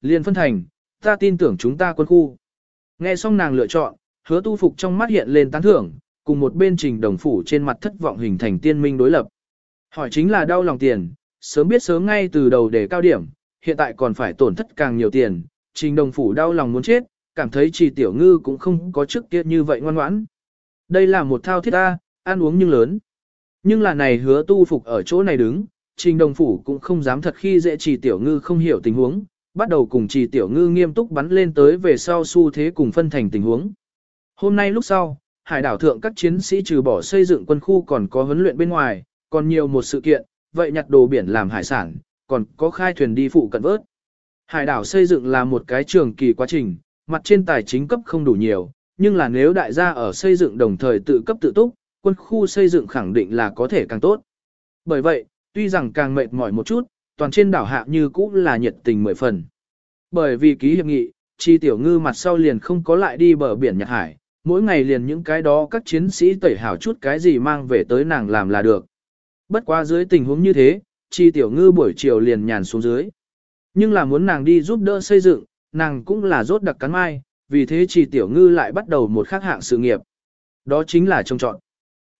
liền phân thành, ta tin tưởng chúng ta quân khu. Nghe xong nàng lựa chọn, hứa tu phục trong mắt hiện lên tán thưởng, cùng một bên trình đồng phủ trên mặt thất vọng hình thành tiên minh đối lập. Hỏi chính là đau lòng tiền, sớm biết sớm ngay từ đầu để cao điểm, hiện tại còn phải tổn thất càng nhiều tiền, trình đồng phủ đau lòng muốn chết, cảm thấy chỉ tiểu ngư cũng không có trước kia như vậy ngoan ngoãn. Đây là một thao thiết ta, ăn uống nhưng lớn. Nhưng là này hứa tu phục ở chỗ này đứng, trình đồng phủ cũng không dám thật khi dễ chỉ tiểu ngư không hiểu tình huống, bắt đầu cùng trì tiểu ngư nghiêm túc bắn lên tới về sau xu thế cùng phân thành tình huống. Hôm nay lúc sau, hải đảo thượng các chiến sĩ trừ bỏ xây dựng quân khu còn có huấn luyện bên ngoài, còn nhiều một sự kiện, vậy nhặt đồ biển làm hải sản, còn có khai thuyền đi phụ cận vớt. Hải đảo xây dựng là một cái trường kỳ quá trình, mặt trên tài chính cấp không đủ nhiều, nhưng là nếu đại gia ở xây dựng đồng thời tự cấp tự túc, quân khu xây dựng khẳng định là có thể càng tốt. Bởi vậy, tuy rằng càng mệt mỏi một chút, toàn trên đảo hạ như cũ là nhiệt tình mười phần. Bởi vì ký hiệp nghị, chi tiểu ngư mặt sau liền không có lại đi bờ biển Nhật Hải, mỗi ngày liền những cái đó các chiến sĩ tẩy hảo chút cái gì mang về tới nàng làm là được. Bất quá dưới tình huống như thế, chi tiểu ngư buổi chiều liền nhàn xuống dưới. Nhưng là muốn nàng đi giúp đỡ xây dựng, nàng cũng là rốt đặc cắn mai, vì thế chi tiểu ngư lại bắt đầu một khác hạng sự nghiệp. Đó chính là trông trọn.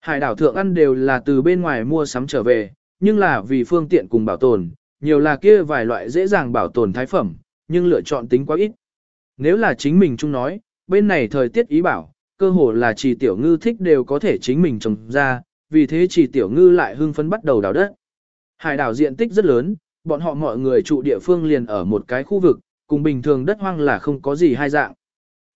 Hải đảo thượng ăn đều là từ bên ngoài mua sắm trở về, nhưng là vì phương tiện cùng bảo tồn, nhiều là kia vài loại dễ dàng bảo tồn thái phẩm, nhưng lựa chọn tính quá ít. Nếu là chính mình chung nói, bên này thời tiết ý bảo, cơ hồ là chỉ tiểu ngư thích đều có thể chính mình trồng ra, vì thế chỉ tiểu ngư lại hưng phấn bắt đầu đào đất. Hải đảo diện tích rất lớn, bọn họ mọi người trụ địa phương liền ở một cái khu vực, cùng bình thường đất hoang là không có gì hai dạng.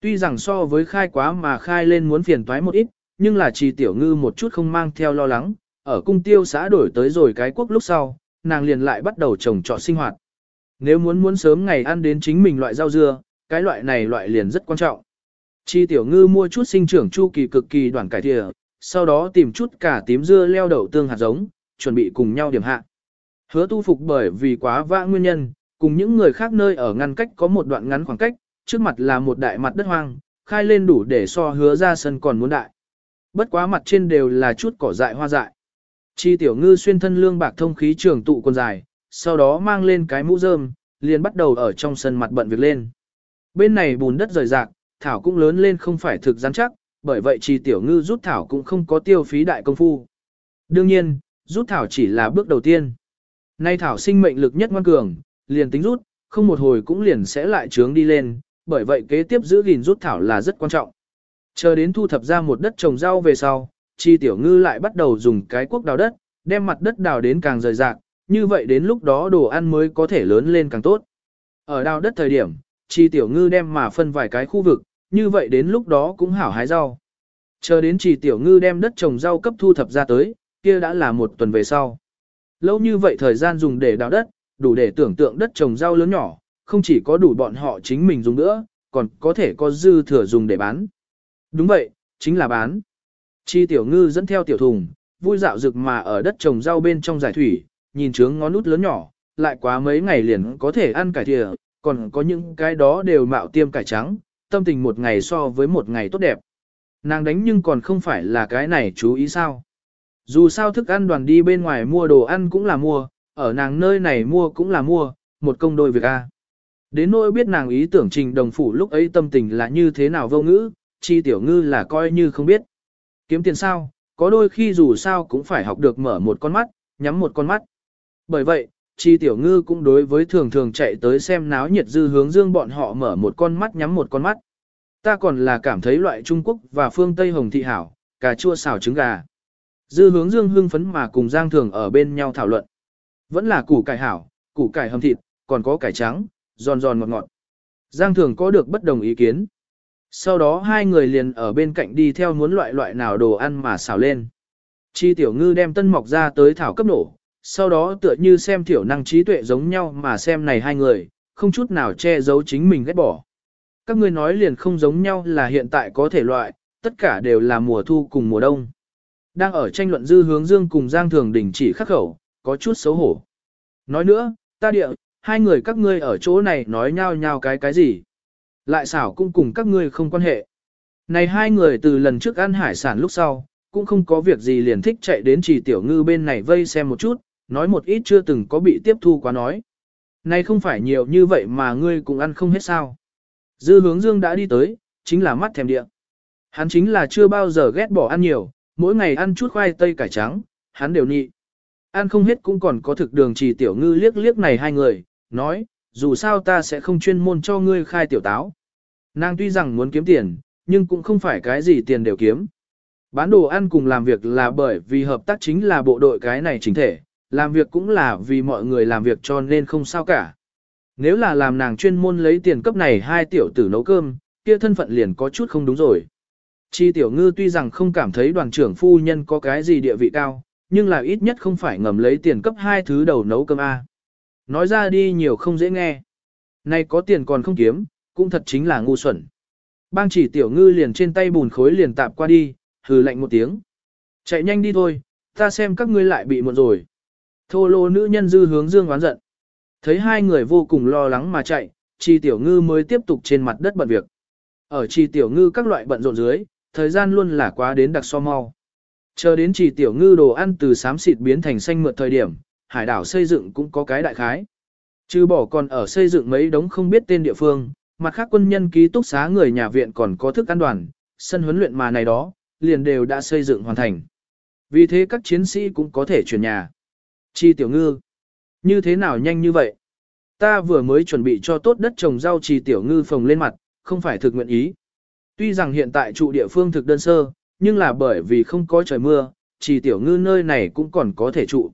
Tuy rằng so với khai quá mà khai lên muốn phiền toái một ít, nhưng là chỉ tiểu ngư một chút không mang theo lo lắng, ở cung tiêu xã đổi tới rồi cái quốc lúc sau, nàng liền lại bắt đầu trồng trọt sinh hoạt. Nếu muốn muốn sớm ngày ăn đến chính mình loại rau dưa, cái loại này loại liền rất quan trọng. Chi tiểu ngư mua chút sinh trưởng chu kỳ cực kỳ đoạn cải thìa, sau đó tìm chút cả tím dưa leo đậu tương hạt giống, chuẩn bị cùng nhau điểm hạ. Hứa tu phục bởi vì quá vã nguyên nhân, cùng những người khác nơi ở ngăn cách có một đoạn ngắn khoảng cách, trước mặt là một đại mặt đất hoang, khai lên đủ để so hứa ra sân còn muốn đại. Bất quá mặt trên đều là chút cỏ dại hoa dại. Chi tiểu ngư xuyên thân lương bạc thông khí trường tụ quần dài, sau đó mang lên cái mũ rơm, liền bắt đầu ở trong sân mặt bận việc lên. Bên này bùn đất rời rạc, thảo cũng lớn lên không phải thực rắn chắc, bởi vậy chi tiểu ngư rút thảo cũng không có tiêu phí đại công phu. Đương nhiên, rút thảo chỉ là bước đầu tiên. Nay thảo sinh mệnh lực nhất ngoan cường, liền tính rút, không một hồi cũng liền sẽ lại trướng đi lên, bởi vậy kế tiếp giữ gìn rút thảo là rất quan trọng. Chờ đến thu thập ra một đất trồng rau về sau, chi tiểu ngư lại bắt đầu dùng cái cuốc đào đất, đem mặt đất đào đến càng rời rạc, như vậy đến lúc đó đồ ăn mới có thể lớn lên càng tốt. Ở đào đất thời điểm, chi tiểu ngư đem mà phân vài cái khu vực, như vậy đến lúc đó cũng hảo hái rau. Chờ đến chi tiểu ngư đem đất trồng rau cấp thu thập ra tới, kia đã là một tuần về sau. Lâu như vậy thời gian dùng để đào đất, đủ để tưởng tượng đất trồng rau lớn nhỏ, không chỉ có đủ bọn họ chính mình dùng nữa, còn có thể có dư thừa dùng để bán. Đúng vậy, chính là bán. Chi tiểu ngư dẫn theo tiểu thùng, vui dạo rực mà ở đất trồng rau bên trong giải thủy, nhìn trướng ngón nút lớn nhỏ, lại quá mấy ngày liền có thể ăn cải thìa, còn có những cái đó đều mạo tiêm cải trắng, tâm tình một ngày so với một ngày tốt đẹp. Nàng đánh nhưng còn không phải là cái này chú ý sao. Dù sao thức ăn đoàn đi bên ngoài mua đồ ăn cũng là mua, ở nàng nơi này mua cũng là mua, một công đôi việc a. Đến nỗi biết nàng ý tưởng trình đồng phủ lúc ấy tâm tình là như thế nào vô ngữ, chi tiểu ngư là coi như không biết. Kiếm tiền sao, có đôi khi dù sao cũng phải học được mở một con mắt, nhắm một con mắt. Bởi vậy, chi tiểu ngư cũng đối với thường thường chạy tới xem náo nhiệt dư hướng dương bọn họ mở một con mắt nhắm một con mắt. Ta còn là cảm thấy loại Trung Quốc và phương Tây hồng thị hảo, cà chua xào trứng gà. Dư hướng dương hưng phấn mà cùng Giang Thường ở bên nhau thảo luận. Vẫn là củ cải hảo, củ cải hầm thịt, còn có cải trắng, giòn giòn ngọt ngọt. Giang Thường có được bất đồng ý kiến. Sau đó hai người liền ở bên cạnh đi theo muốn loại loại nào đồ ăn mà xào lên. Chi tiểu ngư đem tân mọc ra tới thảo cấp nổ, sau đó tựa như xem tiểu năng trí tuệ giống nhau mà xem này hai người, không chút nào che giấu chính mình ghét bỏ. Các ngươi nói liền không giống nhau là hiện tại có thể loại, tất cả đều là mùa thu cùng mùa đông. Đang ở tranh luận dư hướng dương cùng Giang Thường Đình chỉ khắc khẩu, có chút xấu hổ. Nói nữa, ta địa, hai người các ngươi ở chỗ này nói nhau nhau cái cái gì. Lại xảo cũng cùng các ngươi không quan hệ. Này hai người từ lần trước ăn hải sản lúc sau, cũng không có việc gì liền thích chạy đến trì tiểu ngư bên này vây xem một chút, nói một ít chưa từng có bị tiếp thu quá nói. Này không phải nhiều như vậy mà ngươi cũng ăn không hết sao. Dư hướng dương đã đi tới, chính là mắt thèm địa. Hắn chính là chưa bao giờ ghét bỏ ăn nhiều, mỗi ngày ăn chút khoai tây cải trắng, hắn đều nhị. Ăn không hết cũng còn có thực đường trì tiểu ngư liếc liếc này hai người, nói, dù sao ta sẽ không chuyên môn cho ngươi khai tiểu táo. Nàng tuy rằng muốn kiếm tiền, nhưng cũng không phải cái gì tiền đều kiếm. Bán đồ ăn cùng làm việc là bởi vì hợp tác chính là bộ đội cái này chính thể, làm việc cũng là vì mọi người làm việc cho nên không sao cả. Nếu là làm nàng chuyên môn lấy tiền cấp này hai tiểu tử nấu cơm, kia thân phận liền có chút không đúng rồi. Chi tiểu ngư tuy rằng không cảm thấy đoàn trưởng phu nhân có cái gì địa vị cao, nhưng là ít nhất không phải ngầm lấy tiền cấp hai thứ đầu nấu cơm A. Nói ra đi nhiều không dễ nghe. Nay có tiền còn không kiếm, cũng thật chính là ngu xuẩn. Bang chỉ tiểu ngư liền trên tay bùn khối liền tạp qua đi, hừ lạnh một tiếng. Chạy nhanh đi thôi, ta xem các ngươi lại bị muộn rồi. Thô lô nữ nhân dư hướng dương oán giận. Thấy hai người vô cùng lo lắng mà chạy, chi tiểu ngư mới tiếp tục trên mặt đất bận việc. Ở chi tiểu ngư các loại bận rộn dưới, thời gian luôn là quá đến đặc so mau. Chờ đến Chi tiểu ngư đồ ăn từ xám xịt biến thành xanh mượt thời điểm, hải đảo xây dựng cũng có cái đại khái. Trừ bỏ còn ở xây dựng mấy đống không biết tên địa phương, mặt khác quân nhân ký túc xá người nhà viện còn có thức ăn đoàn, sân huấn luyện mà này đó, liền đều đã xây dựng hoàn thành. Vì thế các chiến sĩ cũng có thể chuyển nhà. Chi tiểu ngư, như thế nào nhanh như vậy? Ta vừa mới chuẩn bị cho tốt đất trồng rau trì tiểu ngư phồng lên mặt, không phải thực nguyện ý. Tuy rằng hiện tại trụ địa phương thực đơn sơ, nhưng là bởi vì không có trời mưa, chỉ tiểu ngư nơi này cũng còn có thể trụ.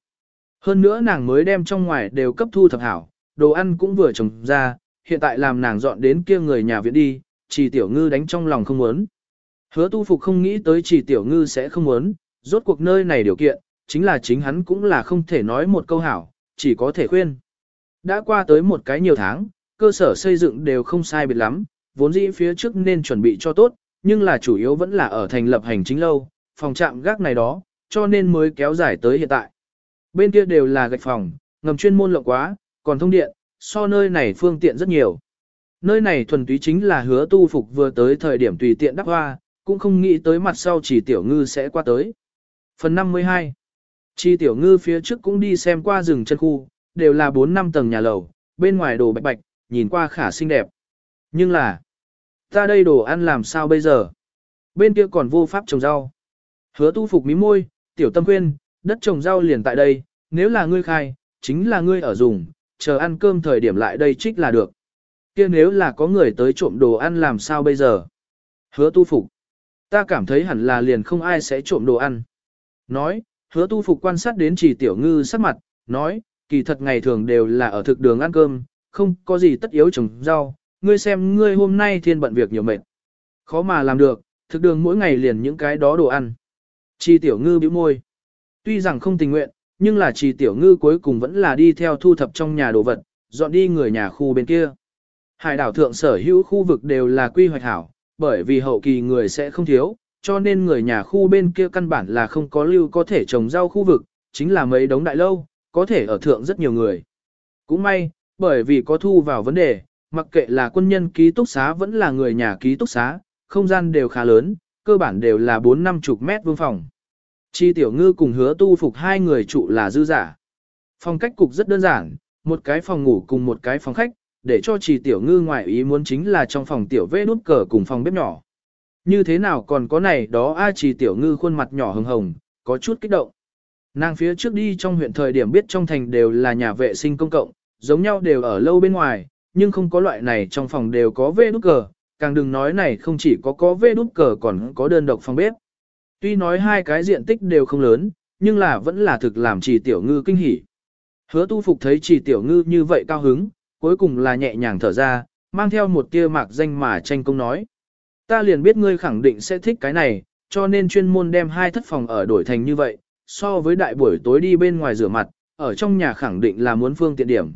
Hơn nữa nàng mới đem trong ngoài đều cấp thu thập hảo, đồ ăn cũng vừa trồng ra, hiện tại làm nàng dọn đến kia người nhà viện đi, chỉ tiểu ngư đánh trong lòng không muốn. Hứa tu phục không nghĩ tới chỉ tiểu ngư sẽ không muốn, rốt cuộc nơi này điều kiện, chính là chính hắn cũng là không thể nói một câu hảo, chỉ có thể khuyên. Đã qua tới một cái nhiều tháng, cơ sở xây dựng đều không sai biệt lắm, vốn dĩ phía trước nên chuẩn bị cho tốt, nhưng là chủ yếu vẫn là ở thành lập hành chính lâu, phòng trạm gác này đó, cho nên mới kéo dài tới hiện tại. Bên kia đều là gạch phòng, ngầm chuyên môn lộng quá, còn thông điện, so nơi này phương tiện rất nhiều. Nơi này thuần túy chính là hứa tu phục vừa tới thời điểm tùy tiện đắp hoa, cũng không nghĩ tới mặt sau chỉ tiểu ngư sẽ qua tới. Phần 52 Chi tiểu ngư phía trước cũng đi xem qua rừng chân khu, đều là 4 năm tầng nhà lầu, bên ngoài đồ bạch bạch, nhìn qua khả xinh đẹp. Nhưng là, ta đây đồ ăn làm sao bây giờ? Bên kia còn vô pháp trồng rau. Hứa tu phục mí môi, tiểu tâm khuyên, đất trồng rau liền tại đây, nếu là ngươi khai, chính là ngươi ở dùng, chờ ăn cơm thời điểm lại đây trích là được. kia nếu là có người tới trộm đồ ăn làm sao bây giờ? Hứa tu phục. Ta cảm thấy hẳn là liền không ai sẽ trộm đồ ăn. Nói, hứa tu phục quan sát đến chỉ tiểu ngư sắc mặt, nói, kỳ thật ngày thường đều là ở thực đường ăn cơm, không có gì tất yếu trồng rau, ngươi xem ngươi hôm nay thiên bận việc nhiều mệt. Khó mà làm được, thực đường mỗi ngày liền những cái đó đồ ăn. Chi tiểu ngư bĩu môi. Tuy rằng không tình nguyện, nhưng là trì tiểu ngư cuối cùng vẫn là đi theo thu thập trong nhà đồ vật, dọn đi người nhà khu bên kia. Hải đảo thượng sở hữu khu vực đều là quy hoạch hảo, bởi vì hậu kỳ người sẽ không thiếu, cho nên người nhà khu bên kia căn bản là không có lưu có thể trồng rau khu vực, chính là mấy đống đại lâu, có thể ở thượng rất nhiều người. Cũng may, bởi vì có thu vào vấn đề, mặc kệ là quân nhân ký túc xá vẫn là người nhà ký túc xá, không gian đều khá lớn, cơ bản đều là 4-5 chục mét vuông phòng. Chi tiểu ngư cùng hứa tu phục hai người trụ là dư giả. Phòng cách cục rất đơn giản, một cái phòng ngủ cùng một cái phòng khách, để cho chỉ tiểu ngư ngoại ý muốn chính là trong phòng tiểu vê nút cờ cùng phòng bếp nhỏ. Như thế nào còn có này đó a chỉ tiểu ngư khuôn mặt nhỏ hồng hồng, có chút kích động. Nàng phía trước đi trong huyện thời điểm biết trong thành đều là nhà vệ sinh công cộng, giống nhau đều ở lâu bên ngoài, nhưng không có loại này trong phòng đều có vê nút cờ, càng đừng nói này không chỉ có có vê nút cờ còn có đơn độc phòng bếp. Tuy nói hai cái diện tích đều không lớn, nhưng là vẫn là thực làm trì tiểu ngư kinh hỉ. Hứa tu phục thấy trì tiểu ngư như vậy cao hứng, cuối cùng là nhẹ nhàng thở ra, mang theo một tia mạc danh mà tranh công nói. Ta liền biết ngươi khẳng định sẽ thích cái này, cho nên chuyên môn đem hai thất phòng ở đổi thành như vậy, so với đại buổi tối đi bên ngoài rửa mặt, ở trong nhà khẳng định là muốn phương tiện điểm.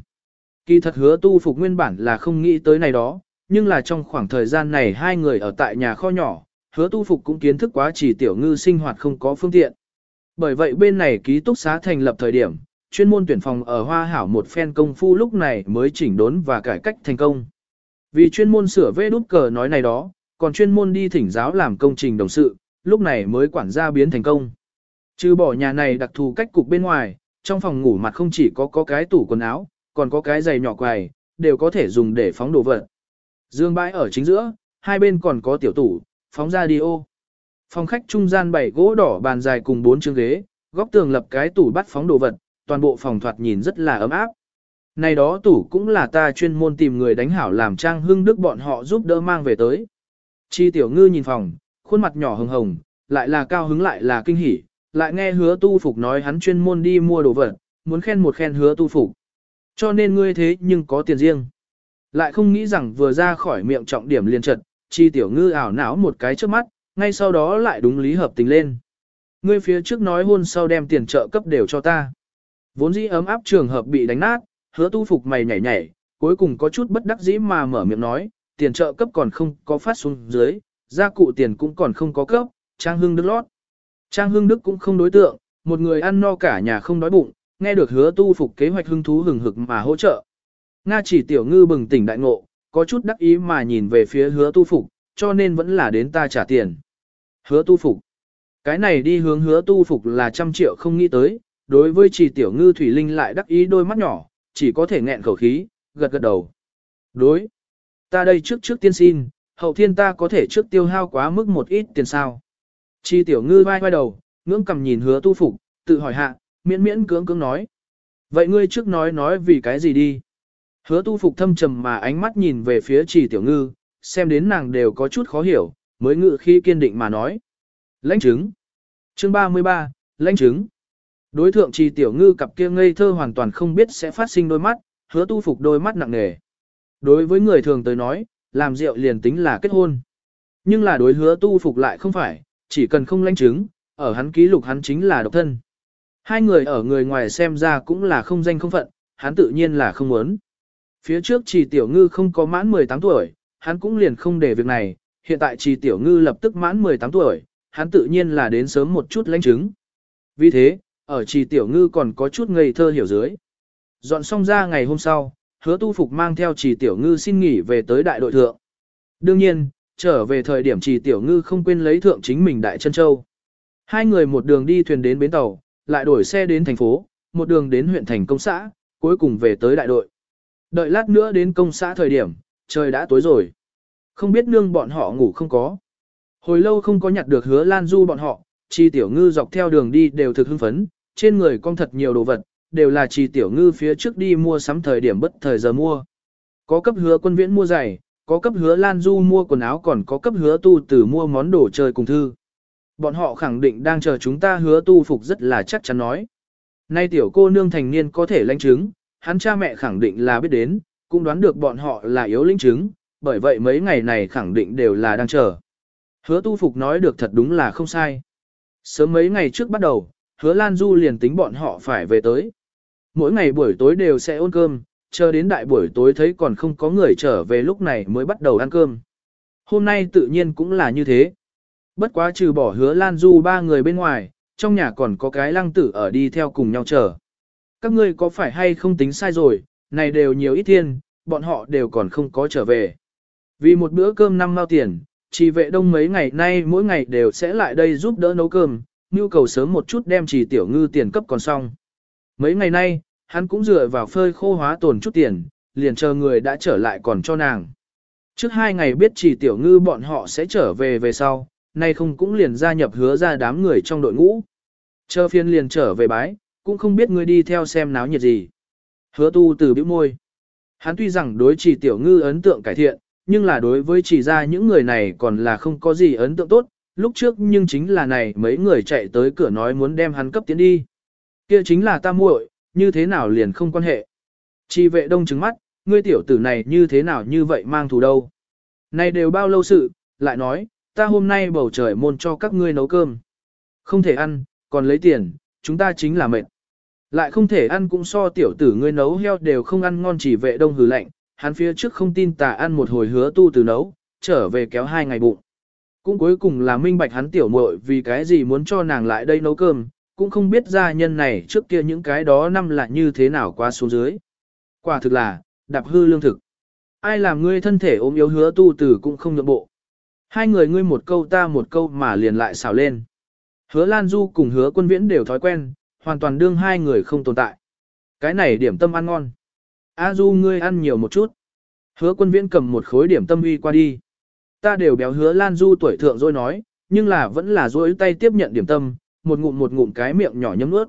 Kỳ thật hứa tu phục nguyên bản là không nghĩ tới này đó, nhưng là trong khoảng thời gian này hai người ở tại nhà kho nhỏ, hứa tu phục cũng kiến thức quá chỉ tiểu ngư sinh hoạt không có phương tiện. Bởi vậy bên này ký túc xá thành lập thời điểm, chuyên môn tuyển phòng ở Hoa Hảo một phen công phu lúc này mới chỉnh đốn và cải cách thành công. Vì chuyên môn sửa vê đút cờ nói này đó, còn chuyên môn đi thỉnh giáo làm công trình đồng sự, lúc này mới quản gia biến thành công. Trừ bỏ nhà này đặc thù cách cục bên ngoài, trong phòng ngủ mặt không chỉ có có cái tủ quần áo, còn có cái giày nhỏ quài, đều có thể dùng để phóng đồ vật. Dương bãi ở chính giữa, hai bên còn có tiểu tủ, phóng ra đi ô. Phòng khách trung gian bảy gỗ đỏ bàn dài cùng bốn chương ghế, góc tường lập cái tủ bắt phóng đồ vật, toàn bộ phòng thoạt nhìn rất là ấm áp. Này đó tủ cũng là ta chuyên môn tìm người đánh hảo làm trang hưng đức bọn họ giúp đỡ mang về tới. Chi tiểu ngư nhìn phòng, khuôn mặt nhỏ hồng hồng, lại là cao hứng lại là kinh hỉ, lại nghe hứa tu phục nói hắn chuyên môn đi mua đồ vật, muốn khen một khen hứa tu phục. Cho nên ngươi thế nhưng có tiền riêng. Lại không nghĩ rằng vừa ra khỏi miệng trọng điểm liền trật, chi tiểu ngư ảo não một cái trước mắt, ngay sau đó lại đúng lý hợp tình lên. Ngươi phía trước nói hôn sau đem tiền trợ cấp đều cho ta. Vốn dĩ ấm áp trường hợp bị đánh nát, hứa tu phục mày nhảy nhảy, cuối cùng có chút bất đắc dĩ mà mở miệng nói, tiền trợ cấp còn không có phát xuống dưới, gia cụ tiền cũng còn không có cấp, Trang Hưng Đức lót. Trang Hưng Đức cũng không đối tượng, một người ăn no cả nhà không đói bụng, nghe được hứa tu phục kế hoạch hưng thú hừng hực mà hỗ trợ. Nga chỉ tiểu ngư bừng tỉnh đại ngộ, có chút đắc ý mà nhìn về phía hứa tu phục, cho nên vẫn là đến ta trả tiền. Hứa tu phục. Cái này đi hướng hứa tu phục là trăm triệu không nghĩ tới, đối với chỉ tiểu ngư thủy linh lại đắc ý đôi mắt nhỏ, chỉ có thể nghẹn khẩu khí, gật gật đầu. Đối. Ta đây trước trước tiên xin, hậu thiên ta có thể trước tiêu hao quá mức một ít tiền sao. Chi tiểu ngư vai vai đầu, ngưỡng cầm nhìn hứa tu phục, tự hỏi hạ, miễn miễn cưỡng cưỡng nói. Vậy ngươi trước nói nói vì cái gì đi. Hứa tu phục thâm trầm mà ánh mắt nhìn về phía trì tiểu ngư, xem đến nàng đều có chút khó hiểu, mới ngự khi kiên định mà nói. Lãnh chứng. Chương 33, lãnh chứng. Đối thượng trì tiểu ngư cặp kia ngây thơ hoàn toàn không biết sẽ phát sinh đôi mắt, hứa tu phục đôi mắt nặng nề. Đối với người thường tới nói, làm rượu liền tính là kết hôn. Nhưng là đối hứa tu phục lại không phải, chỉ cần không lãnh chứng, ở hắn ký lục hắn chính là độc thân. Hai người ở người ngoài xem ra cũng là không danh không phận, hắn tự nhiên là không muốn. Phía trước trì tiểu ngư không có mãn 18 tuổi, hắn cũng liền không để việc này, hiện tại trì tiểu ngư lập tức mãn 18 tuổi, hắn tự nhiên là đến sớm một chút lãnh chứng. Vì thế, ở trì tiểu ngư còn có chút ngây thơ hiểu dưới. Dọn xong ra ngày hôm sau, hứa tu phục mang theo trì tiểu ngư xin nghỉ về tới đại đội thượng. Đương nhiên, trở về thời điểm trì tiểu ngư không quên lấy thượng chính mình đại chân châu. Hai người một đường đi thuyền đến bến tàu, lại đổi xe đến thành phố, một đường đến huyện thành công xã, cuối cùng về tới đại đội. Đợi lát nữa đến công xã thời điểm, trời đã tối rồi. Không biết nương bọn họ ngủ không có. Hồi lâu không có nhặt được hứa Lan Du bọn họ, chi tiểu ngư dọc theo đường đi đều thực hưng phấn, trên người con thật nhiều đồ vật, đều là chi tiểu ngư phía trước đi mua sắm thời điểm bất thời giờ mua. Có cấp hứa quân viễn mua giày, có cấp hứa Lan Du mua quần áo còn có cấp hứa tu tử mua món đồ chơi cùng thư. Bọn họ khẳng định đang chờ chúng ta hứa tu phục rất là chắc chắn nói. Nay tiểu cô nương thành niên có thể lãnh chứng, hắn cha mẹ khẳng định là biết đến, cũng đoán được bọn họ là yếu linh chứng, bởi vậy mấy ngày này khẳng định đều là đang chờ. Hứa tu phục nói được thật đúng là không sai. Sớm mấy ngày trước bắt đầu, hứa Lan Du liền tính bọn họ phải về tới. Mỗi ngày buổi tối đều sẽ ôn cơm, chờ đến đại buổi tối thấy còn không có người trở về lúc này mới bắt đầu ăn cơm. Hôm nay tự nhiên cũng là như thế. Bất quá trừ bỏ hứa Lan Du ba người bên ngoài, trong nhà còn có cái lăng tử ở đi theo cùng nhau chờ. Các ngươi có phải hay không tính sai rồi, này đều nhiều ít thiên, bọn họ đều còn không có trở về. Vì một bữa cơm năm mao tiền, chỉ vệ đông mấy ngày nay mỗi ngày đều sẽ lại đây giúp đỡ nấu cơm, nhu cầu sớm một chút đem chỉ tiểu ngư tiền cấp còn xong. Mấy ngày nay, hắn cũng dựa vào phơi khô hóa tồn chút tiền, liền chờ người đã trở lại còn cho nàng. Trước hai ngày biết chỉ tiểu ngư bọn họ sẽ trở về về sau, nay không cũng liền gia nhập hứa ra đám người trong đội ngũ. Chờ phiên liền trở về bái, cũng không biết ngươi đi theo xem náo nhiệt gì. Hứa tu từ bĩu môi. Hắn tuy rằng đối chỉ tiểu ngư ấn tượng cải thiện, nhưng là đối với chỉ ra những người này còn là không có gì ấn tượng tốt, lúc trước nhưng chính là này mấy người chạy tới cửa nói muốn đem hắn cấp tiến đi. kia chính là ta muội, như thế nào liền không quan hệ. Chỉ vệ đông trứng mắt, ngươi tiểu tử này như thế nào như vậy mang thù đâu. Này đều bao lâu sự, lại nói, ta hôm nay bầu trời môn cho các ngươi nấu cơm. Không thể ăn, còn lấy tiền, chúng ta chính là mệt. Lại không thể ăn cũng so tiểu tử ngươi nấu heo đều không ăn ngon chỉ vệ đông hừ lạnh, hắn phía trước không tin tà ăn một hồi hứa tu từ nấu, trở về kéo hai ngày bụng. Cũng cuối cùng là minh bạch hắn tiểu muội vì cái gì muốn cho nàng lại đây nấu cơm, cũng không biết gia nhân này trước kia những cái đó năm là như thế nào qua xuống dưới. Quả thực là, đạp hư lương thực. Ai làm ngươi thân thể ốm yếu hứa tu từ cũng không nhượng bộ. Hai người ngươi một câu ta một câu mà liền lại xào lên. Hứa Lan Du cùng hứa quân viễn đều thói quen, hoàn toàn đương hai người không tồn tại. Cái này điểm tâm ăn ngon. A Du ngươi ăn nhiều một chút. Hứa quân viễn cầm một khối điểm tâm uy qua đi. Ta đều béo hứa Lan Du tuổi thượng rồi nói, nhưng là vẫn là dối tay tiếp nhận điểm tâm, một ngụm một ngụm cái miệng nhỏ nhấm nuốt.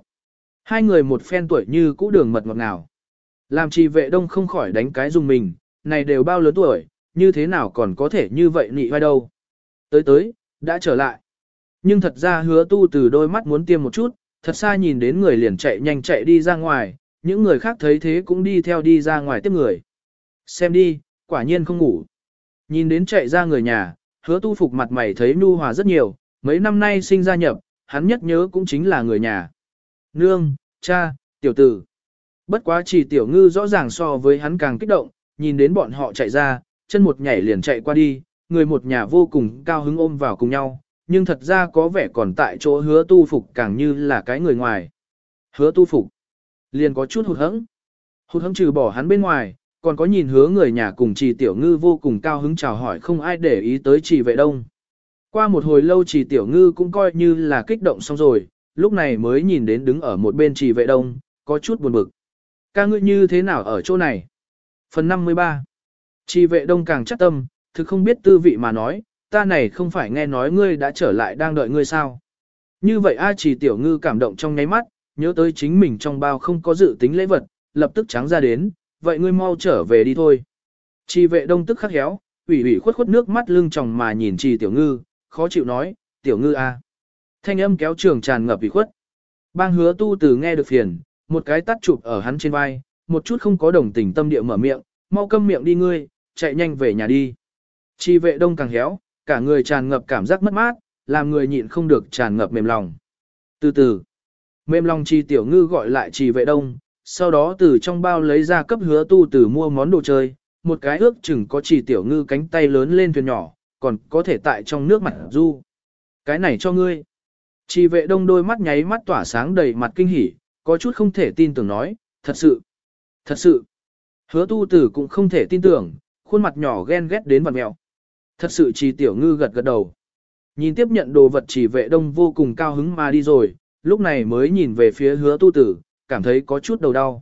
Hai người một phen tuổi như cũ đường mật ngọt ngào. Làm trì vệ đông không khỏi đánh cái dùng mình, này đều bao lớn tuổi, như thế nào còn có thể như vậy nị vai đâu. Tới tới, đã trở lại. Nhưng thật ra hứa tu từ đôi mắt muốn tiêm một chút, thật xa nhìn đến người liền chạy nhanh chạy đi ra ngoài, những người khác thấy thế cũng đi theo đi ra ngoài tiếp người. Xem đi, quả nhiên không ngủ. Nhìn đến chạy ra người nhà, hứa tu phục mặt mày thấy nu hòa rất nhiều, mấy năm nay sinh ra nhập, hắn nhất nhớ cũng chính là người nhà. Nương, cha, tiểu tử. Bất quá chỉ tiểu ngư rõ ràng so với hắn càng kích động, nhìn đến bọn họ chạy ra, chân một nhảy liền chạy qua đi, người một nhà vô cùng cao hứng ôm vào cùng nhau, nhưng thật ra có vẻ còn tại chỗ hứa tu phục càng như là cái người ngoài. Hứa tu phục, liền có chút hụt hẫng. Hụt hẫng trừ bỏ hắn bên ngoài, còn có nhìn hứa người nhà cùng trì tiểu ngư vô cùng cao hứng chào hỏi không ai để ý tới trì vệ đông. Qua một hồi lâu trì tiểu ngư cũng coi như là kích động xong rồi, lúc này mới nhìn đến đứng ở một bên trì vệ đông, có chút buồn bực. Ca ngư như thế nào ở chỗ này? Phần 53 Trì vệ đông càng chắc tâm, thực không biết tư vị mà nói, ta này không phải nghe nói ngươi đã trở lại đang đợi ngươi sao. Như vậy A chỉ tiểu ngư cảm động trong nháy mắt, nhớ tới chính mình trong bao không có dự tính lễ vật, lập tức trắng ra đến, vậy ngươi mau trở về đi thôi. Chỉ vệ đông tức khắc héo, ủy ủy khuất khuất nước mắt lưng tròng mà nhìn chỉ tiểu ngư, khó chịu nói, tiểu ngư A. Thanh âm kéo trường tràn ngập ủy khuất. Bang hứa tu từ nghe được phiền, một cái tắt chụp ở hắn trên vai, một chút không có đồng tình tâm địa mở miệng, mau câm miệng đi ngươi, chạy nhanh về nhà đi. Chi vệ đông càng héo, cả người tràn ngập cảm giác mất mát, làm người nhịn không được tràn ngập mềm lòng. Từ từ, mềm lòng chi tiểu ngư gọi lại trì vệ đông, sau đó từ trong bao lấy ra cấp hứa tu tử mua món đồ chơi, một cái ước chừng có chỉ tiểu ngư cánh tay lớn lên thuyền nhỏ, còn có thể tại trong nước mặt du. Cái này cho ngươi. trì vệ đông đôi mắt nháy mắt tỏa sáng đầy mặt kinh hỉ, có chút không thể tin tưởng nói, thật sự, thật sự. Hứa tu tử cũng không thể tin tưởng, khuôn mặt nhỏ ghen ghét đến vặt mèo. Thật sự chỉ tiểu ngư gật gật đầu. Nhìn tiếp nhận đồ vật chỉ vệ đông vô cùng cao hứng mà đi rồi, lúc này mới nhìn về phía hứa tu tử, cảm thấy có chút đầu đau.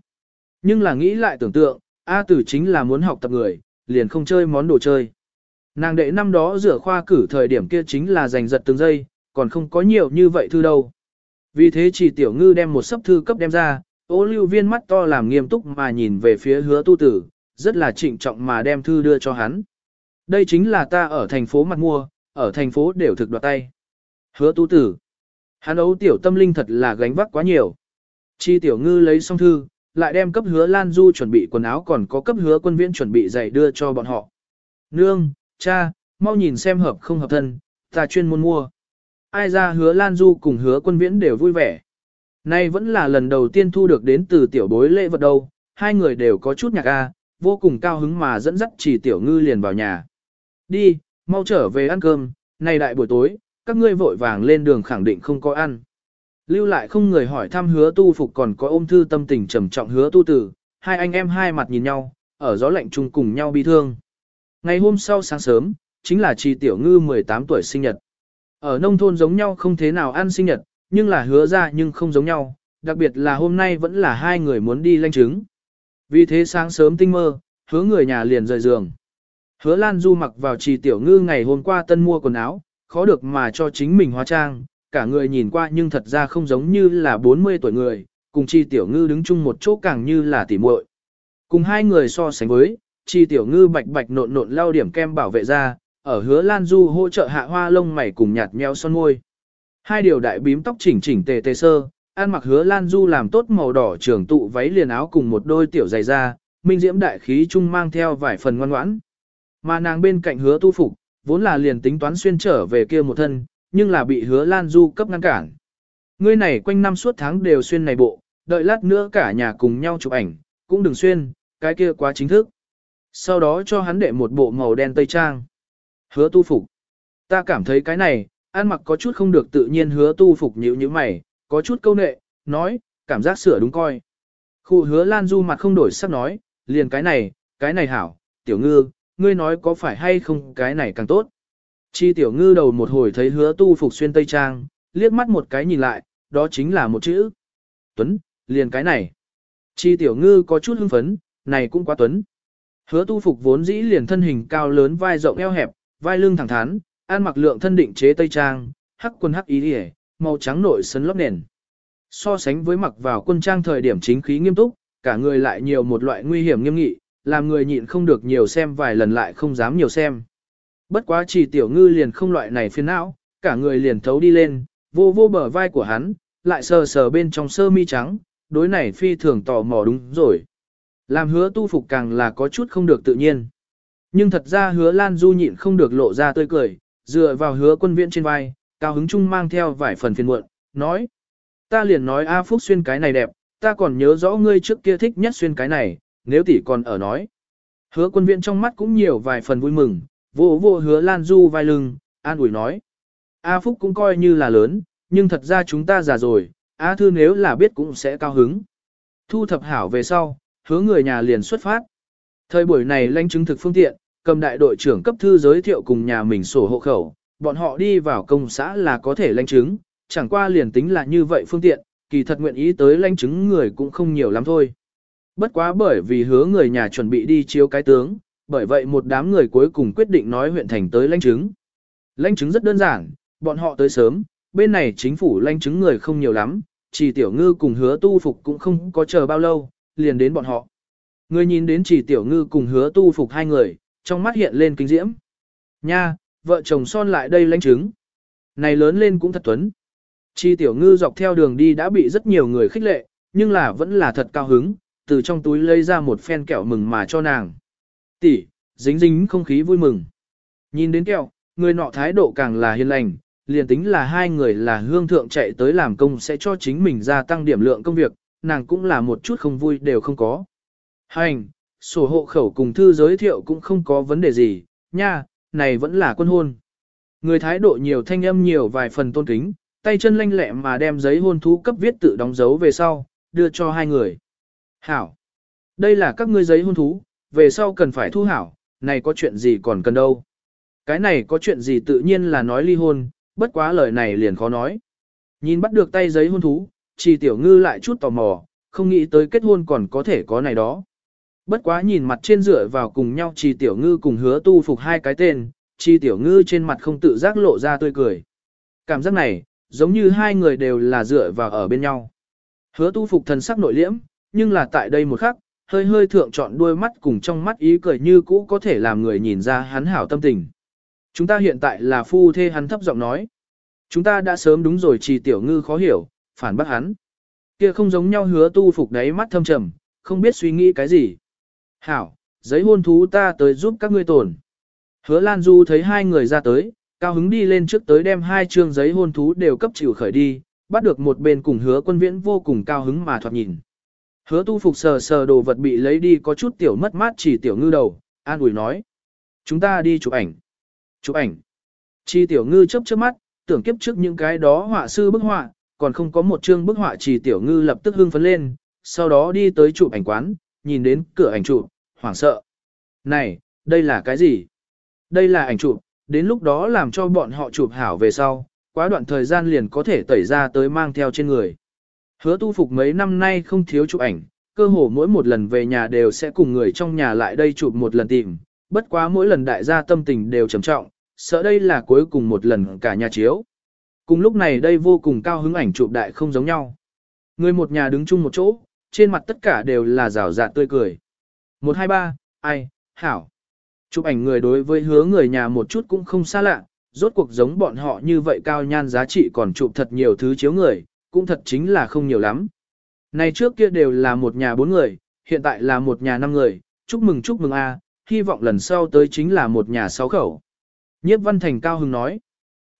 Nhưng là nghĩ lại tưởng tượng, A tử chính là muốn học tập người, liền không chơi món đồ chơi. Nàng đệ năm đó rửa khoa cử thời điểm kia chính là giành giật từng giây, còn không có nhiều như vậy thư đâu. Vì thế chỉ tiểu ngư đem một sấp thư cấp đem ra, ô lưu viên mắt to làm nghiêm túc mà nhìn về phía hứa tu tử, rất là trịnh trọng mà đem thư đưa cho hắn. Đây chính là ta ở thành phố mặt mua, ở thành phố đều thực đoạt tay. Hứa tu tử. Hắn ấu tiểu tâm linh thật là gánh vác quá nhiều. Chi tiểu ngư lấy xong thư, lại đem cấp hứa Lan Du chuẩn bị quần áo còn có cấp hứa quân viễn chuẩn bị giày đưa cho bọn họ. Nương, cha, mau nhìn xem hợp không hợp thân, ta chuyên môn mua. Ai ra hứa Lan Du cùng hứa quân viễn đều vui vẻ. Nay vẫn là lần đầu tiên thu được đến từ tiểu bối lễ vật đâu, hai người đều có chút nhạc a, vô cùng cao hứng mà dẫn dắt chỉ tiểu ngư liền vào nhà. Đi, mau trở về ăn cơm, này đại buổi tối, các ngươi vội vàng lên đường khẳng định không có ăn. Lưu lại không người hỏi thăm hứa tu phục còn có ôm thư tâm tình trầm trọng hứa tu tử, hai anh em hai mặt nhìn nhau, ở gió lạnh chung cùng nhau bi thương. Ngày hôm sau sáng sớm, chính là chi tiểu ngư 18 tuổi sinh nhật. Ở nông thôn giống nhau không thế nào ăn sinh nhật, nhưng là hứa ra nhưng không giống nhau, đặc biệt là hôm nay vẫn là hai người muốn đi lanh chứng. Vì thế sáng sớm tinh mơ, hứa người nhà liền rời giường. Hứa Lan Du mặc vào trì tiểu ngư ngày hôm qua tân mua quần áo, khó được mà cho chính mình hóa trang, cả người nhìn qua nhưng thật ra không giống như là 40 tuổi người, cùng trì tiểu ngư đứng chung một chỗ càng như là tỉ muội. Cùng hai người so sánh với, trì tiểu ngư bạch bạch nộn nộn lau điểm kem bảo vệ ra, ở hứa Lan Du hỗ trợ hạ hoa lông mày cùng nhạt nheo son môi. Hai điều đại bím tóc chỉnh chỉnh tề tề sơ, ăn mặc hứa Lan Du làm tốt màu đỏ trường tụ váy liền áo cùng một đôi tiểu giày da, minh diễm đại khí trung mang theo vài phần ngoan ngoãn. Mà nàng bên cạnh hứa tu phục, vốn là liền tính toán xuyên trở về kia một thân, nhưng là bị hứa Lan Du cấp ngăn cản. Ngươi này quanh năm suốt tháng đều xuyên này bộ, đợi lát nữa cả nhà cùng nhau chụp ảnh, cũng đừng xuyên, cái kia quá chính thức. Sau đó cho hắn đệ một bộ màu đen tây trang. Hứa tu phục. Ta cảm thấy cái này, ăn mặc có chút không được tự nhiên hứa tu phục nhíu như mày, có chút câu nệ, nói, cảm giác sửa đúng coi. Khu hứa Lan Du mặt không đổi sắc nói, liền cái này, cái này hảo, tiểu ngư, ngươi nói có phải hay không cái này càng tốt. Chi tiểu ngư đầu một hồi thấy hứa tu phục xuyên tây trang, liếc mắt một cái nhìn lại, đó chính là một chữ. Tuấn, liền cái này. Chi tiểu ngư có chút hưng phấn, này cũng quá tuấn. Hứa tu phục vốn dĩ liền thân hình cao lớn vai rộng eo hẹp, vai lưng thẳng thắn, ăn mặc lượng thân định chế tây trang, hắc quần hắc ý điề, màu trắng nội sấn lót nền. So sánh với mặc vào quân trang thời điểm chính khí nghiêm túc, cả người lại nhiều một loại nguy hiểm nghiêm nghị, làm người nhịn không được nhiều xem vài lần lại không dám nhiều xem. Bất quá chỉ tiểu ngư liền không loại này phiền não, cả người liền thấu đi lên, vô vô bờ vai của hắn, lại sờ sờ bên trong sơ mi trắng, đối này phi thường tò mò đúng rồi. Làm hứa tu phục càng là có chút không được tự nhiên. Nhưng thật ra hứa Lan Du nhịn không được lộ ra tươi cười, dựa vào hứa quân viện trên vai, cao hứng chung mang theo vài phần phiền muộn, nói. Ta liền nói A Phúc xuyên cái này đẹp, ta còn nhớ rõ ngươi trước kia thích nhất xuyên cái này, nếu tỷ còn ở nói. Hứa quân viện trong mắt cũng nhiều vài phần vui mừng, vô vô hứa Lan Du vai lưng, an ủi nói. A Phúc cũng coi như là lớn, nhưng thật ra chúng ta già rồi, A Thư nếu là biết cũng sẽ cao hứng. Thu thập hảo về sau, hứa người nhà liền xuất phát. Thời buổi này lãnh chứng thực phương tiện, cầm đại đội trưởng cấp thư giới thiệu cùng nhà mình sổ hộ khẩu, bọn họ đi vào công xã là có thể lãnh chứng, chẳng qua liền tính là như vậy phương tiện, kỳ thật nguyện ý tới lãnh chứng người cũng không nhiều lắm thôi. Bất quá bởi vì hứa người nhà chuẩn bị đi chiếu cái tướng, bởi vậy một đám người cuối cùng quyết định nói huyện thành tới lãnh chứng. Lãnh chứng rất đơn giản, bọn họ tới sớm, bên này chính phủ lãnh chứng người không nhiều lắm, chỉ tiểu ngư cùng hứa tu phục cũng không có chờ bao lâu, liền đến bọn họ. Người nhìn đến chỉ tiểu ngư cùng hứa tu phục hai người, trong mắt hiện lên kinh diễm. Nha, vợ chồng son lại đây lãnh chứng. Này lớn lên cũng thật tuấn. Chi tiểu ngư dọc theo đường đi đã bị rất nhiều người khích lệ, nhưng là vẫn là thật cao hứng, từ trong túi lấy ra một phen kẹo mừng mà cho nàng. Tỷ, dính dính không khí vui mừng. Nhìn đến kẹo, người nọ thái độ càng là hiền lành, liền tính là hai người là hương thượng chạy tới làm công sẽ cho chính mình gia tăng điểm lượng công việc, nàng cũng là một chút không vui đều không có. Hành, sổ hộ khẩu cùng thư giới thiệu cũng không có vấn đề gì, nha, này vẫn là quân hôn. Người thái độ nhiều thanh âm nhiều vài phần tôn kính, tay chân lanh lẹ mà đem giấy hôn thú cấp viết tự đóng dấu về sau, đưa cho hai người. Hảo, đây là các ngươi giấy hôn thú, về sau cần phải thu hảo, này có chuyện gì còn cần đâu. Cái này có chuyện gì tự nhiên là nói ly hôn, bất quá lời này liền khó nói. Nhìn bắt được tay giấy hôn thú, chỉ tiểu ngư lại chút tò mò, không nghĩ tới kết hôn còn có thể có này đó. Bất quá nhìn mặt trên rửa vào cùng nhau trì tiểu ngư cùng hứa tu phục hai cái tên, trì tiểu ngư trên mặt không tự giác lộ ra tươi cười. Cảm giác này, giống như hai người đều là dựa vào ở bên nhau. Hứa tu phục thần sắc nội liễm, nhưng là tại đây một khắc, hơi hơi thượng chọn đuôi mắt cùng trong mắt ý cười như cũ có thể làm người nhìn ra hắn hảo tâm tình. Chúng ta hiện tại là phu thê hắn thấp giọng nói. Chúng ta đã sớm đúng rồi trì tiểu ngư khó hiểu, phản bác hắn. Kia không giống nhau hứa tu phục đáy mắt thâm trầm, không biết suy nghĩ cái gì. Hảo, giấy hôn thú ta tới giúp các ngươi tổn. Hứa Lan Du thấy hai người ra tới, cao hứng đi lên trước tới đem hai chương giấy hôn thú đều cấp chịu khởi đi, bắt được một bên cùng hứa quân viễn vô cùng cao hứng mà thoạt nhìn. Hứa tu phục sờ sờ đồ vật bị lấy đi có chút tiểu mất mát chỉ tiểu ngư đầu, an ủi nói. Chúng ta đi chụp ảnh. Chụp ảnh. Chi tiểu ngư chớp chớp mắt, tưởng kiếp trước những cái đó họa sư bức họa, còn không có một chương bức họa chỉ tiểu ngư lập tức hưng phấn lên, sau đó đi tới chụp ảnh quán, nhìn đến cửa ảnh chụp, hoảng sợ. Này, đây là cái gì? Đây là ảnh chụp, đến lúc đó làm cho bọn họ chụp hảo về sau, quá đoạn thời gian liền có thể tẩy ra tới mang theo trên người. Hứa tu phục mấy năm nay không thiếu chụp ảnh, cơ hồ mỗi một lần về nhà đều sẽ cùng người trong nhà lại đây chụp một lần tìm, bất quá mỗi lần đại gia tâm tình đều trầm trọng, sợ đây là cuối cùng một lần cả nhà chiếu. Cùng lúc này đây vô cùng cao hứng ảnh chụp đại không giống nhau. Người một nhà đứng chung một chỗ, trên mặt tất cả đều là rào rạt tươi cười. Một hai ba, ai, hảo. Chụp ảnh người đối với hứa người nhà một chút cũng không xa lạ, rốt cuộc giống bọn họ như vậy cao nhan giá trị còn chụp thật nhiều thứ chiếu người, cũng thật chính là không nhiều lắm. Này trước kia đều là một nhà bốn người, hiện tại là một nhà năm người, chúc mừng chúc mừng a, hy vọng lần sau tới chính là một nhà sáu khẩu. Nhiếp Văn Thành cao hứng nói,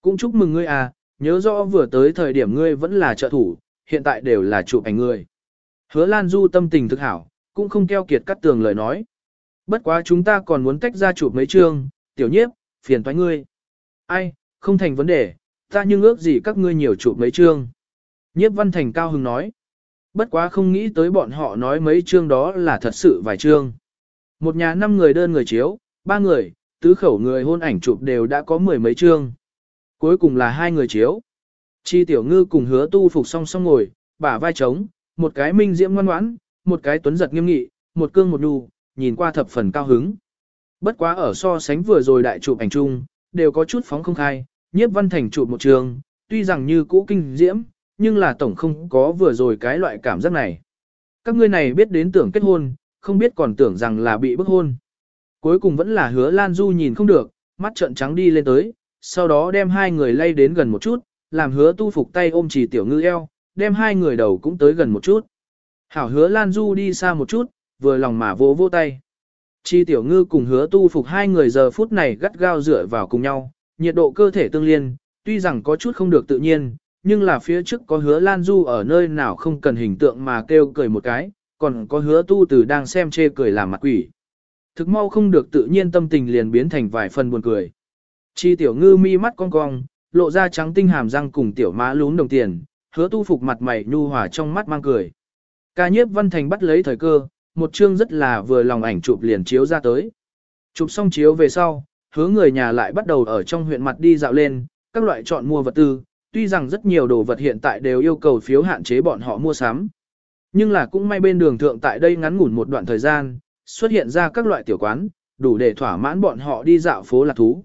cũng chúc mừng ngươi a, nhớ rõ vừa tới thời điểm ngươi vẫn là trợ thủ, hiện tại đều là chụp ảnh người. Hứa Lan Du tâm tình thực hảo, cũng không keo kiệt cắt tường lời nói. Bất quá chúng ta còn muốn tách ra chụp mấy chương, tiểu nhiếp, phiền toái ngươi. Ai, không thành vấn đề, ta nhưng ước gì các ngươi nhiều chụp mấy chương. Nhiếp văn thành cao hứng nói. Bất quá không nghĩ tới bọn họ nói mấy chương đó là thật sự vài chương. Một nhà năm người đơn người chiếu, ba người, tứ khẩu người hôn ảnh chụp đều đã có mười mấy chương. Cuối cùng là hai người chiếu. Chi tiểu ngư cùng hứa tu phục song song ngồi, bả vai trống, một cái minh diễm ngoan ngoãn, một cái tuấn giật nghiêm nghị, một cương một đù, nhìn qua thập phần cao hứng. Bất quá ở so sánh vừa rồi đại chụp ảnh chung, đều có chút phóng không khai, nhiếp văn thành chụp một trường, tuy rằng như cũ kinh diễm, nhưng là tổng không có vừa rồi cái loại cảm giác này. Các ngươi này biết đến tưởng kết hôn, không biết còn tưởng rằng là bị bức hôn. Cuối cùng vẫn là hứa Lan Du nhìn không được, mắt trợn trắng đi lên tới, sau đó đem hai người lay đến gần một chút, làm hứa tu phục tay ôm chỉ tiểu ngư eo, đem hai người đầu cũng tới gần một chút. Hảo hứa Lan Du đi xa một chút, vừa lòng mà vỗ vỗ tay. Chi tiểu ngư cùng hứa tu phục hai người giờ phút này gắt gao dựa vào cùng nhau, nhiệt độ cơ thể tương liên, tuy rằng có chút không được tự nhiên, nhưng là phía trước có hứa Lan Du ở nơi nào không cần hình tượng mà kêu cười một cái, còn có hứa tu từ đang xem chê cười làm mặt quỷ. Thực mau không được tự nhiên tâm tình liền biến thành vài phần buồn cười. Chi tiểu ngư mi mắt cong cong, lộ ra trắng tinh hàm răng cùng tiểu má lún đồng tiền, hứa tu phục mặt mày nhu hòa trong mắt mang cười. Ca nhiếp văn thành bắt lấy thời cơ, một chương rất là vừa lòng ảnh chụp liền chiếu ra tới. Chụp xong chiếu về sau, hứa người nhà lại bắt đầu ở trong huyện mặt đi dạo lên, các loại chọn mua vật tư, tuy rằng rất nhiều đồ vật hiện tại đều yêu cầu phiếu hạn chế bọn họ mua sắm. Nhưng là cũng may bên đường thượng tại đây ngắn ngủn một đoạn thời gian, xuất hiện ra các loại tiểu quán, đủ để thỏa mãn bọn họ đi dạo phố lạc thú.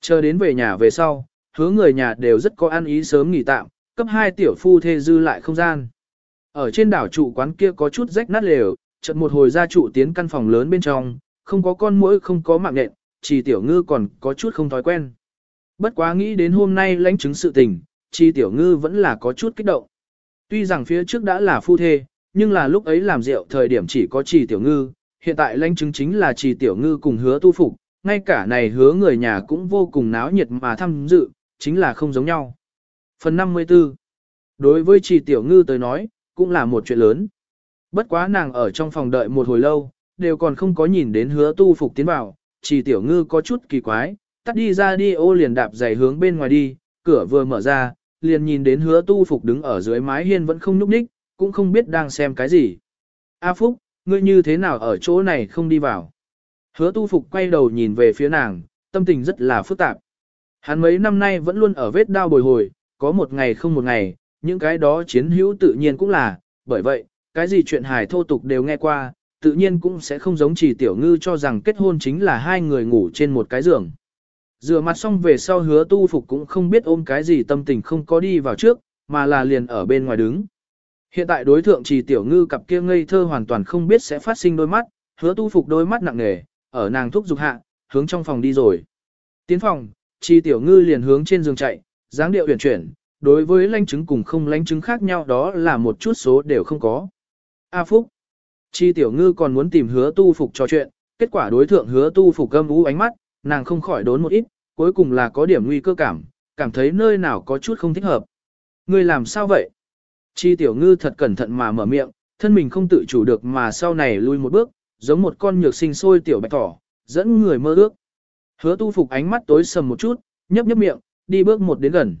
Chờ đến về nhà về sau, hứa người nhà đều rất có ăn ý sớm nghỉ tạm, cấp hai tiểu phu thê dư lại không gian. Ở trên đảo trụ quán kia có chút rách nát lều, chợt một hồi ra trụ tiến căn phòng lớn bên trong, không có con muỗi không có mạng nện, chỉ tiểu ngư còn có chút không thói quen. Bất quá nghĩ đến hôm nay lãnh chứng sự tình, chi tiểu ngư vẫn là có chút kích động. Tuy rằng phía trước đã là phu thê, nhưng là lúc ấy làm rượu thời điểm chỉ có Chi tiểu ngư, hiện tại lãnh chứng chính là Chi tiểu ngư cùng hứa tu phục, ngay cả này hứa người nhà cũng vô cùng náo nhiệt mà tham dự, chính là không giống nhau. Phần 54 Đối với Chi tiểu ngư tới nói, cũng là một chuyện lớn. Bất quá nàng ở trong phòng đợi một hồi lâu, đều còn không có nhìn đến hứa tu phục tiến vào, Chi tiểu ngư có chút kỳ quái, tắt đi ra đi ô liền đạp giày hướng bên ngoài đi, cửa vừa mở ra, liền nhìn đến hứa tu phục đứng ở dưới mái hiên vẫn không nhúc nhích, cũng không biết đang xem cái gì. A Phúc, ngươi như thế nào ở chỗ này không đi vào? Hứa tu phục quay đầu nhìn về phía nàng, tâm tình rất là phức tạp. Hắn mấy năm nay vẫn luôn ở vết đau bồi hồi, có một ngày không một ngày, những cái đó chiến hữu tự nhiên cũng là, bởi vậy, cái gì chuyện hài thô tục đều nghe qua, tự nhiên cũng sẽ không giống chỉ tiểu ngư cho rằng kết hôn chính là hai người ngủ trên một cái giường. Rửa mặt xong về sau hứa tu phục cũng không biết ôm cái gì tâm tình không có đi vào trước, mà là liền ở bên ngoài đứng. Hiện tại đối thượng trì tiểu ngư cặp kia ngây thơ hoàn toàn không biết sẽ phát sinh đôi mắt, hứa tu phục đôi mắt nặng nề, ở nàng thúc dục hạ, hướng trong phòng đi rồi. Tiến phòng, chi tiểu ngư liền hướng trên giường chạy, dáng điệu huyền chuyển, đối với lãnh chứng cùng không lãnh chứng khác nhau đó là một chút số đều không có. A Phúc. Chi tiểu ngư còn muốn tìm hứa tu phục trò chuyện, kết quả đối thượng hứa tu phục gâm ú ánh mắt, nàng không khỏi đốn một ít, cuối cùng là có điểm nguy cơ cảm, cảm thấy nơi nào có chút không thích hợp. Ngươi làm sao vậy? Chi tiểu ngư thật cẩn thận mà mở miệng, thân mình không tự chủ được mà sau này lui một bước, giống một con nhược sinh sôi tiểu bạch thỏ, dẫn người mơ ước. Hứa tu phục ánh mắt tối sầm một chút, nhấp nhấp miệng, đi bước một đến gần.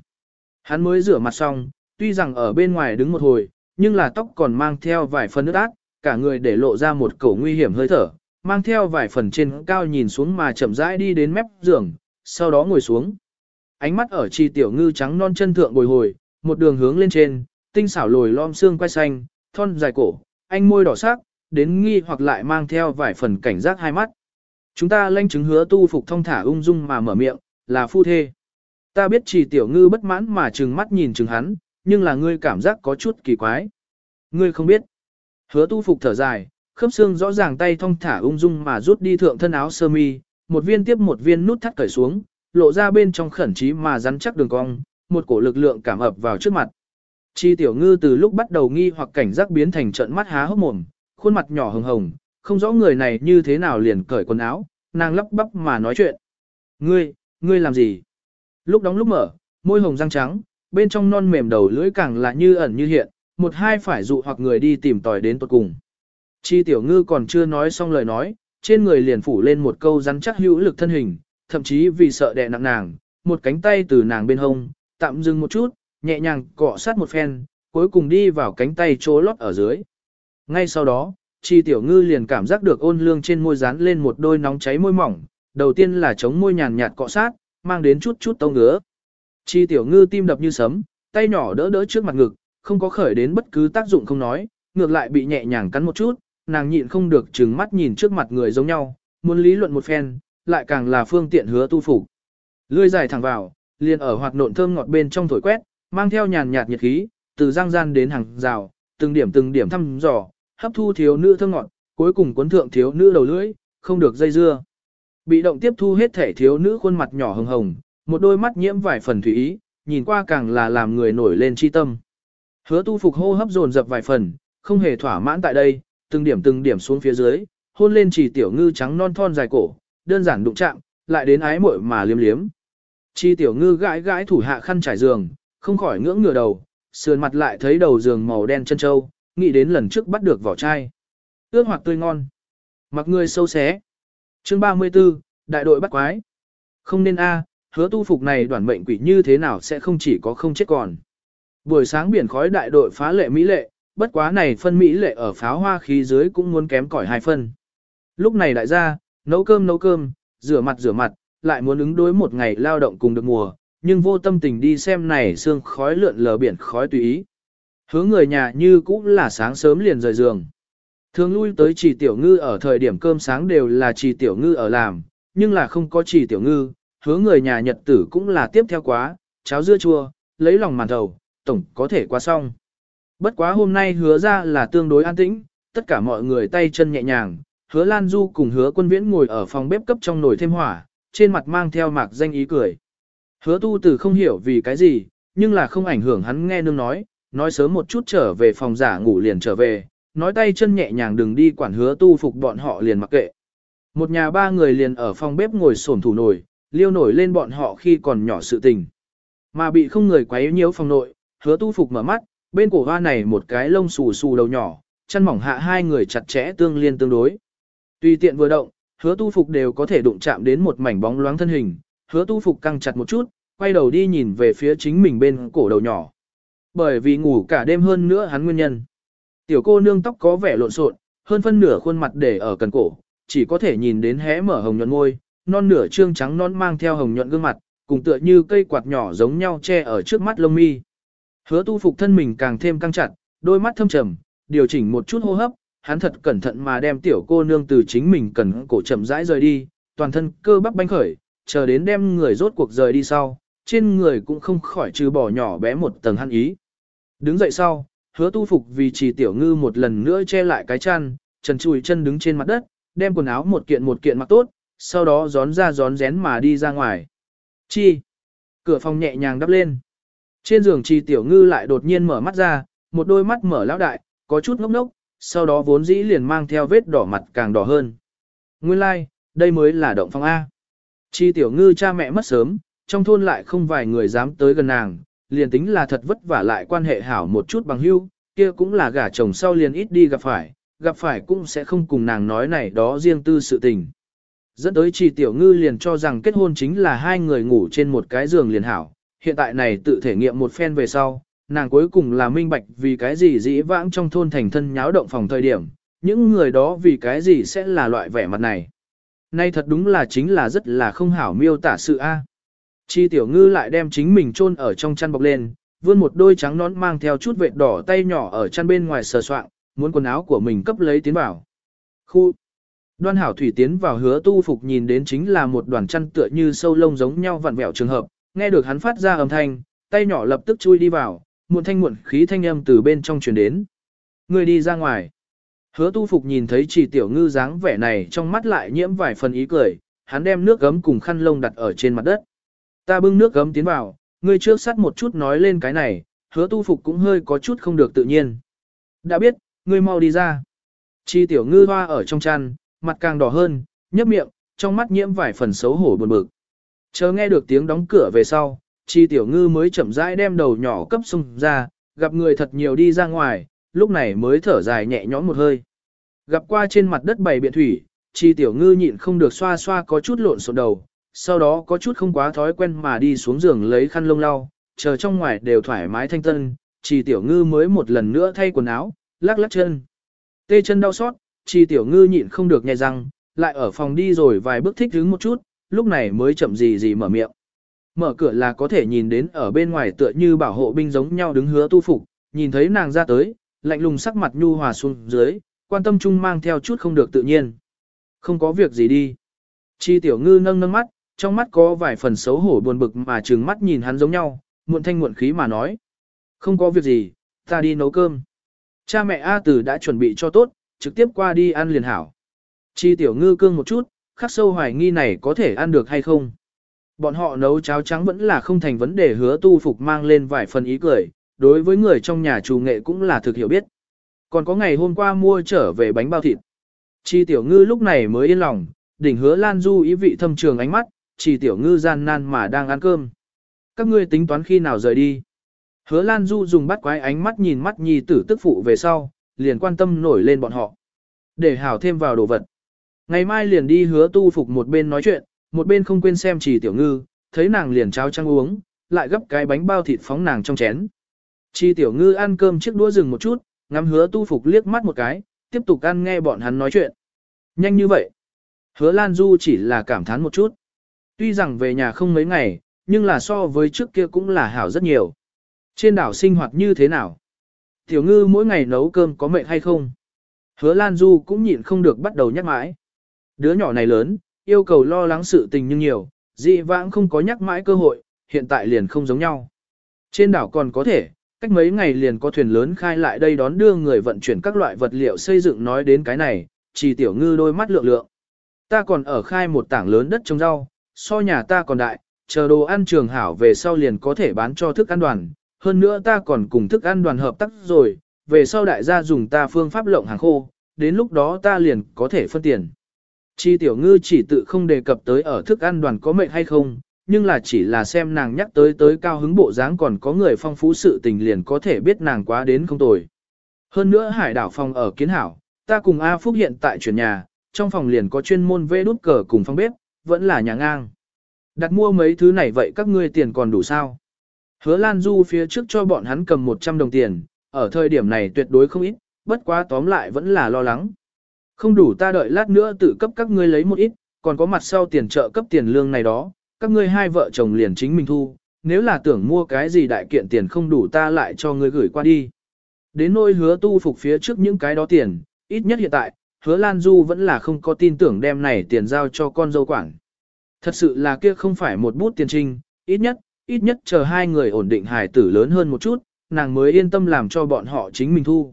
Hắn mới rửa mặt xong, tuy rằng ở bên ngoài đứng một hồi, nhưng là tóc còn mang theo vài phần nước ác, cả người để lộ ra một cổ nguy hiểm hơi thở, mang theo vài phần trên cao nhìn xuống mà chậm rãi đi đến mép giường, sau đó ngồi xuống. Ánh mắt ở chi tiểu ngư trắng non chân thượng bồi hồi, một đường hướng lên trên, tinh xảo lồi lom xương quai xanh, thon dài cổ, anh môi đỏ sắc, đến nghi hoặc lại mang theo vài phần cảnh giác hai mắt. Chúng ta lanh chứng hứa tu phục thông thả ung dung mà mở miệng, là phu thê. Ta biết chỉ tiểu ngư bất mãn mà trừng mắt nhìn trừng hắn, nhưng là ngươi cảm giác có chút kỳ quái. Ngươi không biết. Hứa tu phục thở dài, khớp xương rõ ràng tay thong thả ung dung mà rút đi thượng thân áo sơ mi, một viên tiếp một viên nút thắt cởi xuống, lộ ra bên trong khẩn trí mà rắn chắc đường cong, một cổ lực lượng cảm ập vào trước mặt. Chi tiểu ngư từ lúc bắt đầu nghi hoặc cảnh giác biến thành trận mắt há hốc mồm, khuôn mặt nhỏ hồng hồng, không rõ người này như thế nào liền cởi quần áo, nàng lắp bắp mà nói chuyện. Ngươi, ngươi làm gì? Lúc đóng lúc mở, môi hồng răng trắng, bên trong non mềm đầu lưỡi càng là như ẩn như hiện, một hai phải dụ hoặc người đi tìm tòi đến tuột cùng. Chi tiểu ngư còn chưa nói xong lời nói, trên người liền phủ lên một câu rắn chắc hữu lực thân hình, thậm chí vì sợ đè nặng nàng, một cánh tay từ nàng bên hông, tạm dừng một chút, nhẹ nhàng cọ sát một phen, cuối cùng đi vào cánh tay chỗ lót ở dưới. Ngay sau đó, chi tiểu ngư liền cảm giác được ôn lương trên môi dán lên một đôi nóng cháy môi mỏng, đầu tiên là chống môi nhàn nhạt cọ sát, mang đến chút chút tông ngứa. Chi tiểu ngư tim đập như sấm, tay nhỏ đỡ đỡ trước mặt ngực, không có khởi đến bất cứ tác dụng không nói, ngược lại bị nhẹ nhàng cắn một chút, nàng nhịn không được trừng mắt nhìn trước mặt người giống nhau, muốn lý luận một phen, lại càng là phương tiện hứa tu phục. lưỡi dài thẳng vào, liền ở hoạt nộn thơm ngọt bên trong thổi quét, mang theo nhàn nhạt nhiệt khí, từ giang gian đến hàng rào, từng điểm từng điểm thăm dò, hấp thu thiếu nữ thơm ngọt, cuối cùng cuốn thượng thiếu nữ đầu lưỡi, không được dây dưa. Bị động tiếp thu hết thể thiếu nữ khuôn mặt nhỏ hồng hồng, một đôi mắt nhiễm vài phần thủy ý, nhìn qua càng là làm người nổi lên chi tâm. Hứa tu phục hô hấp dồn dập vài phần, không hề thỏa mãn tại đây, từng điểm từng điểm xuống phía dưới, hôn lên chỉ tiểu ngư trắng non thon dài cổ, đơn giản đụng chạm, lại đến ái muội mà liếm liếm. Chi tiểu ngư gãi gãi thủ hạ khăn trải giường, không khỏi ngưỡng ngửa đầu, sườn mặt lại thấy đầu giường màu đen chân châu, nghĩ đến lần trước bắt được vỏ chai. Ước hoặc tươi ngon. Mặc người sâu xé. Chương 34, đại đội bắt quái. Không nên a, hứa tu phục này đoàn mệnh quỷ như thế nào sẽ không chỉ có không chết còn. Buổi sáng biển khói đại đội phá lệ mỹ lệ, bất quá này phân mỹ lệ ở pháo hoa khí dưới cũng muốn kém cỏi hai phân. Lúc này đại gia, nấu cơm nấu cơm, rửa mặt rửa mặt, lại muốn ứng đối một ngày lao động cùng được mùa, nhưng vô tâm tình đi xem này sương khói lượn lờ biển khói tùy ý. Hứa người nhà như cũng là sáng sớm liền rời giường. Thường lui tới trì tiểu ngư ở thời điểm cơm sáng đều là trì tiểu ngư ở làm, nhưng là không có trì tiểu ngư, hứa người nhà nhật tử cũng là tiếp theo quá, cháo dưa chua, lấy lòng màn thầu, tổng có thể qua xong. Bất quá hôm nay hứa ra là tương đối an tĩnh, tất cả mọi người tay chân nhẹ nhàng, hứa Lan Du cùng hứa quân viễn ngồi ở phòng bếp cấp trong nồi thêm hỏa, trên mặt mang theo mạc danh ý cười. Hứa tu tử không hiểu vì cái gì, nhưng là không ảnh hưởng hắn nghe nương nói, nói sớm một chút trở về phòng giả ngủ liền trở về, nói tay chân nhẹ nhàng đừng đi quản hứa tu phục bọn họ liền mặc kệ. Một nhà ba người liền ở phòng bếp ngồi xổm thủ nồi, liêu nổi lên bọn họ khi còn nhỏ sự tình. Mà bị không người quấy nhiễu phòng nội, hứa tu phục mở mắt, bên cổ hoa này một cái lông xù xù đầu nhỏ, chân mỏng hạ hai người chặt chẽ tương liên tương đối. Tùy tiện vừa động, hứa tu phục đều có thể đụng chạm đến một mảnh bóng loáng thân hình, hứa tu phục căng chặt một chút, quay đầu đi nhìn về phía chính mình bên cổ đầu nhỏ. Bởi vì ngủ cả đêm hơn nữa hắn nguyên nhân. Tiểu cô nương tóc có vẻ lộn xộn, hơn phân nửa khuôn mặt để ở cần cổ, chỉ có thể nhìn đến hé mở hồng nhuận môi, non nửa trương trắng non mang theo hồng nhuận gương mặt, cùng tựa như cây quạt nhỏ giống nhau che ở trước mắt lông mi. Hứa tu phục thân mình càng thêm căng chặt, đôi mắt thâm trầm, điều chỉnh một chút hô hấp, hắn thật cẩn thận mà đem tiểu cô nương từ chính mình cần cổ chậm rãi rời đi, toàn thân cơ bắp bánh khởi, chờ đến đem người rốt cuộc rời đi sau, trên người cũng không khỏi trừ bỏ nhỏ bé một tầng hăn ý. Đứng dậy sau, hứa tu phục vì chỉ tiểu ngư một lần nữa che lại cái chăn, trần chùi chân đứng trên mặt đất, đem quần áo một kiện một kiện mặc tốt, sau đó gión ra gión rén mà đi ra ngoài. Chi? Cửa phòng nhẹ nhàng đắp lên. Trên giường trì tiểu ngư lại đột nhiên mở mắt ra, một đôi mắt mở lão đại, có chút ngốc ngốc, sau đó vốn dĩ liền mang theo vết đỏ mặt càng đỏ hơn. Nguyên lai, like, đây mới là động phòng A. Chi tiểu ngư cha mẹ mất sớm, trong thôn lại không vài người dám tới gần nàng, liền tính là thật vất vả lại quan hệ hảo một chút bằng hữu, kia cũng là gả chồng sau liền ít đi gặp phải, gặp phải cũng sẽ không cùng nàng nói này đó riêng tư sự tình. Dẫn tới chỉ tiểu ngư liền cho rằng kết hôn chính là hai người ngủ trên một cái giường liền hảo, hiện tại này tự thể nghiệm một phen về sau, nàng cuối cùng là minh bạch vì cái gì dĩ vãng trong thôn thành thân nháo động phòng thời điểm, những người đó vì cái gì sẽ là loại vẻ mặt này. Nay thật đúng là chính là rất là không hảo miêu tả sự A. Chi tiểu ngư lại đem chính mình chôn ở trong chăn bọc lên, vươn một đôi trắng nón mang theo chút vệt đỏ tay nhỏ ở chăn bên ngoài sờ soạng, muốn quần áo của mình cấp lấy tiến vào. Khu Đoan hảo thủy tiến vào hứa tu phục nhìn đến chính là một đoàn chăn tựa như sâu lông giống nhau vặn vẹo trường hợp, nghe được hắn phát ra âm thanh, tay nhỏ lập tức chui đi vào, muộn thanh muộn khí thanh âm từ bên trong truyền đến. Người đi ra ngoài. Hứa tu phục nhìn thấy chỉ tiểu ngư dáng vẻ này trong mắt lại nhiễm vài phần ý cười, hắn đem nước gấm cùng khăn lông đặt ở trên mặt đất. Ta bưng nước gấm tiến vào, ngươi trước sắt một chút nói lên cái này, hứa tu phục cũng hơi có chút không được tự nhiên. Đã biết, ngươi mau đi ra. Chi tiểu ngư hoa ở trong chăn, mặt càng đỏ hơn, nhấp miệng, trong mắt nhiễm vài phần xấu hổ buồn bực. Chờ nghe được tiếng đóng cửa về sau, chi tiểu ngư mới chậm rãi đem đầu nhỏ cấp sung ra, gặp người thật nhiều đi ra ngoài, lúc này mới thở dài nhẹ nhõm một hơi. Gặp qua trên mặt đất bảy biện thủy, chi tiểu ngư nhịn không được xoa xoa có chút lộn xộn đầu, sau đó có chút không quá thói quen mà đi xuống giường lấy khăn lông lau, chờ trong ngoài đều thoải mái thanh tân, chi tiểu ngư mới một lần nữa thay quần áo, lắc lắc chân. Tê chân đau xót, chi tiểu ngư nhịn không được nhẹ răng, lại ở phòng đi rồi vài bước thích đứng một chút, lúc này mới chậm gì gì mở miệng. Mở cửa là có thể nhìn đến ở bên ngoài tựa như bảo hộ binh giống nhau đứng hứa tu phục, nhìn thấy nàng ra tới, lạnh lùng sắc mặt nhu hòa xuống dưới, quan tâm chung mang theo chút không được tự nhiên. Không có việc gì đi. Chi tiểu ngư nâng nâng mắt, trong mắt có vài phần xấu hổ buồn bực mà trừng mắt nhìn hắn giống nhau, muộn thanh muộn khí mà nói. Không có việc gì, ta đi nấu cơm. Cha mẹ A Tử đã chuẩn bị cho tốt, trực tiếp qua đi ăn liền hảo. Chi tiểu ngư cương một chút, khắc sâu hoài nghi này có thể ăn được hay không. Bọn họ nấu cháo trắng vẫn là không thành vấn đề hứa tu phục mang lên vài phần ý cười, đối với người trong nhà chủ nghệ cũng là thực hiểu biết. Còn có ngày hôm qua mua trở về bánh bao thịt. Chi tiểu ngư lúc này mới yên lòng, đỉnh hứa lan du ý vị thâm trường ánh mắt, chi tiểu ngư gian nan mà đang ăn cơm. Các ngươi tính toán khi nào rời đi. Hứa lan du dùng bắt quái ánh mắt nhìn mắt nhi tử tức phụ về sau, liền quan tâm nổi lên bọn họ. Để hảo thêm vào đồ vật. Ngày mai liền đi hứa tu phục một bên nói chuyện, một bên không quên xem chỉ tiểu ngư, thấy nàng liền cháo trăng uống, lại gấp cái bánh bao thịt phóng nàng trong chén. Chi tiểu ngư ăn cơm chiếc đũa dừng một chút, ngắm hứa tu phục liếc mắt một cái, tiếp tục ăn nghe bọn hắn nói chuyện. Nhanh như vậy. Hứa Lan Du chỉ là cảm thán một chút. Tuy rằng về nhà không mấy ngày, nhưng là so với trước kia cũng là hảo rất nhiều. Trên đảo sinh hoạt như thế nào? Tiểu ngư mỗi ngày nấu cơm có mệt hay không? Hứa Lan Du cũng nhịn không được bắt đầu nhắc mãi. Đứa nhỏ này lớn, yêu cầu lo lắng sự tình nhưng nhiều, dị vãng không có nhắc mãi cơ hội, hiện tại liền không giống nhau. Trên đảo còn có thể, cách mấy ngày liền có thuyền lớn khai lại đây đón đưa người vận chuyển các loại vật liệu xây dựng nói đến cái này, chỉ tiểu ngư đôi mắt lượng lượng. Ta còn ở khai một tảng lớn đất trồng rau, so nhà ta còn đại, chờ đồ ăn trường hảo về sau liền có thể bán cho thức ăn đoàn, hơn nữa ta còn cùng thức ăn đoàn hợp tác rồi, về sau đại gia dùng ta phương pháp lộng hàng khô, đến lúc đó ta liền có thể phân tiền. Chi tiểu ngư chỉ tự không đề cập tới ở thức ăn đoàn có mệnh hay không, nhưng là chỉ là xem nàng nhắc tới tới cao hứng bộ dáng còn có người phong phú sự tình liền có thể biết nàng quá đến không tồi. Hơn nữa hải đảo phòng ở kiến hảo, ta cùng A Phúc hiện tại chuyển nhà, trong phòng liền có chuyên môn vê đút cờ cùng phòng bếp, vẫn là nhà ngang. Đặt mua mấy thứ này vậy các ngươi tiền còn đủ sao? Hứa Lan Du phía trước cho bọn hắn cầm 100 đồng tiền, ở thời điểm này tuyệt đối không ít, bất quá tóm lại vẫn là lo lắng. Không đủ ta đợi lát nữa tự cấp các ngươi lấy một ít, còn có mặt sau tiền trợ cấp tiền lương này đó, các ngươi hai vợ chồng liền chính mình thu, nếu là tưởng mua cái gì đại kiện tiền không đủ ta lại cho ngươi gửi qua đi. Đến nỗi hứa tu phục phía trước những cái đó tiền, ít nhất hiện tại, hứa Lan Du vẫn là không có tin tưởng đem này tiền giao cho con dâu quảng. Thật sự là kia không phải một bút tiền trinh, ít nhất, ít nhất chờ hai người ổn định hài tử lớn hơn một chút, nàng mới yên tâm làm cho bọn họ chính mình thu.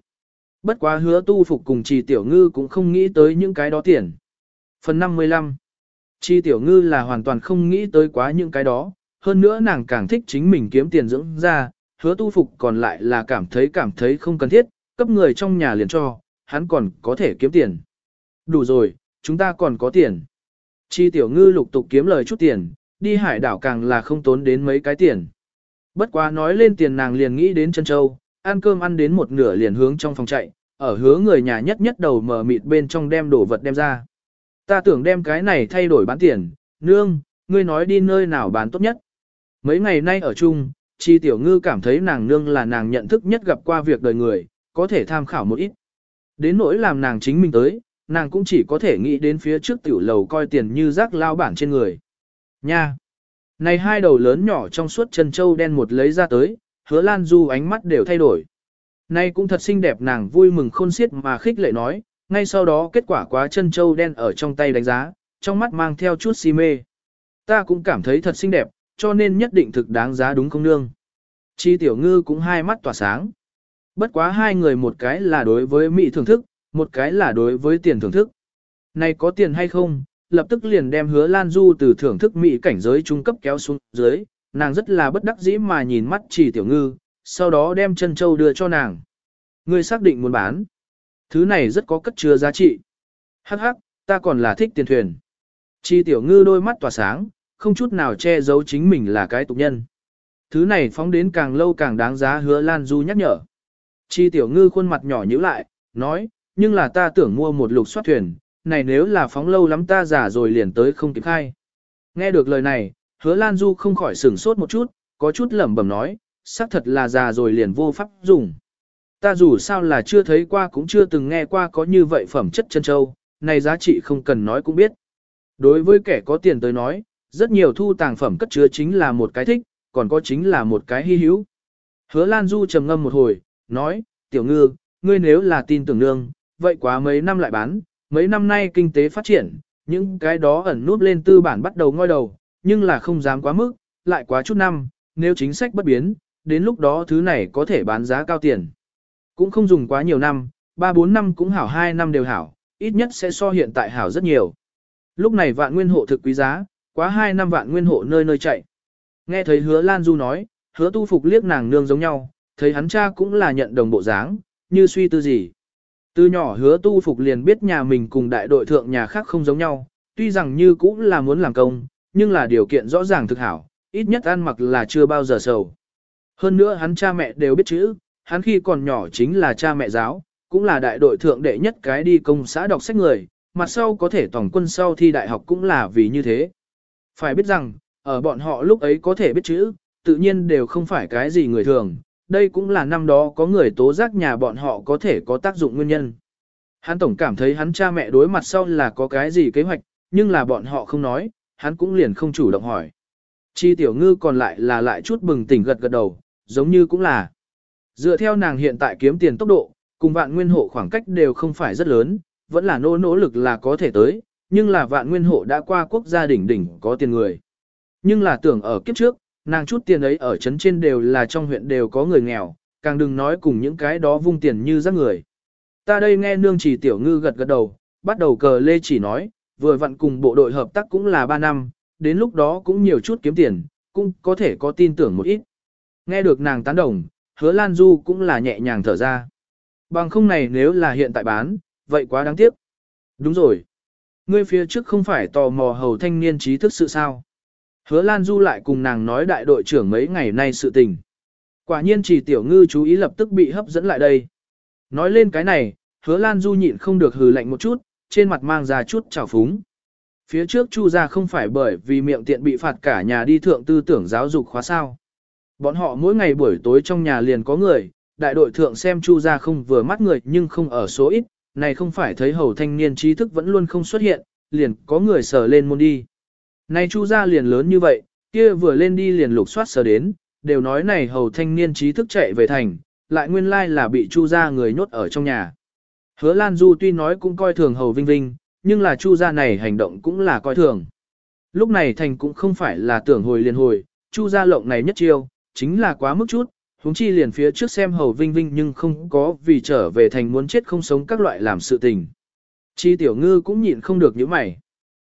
Bất quá hứa tu phục cùng trì tiểu ngư cũng không nghĩ tới những cái đó tiền. Phần 55 Chi tiểu ngư là hoàn toàn không nghĩ tới quá những cái đó, hơn nữa nàng càng thích chính mình kiếm tiền dưỡng ra, hứa tu phục còn lại là cảm thấy cảm thấy không cần thiết, cấp người trong nhà liền cho, hắn còn có thể kiếm tiền. Đủ rồi, chúng ta còn có tiền. Chi tiểu ngư lục tục kiếm lời chút tiền, đi hải đảo càng là không tốn đến mấy cái tiền. Bất quá nói lên tiền nàng liền nghĩ đến chân châu, ăn cơm ăn đến một nửa liền hướng trong phòng chạy, ở hứa người nhà nhất nhất đầu mở mịt bên trong đem đồ vật đem ra. Ta tưởng đem cái này thay đổi bán tiền, nương, ngươi nói đi nơi nào bán tốt nhất. Mấy ngày nay ở chung, chi tiểu ngư cảm thấy nàng nương là nàng nhận thức nhất gặp qua việc đời người, có thể tham khảo một ít. Đến nỗi làm nàng chính mình tới, nàng cũng chỉ có thể nghĩ đến phía trước tiểu lầu coi tiền như rác lao bản trên người. Nha! Này hai đầu lớn nhỏ trong suốt chân châu đen một lấy ra tới, hứa lan du ánh mắt đều thay đổi. Nay cũng thật xinh đẹp nàng vui mừng khôn xiết mà khích lệ nói, ngay sau đó kết quả quá chân châu đen ở trong tay đánh giá, trong mắt mang theo chút si mê. Ta cũng cảm thấy thật xinh đẹp, cho nên nhất định thực đáng giá đúng không nương. Chi tiểu ngư cũng hai mắt tỏa sáng. Bất quá hai người một cái là đối với mỹ thưởng thức, một cái là đối với tiền thưởng thức. Này có tiền hay không, lập tức liền đem hứa Lan Du từ thưởng thức mỹ cảnh giới trung cấp kéo xuống dưới, nàng rất là bất đắc dĩ mà nhìn mắt chỉ tiểu ngư, sau đó đem chân châu đưa cho nàng. Ngươi xác định muốn bán. Thứ này rất có cất chứa giá trị. Hắc hắc, ta còn là thích tiền thuyền. Chi tiểu ngư đôi mắt tỏa sáng, không chút nào che giấu chính mình là cái tục nhân. Thứ này phóng đến càng lâu càng đáng giá hứa Lan Du nhắc nhở. Chi tiểu ngư khuôn mặt nhỏ nhíu lại, nói, nhưng là ta tưởng mua một lục xoát thuyền, này nếu là phóng lâu lắm ta giả rồi liền tới không kịp khai. Nghe được lời này, hứa Lan Du không khỏi sửng sốt một chút, có chút lẩm bẩm nói, xác thật là già rồi liền vô pháp dùng. Ta dù sao là chưa thấy qua cũng chưa từng nghe qua có như vậy phẩm chất chân châu, này giá trị không cần nói cũng biết. Đối với kẻ có tiền tới nói, rất nhiều thu tàng phẩm cất chứa chính là một cái thích, còn có chính là một cái hy hữu. Hứa Lan Du trầm ngâm một hồi, nói, tiểu ngư, ngươi nếu là tin tưởng nương, vậy quá mấy năm lại bán, mấy năm nay kinh tế phát triển, những cái đó ẩn núp lên tư bản bắt đầu ngoi đầu, nhưng là không dám quá mức, lại quá chút năm, nếu chính sách bất biến, đến lúc đó thứ này có thể bán giá cao tiền. Cũng không dùng quá nhiều năm, 3-4 năm cũng hảo 2 năm đều hảo, ít nhất sẽ so hiện tại hảo rất nhiều. Lúc này vạn nguyên hộ thực quý giá, quá 2 năm vạn nguyên hộ nơi nơi chạy. Nghe thấy hứa Lan Du nói, hứa tu phục liếc nàng nương giống nhau, thấy hắn cha cũng là nhận đồng bộ dáng, như suy tư gì. Từ nhỏ hứa tu phục liền biết nhà mình cùng đại đội thượng nhà khác không giống nhau, tuy rằng như cũng là muốn làm công, nhưng là điều kiện rõ ràng thực hảo, ít nhất ăn mặc là chưa bao giờ sầu. Hơn nữa hắn cha mẹ đều biết chữ, hắn khi còn nhỏ chính là cha mẹ giáo, cũng là đại đội thượng đệ nhất cái đi công xã đọc sách người, mặt sau có thể tổng quân sau thi đại học cũng là vì như thế. Phải biết rằng, ở bọn họ lúc ấy có thể biết chữ, tự nhiên đều không phải cái gì người thường, đây cũng là năm đó có người tố giác nhà bọn họ có thể có tác dụng nguyên nhân. Hắn tổng cảm thấy hắn cha mẹ đối mặt sau là có cái gì kế hoạch, nhưng là bọn họ không nói, hắn cũng liền không chủ động hỏi. Chi tiểu ngư còn lại là lại chút bừng tỉnh gật gật đầu, giống như cũng là. Dựa theo nàng hiện tại kiếm tiền tốc độ, cùng vạn nguyên hộ khoảng cách đều không phải rất lớn, vẫn là nỗ nỗ lực là có thể tới, nhưng là vạn nguyên hộ đã qua quốc gia đỉnh đỉnh có tiền người. Nhưng là tưởng ở kiếp trước, nàng chút tiền ấy ở trấn trên đều là trong huyện đều có người nghèo, càng đừng nói cùng những cái đó vung tiền như rác người. Ta đây nghe nương chỉ tiểu ngư gật gật đầu, bắt đầu cờ lê chỉ nói, vừa vặn cùng bộ đội hợp tác cũng là 3 năm, đến lúc đó cũng nhiều chút kiếm tiền, cũng có thể có tin tưởng một ít. Nghe được nàng tán đồng, hứa Lan Du cũng là nhẹ nhàng thở ra. Bằng không này nếu là hiện tại bán, vậy quá đáng tiếc. Đúng rồi. Ngươi phía trước không phải tò mò hầu thanh niên trí thức sự sao. Hứa Lan Du lại cùng nàng nói đại đội trưởng mấy ngày nay sự tình. Quả nhiên chỉ tiểu ngư chú ý lập tức bị hấp dẫn lại đây. Nói lên cái này, hứa Lan Du nhịn không được hừ lạnh một chút, trên mặt mang ra chút trào phúng. Phía trước Chu gia không phải bởi vì miệng tiện bị phạt cả nhà đi thượng tư tưởng giáo dục khóa sao. Bọn họ mỗi ngày buổi tối trong nhà liền có người, đại đội thượng xem Chu gia không vừa mắt người nhưng không ở số ít, này không phải thấy hầu thanh niên trí thức vẫn luôn không xuất hiện, liền có người sờ lên môn đi. Này Chu gia liền lớn như vậy, kia vừa lên đi liền lục soát sờ đến, đều nói này hầu thanh niên trí thức chạy về thành, lại nguyên lai là bị Chu gia người nhốt ở trong nhà. Hứa Lan Du tuy nói cũng coi thường hầu vinh vinh, nhưng là Chu gia này hành động cũng là coi thường. Lúc này thành cũng không phải là tưởng hồi liền hồi, Chu gia lộng này nhất chiêu, chính là quá mức chút, huống chi liền phía trước xem hầu vinh vinh nhưng không có vì trở về thành muốn chết không sống các loại làm sự tình. Chi tiểu ngư cũng nhịn không được những mày.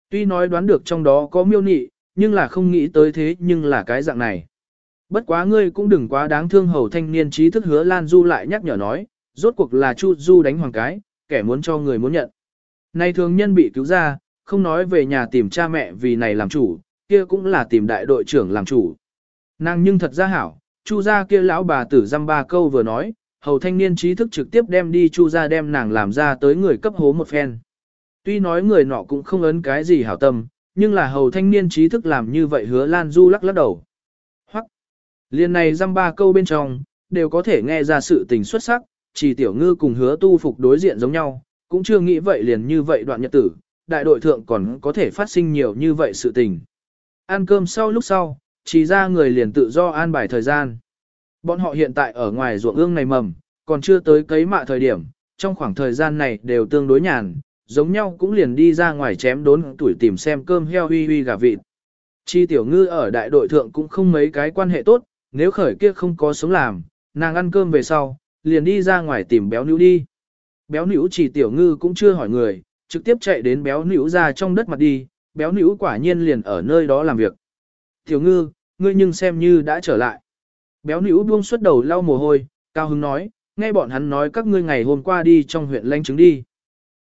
Tuy nói đoán được trong đó có miêu nị, nhưng là không nghĩ tới thế nhưng là cái dạng này. Bất quá ngươi cũng đừng quá đáng thương hầu thanh niên trí thức hứa Lan Du lại nhắc nhở nói, rốt cuộc là Chu Du đánh hoàng cái, kẻ muốn cho người muốn nhận. Nay thường nhân bị cứu ra, không nói về nhà tìm cha mẹ vì này làm chủ, kia cũng là tìm đại đội trưởng làm chủ. Nàng nhưng thật ra hảo, Chu gia kia lão bà tử dăm ba câu vừa nói, hầu thanh niên trí thức trực tiếp đem đi Chu gia đem nàng làm ra tới người cấp hố một phen. Tuy nói người nọ cũng không ấn cái gì hảo tâm, nhưng là hầu thanh niên trí thức làm như vậy hứa Lan Du lắc lắc đầu. Hoặc, liền này dăm ba câu bên trong, đều có thể nghe ra sự tình xuất sắc, chỉ tiểu ngư cùng hứa tu phục đối diện giống nhau, cũng chưa nghĩ vậy liền như vậy đoạn nhật tử, đại đội thượng còn có thể phát sinh nhiều như vậy sự tình. Ăn cơm sau lúc sau, chỉ ra người liền tự do an bài thời gian. Bọn họ hiện tại ở ngoài ruộng ương này mầm, còn chưa tới cấy mạ thời điểm, trong khoảng thời gian này đều tương đối nhàn, giống nhau cũng liền đi ra ngoài chém đốn tuổi tìm xem cơm heo huy huy gà vịt. Chi tiểu ngư ở đại đội thượng cũng không mấy cái quan hệ tốt, nếu khởi kia không có sống làm, nàng ăn cơm về sau, liền đi ra ngoài tìm béo nữ đi. Béo nữ chỉ tiểu ngư cũng chưa hỏi người, trực tiếp chạy đến béo nữ ra trong đất mặt đi, béo nữ quả nhiên liền ở nơi đó làm việc. Tiểu ngư, ngươi nhưng xem như đã trở lại. Béo nữ buông suốt đầu lau mồ hôi, cao hứng nói, nghe bọn hắn nói các ngươi ngày hôm qua đi trong huyện lanh trứng đi.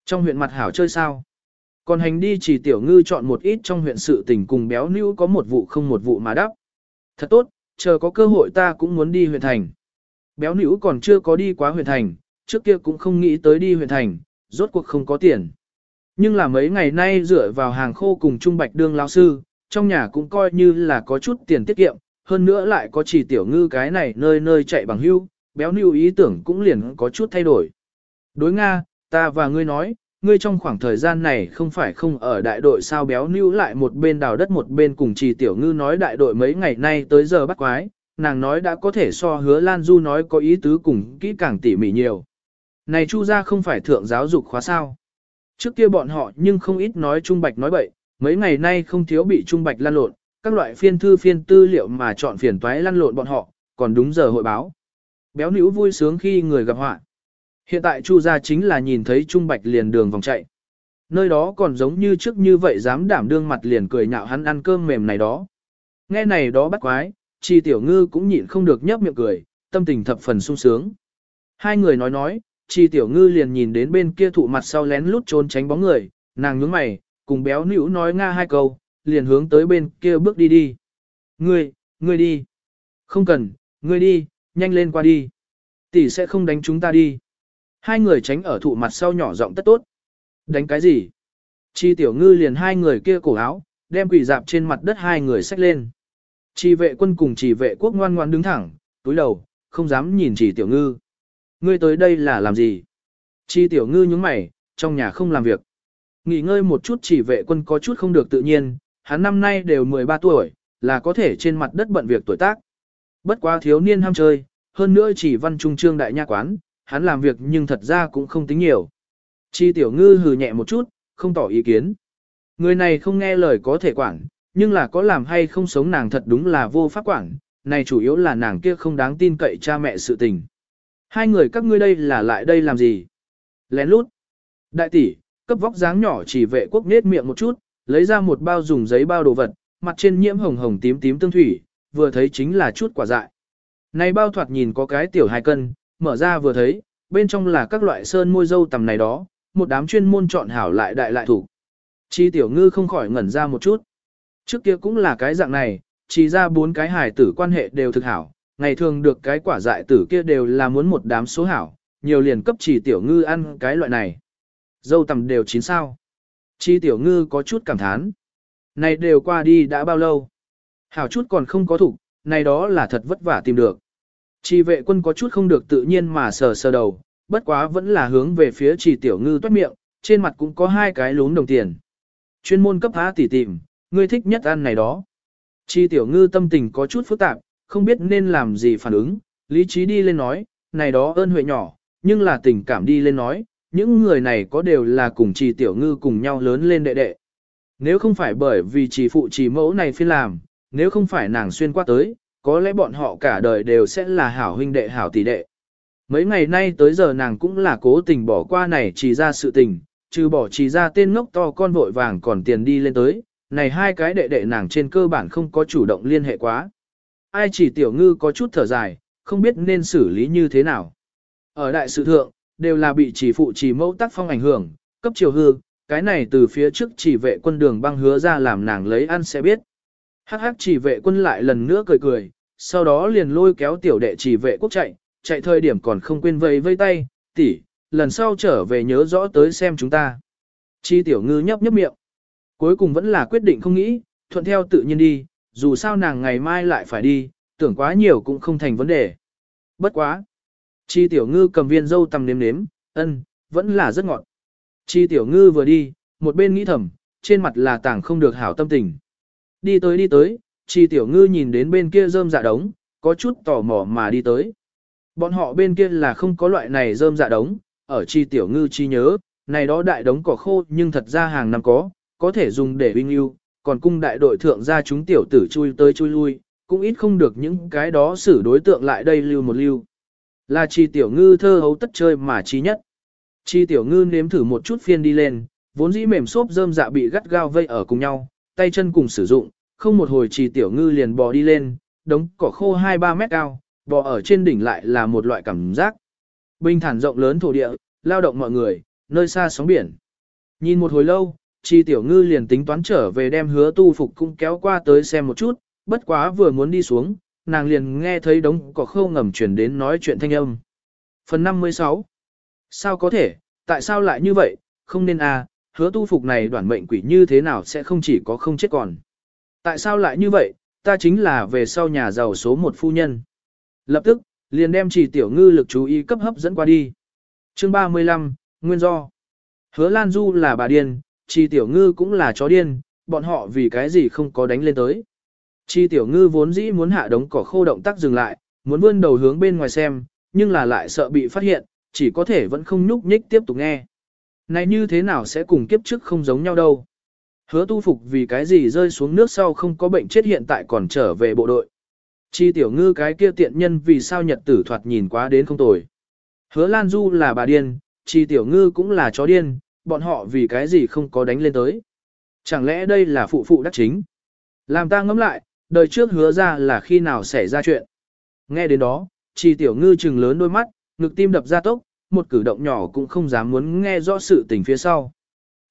Trong huyện mặt hảo chơi sao? Còn hành đi chỉ tiểu ngư chọn một ít trong huyện sự tình cùng béo nữ có một vụ không một vụ mà đáp. Thật tốt, chờ có cơ hội ta cũng muốn đi huyện thành. Béo nữ còn chưa có đi quá huyện thành, trước kia cũng không nghĩ tới đi huyện thành, rốt cuộc không có tiền. Nhưng là mấy ngày nay dựa vào hàng khô cùng Trung Bạch Đương lao sư, trong nhà cũng coi như là có chút tiền tiết kiệm, hơn nữa lại có chỉ tiểu ngư cái này nơi nơi chạy bằng hưu, béo nữ ý tưởng cũng liền có chút thay đổi. Đối Nga, ta và ngươi nói, ngươi trong khoảng thời gian này không phải không ở đại đội sao béo nữ lại một bên đào đất một bên cùng chỉ tiểu ngư nói đại đội mấy ngày nay tới giờ bắt quái, nàng nói đã có thể so hứa Lan Du nói có ý tứ cùng kỹ càng tỉ mỉ nhiều. Này Chu gia không phải thượng giáo dục khóa sao. Trước kia bọn họ nhưng không ít nói Trung Bạch nói bậy, mấy ngày nay không thiếu bị Trung Bạch lan lộn, các loại phiên thư phiên tư liệu mà chọn phiền toái lăn lộn bọn họ, còn đúng giờ hội báo. Béo nữ vui sướng khi người gặp họa. Hiện tại Chu gia chính là nhìn thấy Trung Bạch liền đường vòng chạy. Nơi đó còn giống như trước như vậy dám đảm đương mặt liền cười nhạo hắn ăn cơm mềm này đó. Nghe này đó bắt quái, chi tiểu ngư cũng nhịn không được nhấp miệng cười, tâm tình thập phần sung sướng. Hai người nói nói, chi tiểu ngư liền nhìn đến bên kia thụ mặt sau lén lút trốn tránh bóng người, nàng nhướng mày, cùng béo nữ nói nga hai câu, liền hướng tới bên kia bước đi đi. Ngươi, ngươi đi. Không cần, ngươi đi, nhanh lên qua đi. Tỷ sẽ không đánh chúng ta đi. Hai người tránh ở thụ mặt sau nhỏ giọng tất tốt. Đánh cái gì? Chi tiểu ngư liền hai người kia cổ áo, đem quỷ dạp trên mặt đất hai người xách lên. Chi vệ quân cùng chỉ vệ quốc ngoan ngoan đứng thẳng, túi đầu, không dám nhìn chỉ tiểu ngư. Ngươi tới đây là làm gì? Chi tiểu ngư nhướng mày, trong nhà không làm việc. Nghỉ ngơi một chút chỉ vệ quân có chút không được tự nhiên, hắn năm nay đều 13 tuổi, là có thể trên mặt đất bận việc tuổi tác. Bất quá thiếu niên ham chơi, hơn nữa chỉ văn trung trương đại nha quán, hắn làm việc nhưng thật ra cũng không tính nhiều. Chi tiểu ngư hừ nhẹ một chút, không tỏ ý kiến. Người này không nghe lời có thể quản, nhưng là có làm hay không sống nàng thật đúng là vô pháp quản, này chủ yếu là nàng kia không đáng tin cậy cha mẹ sự tình. Hai người các ngươi đây là lại đây làm gì? Lén lút. Đại tỷ, cấp vóc dáng nhỏ chỉ vệ quốc nết miệng một chút, lấy ra một bao dùng giấy bao đồ vật, mặt trên nhiễm hồng hồng tím tím tương thủy, vừa thấy chính là chút quả dại. Này bao thoạt nhìn có cái tiểu hai cân, mở ra vừa thấy, bên trong là các loại sơn môi dâu tầm này đó, một đám chuyên môn chọn hảo lại đại lại thủ. Chi tiểu ngư không khỏi ngẩn ra một chút. Trước kia cũng là cái dạng này, chỉ ra bốn cái hài tử quan hệ đều thực hảo, ngày thường được cái quả dại tử kia đều là muốn một đám số hảo, nhiều liền cấp chỉ tiểu ngư ăn cái loại này. Dâu tầm đều chín sao. Chi tiểu ngư có chút cảm thán. Này đều qua đi đã bao lâu? Hảo chút còn không có thủ, này đó là thật vất vả tìm được. Chi vệ quân có chút không được tự nhiên mà sờ sờ đầu, bất quá vẫn là hướng về phía chỉ tiểu ngư toát miệng, trên mặt cũng có hai cái lún đồng tiền. Chuyên môn cấp há tỉ tìm, ngươi thích nhất ăn này đó. Chi tiểu ngư tâm tình có chút phức tạp, không biết nên làm gì phản ứng, lý trí đi lên nói, này đó ơn huệ nhỏ, nhưng là tình cảm đi lên nói, những người này có đều là cùng chi tiểu ngư cùng nhau lớn lên đệ đệ. Nếu không phải bởi vì chỉ phụ chỉ mẫu này phi làm, nếu không phải nàng xuyên qua tới, có lẽ bọn họ cả đời đều sẽ là hảo huynh đệ hảo tỷ đệ. Mấy ngày nay tới giờ nàng cũng là cố tình bỏ qua này chỉ ra sự tình, trừ bỏ chỉ ra tên ngốc to con vội vàng còn tiền đi lên tới, này hai cái đệ đệ nàng trên cơ bản không có chủ động liên hệ quá. Ai chỉ tiểu ngư có chút thở dài, không biết nên xử lý như thế nào. Ở đại sự thượng, đều là bị chỉ phụ chỉ mẫu tác phong ảnh hưởng, cấp chiều hư, cái này từ phía trước chỉ vệ quân đường băng hứa ra làm nàng lấy ăn sẽ biết. Hắc hắc chỉ vệ quân lại lần nữa cười cười, sau đó liền lôi kéo tiểu đệ chỉ vệ quốc chạy, chạy thời điểm còn không quên vây vây tay, tỷ, lần sau trở về nhớ rõ tới xem chúng ta. Chi tiểu ngư nhấp nhấp miệng. Cuối cùng vẫn là quyết định không nghĩ, thuận theo tự nhiên đi, dù sao nàng ngày mai lại phải đi, tưởng quá nhiều cũng không thành vấn đề. Bất quá. Chi tiểu ngư cầm viên dâu tầm nếm nếm, ân, vẫn là rất ngọt. Chi tiểu ngư vừa đi, một bên nghĩ thầm, trên mặt là tảng không được hảo tâm tình. Đi tới đi tới, chi tiểu ngư nhìn đến bên kia rơm dạ đống, có chút tò mò mà đi tới. Bọn họ bên kia là không có loại này rơm dạ đống, ở chi tiểu ngư chi nhớ, này đó đại đống cỏ khô nhưng thật ra hàng năm có, có thể dùng để uy lưu, còn cung đại đội thượng ra chúng tiểu tử chui tới chui lui, cũng ít không được những cái đó xử đối tượng lại đây lưu một lưu. Là chi tiểu ngư thơ hấu tất chơi mà chi nhất. Chi tiểu ngư nếm thử một chút phiên đi lên, vốn dĩ mềm xốp rơm dạ bị gắt gao vây ở cùng nhau, tay chân cùng sử dụng, không một hồi chi tiểu ngư liền bò đi lên, đống cỏ khô 2-3 mét cao, bò ở trên đỉnh lại là một loại cảm giác. Bình thản rộng lớn thổ địa, lao động mọi người, nơi xa sóng biển. Nhìn một hồi lâu, chi tiểu ngư liền tính toán trở về đem hứa tu phục cũng kéo qua tới xem một chút, bất quá vừa muốn đi xuống, nàng liền nghe thấy đống cỏ khô ngầm chuyển đến nói chuyện thanh âm. Phần 56 Sao có thể, tại sao lại như vậy, không nên à, hứa tu phục này đoạn mệnh quỷ như thế nào sẽ không chỉ có không chết còn. Tại sao lại như vậy, ta chính là về sau nhà giàu số một phu nhân. Lập tức, liền đem chỉ tiểu ngư lực chú ý cấp hấp dẫn qua đi. Chương 35, Nguyên do. Hứa Lan Du là bà điên, Chi tiểu ngư cũng là chó điên, bọn họ vì cái gì không có đánh lên tới. Chi tiểu ngư vốn dĩ muốn hạ đống cỏ khô động tác dừng lại, muốn vươn đầu hướng bên ngoài xem, nhưng là lại sợ bị phát hiện, chỉ có thể vẫn không nhúc nhích tiếp tục nghe. Này như thế nào sẽ cùng kiếp trước không giống nhau đâu. Hứa tu phục vì cái gì rơi xuống nước sau không có bệnh chết hiện tại còn trở về bộ đội. Chi tiểu ngư cái kia tiện nhân vì sao nhật tử thoạt nhìn quá đến không tồi. Hứa Lan Du là bà điên, chi tiểu ngư cũng là chó điên, bọn họ vì cái gì không có đánh lên tới. Chẳng lẽ đây là phụ phụ đắc chính? Làm ta ngẫm lại, đời trước hứa ra là khi nào xảy ra chuyện. Nghe đến đó, chi tiểu ngư trừng lớn đôi mắt, ngực tim đập ra tốc, một cử động nhỏ cũng không dám muốn nghe rõ sự tình phía sau.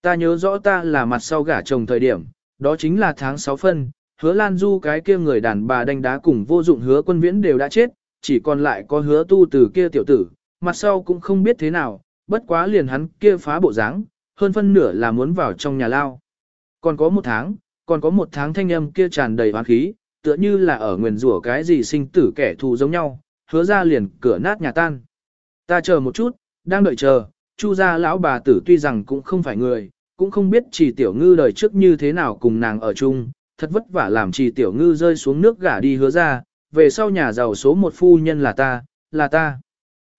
Ta nhớ rõ ta là mặt sau gả chồng thời điểm, đó chính là tháng 6 phân, hứa Lan Du cái kia người đàn bà đánh đá cùng vô dụng hứa quân viễn đều đã chết, chỉ còn lại có hứa tu từ kia tiểu tử, mặt sau cũng không biết thế nào, bất quá liền hắn kia phá bộ dáng, hơn phân nửa là muốn vào trong nhà lao. Còn có một tháng, còn có một tháng thanh âm kia tràn đầy hoán khí, tựa như là ở nguyền rủa cái gì sinh tử kẻ thù giống nhau, hứa ra liền cửa nát nhà tan. Ta chờ một chút, đang đợi chờ, chu gia lão bà tử tuy rằng cũng không phải người, cũng không biết chỉ tiểu ngư đời trước như thế nào cùng nàng ở chung, thật vất vả làm chỉ tiểu ngư rơi xuống nước gả đi hứa ra, về sau nhà giàu số một phu nhân là ta, là ta.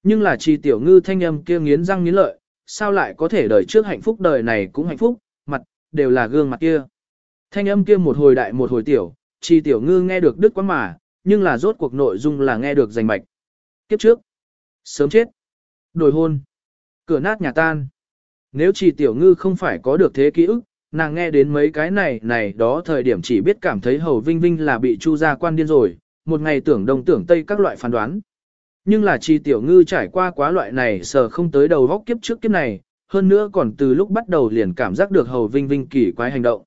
Nhưng là chi tiểu ngư thanh âm kia nghiến răng nghiến lợi, sao lại có thể đời trước hạnh phúc đời này cũng hạnh phúc, mặt, đều là gương mặt kia. Thanh âm kia một hồi đại một hồi tiểu, chi tiểu ngư nghe được đức quá mà, nhưng là rốt cuộc nội dung là nghe được rành mạch. Kiếp trước, sớm chết, đổi hôn, cửa nát nhà tan. Nếu chi tiểu ngư không phải có được thế ký ức, nàng nghe đến mấy cái này này đó thời điểm chỉ biết cảm thấy hầu vinh vinh là bị chu gia quan điên rồi, một ngày tưởng đông tưởng tây các loại phán đoán. Nhưng là chi tiểu ngư trải qua quá loại này sờ không tới đầu góc kiếp trước kiếp này, hơn nữa còn từ lúc bắt đầu liền cảm giác được hầu vinh vinh kỳ quái hành động.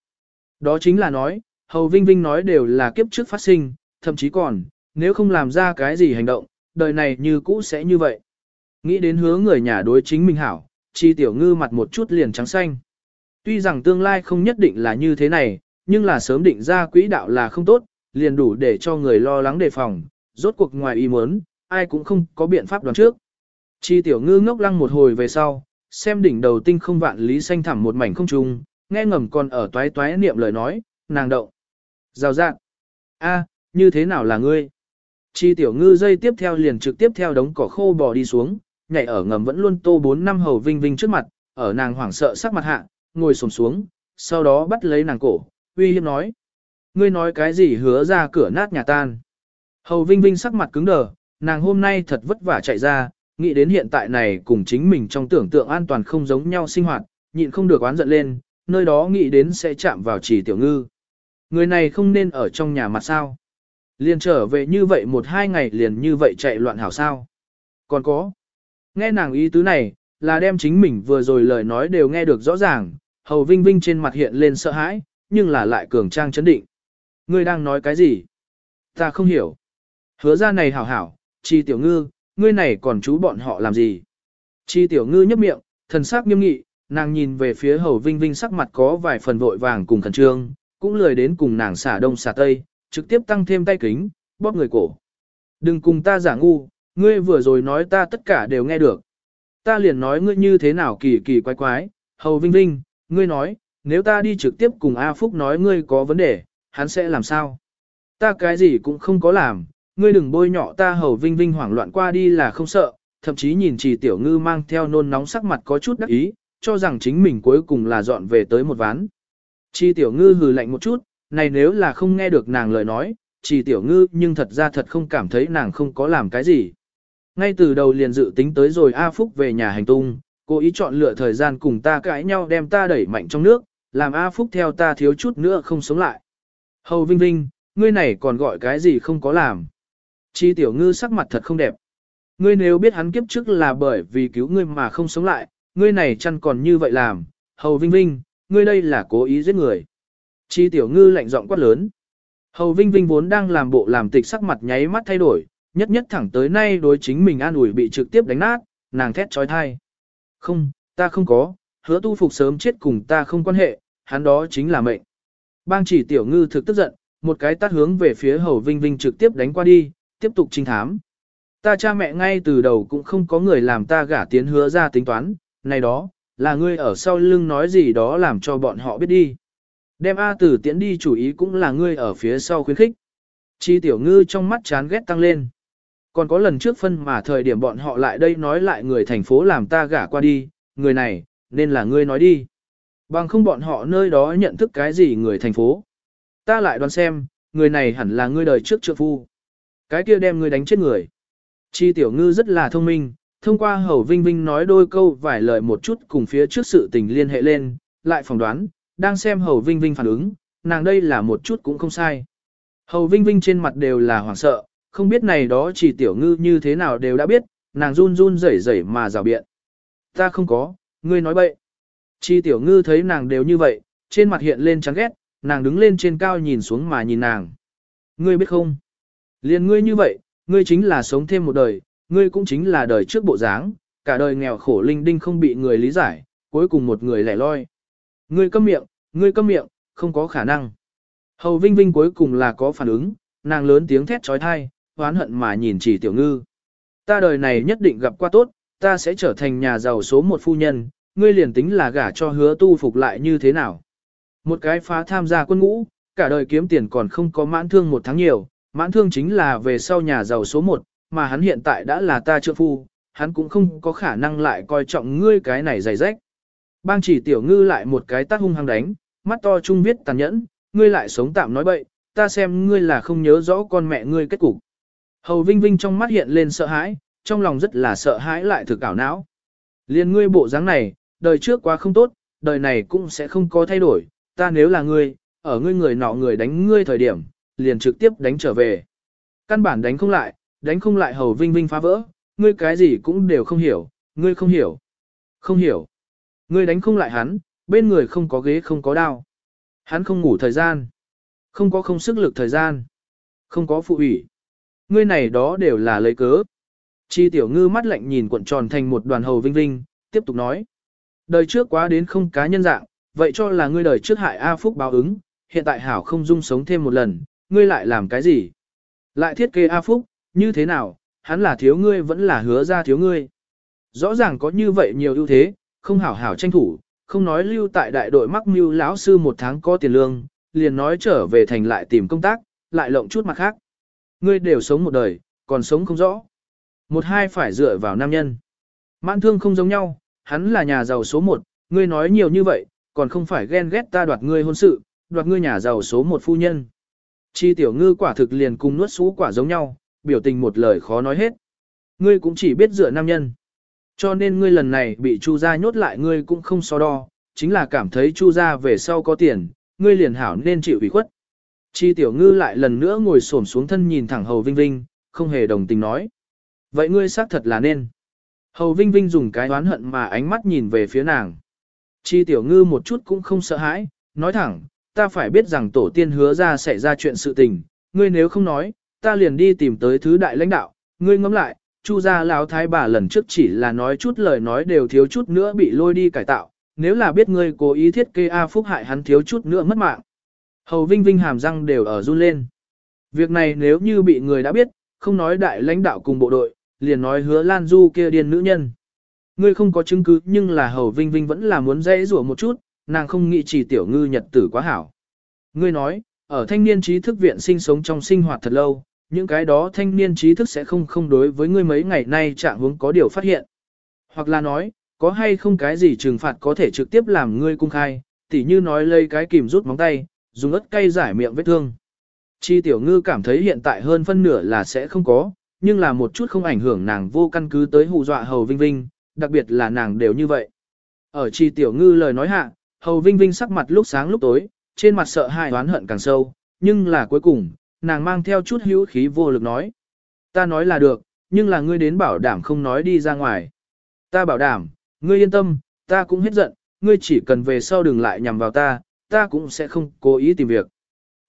Đó chính là nói, hầu vinh vinh nói đều là kiếp trước phát sinh, thậm chí còn, nếu không làm ra cái gì hành động, đời này như cũ sẽ như vậy. Nghĩ đến hứa người nhà đối chính mình hảo, chi tiểu ngư mặt một chút liền trắng xanh. Tuy rằng tương lai không nhất định là như thế này, nhưng là sớm định ra quỹ đạo là không tốt, liền đủ để cho người lo lắng đề phòng, rốt cuộc ngoài ý muốn, ai cũng không có biện pháp đoán trước. Chi tiểu ngư ngốc lăng một hồi về sau, xem đỉnh đầu tinh không vạn lý xanh thẳm một mảnh không trung, nghe ngầm còn ở toái toái niệm lời nói, nàng động. Rào rạng. a như thế nào là ngươi? Chi tiểu ngư dây tiếp theo liền trực tiếp theo đống cỏ khô bò đi xuống, nhảy ở ngầm vẫn luôn tô bốn năm hầu vinh vinh trước mặt, ở nàng hoảng sợ sắc mặt hạ, ngồi xổm xuống, sau đó bắt lấy nàng cổ, uy hiếp nói. Ngươi nói cái gì hứa ra cửa nát nhà tan. Hầu vinh vinh sắc mặt cứng đờ, nàng hôm nay thật vất vả chạy ra, nghĩ đến hiện tại này cùng chính mình trong tưởng tượng an toàn không giống nhau sinh hoạt, nhịn không được oán giận lên, nơi đó nghĩ đến sẽ chạm vào chỉ tiểu ngư. Người này không nên ở trong nhà mặt sao. Liền trở về như vậy một hai ngày liền như vậy chạy loạn hảo sao. Còn có. Nghe nàng ý tứ này, là đem chính mình vừa rồi lời nói đều nghe được rõ ràng, hầu vinh vinh trên mặt hiện lên sợ hãi, nhưng là lại cường trang chấn định. Ngươi đang nói cái gì? Ta không hiểu. Hứa ra này hảo hảo, chi tiểu ngư, ngươi này còn chú bọn họ làm gì? Chi tiểu ngư nhấp miệng, thần sắc nghiêm nghị, nàng nhìn về phía hầu vinh vinh sắc mặt có vài phần vội vàng cùng khẩn trương, cũng lười đến cùng nàng xả đông xả tây, trực tiếp tăng thêm tay kính, bóp người cổ. Đừng cùng ta giả ngu, ngươi vừa rồi nói ta tất cả đều nghe được. Ta liền nói ngươi như thế nào kỳ kỳ quái quái, hầu vinh vinh, ngươi nói, nếu ta đi trực tiếp cùng A Phúc nói ngươi có vấn đề, hắn sẽ làm sao? Ta cái gì cũng không có làm, ngươi đừng bôi nhọ ta hầu vinh vinh hoảng loạn qua đi là không sợ, thậm chí nhìn chỉ tiểu ngư mang theo nôn nóng sắc mặt có chút đắc ý, cho rằng chính mình cuối cùng là dọn về tới một ván. Chi tiểu ngư hừ lạnh một chút, này nếu là không nghe được nàng lời nói, chi tiểu ngư nhưng thật ra thật không cảm thấy nàng không có làm cái gì. Ngay từ đầu liền dự tính tới rồi A Phúc về nhà hành tung, cố ý chọn lựa thời gian cùng ta cãi nhau đem ta đẩy mạnh trong nước, làm A Phúc theo ta thiếu chút nữa không sống lại. Hầu Vinh Vinh, ngươi này còn gọi cái gì không có làm. Chi tiểu ngư sắc mặt thật không đẹp. Ngươi nếu biết hắn kiếp trước là bởi vì cứu ngươi mà không sống lại, ngươi này chăn còn như vậy làm. Hầu Vinh Vinh, ngươi đây là cố ý giết người. Chi tiểu ngư lạnh giọng quát lớn. Hầu Vinh Vinh vốn đang làm bộ làm tịch sắc mặt nháy mắt thay đổi, nhất nhất thẳng tới nay đối chính mình an ủi bị trực tiếp đánh nát, nàng thét trói thai. Không, ta không có, hứa tu phục sớm chết cùng ta không quan hệ, hắn đó chính là mệnh. Bang chỉ tiểu ngư thực tức giận, một cái tát hướng về phía hầu vinh vinh trực tiếp đánh qua đi, tiếp tục trinh thám. Ta cha mẹ ngay từ đầu cũng không có người làm ta gả tiến hứa ra tính toán, này đó, là ngươi ở sau lưng nói gì đó làm cho bọn họ biết đi. Đem A tử tiễn đi chủ ý cũng là ngươi ở phía sau khuyến khích. Chi tiểu ngư trong mắt chán ghét tăng lên. Còn có lần trước phân mà thời điểm bọn họ lại đây nói lại người thành phố làm ta gả qua đi, người này, nên là ngươi nói đi. Bằng không bọn họ nơi đó nhận thức cái gì người thành phố. Ta lại đoán xem, người này hẳn là ngươi đời trước trượng phu. Cái kia đem ngươi đánh chết người. Chi tiểu ngư rất là thông minh, thông qua hầu vinh vinh nói đôi câu vài lời một chút cùng phía trước sự tình liên hệ lên, lại phỏng đoán, đang xem hầu vinh vinh phản ứng, nàng đây là một chút cũng không sai. Hầu vinh vinh trên mặt đều là hoảng sợ, không biết này đó chỉ tiểu ngư như thế nào đều đã biết, nàng run run rẩy rẩy mà rào biện. Ta không có, ngươi nói bậy. Chi tiểu ngư thấy nàng đều như vậy, trên mặt hiện lên chán ghét, nàng đứng lên trên cao nhìn xuống mà nhìn nàng. Ngươi biết không? Liên ngươi như vậy, ngươi chính là sống thêm một đời, ngươi cũng chính là đời trước bộ dáng, cả đời nghèo khổ linh đinh không bị người lý giải, cuối cùng một người lẻ loi. Ngươi câm miệng, ngươi câm miệng, không có khả năng. Hầu Vinh Vinh cuối cùng là có phản ứng, nàng lớn tiếng thét trói thai, hoán hận mà nhìn chỉ tiểu ngư. Ta đời này nhất định gặp qua tốt, ta sẽ trở thành nhà giàu số một phu nhân, ngươi liền tính là gả cho hứa tu phục lại như thế nào. Một cái phá tham gia quân ngũ, cả đời kiếm tiền còn không có mãn thương một tháng nhiều, mãn thương chính là về sau nhà giàu số một, mà hắn hiện tại đã là ta trượng phu, hắn cũng không có khả năng lại coi trọng ngươi cái này dày rách. Bang chỉ tiểu ngư lại một cái tát hung hăng đánh, mắt to trung viết tàn nhẫn, ngươi lại sống tạm nói bậy, ta xem ngươi là không nhớ rõ con mẹ ngươi kết cục. Hầu Vinh Vinh trong mắt hiện lên sợ hãi, trong lòng rất là sợ hãi lại thực ảo não. Liên ngươi bộ dáng này, đời trước quá không tốt, đời này cũng sẽ không có thay đổi, ta nếu là ngươi, ở ngươi người nọ người đánh ngươi thời điểm, liền trực tiếp đánh trở về. Căn bản đánh không lại, đánh không lại hầu vinh vinh phá vỡ, ngươi cái gì cũng đều không hiểu, ngươi không hiểu. Không hiểu. Ngươi đánh không lại hắn, bên người không có ghế không có đao. Hắn không ngủ thời gian. Không có không sức lực thời gian. Không có phụ ủy. Ngươi này đó đều là lấy cớ. Chi tiểu ngư mắt lạnh nhìn cuộn tròn thành một đoàn hầu vinh vinh, tiếp tục nói. Đời trước quá đến không cá nhân dạng, vậy cho là ngươi đời trước hại A Phúc báo ứng, hiện tại hảo không dung sống thêm một lần, ngươi lại làm cái gì? Lại thiết kế A Phúc, như thế nào, hắn là thiếu ngươi vẫn là hứa ra thiếu ngươi. Rõ ràng có như vậy nhiều ưu thế, không hảo hảo tranh thủ, không nói lưu tại đại đội mắc mưu lão sư một tháng có tiền lương, liền nói trở về thành lại tìm công tác, lại lộng chút mặt khác. Ngươi đều sống một đời, còn sống không rõ. Một hai phải dựa vào nam nhân. Mãn thương không giống nhau, hắn là nhà giàu số một, ngươi nói nhiều như vậy, còn không phải ghen ghét ta đoạt ngươi hôn sự, đoạt ngươi nhà giàu số một phu nhân. Chi tiểu ngư quả thực liền cùng nuốt xú quả giống nhau, biểu tình một lời khó nói hết. Ngươi cũng chỉ biết dựa nam nhân. Cho nên ngươi lần này bị Chu gia nhốt lại ngươi cũng không so đo, chính là cảm thấy Chu gia về sau có tiền, ngươi liền hảo nên chịu ủy khuất. Chi tiểu ngư lại lần nữa ngồi xổm xuống thân nhìn thẳng Hầu Vinh Vinh, không hề đồng tình nói. Vậy ngươi xác thật là nên. Hầu Vinh Vinh dùng cái oán hận mà ánh mắt nhìn về phía nàng. Chi tiểu ngư một chút cũng không sợ hãi, nói thẳng, ta phải biết rằng tổ tiên hứa ra sẽ ra chuyện sự tình, ngươi nếu không nói, ta liền đi tìm tới thứ đại lãnh đạo, ngươi ngẫm lại, chu gia lão thái bà lần trước chỉ là nói chút lời nói đều thiếu chút nữa bị lôi đi cải tạo, nếu là biết ngươi cố ý thiết kế A Phúc hại hắn thiếu chút nữa mất mạng. Hầu Vinh Vinh hàm răng đều ở run lên. Việc này nếu như bị người đã biết, không nói đại lãnh đạo cùng bộ đội, liền nói hứa Lan Du kia điên nữ nhân. Ngươi không có chứng cứ nhưng là Hầu Vinh Vinh vẫn là muốn dễ rủa một chút, nàng không nghĩ chỉ tiểu ngư nhật tử quá hảo. Ngươi nói, ở thanh niên trí thức viện sinh sống trong sinh hoạt thật lâu, những cái đó thanh niên trí thức sẽ không không đối với ngươi mấy ngày nay trạng hướng có điều phát hiện. Hoặc là nói, có hay không cái gì trừng phạt có thể trực tiếp làm ngươi cung khai, tỉ như nói lây cái kìm rút móng tay, dùng ớt cay giải miệng vết thương. Chi tiểu ngư cảm thấy hiện tại hơn phân nửa là sẽ không có, nhưng là một chút không ảnh hưởng nàng vô căn cứ tới hù dọa hầu vinh vinh, đặc biệt là nàng đều như vậy. Ở chi tiểu ngư lời nói hạ, hầu vinh vinh sắc mặt lúc sáng lúc tối, trên mặt sợ hãi oán hận càng sâu, nhưng là cuối cùng, nàng mang theo chút hữu khí vô lực nói. Ta nói là được, nhưng là ngươi đến bảo đảm không nói đi ra ngoài. Ta bảo đảm, ngươi yên tâm, ta cũng hết giận, ngươi chỉ cần về sau đừng lại nhằm vào ta, ta cũng sẽ không cố ý tìm việc.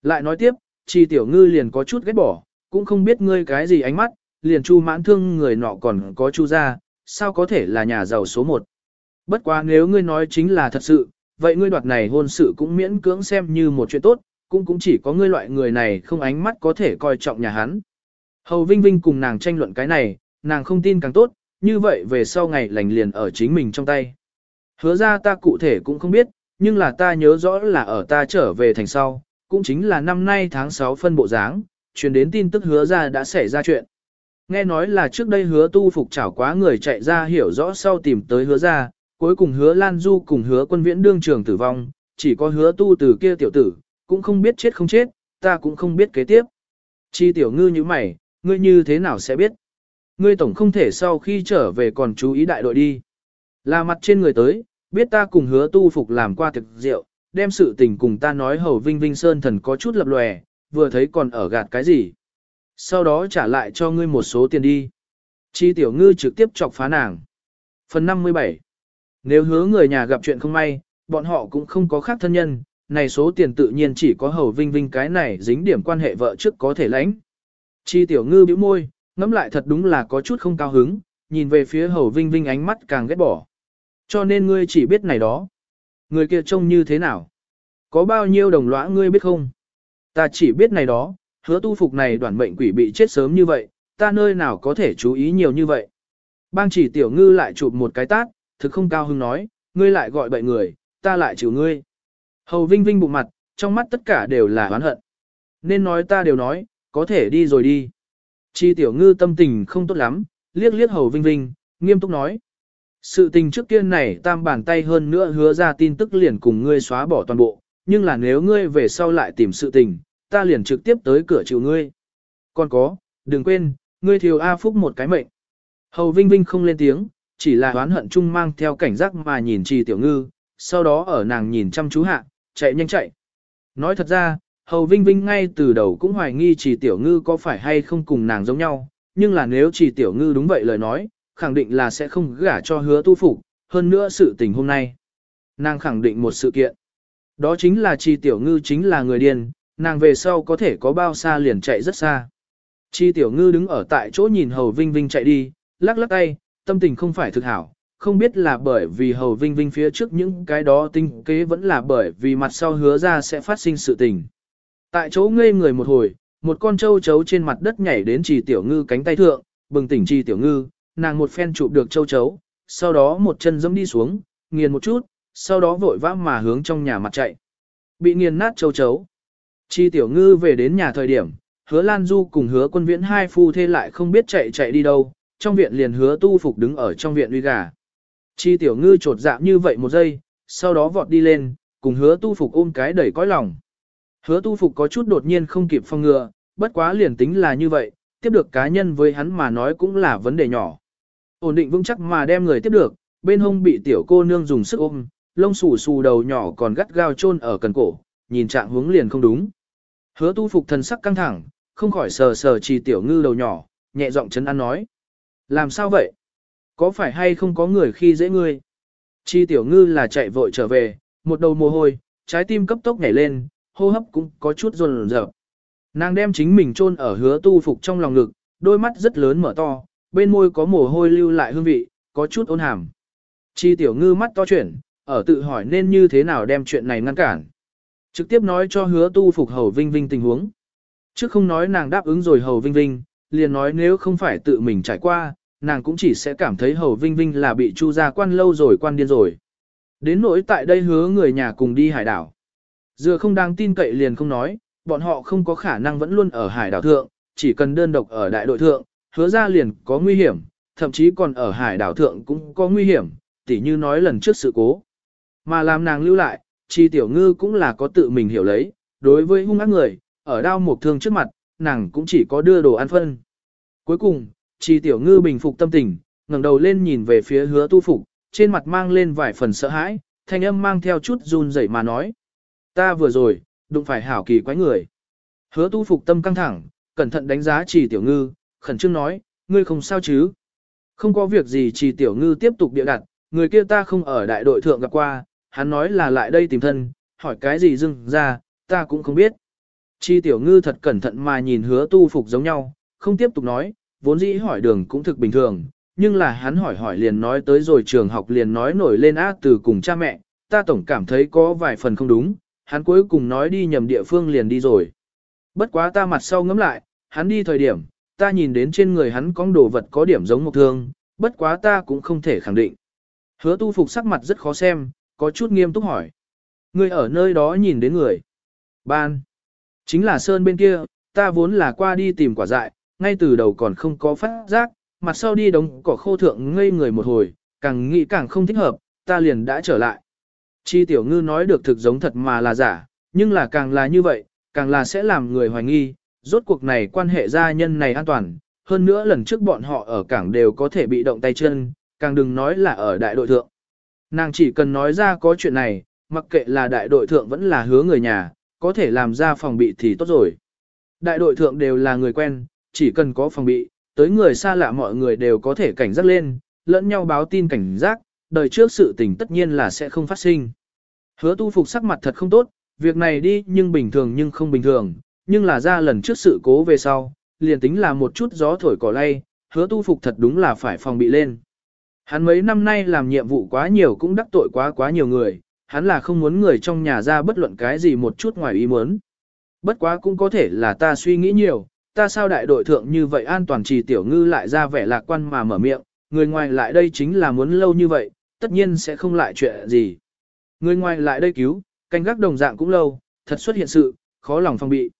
Lại nói tiếp, Tri tiểu ngư liền có chút ghét bỏ, cũng không biết ngươi cái gì ánh mắt, liền chu mãn thương người nọ còn có chu ra, sao có thể là nhà giàu số một. Bất quá nếu ngươi nói chính là thật sự, vậy ngươi đoạt này hôn sự cũng miễn cưỡng xem như một chuyện tốt, cũng cũng chỉ có ngươi loại người này không ánh mắt có thể coi trọng nhà hắn. Hầu Vinh Vinh cùng nàng tranh luận cái này, nàng không tin càng tốt, như vậy về sau ngày lành liền ở chính mình trong tay. Hứa ra ta cụ thể cũng không biết, nhưng là ta nhớ rõ là ở ta trở về thành sau, cũng chính là năm nay tháng 6 phân bộ dáng, truyền đến tin tức hứa ra đã xảy ra chuyện. Nghe nói là trước đây hứa tu phục chảo quá người chạy ra hiểu rõ sau tìm tới hứa ra, cuối cùng hứa Lan Du cùng hứa quân viễn đương trường tử vong, chỉ có hứa tu từ kia tiểu tử, cũng không biết chết không chết, ta cũng không biết kế tiếp. Chi tiểu ngư như mày, ngươi như thế nào sẽ biết? Ngươi tổng không thể sau khi trở về còn chú ý đại đội đi. Là mặt trên người tới, biết ta cùng hứa tu phục làm qua thực rượu, đem sự tình cùng ta nói hầu vinh vinh sơn thần có chút lập lòe, vừa thấy còn ở gạt cái gì. Sau đó trả lại cho ngươi một số tiền đi. Chi tiểu ngư trực tiếp chọc phá nàng. Phần 57 nếu hứa người nhà gặp chuyện không may, bọn họ cũng không có khác thân nhân, này số tiền tự nhiên chỉ có hầu vinh vinh cái này dính điểm quan hệ vợ trước có thể lãnh. Chi tiểu ngư bĩu môi, ngẫm lại thật đúng là có chút không cao hứng, nhìn về phía hầu vinh vinh ánh mắt càng ghét bỏ. Cho nên ngươi chỉ biết này đó. Người kia trông như thế nào? Có bao nhiêu đồng lõa ngươi biết không? Ta chỉ biết này đó, hứa tu phục này đoàn mệnh quỷ bị chết sớm như vậy, ta nơi nào có thể chú ý nhiều như vậy. Bang chỉ tiểu ngư lại chụp một cái tát, thực không cao hứng nói, ngươi lại gọi bậy người, ta lại chịu ngươi. Hầu vinh vinh bụng mặt, trong mắt tất cả đều là oán hận. Nên nói ta đều nói, có thể đi rồi đi. Chi tiểu ngư tâm tình không tốt lắm, liếc liếc hầu vinh vinh, nghiêm túc nói. Sự tình trước kia này tam bàn tay hơn nữa hứa ra tin tức liền cùng ngươi xóa bỏ toàn bộ, nhưng là nếu ngươi về sau lại tìm sự tình, ta liền trực tiếp tới cửa chịu ngươi. Còn có, đừng quên, ngươi thiếu A Phúc một cái mệnh. Hầu Vinh Vinh không lên tiếng, chỉ là oán hận chung mang theo cảnh giác mà nhìn trì tiểu ngư, sau đó ở nàng nhìn chăm chú hạ, chạy nhanh chạy. Nói thật ra, Hầu Vinh Vinh ngay từ đầu cũng hoài nghi trì tiểu ngư có phải hay không cùng nàng giống nhau, nhưng là nếu trì tiểu ngư đúng vậy lời nói, khẳng định là sẽ không gả cho hứa tu phục, hơn nữa sự tình hôm nay. Nàng khẳng định một sự kiện. Đó chính là trì tiểu ngư chính là người điên, nàng về sau có thể có bao xa liền chạy rất xa. Chi tiểu ngư đứng ở tại chỗ nhìn hầu vinh vinh chạy đi, lắc lắc tay, tâm tình không phải thực hảo, không biết là bởi vì hầu vinh vinh phía trước những cái đó tinh kế vẫn là bởi vì mặt sau hứa ra sẽ phát sinh sự tình. Tại chỗ ngây người một hồi, một con trâu chấu trên mặt đất nhảy đến trì tiểu ngư cánh tay thượng, bừng tỉnh trì tiểu ngư, nàng một phen chụp được châu chấu, sau đó một chân dẫm đi xuống, nghiền một chút, sau đó vội vã mà hướng trong nhà mặt chạy. Bị nghiền nát châu chấu. Trì tiểu ngư về đến nhà thời điểm, hứa Lan Du cùng hứa quân viễn hai phu thê lại không biết chạy chạy đi đâu, trong viện liền hứa tu phục đứng ở trong viện uy gà. Chi tiểu ngư trột dạ như vậy một giây, sau đó vọt đi lên, cùng hứa tu phục ôm cái đẩy cõi lòng. Hứa tu phục có chút đột nhiên không kịp phong ngừa, bất quá liền tính là như vậy, tiếp được cá nhân với hắn mà nói cũng là vấn đề nhỏ. Ổn định vững chắc mà đem người tiếp được, bên hông bị tiểu cô nương dùng sức ôm, lông xù xù đầu nhỏ còn gắt gao chôn ở cần cổ, nhìn trạng hướng liền không đúng. Hứa tu phục thần sắc căng thẳng, không khỏi sờ sờ trì tiểu ngư đầu nhỏ, nhẹ giọng chấn an nói. Làm sao vậy? Có phải hay không có người khi dễ ngươi? Chi tiểu ngư là chạy vội trở về, một đầu mồ hôi, trái tim cấp tốc nhảy lên, hô hấp cũng có chút run rợn. Nàng đem chính mình chôn ở hứa tu phục trong lòng ngực, đôi mắt rất lớn mở to, bên môi có mồ hôi lưu lại hương vị, có chút ôn hàm. Chi tiểu ngư mắt to chuyển, ở tự hỏi nên như thế nào đem chuyện này ngăn cản. Trực tiếp nói cho hứa tu phục hầu vinh vinh tình huống. Trước không nói nàng đáp ứng rồi hầu vinh vinh, liền nói nếu không phải tự mình trải qua, nàng cũng chỉ sẽ cảm thấy hầu vinh vinh là bị chu gia quan lâu rồi quan điên rồi. Đến nỗi tại đây hứa người nhà cùng đi hải đảo. Dựa không đáng tin cậy liền không nói, bọn họ không có khả năng vẫn luôn ở hải đảo thượng, chỉ cần đơn độc ở đại đội thượng, hứa ra liền có nguy hiểm, thậm chí còn ở hải đảo thượng cũng có nguy hiểm, tỉ như nói lần trước sự cố. Mà làm nàng lưu lại, chi tiểu ngư cũng là có tự mình hiểu lấy, đối với hung ác người, ở đao một thương trước mặt, nàng cũng chỉ có đưa đồ ăn phân. Cuối cùng, trì tiểu ngư bình phục tâm tình, ngẩng đầu lên nhìn về phía hứa tu phục, trên mặt mang lên vài phần sợ hãi, thanh âm mang theo chút run rẩy mà nói. Ta vừa rồi, đụng phải hảo kỳ quái người. Hứa tu phục tâm căng thẳng, cẩn thận đánh giá trì tiểu ngư, khẩn trương nói, ngươi không sao chứ. Không có việc gì trì tiểu ngư tiếp tục địa đặt, người kia ta không ở đại đội thượng gặp qua, hắn nói là lại đây tìm thân, hỏi cái gì dưng ra, ta cũng không biết. Chi tiểu ngư thật cẩn thận mà nhìn hứa tu phục giống nhau, không tiếp tục nói, vốn dĩ hỏi đường cũng thực bình thường, nhưng là hắn hỏi hỏi liền nói tới rồi trường học liền nói nổi lên á từ cùng cha mẹ, ta tổng cảm thấy có vài phần không đúng, hắn cuối cùng nói đi nhầm địa phương liền đi rồi. Bất quá ta mặt sau ngắm lại, hắn đi thời điểm, ta nhìn đến trên người hắn có đồ vật có điểm giống một thương, bất quá ta cũng không thể khẳng định. Hứa tu phục sắc mặt rất khó xem, có chút nghiêm túc hỏi. người ở nơi đó nhìn đến người. Ban. Chính là Sơn bên kia, ta vốn là qua đi tìm quả dại, ngay từ đầu còn không có phát giác, mặt sau đi đống cỏ khô thượng ngây người một hồi, càng nghĩ càng không thích hợp, ta liền đã trở lại. Chi tiểu ngư nói được thực giống thật mà là giả, nhưng là càng là như vậy, càng là sẽ làm người hoài nghi, rốt cuộc này quan hệ gia nhân này an toàn, hơn nữa lần trước bọn họ ở cảng đều có thể bị động tay chân, càng đừng nói là ở đại đội thượng. Nàng chỉ cần nói ra có chuyện này, mặc kệ là đại đội thượng vẫn là hứa người nhà, có thể làm ra phòng bị thì tốt rồi. Đại đội thượng đều là người quen, chỉ cần có phòng bị, tới người xa lạ mọi người đều có thể cảnh giác lên, lẫn nhau báo tin cảnh giác, đời trước sự tình tất nhiên là sẽ không phát sinh. Hứa tu phục sắc mặt thật không tốt, việc này đi nhưng bình thường nhưng không bình thường, nhưng là ra lần trước sự cố về sau, liền tính là một chút gió thổi cỏ lay, hứa tu phục thật đúng là phải phòng bị lên. Hắn mấy năm nay làm nhiệm vụ quá nhiều cũng đắc tội quá quá nhiều người, hắn là không muốn người trong nhà ra bất luận cái gì một chút ngoài ý muốn. Bất quá cũng có thể là ta suy nghĩ nhiều, ta sao đại đội thượng như vậy an toàn trì tiểu ngư lại ra vẻ lạc quan mà mở miệng, người ngoài lại đây chính là muốn lâu như vậy, tất nhiên sẽ không lại chuyện gì. Người ngoài lại đây cứu, canh gác đồng dạng cũng lâu, thật xuất hiện sự, khó lòng phòng bị.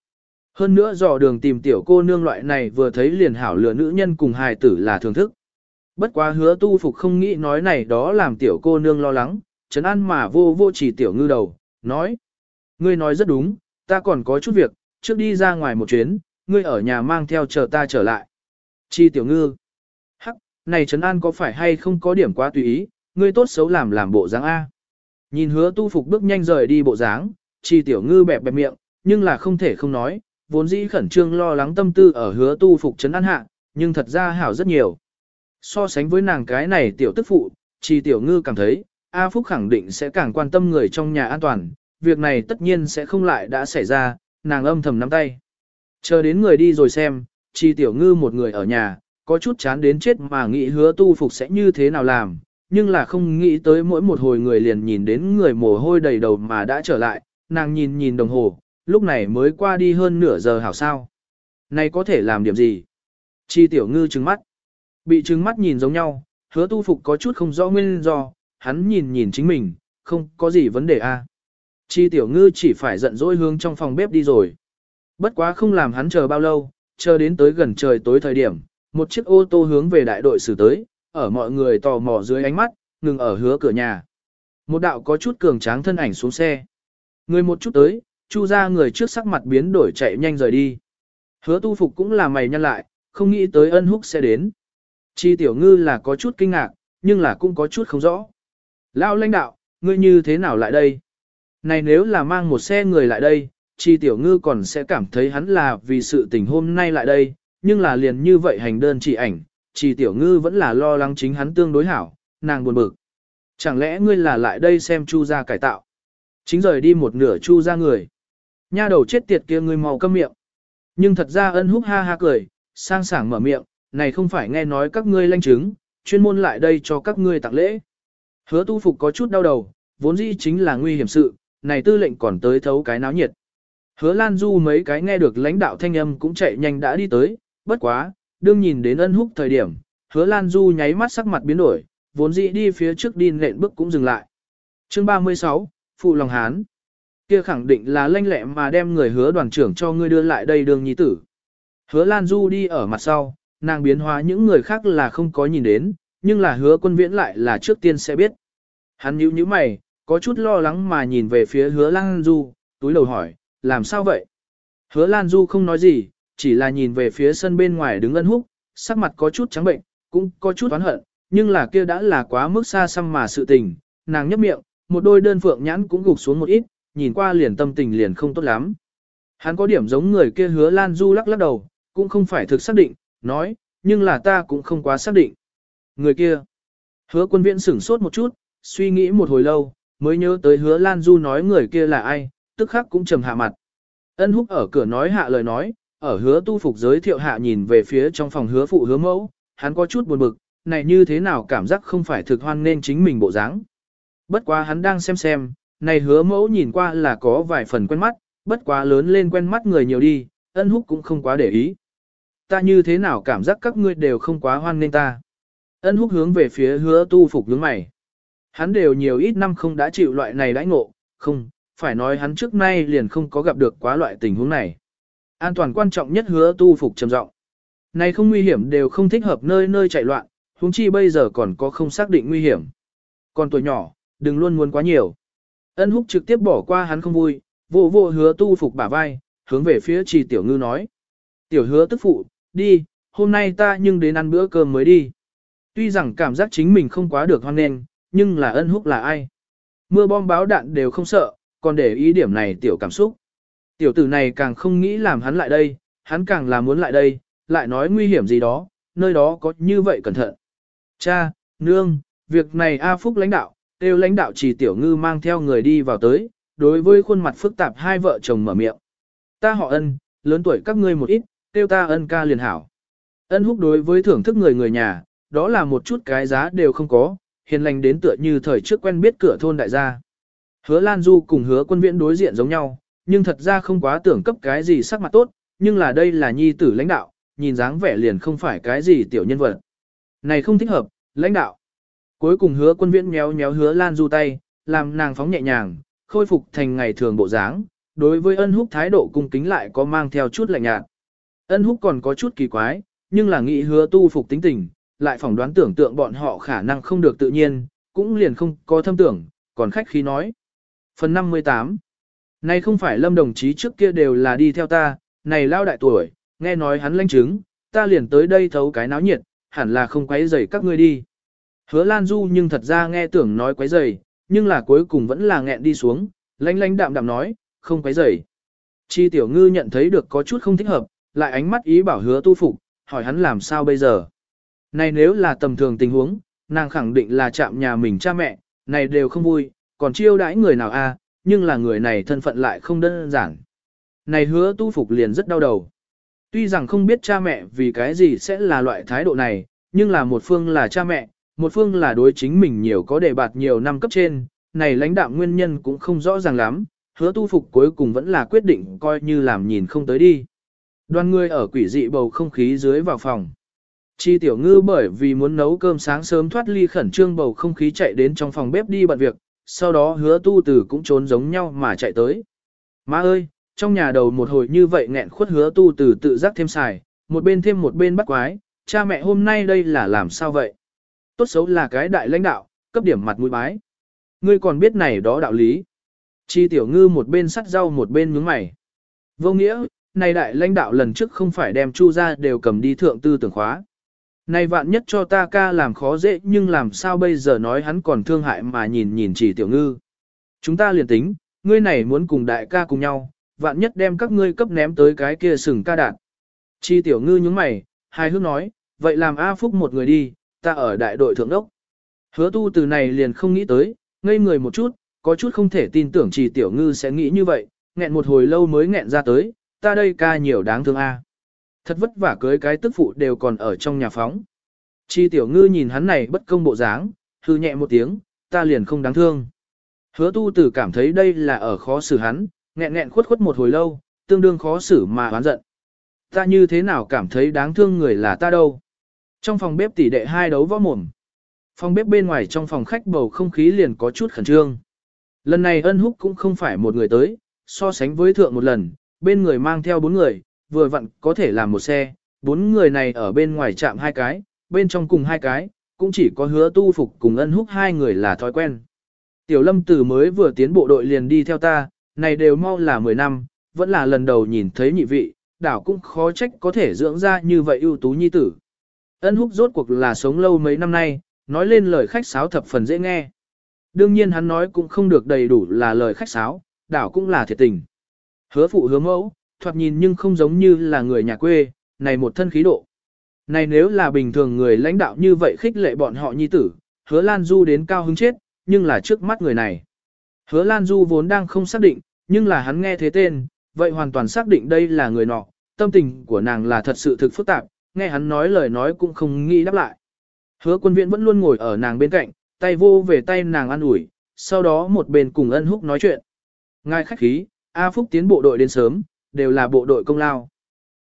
Hơn nữa dò đường tìm tiểu cô nương loại này vừa thấy liền hảo lừa nữ nhân cùng hài tử là thưởng thức. Bất quá hứa tu phục không nghĩ nói này đó làm tiểu cô nương lo lắng, Trấn an mà vô vô chỉ tiểu ngư đầu, nói. Ngươi nói rất đúng, ta còn có chút việc, trước đi ra ngoài một chuyến, ngươi ở nhà mang theo chờ ta trở lại. Chi tiểu ngư. Hắc, này Trấn an có phải hay không có điểm quá tùy ý, ngươi tốt xấu làm làm bộ dáng A. Nhìn hứa tu phục bước nhanh rời đi bộ dáng, chi tiểu ngư bẹp bẹp miệng, nhưng là không thể không nói, vốn dĩ khẩn trương lo lắng tâm tư ở hứa tu phục Trấn an hạ, nhưng thật ra hảo rất nhiều. So sánh với nàng cái này tiểu tức phụ, chi tiểu ngư cảm thấy, A Phúc khẳng định sẽ càng quan tâm người trong nhà an toàn, việc này tất nhiên sẽ không lại đã xảy ra, nàng âm thầm nắm tay. Chờ đến người đi rồi xem, chi tiểu ngư một người ở nhà, có chút chán đến chết mà nghĩ hứa tu phục sẽ như thế nào làm, nhưng là không nghĩ tới mỗi một hồi người liền nhìn đến người mồ hôi đầy đầu mà đã trở lại, nàng nhìn nhìn đồng hồ, lúc này mới qua đi hơn nửa giờ hảo sao. Này có thể làm điểm gì? Chi tiểu ngư trừng mắt. Bị trừng mắt nhìn giống nhau, hứa tu phục có chút không rõ nguyên do, hắn nhìn nhìn chính mình, không có gì vấn đề a. Chi tiểu ngư chỉ phải giận dỗi hướng trong phòng bếp đi rồi. Bất quá không làm hắn chờ bao lâu, chờ đến tới gần trời tối thời điểm, một chiếc ô tô hướng về đại đội xử tới, ở mọi người tò mò dưới ánh mắt, ngừng ở hứa cửa nhà. Một đạo có chút cường tráng thân ảnh xuống xe. Người một chút tới, chu ra người trước sắc mặt biến đổi chạy nhanh rời đi. Hứa tu phục cũng là mày nhăn lại, không nghĩ tới ân húc sẽ đến. Chi tiểu ngư là có chút kinh ngạc, nhưng là cũng có chút không rõ. Lão lãnh đạo, ngươi như thế nào lại đây? Này nếu là mang một xe người lại đây, chi tiểu ngư còn sẽ cảm thấy hắn là vì sự tình hôm nay lại đây, nhưng là liền như vậy hành đơn chỉ ảnh, chi tiểu ngư vẫn là lo lắng chính hắn tương đối hảo, nàng buồn bực. Chẳng lẽ ngươi là lại đây xem chu gia cải tạo? Chính rời đi một nửa chu gia người. Nha đầu chết tiệt kia ngươi màu câm miệng. Nhưng thật ra ân húc ha ha cười, sang sảng mở miệng, này không phải nghe nói các ngươi lanh chứng, chuyên môn lại đây cho các ngươi tặng lễ. Hứa tu phục có chút đau đầu, vốn dĩ chính là nguy hiểm sự, này tư lệnh còn tới thấu cái náo nhiệt. Hứa Lan Du mấy cái nghe được lãnh đạo thanh âm cũng chạy nhanh đã đi tới, bất quá, đương nhìn đến ân húc thời điểm, hứa Lan Du nháy mắt sắc mặt biến đổi, vốn dĩ đi phía trước đi nện bước cũng dừng lại. Chương 36, Phụ Lòng Hán kia khẳng định là lanh lẹ mà đem người hứa đoàn trưởng cho ngươi đưa lại đây đường nhi tử. Hứa Lan Du đi ở mặt sau, nàng biến hóa những người khác là không có nhìn đến, nhưng là hứa quân viễn lại là trước tiên sẽ biết. Hắn nhíu nhíu mày, có chút lo lắng mà nhìn về phía hứa Lan Du, túi đầu hỏi, làm sao vậy? Hứa Lan Du không nói gì, chỉ là nhìn về phía sân bên ngoài đứng ân húc, sắc mặt có chút trắng bệnh, cũng có chút oán hận, nhưng là kia đã là quá mức xa xăm mà sự tình, nàng nhấp miệng, một đôi đơn phượng nhãn cũng gục xuống một ít, nhìn qua liền tâm tình liền không tốt lắm. Hắn có điểm giống người kia hứa Lan Du lắc lắc đầu, cũng không phải thực xác định, nói, nhưng là ta cũng không quá xác định. Người kia, hứa quân viễn sửng sốt một chút, suy nghĩ một hồi lâu, mới nhớ tới hứa Lan Du nói người kia là ai, tức khắc cũng trầm hạ mặt. Ân húc ở cửa nói hạ lời nói, ở hứa tu phục giới thiệu hạ nhìn về phía trong phòng hứa phụ hứa mẫu, hắn có chút buồn bực, này như thế nào cảm giác không phải thực hoan nên chính mình bộ dáng. Bất quá hắn đang xem xem, này hứa mẫu nhìn qua là có vài phần quen mắt, bất quá lớn lên quen mắt người nhiều đi, ân húc cũng không quá để ý. Ta như thế nào cảm giác các ngươi đều không quá hoan nên ta. Ân húc hướng về phía hứa tu phục nhướng mày. Hắn đều nhiều ít năm không đã chịu loại này đãi ngộ, không, phải nói hắn trước nay liền không có gặp được quá loại tình huống này. An toàn quan trọng nhất hứa tu phục trầm trọng. Này không nguy hiểm đều không thích hợp nơi nơi chạy loạn, huống chi bây giờ còn có không xác định nguy hiểm. Còn tuổi nhỏ, đừng luôn muốn quá nhiều. Ân húc trực tiếp bỏ qua hắn không vui, vô vô hứa tu phục bả vai, hướng về phía trì tiểu ngư nói. Tiểu hứa tức phụ, đi, hôm nay ta nhưng đến ăn bữa cơm mới đi. Tuy rằng cảm giác chính mình không quá được hoan nghênh, nhưng là ân húc là ai? Mưa bom báo đạn đều không sợ, còn để ý điểm này tiểu cảm xúc. Tiểu tử này càng không nghĩ làm hắn lại đây, hắn càng là muốn lại đây, lại nói nguy hiểm gì đó, nơi đó có như vậy cẩn thận. Cha, nương, việc này A Phúc lãnh đạo, kêu lãnh đạo chỉ tiểu ngư mang theo người đi vào tới, đối với khuôn mặt phức tạp hai vợ chồng mở miệng. Ta họ ân, lớn tuổi các ngươi một ít, kêu ta ân ca liền hảo. Ân húc đối với thưởng thức người người nhà, đó là một chút cái giá đều không có, hiền lành đến tựa như thời trước quen biết cửa thôn đại gia. Hứa Lan Du cùng hứa quân viễn đối diện giống nhau, nhưng thật ra không quá tưởng cấp cái gì sắc mặt tốt, nhưng là đây là nhi tử lãnh đạo, nhìn dáng vẻ liền không phải cái gì tiểu nhân vật. Này không thích hợp, lãnh đạo. Cuối cùng hứa quân viễn méo méo hứa Lan Du tay, làm nàng phóng nhẹ nhàng, khôi phục thành ngày thường bộ dáng, đối với ân húc thái độ cung kính lại có mang theo chút lạnh nhạt. Ân húc còn có chút kỳ quái, nhưng là nghĩ hứa tu phục tính tình, lại phỏng đoán tưởng tượng bọn họ khả năng không được tự nhiên, cũng liền không có thâm tưởng, còn khách khí nói. Phần 58 Này không phải lâm đồng chí trước kia đều là đi theo ta, này lao đại tuổi, nghe nói hắn lanh chứng, ta liền tới đây thấu cái náo nhiệt, hẳn là không quấy rầy các ngươi đi. Hứa Lan Du nhưng thật ra nghe tưởng nói quấy rầy, nhưng là cuối cùng vẫn là nghẹn đi xuống, lanh lanh đạm đạm nói, không quấy rầy. Chi tiểu ngư nhận thấy được có chút không thích hợp, lại ánh mắt ý bảo hứa tu phục, hỏi hắn làm sao bây giờ. Này nếu là tầm thường tình huống, nàng khẳng định là chạm nhà mình cha mẹ, này đều không vui, còn chiêu đãi người nào a? nhưng là người này thân phận lại không đơn giản. Này hứa tu phục liền rất đau đầu. Tuy rằng không biết cha mẹ vì cái gì sẽ là loại thái độ này, nhưng là một phương là cha mẹ, một phương là đối chính mình nhiều có đề bạt nhiều năm cấp trên, này lãnh đạo nguyên nhân cũng không rõ ràng lắm, hứa tu phục cuối cùng vẫn là quyết định coi như làm nhìn không tới đi. Đoàn người ở quỷ dị bầu không khí dưới vào phòng. Chi tiểu ngư bởi vì muốn nấu cơm sáng sớm thoát ly khẩn trương bầu không khí chạy đến trong phòng bếp đi bận việc, sau đó hứa tu tử cũng trốn giống nhau mà chạy tới. Má ơi, trong nhà đầu một hồi như vậy nghẹn khuất hứa tu tử tự giác thêm xài, một bên thêm một bên bắt quái, cha mẹ hôm nay đây là làm sao vậy? Tốt xấu là cái đại lãnh đạo, cấp điểm mặt mũi bái. Ngươi còn biết này đó đạo lý. Chi tiểu ngư một bên sắt rau một bên nhướng mày. Vô nghĩa, này đại lãnh đạo lần trước không phải đem chu ra đều cầm đi thượng tư tưởng khóa. Này vạn nhất cho ta ca làm khó dễ nhưng làm sao bây giờ nói hắn còn thương hại mà nhìn nhìn chỉ tiểu ngư. Chúng ta liền tính, ngươi này muốn cùng đại ca cùng nhau, vạn nhất đem các ngươi cấp ném tới cái kia sừng ca đạn. Chi tiểu ngư nhướng mày, hai hước nói, vậy làm A Phúc một người đi, ta ở đại đội thượng đốc. Hứa tu từ này liền không nghĩ tới, ngây người một chút, có chút không thể tin tưởng chỉ tiểu ngư sẽ nghĩ như vậy, nghẹn một hồi lâu mới nghẹn ra tới, ta đây ca nhiều đáng thương a. Thật vất vả cưới cái tức phụ đều còn ở trong nhà phóng. Chi tiểu ngư nhìn hắn này bất công bộ dáng, hư nhẹ một tiếng, ta liền không đáng thương. Hứa tu tử cảm thấy đây là ở khó xử hắn, nghẹn nghẹn khuất khuất một hồi lâu, tương đương khó xử mà oán giận. Ta như thế nào cảm thấy đáng thương người là ta đâu. Trong phòng bếp tỷ đệ hai đấu võ mồm. Phòng bếp bên ngoài trong phòng khách bầu không khí liền có chút khẩn trương. Lần này ân húc cũng không phải một người tới, so sánh với thượng một lần, bên người mang theo bốn người, vừa vặn có thể làm một xe, bốn người này ở bên ngoài chạm hai cái, bên trong cùng hai cái, cũng chỉ có hứa tu phục cùng ân húc hai người là thói quen. Tiểu lâm tử mới vừa tiến bộ đội liền đi theo ta, này đều mau là 10 năm, vẫn là lần đầu nhìn thấy nhị vị, đảo cũng khó trách có thể dưỡng ra như vậy ưu tú nhi tử. Ân húc rốt cuộc là sống lâu mấy năm nay, nói lên lời khách sáo thập phần dễ nghe. Đương nhiên hắn nói cũng không được đầy đủ là lời khách sáo, đảo cũng là thiệt tình. Hứa phụ hứa mẫu, thoạt nhìn nhưng không giống như là người nhà quê, này một thân khí độ. Này nếu là bình thường người lãnh đạo như vậy khích lệ bọn họ nhi tử, hứa Lan Du đến cao hứng chết, nhưng là trước mắt người này. Hứa Lan Du vốn đang không xác định, nhưng là hắn nghe thế tên, vậy hoàn toàn xác định đây là người nọ, tâm tình của nàng là thật sự thực phức tạp, nghe hắn nói lời nói cũng không nghĩ đáp lại. Hứa quân viện vẫn luôn ngồi ở nàng bên cạnh, tay vô về tay nàng ăn ủi, sau đó một bên cùng ân húc nói chuyện. Ngài khách khí, A Phúc tiến bộ đội đến sớm, đều là bộ đội công lao.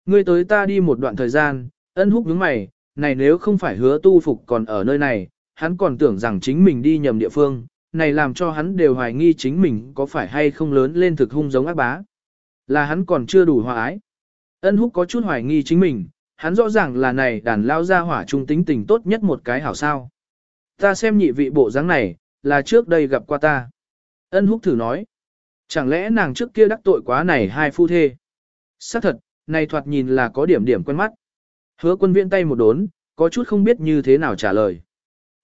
Ngươi tới ta đi một đoạn thời gian, ân húc nhướng mày, này nếu không phải hứa tu phục còn ở nơi này, hắn còn tưởng rằng chính mình đi nhầm địa phương, này làm cho hắn đều hoài nghi chính mình có phải hay không lớn lên thực hung giống ác bá. Là hắn còn chưa đủ hòa ái. Ân húc có chút hoài nghi chính mình, hắn rõ ràng là này đàn lao ra hỏa trung tính tình tốt nhất một cái hảo sao. Ta xem nhị vị bộ dáng này, là trước đây gặp qua ta. Ân húc thử nói. Chẳng lẽ nàng trước kia đắc tội quá này hai phu thê? Xác thật, này thoạt nhìn là có điểm điểm quen mắt. Hứa quân viễn tay một đốn, có chút không biết như thế nào trả lời.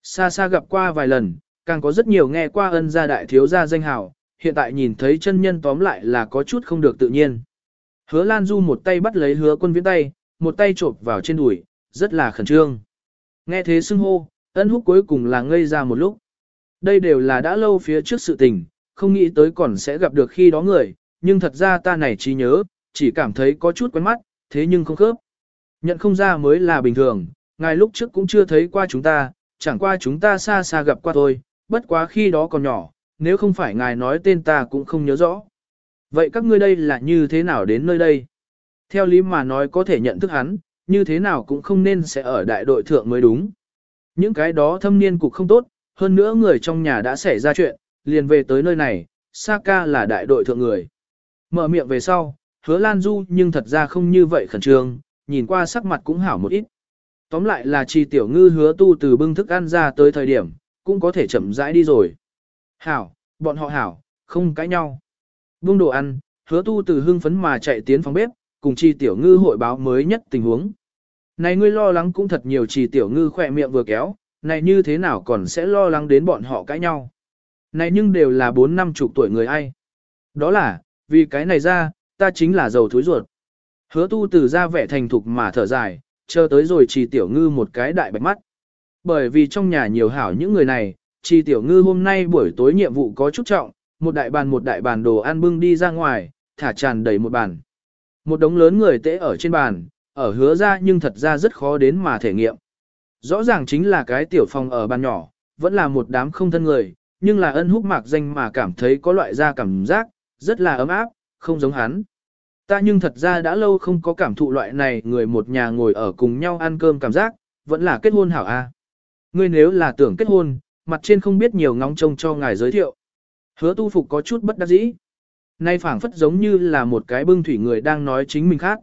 Xa xa gặp qua vài lần, càng có rất nhiều nghe qua ân gia đại thiếu gia danh hào, hiện tại nhìn thấy chân nhân tóm lại là có chút không được tự nhiên. Hứa Lan Du một tay bắt lấy hứa quân viễn tay, một tay chộp vào trên đùi, rất là khẩn trương. Nghe thế xưng hô, ân húc cuối cùng là ngây ra một lúc. Đây đều là đã lâu phía trước sự tình, không nghĩ tới còn sẽ gặp được khi đó người, nhưng thật ra ta này trí nhớ, chỉ cảm thấy có chút quen mắt, thế nhưng không khớp. Nhận không ra mới là bình thường, ngài lúc trước cũng chưa thấy qua chúng ta, chẳng qua chúng ta xa xa gặp qua thôi, bất quá khi đó còn nhỏ, nếu không phải ngài nói tên ta cũng không nhớ rõ. Vậy các ngươi đây là như thế nào đến nơi đây? Theo lý mà nói có thể nhận thức hắn, như thế nào cũng không nên sẽ ở đại đội thượng mới đúng. Những cái đó thâm niên cục không tốt, hơn nữa người trong nhà đã xảy ra chuyện, liền về tới nơi này, Saka là đại đội thượng người. Mở miệng về sau, hứa Lan Du nhưng thật ra không như vậy khẩn trương, nhìn qua sắc mặt cũng hảo một ít. Tóm lại là Tri tiểu ngư hứa tu từ bưng thức ăn ra tới thời điểm, cũng có thể chậm rãi đi rồi. Hảo, bọn họ hảo, không cãi nhau. Buông đồ ăn, hứa tu từ hưng phấn mà chạy tiến phòng bếp, cùng Tri tiểu ngư hội báo mới nhất tình huống. Này ngươi lo lắng cũng thật nhiều Tri tiểu ngư khỏe miệng vừa kéo, này như thế nào còn sẽ lo lắng đến bọn họ cãi nhau. Này nhưng đều là bốn năm chục tuổi người ai. Đó là, vì cái này ra, ta chính là giàu thối ruột. Hứa tu từ ra vẻ thành thục mà thở dài, chờ tới rồi trì tiểu ngư một cái đại bạch mắt. Bởi vì trong nhà nhiều hảo những người này, trì tiểu ngư hôm nay buổi tối nhiệm vụ có chút trọng, một đại bàn một đại bàn đồ ăn bưng đi ra ngoài, thả tràn đầy một bàn. Một đống lớn người tễ ở trên bàn, ở hứa ra nhưng thật ra rất khó đến mà thể nghiệm. Rõ ràng chính là cái tiểu phòng ở bàn nhỏ, vẫn là một đám không thân người, nhưng là ân húc mạc danh mà cảm thấy có loại da cảm giác, rất là ấm áp, không giống hắn. Ta nhưng thật ra đã lâu không có cảm thụ loại này người một nhà ngồi ở cùng nhau ăn cơm cảm giác, vẫn là kết hôn hảo a. Ngươi nếu là tưởng kết hôn, mặt trên không biết nhiều ngóng trông cho ngài giới thiệu. Hứa tu phục có chút bất đắc dĩ. Nay phảng phất giống như là một cái bưng thủy người đang nói chính mình khác.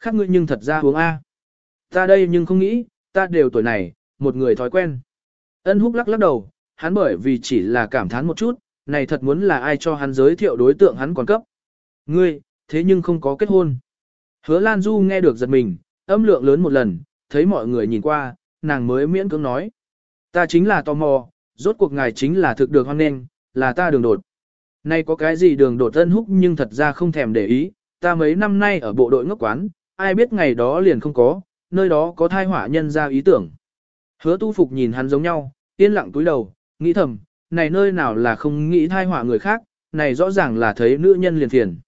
Khác ngươi nhưng thật ra uống A. Ta đây nhưng không nghĩ, ta đều tuổi này, một người thói quen. Ân húc lắc lắc đầu, hắn bởi vì chỉ là cảm thán một chút, này thật muốn là ai cho hắn giới thiệu đối tượng hắn còn cấp. Ngươi, thế nhưng không có kết hôn. Hứa Lan Du nghe được giật mình, âm lượng lớn một lần, thấy mọi người nhìn qua, nàng mới miễn cưỡng nói. Ta chính là tò mò, rốt cuộc ngài chính là thực được hoan nghênh, là ta đường đột. Nay có cái gì đường đột ân húc nhưng thật ra không thèm để ý, ta mấy năm nay ở bộ đội ngốc quán, ai biết ngày đó liền không có, nơi đó có thai hỏa nhân ra ý tưởng. Hứa tu phục nhìn hắn giống nhau, yên lặng túi đầu, nghĩ thầm, này nơi nào là không nghĩ thai hỏa người khác, này rõ ràng là thấy nữ nhân liền phiền.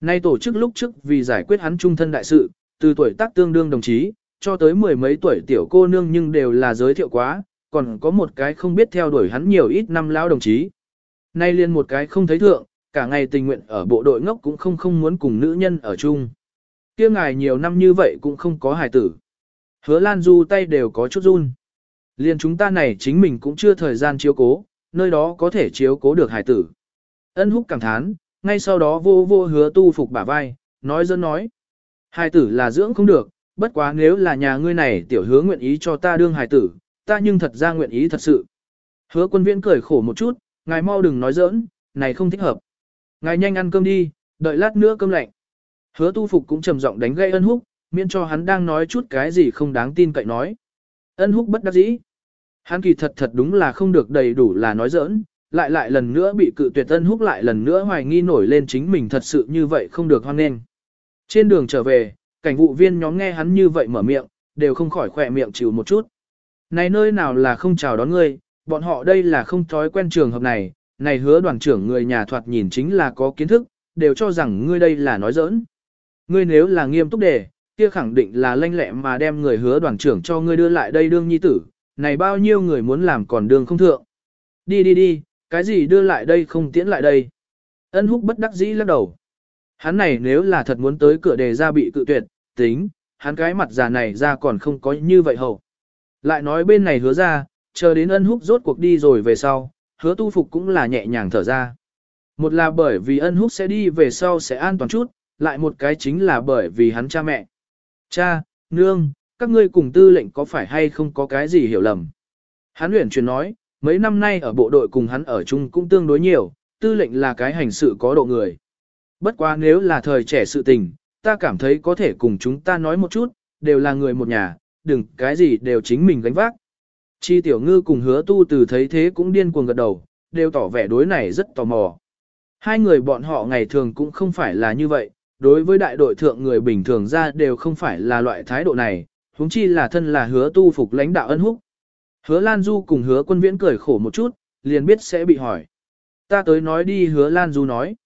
Nay tổ chức lúc trước vì giải quyết hắn trung thân đại sự, từ tuổi tác tương đương đồng chí, cho tới mười mấy tuổi tiểu cô nương nhưng đều là giới thiệu quá, còn có một cái không biết theo đuổi hắn nhiều ít năm lão đồng chí. Nay liền một cái không thấy thượng, cả ngày tình nguyện ở bộ đội ngốc cũng không không muốn cùng nữ nhân ở chung. kia ngài nhiều năm như vậy cũng không có hài tử. Hứa Lan Du tay đều có chút run. Liền chúng ta này chính mình cũng chưa thời gian chiếu cố, nơi đó có thể chiếu cố được hài tử. Ân húc cảm thán, ngay sau đó vô vô hứa tu phục bả vai, nói dân nói. Hài tử là dưỡng không được, bất quá nếu là nhà ngươi này tiểu hứa nguyện ý cho ta đương hài tử, ta nhưng thật ra nguyện ý thật sự. Hứa quân viễn cười khổ một chút, ngài mau đừng nói giỡn, này không thích hợp. Ngài nhanh ăn cơm đi, đợi lát nữa cơm lạnh. Hứa tu phục cũng trầm giọng đánh gây ân húc, miễn cho hắn đang nói chút cái gì không đáng tin cậy nói. Ân húc bất đắc dĩ. Hắn kỳ thật thật đúng là không được đầy đủ là nói giỡn, lại lại lần nữa bị cự tuyệt ân húc lại lần nữa hoài nghi nổi lên chính mình thật sự như vậy không được hoan nghênh. Trên đường trở về, cảnh vụ viên nhóm nghe hắn như vậy mở miệng, đều không khỏi khỏe miệng chịu một chút. Này nơi nào là không chào đón ngươi, bọn họ đây là không thói quen trường hợp này, này hứa đoàn trưởng người nhà thoạt nhìn chính là có kiến thức, đều cho rằng ngươi đây là nói giỡn. Ngươi nếu là nghiêm túc đề, kia khẳng định là lanh lẹ mà đem người hứa đoàn trưởng cho ngươi đưa lại đây đương nhi tử, này bao nhiêu người muốn làm còn đương không thượng. Đi đi đi, cái gì đưa lại đây không tiễn lại đây. Ân húc bất đắc dĩ lắc đầu. Hắn này nếu là thật muốn tới cửa đề ra bị cự tuyệt, tính, hắn cái mặt già này ra còn không có như vậy hậu. Lại nói bên này hứa ra, chờ đến ân húc rốt cuộc đi rồi về sau, hứa tu phục cũng là nhẹ nhàng thở ra. Một là bởi vì ân húc sẽ đi về sau sẽ an toàn chút, lại một cái chính là bởi vì hắn cha mẹ. Cha, nương, các ngươi cùng tư lệnh có phải hay không có cái gì hiểu lầm. Hắn luyện chuyển nói, mấy năm nay ở bộ đội cùng hắn ở chung cũng tương đối nhiều, tư lệnh là cái hành sự có độ người. Bất quá nếu là thời trẻ sự tình, ta cảm thấy có thể cùng chúng ta nói một chút, đều là người một nhà, đừng cái gì đều chính mình gánh vác. Chi tiểu ngư cùng hứa tu từ thấy thế cũng điên cuồng gật đầu, đều tỏ vẻ đối này rất tò mò. Hai người bọn họ ngày thường cũng không phải là như vậy, đối với đại đội thượng người bình thường ra đều không phải là loại thái độ này, huống chi là thân là hứa tu phục lãnh đạo ân húc. Hứa Lan Du cùng hứa quân viễn cười khổ một chút, liền biết sẽ bị hỏi. Ta tới nói đi hứa Lan Du nói.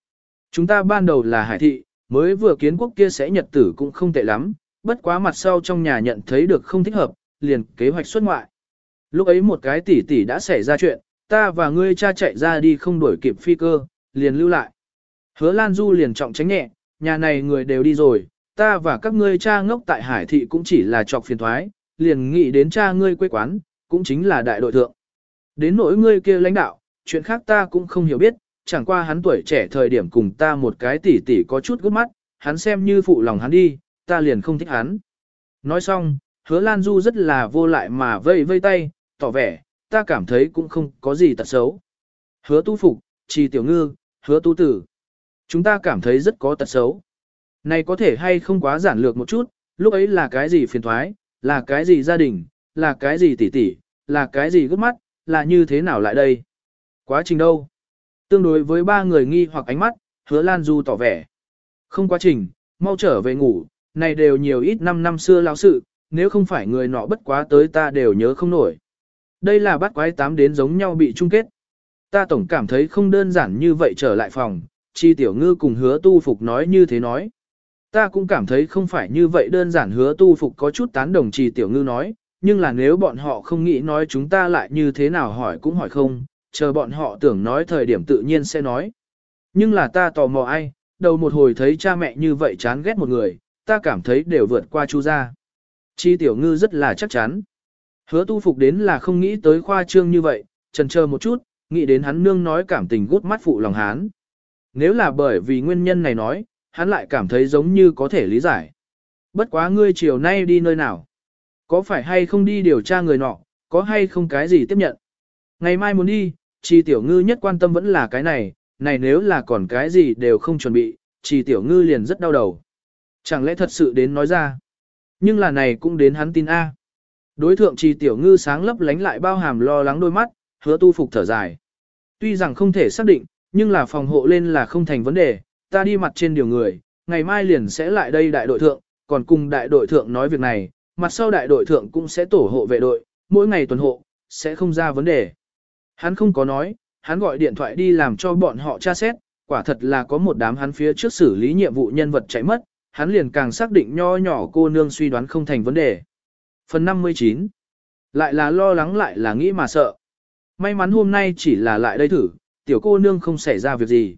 Chúng ta ban đầu là hải thị, mới vừa kiến quốc kia sẽ nhật tử cũng không tệ lắm, bất quá mặt sau trong nhà nhận thấy được không thích hợp, liền kế hoạch xuất ngoại. Lúc ấy một cái tỷ tỷ đã xảy ra chuyện, ta và ngươi cha chạy ra đi không đuổi kịp phi cơ, liền lưu lại. Hứa Lan Du liền trọng tránh nhẹ, nhà này người đều đi rồi, ta và các ngươi cha ngốc tại hải thị cũng chỉ là trọc phiền thoái, liền nghĩ đến cha ngươi quê quán, cũng chính là đại đội thượng. Đến nỗi ngươi kia lãnh đạo, chuyện khác ta cũng không hiểu biết, chẳng qua hắn tuổi trẻ thời điểm cùng ta một cái tỷ tỷ có chút gút mắt, hắn xem như phụ lòng hắn đi, ta liền không thích hắn. Nói xong, hứa Lan Du rất là vô lại mà vây vây tay, tỏ vẻ, ta cảm thấy cũng không có gì tật xấu. Hứa tu phục, trì tiểu ngư, hứa tu tử. Chúng ta cảm thấy rất có tật xấu. Này có thể hay không quá giản lược một chút, lúc ấy là cái gì phiền thoái, là cái gì gia đình, là cái gì tỉ tỉ, là cái gì gấp mắt, là như thế nào lại đây. Quá trình đâu? Tương đối với ba người nghi hoặc ánh mắt, hứa Lan Du tỏ vẻ. Không quá trình, mau trở về ngủ, này đều nhiều ít năm năm xưa lão sự, nếu không phải người nọ bất quá tới ta đều nhớ không nổi. Đây là bắt quái tám đến giống nhau bị chung kết. Ta tổng cảm thấy không đơn giản như vậy trở lại phòng, chi tiểu ngư cùng hứa tu phục nói như thế nói. Ta cũng cảm thấy không phải như vậy đơn giản hứa tu phục có chút tán đồng chi tiểu ngư nói, nhưng là nếu bọn họ không nghĩ nói chúng ta lại như thế nào hỏi cũng hỏi không, chờ bọn họ tưởng nói thời điểm tự nhiên sẽ nói. Nhưng là ta tò mò ai, đầu một hồi thấy cha mẹ như vậy chán ghét một người, ta cảm thấy đều vượt qua chu ra. Chi tiểu ngư rất là chắc chắn. Hứa tu phục đến là không nghĩ tới khoa trương như vậy, trần chờ một chút, nghĩ đến hắn nương nói cảm tình gút mắt phụ lòng hán. Nếu là bởi vì nguyên nhân này nói, hắn lại cảm thấy giống như có thể lý giải. Bất quá ngươi chiều nay đi nơi nào? Có phải hay không đi điều tra người nọ, có hay không cái gì tiếp nhận? Ngày mai muốn đi, chi tiểu ngư nhất quan tâm vẫn là cái này, này nếu là còn cái gì đều không chuẩn bị, chi tiểu ngư liền rất đau đầu. Chẳng lẽ thật sự đến nói ra? Nhưng là này cũng đến hắn tin A. Đối thượng chi tiểu ngư sáng lấp lánh lại bao hàm lo lắng đôi mắt, hứa tu phục thở dài. Tuy rằng không thể xác định, nhưng là phòng hộ lên là không thành vấn đề, ta đi mặt trên điều người, ngày mai liền sẽ lại đây đại đội thượng, còn cùng đại đội thượng nói việc này, mặt sau đại đội thượng cũng sẽ tổ hộ vệ đội, mỗi ngày tuần hộ, sẽ không ra vấn đề. Hắn không có nói, hắn gọi điện thoại đi làm cho bọn họ tra xét, quả thật là có một đám hắn phía trước xử lý nhiệm vụ nhân vật chạy mất, hắn liền càng xác định nho nhỏ cô nương suy đoán không thành vấn đề. Phần 59 Lại là lo lắng lại là nghĩ mà sợ. May mắn hôm nay chỉ là lại đây thử, tiểu cô nương không xảy ra việc gì.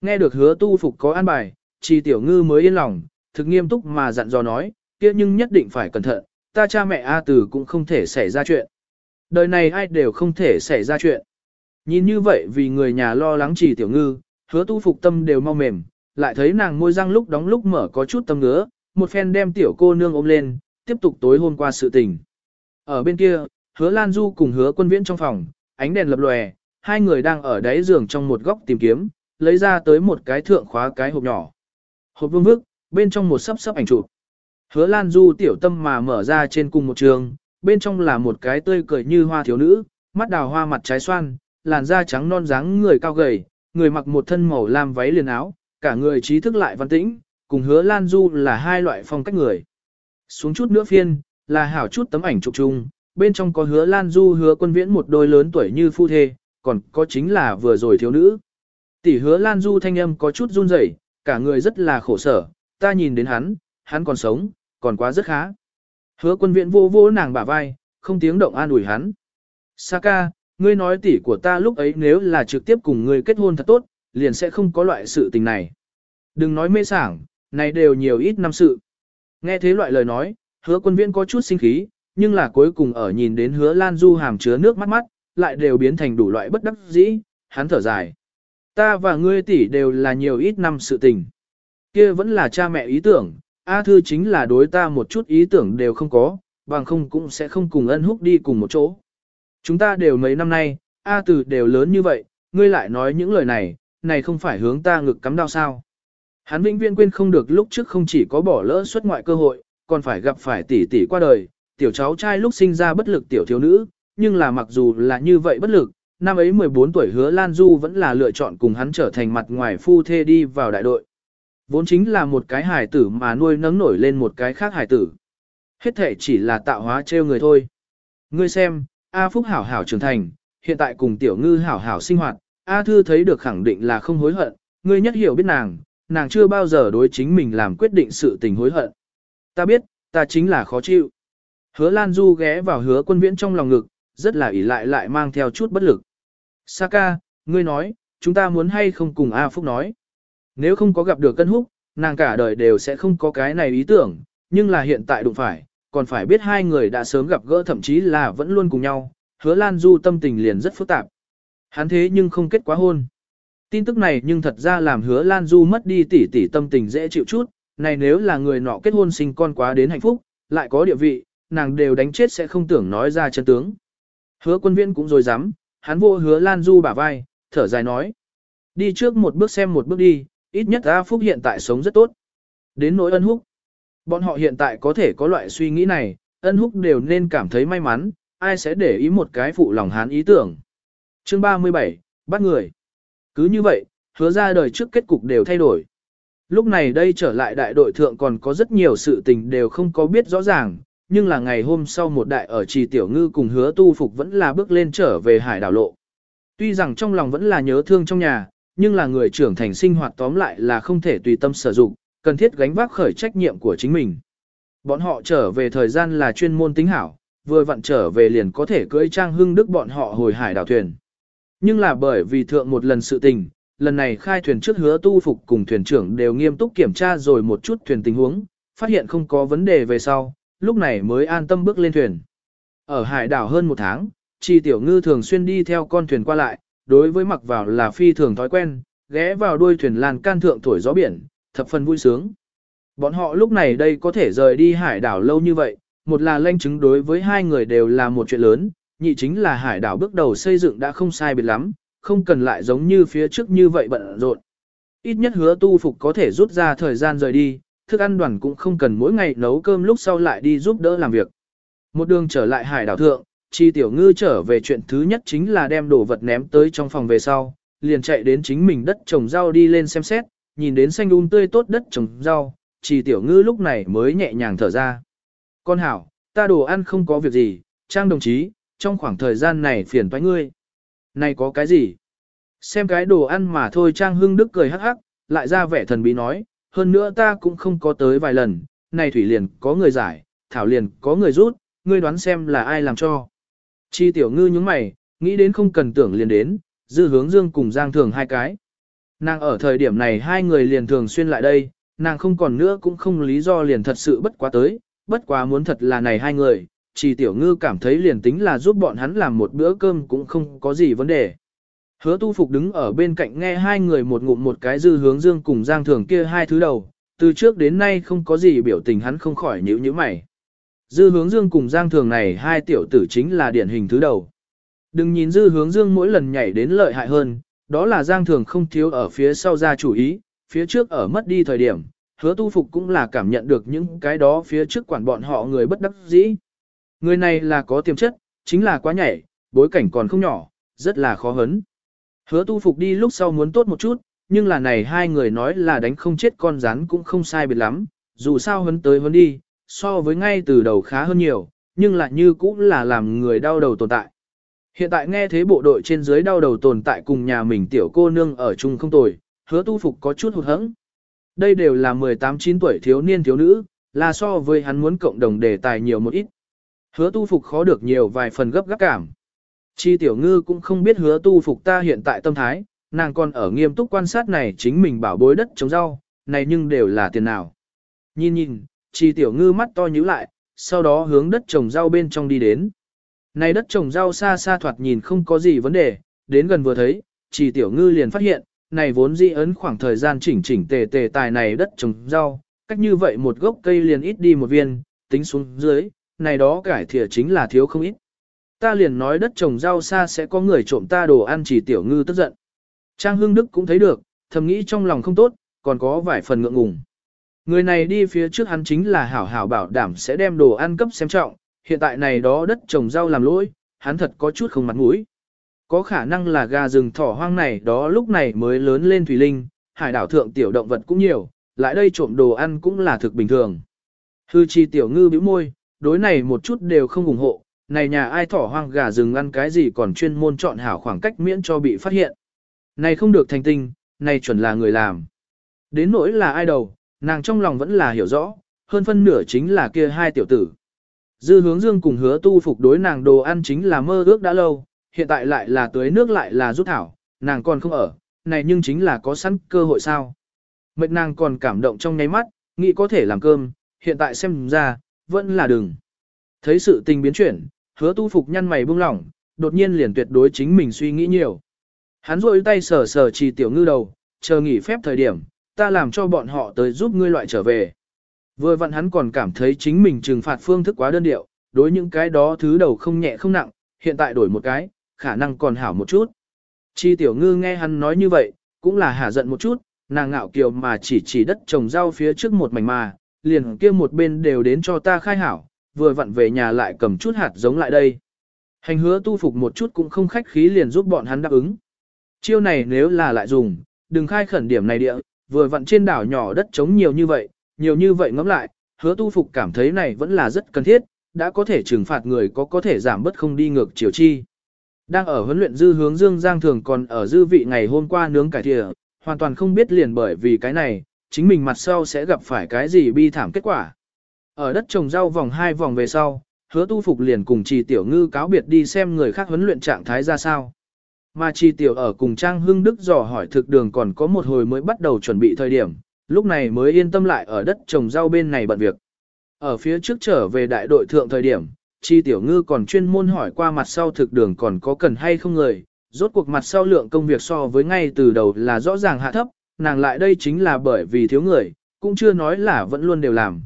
Nghe được hứa tu phục có an bài, chỉ tiểu ngư mới yên lòng, thực nghiêm túc mà dặn dò nói, kia nhưng nhất định phải cẩn thận, ta cha mẹ A Tử cũng không thể xảy ra chuyện. Đời này ai đều không thể xảy ra chuyện. Nhìn như vậy vì người nhà lo lắng chỉ tiểu ngư, hứa tu phục tâm đều mau mềm, lại thấy nàng môi răng lúc đóng lúc mở có chút tâm ngứa, một phen đem tiểu cô nương ôm lên, tiếp tục tối hôm qua sự tình. Ở bên kia, hứa Lan Du cùng hứa quân viễn trong phòng, ánh đèn lập lòe, hai người đang ở đáy giường trong một góc tìm kiếm, lấy ra tới một cái thượng khóa cái hộp nhỏ. Hộp vương vức, bên trong một sấp sấp ảnh chụp. Hứa Lan Du tiểu tâm mà mở ra trên cùng một trường, bên trong là một cái tươi cười như hoa thiếu nữ, mắt đào hoa mặt trái xoan, làn da trắng non dáng người cao gầy, người mặc một thân màu lam váy liền áo, cả người trí thức lại văn tĩnh, cùng hứa Lan Du là hai loại phong cách người. Xuống chút nữa phiên, là hảo chút tấm ảnh chụp chung, bên trong có hứa Lan Du hứa quân viễn một đôi lớn tuổi như phu thê, còn có chính là vừa rồi thiếu nữ. Tỷ hứa Lan Du thanh âm có chút run rẩy, cả người rất là khổ sở, ta nhìn đến hắn, hắn còn sống, còn quá rất khá. Hứa quân viện vô vô nàng bả vai, không tiếng động an ủi hắn. Saka, ngươi nói tỷ của ta lúc ấy nếu là trực tiếp cùng ngươi kết hôn thật tốt, liền sẽ không có loại sự tình này. Đừng nói mê sảng, này đều nhiều ít năm sự. Nghe thế loại lời nói, hứa quân viễn có chút sinh khí, nhưng là cuối cùng ở nhìn đến hứa Lan Du hàm chứa nước mắt mắt, lại đều biến thành đủ loại bất đắc dĩ, hắn thở dài. Ta và ngươi tỷ đều là nhiều ít năm sự tình. Kia vẫn là cha mẹ ý tưởng, A Thư chính là đối ta một chút ý tưởng đều không có, bằng không cũng sẽ không cùng ân húc đi cùng một chỗ. Chúng ta đều mấy năm nay, A Từ đều lớn như vậy, ngươi lại nói những lời này, này không phải hướng ta ngực cắm đau sao. Hắn vĩnh viễn quên không được lúc trước không chỉ có bỏ lỡ xuất ngoại cơ hội, còn phải gặp phải tỷ tỷ qua đời, tiểu cháu trai lúc sinh ra bất lực tiểu thiếu nữ, nhưng là mặc dù là như vậy bất lực, năm ấy 14 tuổi hứa Lan Du vẫn là lựa chọn cùng hắn trở thành mặt ngoài phu thê đi vào đại đội. Vốn chính là một cái hài tử mà nuôi nấng nổi lên một cái khác hài tử. Hết thể chỉ là tạo hóa trêu người thôi. Ngươi xem, A Phúc hảo hảo trưởng thành, hiện tại cùng tiểu ngư hảo hảo sinh hoạt, A Thư thấy được khẳng định là không hối hận, ngươi nhất hiểu biết nàng, nàng chưa bao giờ đối chính mình làm quyết định sự tình hối hận. Ta biết, ta chính là khó chịu. Hứa Lan Du ghé vào hứa quân viễn trong lòng ngực, rất là ỷ lại lại mang theo chút bất lực. Saka, ngươi nói, chúng ta muốn hay không cùng A Phúc nói. Nếu không có gặp được cân húc, nàng cả đời đều sẽ không có cái này ý tưởng, nhưng là hiện tại đụng phải, còn phải biết hai người đã sớm gặp gỡ thậm chí là vẫn luôn cùng nhau, hứa Lan Du tâm tình liền rất phức tạp. Hắn thế nhưng không kết quá hôn. Tin tức này nhưng thật ra làm hứa Lan Du mất đi tỷ tỷ tâm tình dễ chịu chút, này nếu là người nọ kết hôn sinh con quá đến hạnh phúc, lại có địa vị, nàng đều đánh chết sẽ không tưởng nói ra chân tướng. Hứa quân Viên cũng rồi dám, hắn vô hứa Lan Du bả vai, thở dài nói. Đi trước một bước xem một bước đi, ít nhất A Phúc hiện tại sống rất tốt. Đến nỗi ân húc. Bọn họ hiện tại có thể có loại suy nghĩ này, ân húc đều nên cảm thấy may mắn, ai sẽ để ý một cái phụ lòng hán ý tưởng. Chương 37, bắt người. Cứ như vậy, hứa ra đời trước kết cục đều thay đổi. Lúc này đây trở lại đại đội thượng còn có rất nhiều sự tình đều không có biết rõ ràng, nhưng là ngày hôm sau một đại ở trì tiểu ngư cùng hứa tu phục vẫn là bước lên trở về hải đảo lộ. Tuy rằng trong lòng vẫn là nhớ thương trong nhà, nhưng là người trưởng thành sinh hoạt tóm lại là không thể tùy tâm sử dụng, cần thiết gánh vác khởi trách nhiệm của chính mình. Bọn họ trở về thời gian là chuyên môn tính hảo, vừa vặn trở về liền có thể cưỡi trang hưng đức bọn họ hồi hải đảo thuyền. Nhưng là bởi vì thượng một lần sự tình, lần này khai thuyền trước hứa tu phục cùng thuyền trưởng đều nghiêm túc kiểm tra rồi một chút thuyền tình huống, phát hiện không có vấn đề về sau, lúc này mới an tâm bước lên thuyền. Ở hải đảo hơn một tháng, tri tiểu ngư thường xuyên đi theo con thuyền qua lại, đối với mặc vào là phi thường thói quen, ghé vào đuôi thuyền lan can thượng thổi gió biển, thập phần vui sướng. Bọn họ lúc này đây có thể rời đi hải đảo lâu như vậy, một là lanh chứng đối với hai người đều là một chuyện lớn, nhị chính là hải đảo bước đầu xây dựng đã không sai biệt lắm, không cần lại giống như phía trước như vậy bận rộn. Ít nhất hứa tu phục có thể rút ra thời gian rời đi, thức ăn đoàn cũng không cần mỗi ngày nấu cơm lúc sau lại đi giúp đỡ làm việc. Một đường trở lại hải đảo thượng, chi tiểu ngư trở về chuyện thứ nhất chính là đem đồ vật ném tới trong phòng về sau, liền chạy đến chính mình đất trồng rau đi lên xem xét, nhìn đến xanh um tươi tốt đất trồng rau, chi tiểu ngư lúc này mới nhẹ nhàng thở ra. Con hảo, ta đồ ăn không có việc gì, trang đồng chí, trong khoảng thời gian này phiền toái ngươi. Này có cái gì? Xem cái đồ ăn mà thôi Trang Hưng Đức cười hắc hắc, lại ra vẻ thần bí nói, hơn nữa ta cũng không có tới vài lần, này thủy liền có người giải, thảo liền có người rút, ngươi đoán xem là ai làm cho. Chi tiểu ngư nhúng mày, nghĩ đến không cần tưởng liền đến, dư hướng dương cùng giang thường hai cái. Nàng ở thời điểm này hai người liền thường xuyên lại đây, nàng không còn nữa cũng không lý do liền thật sự bất quá tới, bất quá muốn thật là này hai người, chỉ tiểu ngư cảm thấy liền tính là giúp bọn hắn làm một bữa cơm cũng không có gì vấn đề. Hứa tu phục đứng ở bên cạnh nghe hai người một ngụm một cái dư hướng dương cùng giang thường kia hai thứ đầu, từ trước đến nay không có gì biểu tình hắn không khỏi nhíu nhíu mày. Dư hướng dương cùng giang thường này hai tiểu tử chính là điển hình thứ đầu. Đừng nhìn dư hướng dương mỗi lần nhảy đến lợi hại hơn, đó là giang thường không thiếu ở phía sau ra chủ ý, phía trước ở mất đi thời điểm, hứa tu phục cũng là cảm nhận được những cái đó phía trước quản bọn họ người bất đắc dĩ. Người này là có tiềm chất, chính là quá nhảy, bối cảnh còn không nhỏ, rất là khó hấn. Hứa tu phục đi lúc sau muốn tốt một chút, nhưng là này hai người nói là đánh không chết con rắn cũng không sai biệt lắm, dù sao hấn tới hấn đi, so với ngay từ đầu khá hơn nhiều, nhưng lại như cũng là làm người đau đầu tồn tại. Hiện tại nghe thế bộ đội trên dưới đau đầu tồn tại cùng nhà mình tiểu cô nương ở chung không tồi, hứa tu phục có chút hụt hẫng. Đây đều là 18-9 tuổi thiếu niên thiếu nữ, là so với hắn muốn cộng đồng đề tài nhiều một ít. Hứa tu phục khó được nhiều vài phần gấp gáp cảm. Chi tiểu ngư cũng không biết hứa tu phục ta hiện tại tâm thái, nàng còn ở nghiêm túc quan sát này chính mình bảo bối đất trồng rau, này nhưng đều là tiền nào. Nhìn nhìn, chi tiểu ngư mắt to nhíu lại, sau đó hướng đất trồng rau bên trong đi đến. Này đất trồng rau xa xa thoạt nhìn không có gì vấn đề, đến gần vừa thấy, chi tiểu ngư liền phát hiện, này vốn dĩ ấn khoảng thời gian chỉnh chỉnh tề tề tài này đất trồng rau, cách như vậy một gốc cây liền ít đi một viên, tính xuống dưới, này đó cải thìa chính là thiếu không ít. Ta liền nói đất trồng rau xa sẽ có người trộm ta đồ ăn chỉ tiểu ngư tức giận. Trang Hương Đức cũng thấy được, thầm nghĩ trong lòng không tốt, còn có vài phần ngượng ngùng. Người này đi phía trước hắn chính là hảo hảo bảo đảm sẽ đem đồ ăn cấp xem trọng, hiện tại này đó đất trồng rau làm lỗi, hắn thật có chút không mặt mũi. Có khả năng là gà rừng thỏ hoang này đó lúc này mới lớn lên thủy linh, hải đảo thượng tiểu động vật cũng nhiều, lại đây trộm đồ ăn cũng là thực bình thường. Hư chi tiểu ngư bĩu môi, đối này một chút đều không ủng hộ, này nhà ai thỏ hoang gà rừng ăn cái gì còn chuyên môn chọn hảo khoảng cách miễn cho bị phát hiện. Này không được thành tinh, này chuẩn là người làm. Đến nỗi là ai đầu, nàng trong lòng vẫn là hiểu rõ, hơn phân nửa chính là kia hai tiểu tử. Dư hướng dương cùng hứa tu phục đối nàng đồ ăn chính là mơ ước đã lâu, hiện tại lại là tưới nước lại là rút thảo, nàng còn không ở, này nhưng chính là có sẵn cơ hội sao. Mệt nàng còn cảm động trong nháy mắt, nghĩ có thể làm cơm, hiện tại xem ra, vẫn là đừng. Thấy sự tình biến chuyển, hứa tu phục nhăn mày buông lỏng, đột nhiên liền tuyệt đối chính mình suy nghĩ nhiều. Hắn rôi tay sờ sờ trì tiểu ngư đầu, chờ nghỉ phép thời điểm, ta làm cho bọn họ tới giúp ngươi loại trở về. Vừa vặn hắn còn cảm thấy chính mình trừng phạt phương thức quá đơn điệu, đối những cái đó thứ đầu không nhẹ không nặng, hiện tại đổi một cái, khả năng còn hảo một chút. Chi tiểu ngư nghe hắn nói như vậy, cũng là hả giận một chút, nàng ngạo kiều mà chỉ chỉ đất trồng rau phía trước một mảnh mà, liền kia một bên đều đến cho ta khai hảo, vừa vặn về nhà lại cầm chút hạt giống lại đây. Hành hứa tu phục một chút cũng không khách khí liền giúp bọn hắn đáp ứng. Chiêu này nếu là lại dùng, đừng khai khẩn điểm này địa, vừa vặn trên đảo nhỏ đất trống nhiều như vậy, nhiều như vậy ngẫm lại, hứa tu phục cảm thấy này vẫn là rất cần thiết, đã có thể trừng phạt người có có thể giảm bớt không đi ngược chiều chi. Đang ở huấn luyện dư hướng Dương Giang thường còn ở dư vị ngày hôm qua nướng cải thịa, hoàn toàn không biết liền bởi vì cái này, chính mình mặt sau sẽ gặp phải cái gì bi thảm kết quả. Ở đất trồng rau vòng hai vòng về sau, hứa tu phục liền cùng trì tiểu ngư cáo biệt đi xem người khác huấn luyện trạng thái ra sao. Mà Chi tiểu ở cùng Trang Hưng Đức dò hỏi thực đường còn có một hồi mới bắt đầu chuẩn bị thời điểm, lúc này mới yên tâm lại ở đất trồng rau bên này bận việc. Ở phía trước trở về đại đội thượng thời điểm, chi tiểu ngư còn chuyên môn hỏi qua mặt sau thực đường còn có cần hay không người, rốt cuộc mặt sau lượng công việc so với ngay từ đầu là rõ ràng hạ thấp, nàng lại đây chính là bởi vì thiếu người, cũng chưa nói là vẫn luôn đều làm.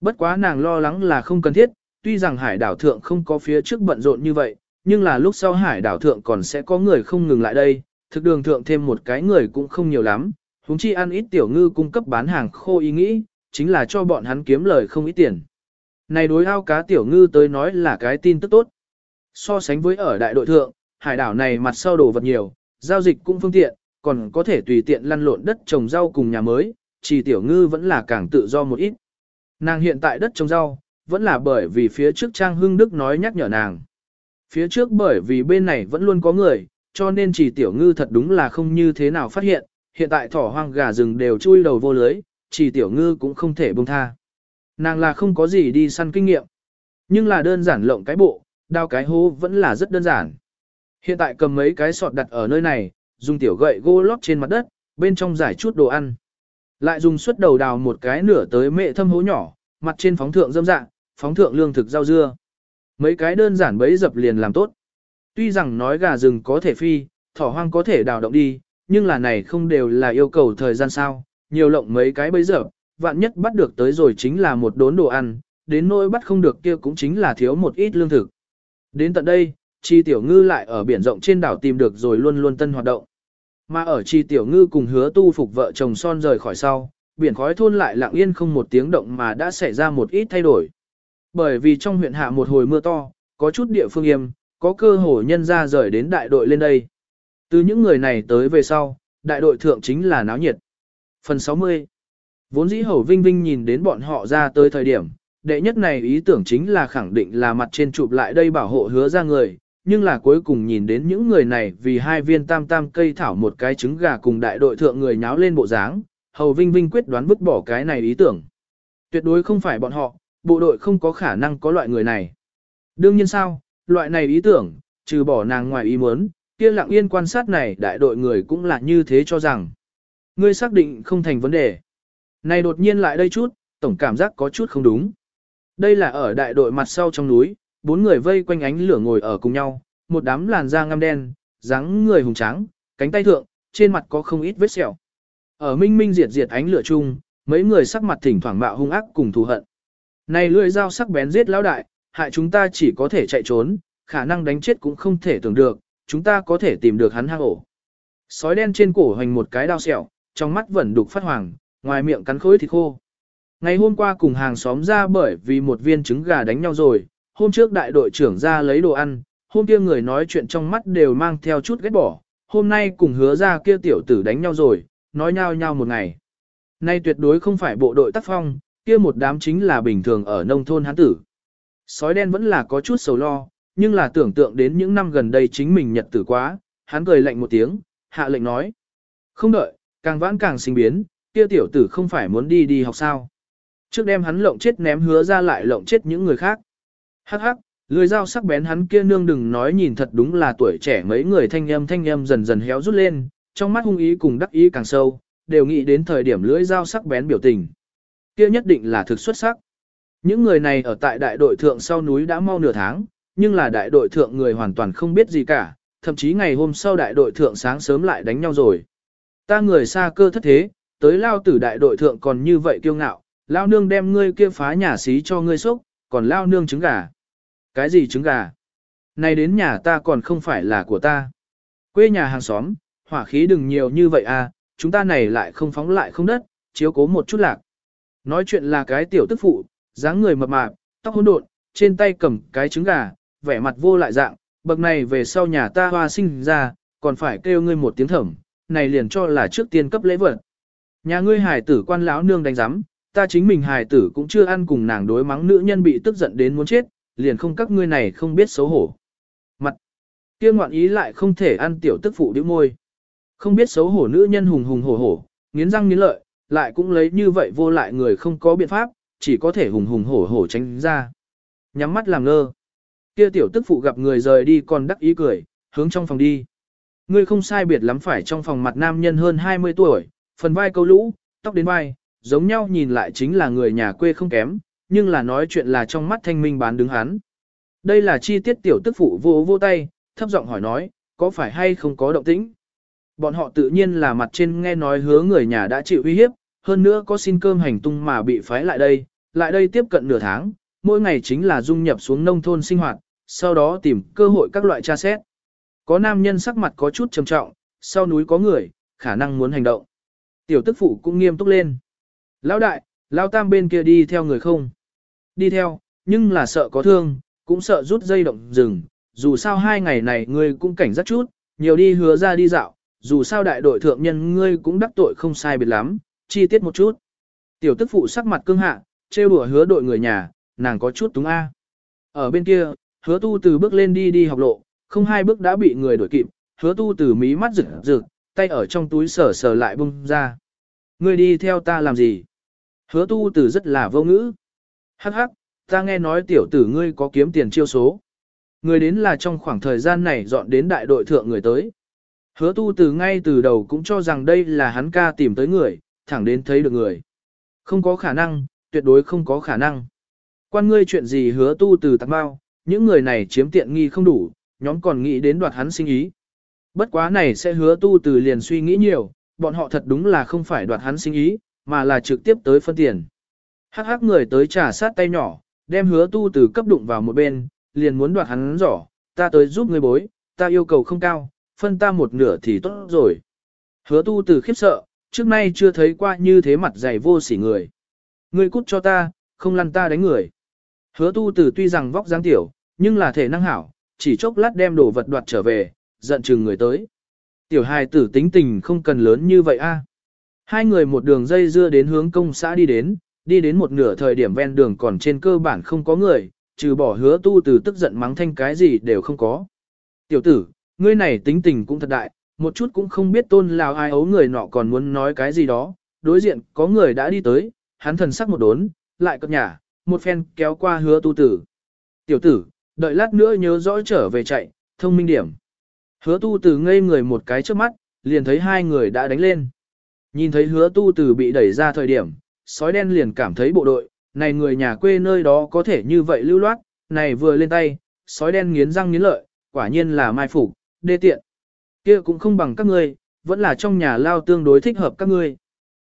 Bất quá nàng lo lắng là không cần thiết, tuy rằng hải đảo thượng không có phía trước bận rộn như vậy, nhưng là lúc sau hải đảo thượng còn sẽ có người không ngừng lại đây, thực đường thượng thêm một cái người cũng không nhiều lắm, huống chi ăn ít tiểu ngư cung cấp bán hàng khô ý nghĩ, chính là cho bọn hắn kiếm lời không ít tiền. Này đối ao cá tiểu ngư tới nói là cái tin tức tốt. So sánh với ở đại đội thượng, hải đảo này mặt sau đồ vật nhiều, giao dịch cũng phương tiện, còn có thể tùy tiện lăn lộn đất trồng rau cùng nhà mới, chỉ tiểu ngư vẫn là càng tự do một ít. Nàng hiện tại đất trồng rau, vẫn là bởi vì phía trước Trang Hưng Đức nói nhắc nhở nàng. Phía trước bởi vì bên này vẫn luôn có người, cho nên chỉ tiểu ngư thật đúng là không như thế nào phát hiện, hiện tại thỏ hoang gà rừng đều chui đầu vô lưới, chỉ tiểu ngư cũng không thể buông tha. Nàng là không có gì đi săn kinh nghiệm, nhưng là đơn giản lộng cái bộ, đao cái hố vẫn là rất đơn giản. Hiện tại cầm mấy cái sọt đặt ở nơi này, dùng tiểu gậy gô lót trên mặt đất, bên trong giải chút đồ ăn. Lại dùng suất đầu đào một cái nửa tới mệ thâm hố nhỏ, mặt trên phóng thượng dâm dạng, phóng thượng lương thực rau dưa. Mấy cái đơn giản bấy dập liền làm tốt. Tuy rằng nói gà rừng có thể phi, thỏ hoang có thể đào động đi, nhưng là này không đều là yêu cầu thời gian sao, nhiều lộng mấy cái bấy dập, vạn nhất bắt được tới rồi chính là một đốn đồ ăn, đến nỗi bắt không được kia cũng chính là thiếu một ít lương thực. Đến tận đây, Chi Tiểu Ngư lại ở biển rộng trên đảo tìm được rồi luôn luôn tân hoạt động. Mà ở Chi Tiểu Ngư cùng hứa tu phục vợ chồng son rời khỏi sau, biển khói thôn lại lặng yên không một tiếng động mà đã xảy ra một ít thay đổi. Bởi vì trong huyện hạ một hồi mưa to, có chút địa phương yêm, có cơ hội nhân ra rời đến đại đội lên đây. Từ những người này tới về sau, đại đội thượng chính là náo nhiệt. Phần 60 Vốn dĩ hầu vinh vinh nhìn đến bọn họ ra tới thời điểm, đệ nhất này ý tưởng chính là khẳng định là mặt trên chụp lại đây bảo hộ hứa ra người, nhưng là cuối cùng nhìn đến những người này vì hai viên tam tam cây thảo một cái trứng gà cùng đại đội thượng người nháo lên bộ dáng, hầu vinh vinh quyết đoán vứt bỏ cái này ý tưởng. Tuyệt đối không phải bọn họ, bộ đội không có khả năng có loại người này. Đương nhiên sao, loại này ý tưởng, trừ bỏ nàng ngoài ý muốn, kia lặng yên quan sát này đại đội người cũng là như thế cho rằng. Ngươi xác định không thành vấn đề. Này đột nhiên lại đây chút, tổng cảm giác có chút không đúng. Đây là ở đại đội mặt sau trong núi, bốn người vây quanh ánh lửa ngồi ở cùng nhau, một đám làn da ngăm đen, dáng người hùng trắng, cánh tay thượng, trên mặt có không ít vết sẹo. Ở minh minh diệt diệt ánh lửa chung, mấy người sắc mặt thỉnh thoảng mạo hung ác cùng thù hận. Này lưỡi dao sắc bén giết lão đại, hại chúng ta chỉ có thể chạy trốn, khả năng đánh chết cũng không thể tưởng được, chúng ta có thể tìm được hắn hang ổ. Sói đen trên cổ hoành một cái đao sẹo, trong mắt vẫn đục phát hoàng, ngoài miệng cắn khối thịt khô. Ngày hôm qua cùng hàng xóm ra bởi vì một viên trứng gà đánh nhau rồi, hôm trước đại đội trưởng ra lấy đồ ăn, hôm kia người nói chuyện trong mắt đều mang theo chút ghét bỏ, hôm nay cùng hứa ra kia tiểu tử đánh nhau rồi, nói nhau nhau một ngày. Nay tuyệt đối không phải bộ đội tác phong, kia một đám chính là bình thường ở nông thôn hán tử. Sói đen vẫn là có chút sầu lo, nhưng là tưởng tượng đến những năm gần đây chính mình nhật tử quá, hắn cười lạnh một tiếng, hạ lệnh nói. Không đợi, càng vãn càng sinh biến, kia tiểu tử không phải muốn đi đi học sao. Trước đem hắn lộng chết ném hứa ra lại lộng chết những người khác. Hắc hắc, lưỡi dao sắc bén hắn kia nương đừng nói nhìn thật đúng là tuổi trẻ mấy người thanh âm thanh âm dần dần héo rút lên, trong mắt hung ý cùng đắc ý càng sâu, đều nghĩ đến thời điểm lưỡi dao sắc bén biểu tình. Kia nhất định là thực xuất sắc. Những người này ở tại đại đội thượng sau núi đã mau nửa tháng, nhưng là đại đội thượng người hoàn toàn không biết gì cả, thậm chí ngày hôm sau đại đội thượng sáng sớm lại đánh nhau rồi. Ta người xa cơ thất thế, tới lao tử đại đội thượng còn như vậy kiêu ngạo, lao nương đem ngươi kia phá nhà xí cho ngươi xúc, còn lao nương trứng gà. Cái gì trứng gà? Này đến nhà ta còn không phải là của ta. Quê nhà hàng xóm, hỏa khí đừng nhiều như vậy à, chúng ta này lại không phóng lại không đất, chiếu cố một chút lạc. Nói chuyện là cái tiểu tức phụ, dáng người mập mạp, tóc hỗn độn, trên tay cầm cái trứng gà, vẻ mặt vô lại dạng, bậc này về sau nhà ta hoa sinh ra, còn phải kêu ngươi một tiếng thẩm, này liền cho là trước tiên cấp lễ vật. Nhà ngươi hài tử quan lão nương đánh giám, ta chính mình hài tử cũng chưa ăn cùng nàng đối mắng nữ nhân bị tức giận đến muốn chết, liền không các ngươi này không biết xấu hổ. Mặt kia ngoạn ý lại không thể ăn tiểu tức phụ điếu môi. Không biết xấu hổ nữ nhân hùng hùng hổ hổ, nghiến răng nghiến lợi, lại cũng lấy như vậy vô lại người không có biện pháp, chỉ có thể hùng hùng hổ hổ tránh ra. Nhắm mắt làm ngơ. Kia tiểu tức phụ gặp người rời đi còn đắc ý cười, hướng trong phòng đi. Ngươi không sai biệt lắm phải trong phòng mặt nam nhân hơn 20 tuổi, phần vai câu lũ, tóc đến vai, giống nhau nhìn lại chính là người nhà quê không kém, nhưng là nói chuyện là trong mắt thanh minh bán đứng hắn. Đây là chi tiết tiểu tức phụ vô vô tay, thấp giọng hỏi nói, có phải hay không có động tĩnh? Bọn họ tự nhiên là mặt trên nghe nói hứa người nhà đã chịu uy hiếp, hơn nữa có xin cơm hành tung mà bị phái lại đây, lại đây tiếp cận nửa tháng, mỗi ngày chính là dung nhập xuống nông thôn sinh hoạt, sau đó tìm cơ hội các loại tra xét. Có nam nhân sắc mặt có chút trầm trọng, sau núi có người, khả năng muốn hành động. Tiểu tức phụ cũng nghiêm túc lên. Lão đại, lão tam bên kia đi theo người không? Đi theo, nhưng là sợ có thương, cũng sợ rút dây động rừng. Dù sao hai ngày này ngươi cũng cảnh giác chút, nhiều đi hứa ra đi dạo, dù sao đại đội thượng nhân ngươi cũng đắc tội không sai biệt lắm, chi tiết một chút. Tiểu tức phụ sắc mặt cương hạ, trêu đùa hứa đội người nhà, nàng có chút túng A. Ở bên kia, hứa tu từ bước lên đi đi học lộ, không hai bước đã bị người đuổi kịp, hứa tu từ mí mắt rực rực, tay ở trong túi sờ sờ lại bung ra. Ngươi đi theo ta làm gì? Hứa tu từ rất là vô ngữ. Hắc hắc, ta nghe nói tiểu tử ngươi có kiếm tiền chiêu số. Người đến là trong khoảng thời gian này dọn đến đại đội thượng người tới. Hứa tu từ ngay từ đầu cũng cho rằng đây là hắn ca tìm tới người, thẳng đến thấy được người. Không có khả năng, tuyệt đối không có khả năng. Quan ngươi chuyện gì hứa tu từ tạc bao, những người này chiếm tiện nghi không đủ, nhóm còn nghĩ đến đoạt hắn sinh ý. Bất quá này sẽ hứa tu từ liền suy nghĩ nhiều, bọn họ thật đúng là không phải đoạt hắn sinh ý, mà là trực tiếp tới phân tiền. Hắc hắc người tới trả sát tay nhỏ, đem hứa tu từ cấp đụng vào một bên, liền muốn đoạt hắn giỏ, ta tới giúp người bối, ta yêu cầu không cao, phân ta một nửa thì tốt rồi. Hứa tu từ khiếp sợ, trước nay chưa thấy qua như thế mặt dày vô sỉ người. Ngươi cút cho ta, không lăn ta đánh người. Hứa tu từ tuy rằng vóc dáng tiểu, nhưng là thể năng hảo, chỉ chốc lát đem đồ vật đoạt trở về, giận chừng người tới. Tiểu hài tử tính tình không cần lớn như vậy a. Hai người một đường dây dưa đến hướng công xã đi đến, đi đến một nửa thời điểm ven đường còn trên cơ bản không có người, trừ bỏ hứa tu từ tức giận mắng thanh cái gì đều không có. Tiểu tử, ngươi này tính tình cũng thật đại, một chút cũng không biết tôn lào ai ấu người nọ còn muốn nói cái gì đó, đối diện có người đã đi tới, hắn thần sắc một đốn, lại cập nhà, một phen kéo qua hứa tu tử. Tiểu tử, đợi lát nữa nhớ rõ trở về chạy, thông minh điểm. Hứa tu tử ngây người một cái trước mắt, liền thấy hai người đã đánh lên. Nhìn thấy hứa tu tử bị đẩy ra thời điểm, sói đen liền cảm thấy bộ đội, này người nhà quê nơi đó có thể như vậy lưu loát, này vừa lên tay, sói đen nghiến răng nghiến lợi, quả nhiên là mai phục, đê tiện. kia cũng không bằng các ngươi, vẫn là trong nhà lao tương đối thích hợp các ngươi.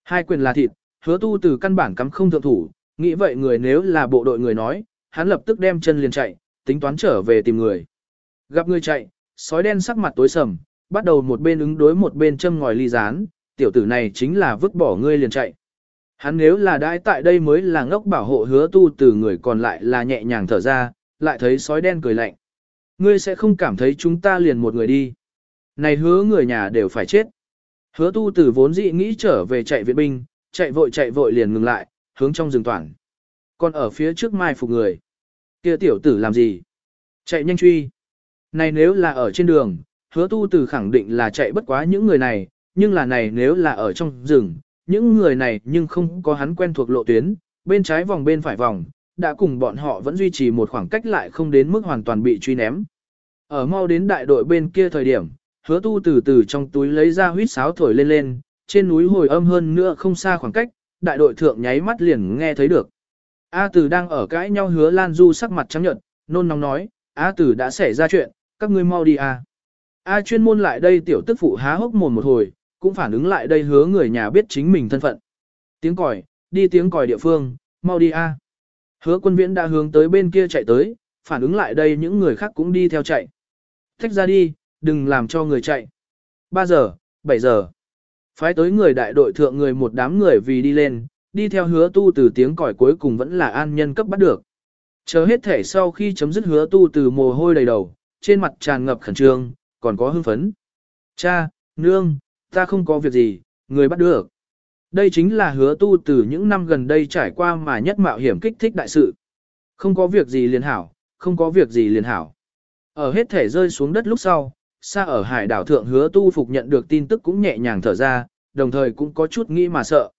Hai quyền là thịt, hứa tu từ căn bản cắm không thượng thủ, nghĩ vậy người nếu là bộ đội người nói, hắn lập tức đem chân liền chạy, tính toán trở về tìm người. Gặp người chạy, sói đen sắc mặt tối sầm, bắt đầu một bên ứng đối một bên châm ngòi ly rán, tiểu tử này chính là vứt bỏ ngươi liền chạy. Hắn nếu là đãi tại đây mới là ngốc bảo hộ hứa tu từ người còn lại là nhẹ nhàng thở ra, lại thấy sói đen cười lạnh. Ngươi sẽ không cảm thấy chúng ta liền một người đi. Này hứa người nhà đều phải chết. Hứa tu tử vốn dị nghĩ trở về chạy viện binh, chạy vội chạy vội liền ngừng lại, hướng trong rừng toàn. Còn ở phía trước mai phục người. kia tiểu tử làm gì? Chạy nhanh truy. Này nếu là ở trên đường, hứa tu tử khẳng định là chạy bất quá những người này, nhưng là này nếu là ở trong rừng, những người này nhưng không có hắn quen thuộc lộ tuyến, bên trái vòng bên phải vòng, đã cùng bọn họ vẫn duy trì một khoảng cách lại không đến mức hoàn toàn bị truy ném. Ở mau đến đại đội bên kia thời điểm, hứa tu từ từ trong túi lấy ra huýt sáo thổi lên lên, trên núi hồi âm hơn nữa không xa khoảng cách, đại đội thượng nháy mắt liền nghe thấy được. A Tử đang ở cãi nhau hứa Lan Du sắc mặt trắng nhợt, nôn nóng nói, A Tử đã xảy ra chuyện, các ngươi mau đi a. A chuyên môn lại đây tiểu tức phụ há hốc mồm một hồi, cũng phản ứng lại đây hứa người nhà biết chính mình thân phận. Tiếng còi, đi tiếng còi địa phương, mau đi a. Hứa quân viễn đã hướng tới bên kia chạy tới, phản ứng lại đây những người khác cũng đi theo chạy. Thách ra đi, đừng làm cho người chạy. 3 giờ, 7 giờ. Phái tới người đại đội thượng người một đám người vì đi lên, đi theo hứa tu từ tiếng còi cuối cùng vẫn là an nhân cấp bắt được. Chờ hết thể sau khi chấm dứt hứa tu từ mồ hôi đầy đầu, trên mặt tràn ngập khẩn trương, còn có hưng phấn. Cha, nương, ta không có việc gì, người bắt được. Đây chính là hứa tu từ những năm gần đây trải qua mà nhất mạo hiểm kích thích đại sự. Không có việc gì liền hảo, không có việc gì liền hảo. Ở hết thể rơi xuống đất lúc sau, xa ở hải đảo thượng hứa tu phục nhận được tin tức cũng nhẹ nhàng thở ra, đồng thời cũng có chút nghĩ mà sợ.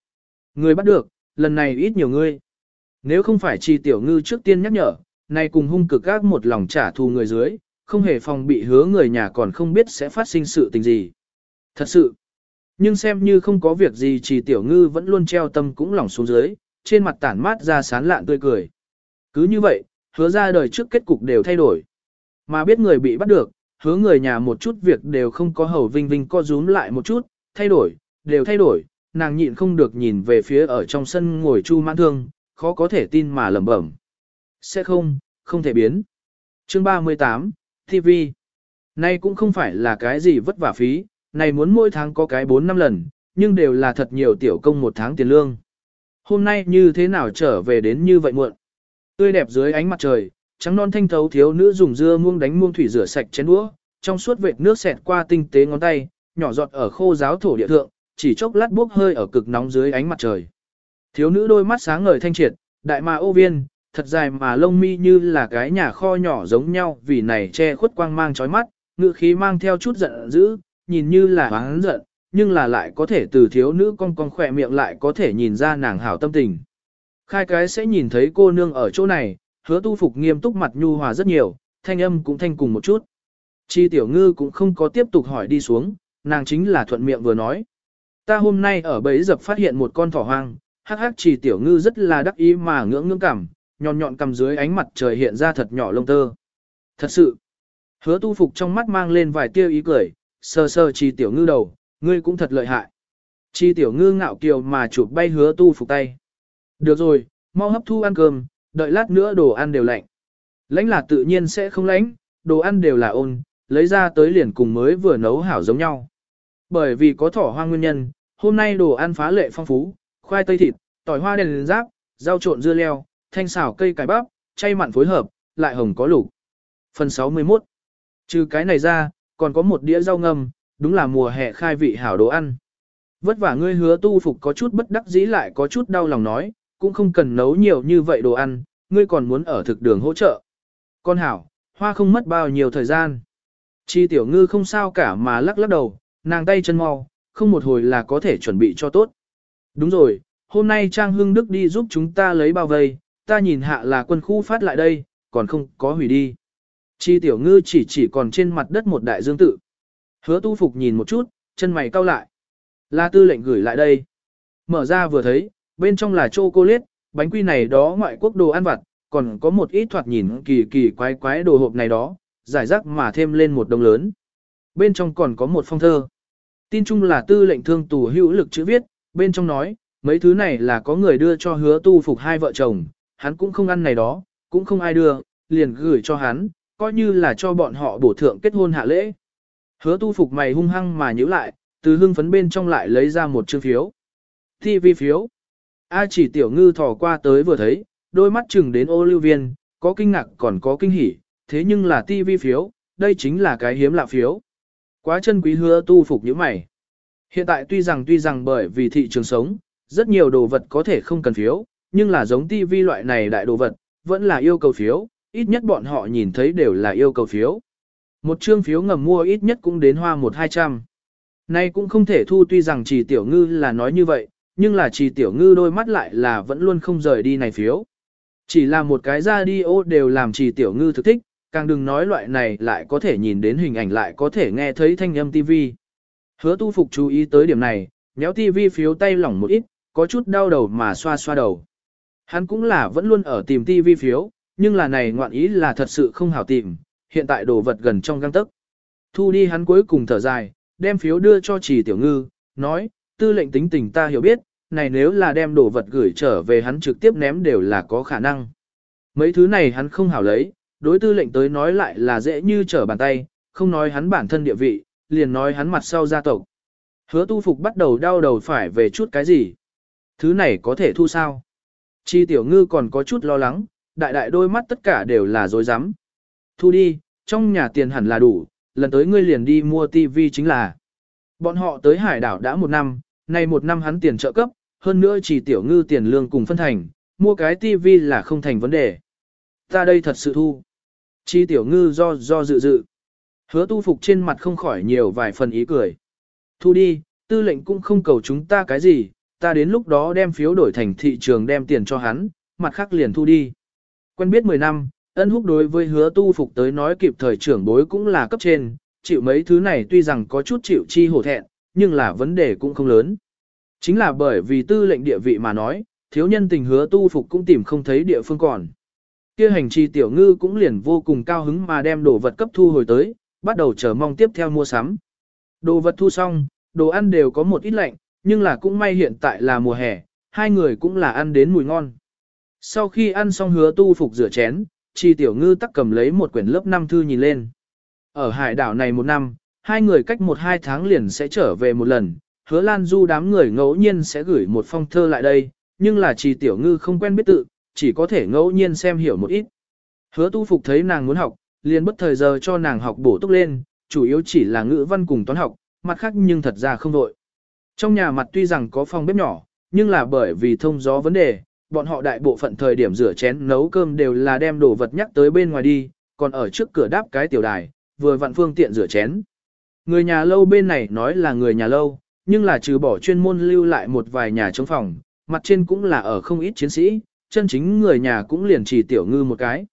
Người bắt được, lần này ít nhiều ngươi. Nếu không phải trì tiểu ngư trước tiên nhắc nhở, nay cùng hung cực gác một lòng trả thù người dưới, không hề phòng bị hứa người nhà còn không biết sẽ phát sinh sự tình gì. Thật sự, nhưng xem như không có việc gì chỉ tiểu ngư vẫn luôn treo tâm cũng lỏng xuống dưới, trên mặt tản mát ra sán lạn tươi cười. Cứ như vậy, hứa ra đời trước kết cục đều thay đổi. Mà biết người bị bắt được, hứa người nhà một chút việc đều không có hầu vinh vinh co rúm lại một chút, thay đổi, đều thay đổi, nàng nhịn không được nhìn về phía ở trong sân ngồi chu mãn thương, khó có thể tin mà lẩm bẩm. Sẽ không, không thể biến. Chương 38, TV. Nay cũng không phải là cái gì vất vả phí, này muốn mỗi tháng có cái 4 năm lần, nhưng đều là thật nhiều tiểu công một tháng tiền lương. Hôm nay như thế nào trở về đến như vậy muộn. Tươi đẹp dưới ánh mặt trời, trắng non thanh thấu thiếu nữ dùng dưa muông đánh muông thủy rửa sạch chén đũa, trong suốt vệt nước xẹt qua tinh tế ngón tay, nhỏ giọt ở khô giáo thổ địa thượng, chỉ chốc lát bốc hơi ở cực nóng dưới ánh mặt trời. Thiếu nữ đôi mắt sáng ngời thanh triệt, đại mà ô viên, thật dài mà lông mi như là cái nhà kho nhỏ giống nhau vì này che khuất quang mang chói mắt, ngự khí mang theo chút giận dữ, nhìn như là oán giận, nhưng là lại có thể từ thiếu nữ con con khỏe miệng lại có thể nhìn ra nàng hảo tâm tình. Khai cái sẽ nhìn thấy cô nương ở chỗ này, hứa tu phục nghiêm túc mặt nhu hòa rất nhiều, thanh âm cũng thanh cùng một chút. Chi tiểu ngư cũng không có tiếp tục hỏi đi xuống, nàng chính là thuận miệng vừa nói. Ta hôm nay ở bấy dập phát hiện một con thỏ hoang, hắc hắc chỉ tiểu ngư rất là đắc ý mà ngưỡng ngưỡng cảm, nhọn nhọn cầm dưới ánh mặt trời hiện ra thật nhỏ lông tơ. Thật sự, hứa tu phục trong mắt mang lên vài tia ý cười, sờ sờ chi tiểu ngư đầu, ngươi cũng thật lợi hại. Chi tiểu ngư ngạo kiều mà chụp bay hứa tu phục tay. Được rồi, mau hấp thu ăn cơm, đợi lát nữa đồ ăn đều lạnh. Lạnh là tự nhiên sẽ không lạnh, đồ ăn đều là ôn, lấy ra tới liền cùng mới vừa nấu hảo giống nhau. Bởi vì có thỏ hoang nguyên nhân, hôm nay đồ ăn phá lệ phong phú, khoai tây thịt, tỏi hoa đèn giáp, rau trộn dưa leo, thanh xào cây cải bắp, chay mặn phối hợp, lại hồng có lục. Phần 61 Trừ cái này ra, còn có một đĩa rau ngâm, đúng là mùa hè khai vị hảo đồ ăn. Vất vả ngươi hứa tu phục có chút bất đắc dĩ lại có chút đau lòng nói, cũng không cần nấu nhiều như vậy đồ ăn, ngươi còn muốn ở thực đường hỗ trợ. Con hảo, hoa không mất bao nhiêu thời gian. Chi tiểu ngư không sao cả mà lắc lắc đầu, nàng tay chân mau, không một hồi là có thể chuẩn bị cho tốt. Đúng rồi, hôm nay Trang Hưng Đức đi giúp chúng ta lấy bao vây, ta nhìn hạ là quân khu phát lại đây, còn không có hủy đi. Chi tiểu ngư chỉ chỉ còn trên mặt đất một đại dương tự. Hứa tu phục nhìn một chút, chân mày cau lại. La tư lệnh gửi lại đây. Mở ra vừa thấy, bên trong là chocolate, bánh quy này đó ngoại quốc đồ ăn vặt, còn có một ít thoạt nhìn kỳ kỳ quái quái đồ hộp này đó, giải rác mà thêm lên một đồng lớn. Bên trong còn có một phong thơ. Tin chung là tư lệnh thương tù hữu lực chữ viết, bên trong nói, mấy thứ này là có người đưa cho hứa tu phục hai vợ chồng, hắn cũng không ăn này đó, cũng không ai đưa, liền gửi cho hắn, coi như là cho bọn họ bổ thượng kết hôn hạ lễ. Hứa tu phục mày hung hăng mà nhíu lại, từ hưng phấn bên trong lại lấy ra một chương phiếu. thi vi phiếu. A chỉ tiểu ngư thò qua tới vừa thấy, đôi mắt chừng đến ô lưu viên, có kinh ngạc còn có kinh hỉ, thế nhưng là TV phiếu, đây chính là cái hiếm lạ phiếu. Quá chân quý hứa tu phục như mày. Hiện tại tuy rằng tuy rằng bởi vì thị trường sống, rất nhiều đồ vật có thể không cần phiếu, nhưng là giống TV loại này đại đồ vật, vẫn là yêu cầu phiếu, ít nhất bọn họ nhìn thấy đều là yêu cầu phiếu. Một chương phiếu ngầm mua ít nhất cũng đến hoa một hai trăm. Nay cũng không thể thu tuy rằng trì tiểu ngư là nói như vậy, nhưng là trì tiểu ngư đôi mắt lại là vẫn luôn không rời đi này phiếu. Chỉ là một cái ra đi ô đều làm trì tiểu ngư thực thích, càng đừng nói loại này lại có thể nhìn đến hình ảnh lại có thể nghe thấy thanh âm TV. Hứa tu phục chú ý tới điểm này, nhéo TV phiếu tay lỏng một ít, có chút đau đầu mà xoa xoa đầu. Hắn cũng là vẫn luôn ở tìm TV phiếu, nhưng là này ngoạn ý là thật sự không hảo tìm, hiện tại đồ vật gần trong găng tức. Thu đi hắn cuối cùng thở dài, đem phiếu đưa cho trì tiểu ngư, nói, tư lệnh tính tình ta hiểu biết, này nếu là đem đồ vật gửi trở về hắn trực tiếp ném đều là có khả năng. Mấy thứ này hắn không hảo lấy, đối tư lệnh tới nói lại là dễ như trở bàn tay, không nói hắn bản thân địa vị, liền nói hắn mặt sau gia tộc. Hứa tu phục bắt đầu đau đầu phải về chút cái gì. Thứ này có thể thu sao? Chi tiểu ngư còn có chút lo lắng, đại đại đôi mắt tất cả đều là dối rắm Thu đi, trong nhà tiền hẳn là đủ, lần tới ngươi liền đi mua tivi chính là. Bọn họ tới hải đảo đã một năm, nay một năm hắn tiền trợ cấp, hơn nữa chỉ tiểu ngư tiền lương cùng phân thành, mua cái tivi là không thành vấn đề. Ta đây thật sự thu. Chi tiểu ngư do do dự dự. Hứa tu phục trên mặt không khỏi nhiều vài phần ý cười. Thu đi, tư lệnh cũng không cầu chúng ta cái gì, ta đến lúc đó đem phiếu đổi thành thị trường đem tiền cho hắn, mặt khác liền thu đi. Quen biết 10 năm, ân húc đối với hứa tu phục tới nói kịp thời trưởng bối cũng là cấp trên, chịu mấy thứ này tuy rằng có chút chịu chi hổ thẹn, nhưng là vấn đề cũng không lớn. Chính là bởi vì tư lệnh địa vị mà nói, thiếu nhân tình hứa tu phục cũng tìm không thấy địa phương còn. kia hành trì tiểu ngư cũng liền vô cùng cao hứng mà đem đồ vật cấp thu hồi tới, bắt đầu chờ mong tiếp theo mua sắm. Đồ vật thu xong, đồ ăn đều có một ít lạnh, nhưng là cũng may hiện tại là mùa hè, hai người cũng là ăn đến mùi ngon. Sau khi ăn xong hứa tu phục rửa chén, Tri tiểu ngư tắc cầm lấy một quyển lớp năm thư nhìn lên. Ở hải đảo này một năm, hai người cách một hai tháng liền sẽ trở về một lần, hứa lan du đám người ngẫu nhiên sẽ gửi một phong thơ lại đây, nhưng là Tri tiểu ngư không quen biết tự, chỉ có thể ngẫu nhiên xem hiểu một ít. Hứa tu phục thấy nàng muốn học, liền bất thời giờ cho nàng học bổ túc lên, chủ yếu chỉ là ngữ văn cùng toán học, mặt khác nhưng thật ra không vội. Trong nhà mặt tuy rằng có phòng bếp nhỏ, nhưng là bởi vì thông gió vấn đề, bọn họ đại bộ phận thời điểm rửa chén nấu cơm đều là đem đồ vật nhắc tới bên ngoài đi, còn ở trước cửa đáp cái tiểu đài, vừa vặn phương tiện rửa chén. Người nhà lâu bên này nói là người nhà lâu, nhưng là trừ bỏ chuyên môn lưu lại một vài nhà trong phòng, mặt trên cũng là ở không ít chiến sĩ, chân chính người nhà cũng liền chỉ tiểu ngư một cái.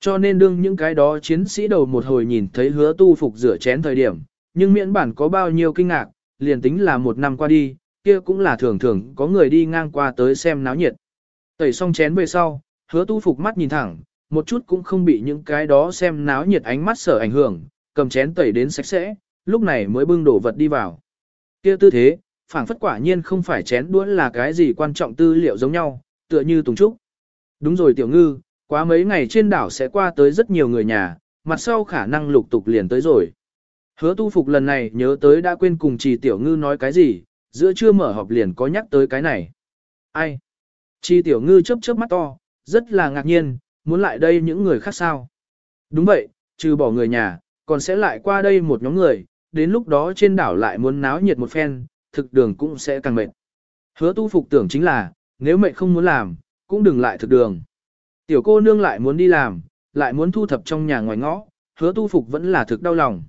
Cho nên đương những cái đó chiến sĩ đầu một hồi nhìn thấy hứa tu phục rửa chén thời điểm, nhưng miễn bản có bao nhiêu kinh ngạc, liền tính là một năm qua đi, kia cũng là thường thường có người đi ngang qua tới xem náo nhiệt. Tẩy xong chén về sau, hứa tu phục mắt nhìn thẳng, một chút cũng không bị những cái đó xem náo nhiệt ánh mắt sở ảnh hưởng, cầm chén tẩy đến sạch sẽ, lúc này mới bưng đổ vật đi vào. kia tư thế, phảng phất quả nhiên không phải chén đũa là cái gì quan trọng tư liệu giống nhau, tựa như tùng trúc. Đúng rồi tiểu ngư, quá mấy ngày trên đảo sẽ qua tới rất nhiều người nhà, mặt sau khả năng lục tục liền tới rồi. Hứa tu phục lần này nhớ tới đã quên cùng trì tiểu ngư nói cái gì, giữa chưa mở họp liền có nhắc tới cái này. Ai? Chi tiểu ngư chớp chớp mắt to, rất là ngạc nhiên, muốn lại đây những người khác sao. Đúng vậy, trừ bỏ người nhà, còn sẽ lại qua đây một nhóm người, đến lúc đó trên đảo lại muốn náo nhiệt một phen, thực đường cũng sẽ càng mệt. Hứa tu phục tưởng chính là, nếu mệt không muốn làm, cũng đừng lại thực đường. Tiểu cô nương lại muốn đi làm, lại muốn thu thập trong nhà ngoài ngõ, hứa tu phục vẫn là thực đau lòng.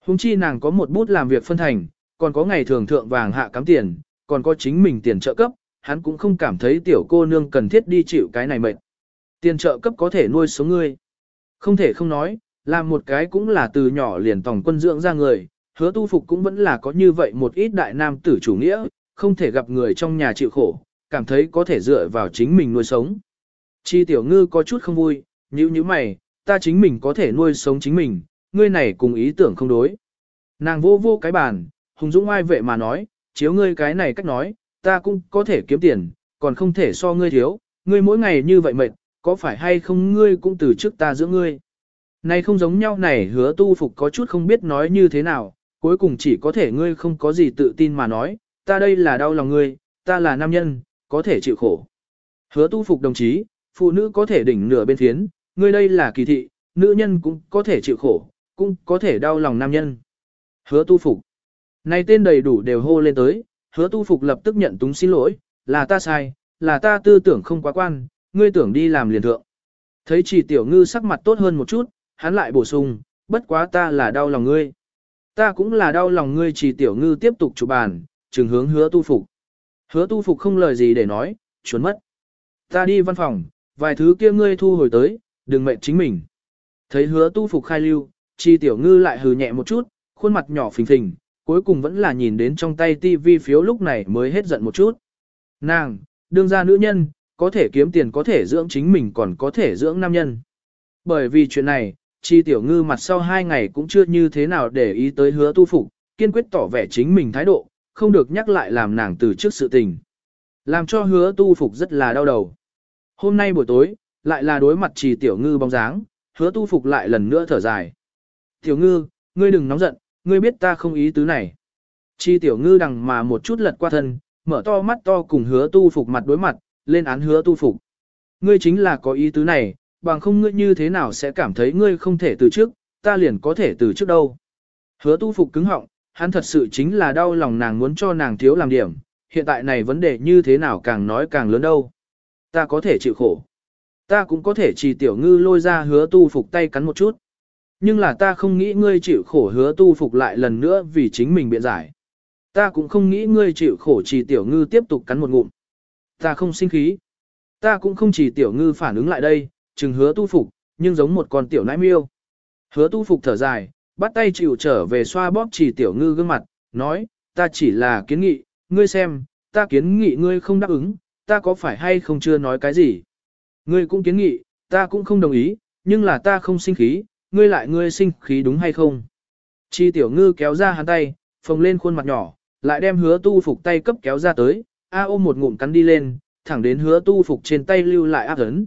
Hùng chi nàng có một bút làm việc phân thành, còn có ngày thường thượng vàng hạ cắm tiền, còn có chính mình tiền trợ cấp, hắn cũng không cảm thấy tiểu cô nương cần thiết đi chịu cái này mệt. Tiền trợ cấp có thể nuôi sống ngươi. Không thể không nói, làm một cái cũng là từ nhỏ liền tổng quân dưỡng ra người, hứa tu phục cũng vẫn là có như vậy một ít đại nam tử chủ nghĩa, không thể gặp người trong nhà chịu khổ, cảm thấy có thể dựa vào chính mình nuôi sống. Chi tiểu ngư có chút không vui, như như mày, ta chính mình có thể nuôi sống chính mình, ngươi này cùng ý tưởng không đối. Nàng vô vô cái bàn, hùng dũng ai vệ mà nói, chiếu ngươi cái này cách nói, ta cũng có thể kiếm tiền, còn không thể so ngươi thiếu, ngươi mỗi ngày như vậy mệt, có phải hay không ngươi cũng từ trước ta giữa ngươi. Này không giống nhau này hứa tu phục có chút không biết nói như thế nào, cuối cùng chỉ có thể ngươi không có gì tự tin mà nói, ta đây là đau lòng ngươi, ta là nam nhân, có thể chịu khổ. Hứa tu phục đồng chí, phụ nữ có thể đỉnh nửa bên thiến, ngươi đây là kỳ thị, nữ nhân cũng có thể chịu khổ, cũng có thể đau lòng nam nhân. Hứa tu phục. Này tên đầy đủ đều hô lên tới, hứa tu phục lập tức nhận túng xin lỗi, là ta sai, là ta tư tưởng không quá quan, ngươi tưởng đi làm liền thượng. Thấy chỉ tiểu ngư sắc mặt tốt hơn một chút, hắn lại bổ sung, bất quá ta là đau lòng ngươi. Ta cũng là đau lòng ngươi chỉ tiểu ngư tiếp tục chủ bàn, trừng hướng hứa tu phục. Hứa tu phục không lời gì để nói, trốn mất. Ta đi văn phòng, vài thứ kia ngươi thu hồi tới, đừng mệnh chính mình. Thấy hứa tu phục khai lưu, chi tiểu ngư lại hừ nhẹ một chút, khuôn mặt nhỏ phình phình, cuối cùng vẫn là nhìn đến trong tay tivi phiếu lúc này mới hết giận một chút. Nàng, đương ra nữ nhân, có thể kiếm tiền có thể dưỡng chính mình còn có thể dưỡng nam nhân. Bởi vì chuyện này, chi tiểu ngư mặt sau hai ngày cũng chưa như thế nào để ý tới hứa tu phục, kiên quyết tỏ vẻ chính mình thái độ, không được nhắc lại làm nàng từ trước sự tình. Làm cho hứa tu phục rất là đau đầu. Hôm nay buổi tối, lại là đối mặt Chi tiểu ngư bóng dáng, hứa tu phục lại lần nữa thở dài. Tiểu ngư, ngươi đừng nóng giận, ngươi biết ta không ý tứ này. Chi tiểu ngư đằng mà một chút lật qua thân, mở to mắt to cùng hứa tu phục mặt đối mặt, lên án hứa tu phục. Ngươi chính là có ý tứ này, bằng không ngươi như thế nào sẽ cảm thấy ngươi không thể từ trước, ta liền có thể từ trước đâu. Hứa tu phục cứng họng, hắn thật sự chính là đau lòng nàng muốn cho nàng thiếu làm điểm, hiện tại này vấn đề như thế nào càng nói càng lớn đâu. Ta có thể chịu khổ. Ta cũng có thể chỉ tiểu ngư lôi ra hứa tu phục tay cắn một chút. Nhưng là ta không nghĩ ngươi chịu khổ hứa tu phục lại lần nữa vì chính mình biện giải. Ta cũng không nghĩ ngươi chịu khổ chỉ tiểu ngư tiếp tục cắn một ngụm. Ta không sinh khí. Ta cũng không chỉ tiểu ngư phản ứng lại đây, chừng hứa tu phục, nhưng giống một con tiểu nãi miêu. Hứa tu phục thở dài, bắt tay chịu trở về xoa bóp chỉ tiểu ngư gương mặt, nói, ta chỉ là kiến nghị, ngươi xem, ta kiến nghị ngươi không đáp ứng, ta có phải hay không chưa nói cái gì. Ngươi cũng kiến nghị, ta cũng không đồng ý, nhưng là ta không sinh khí, ngươi lại ngươi sinh khí đúng hay không. Chi tiểu ngư kéo ra hắn tay, phồng lên khuôn mặt nhỏ, lại đem hứa tu phục tay cấp kéo ra tới, a ôm một ngụm cắn đi lên, thẳng đến hứa tu phục trên tay lưu lại áp ấn.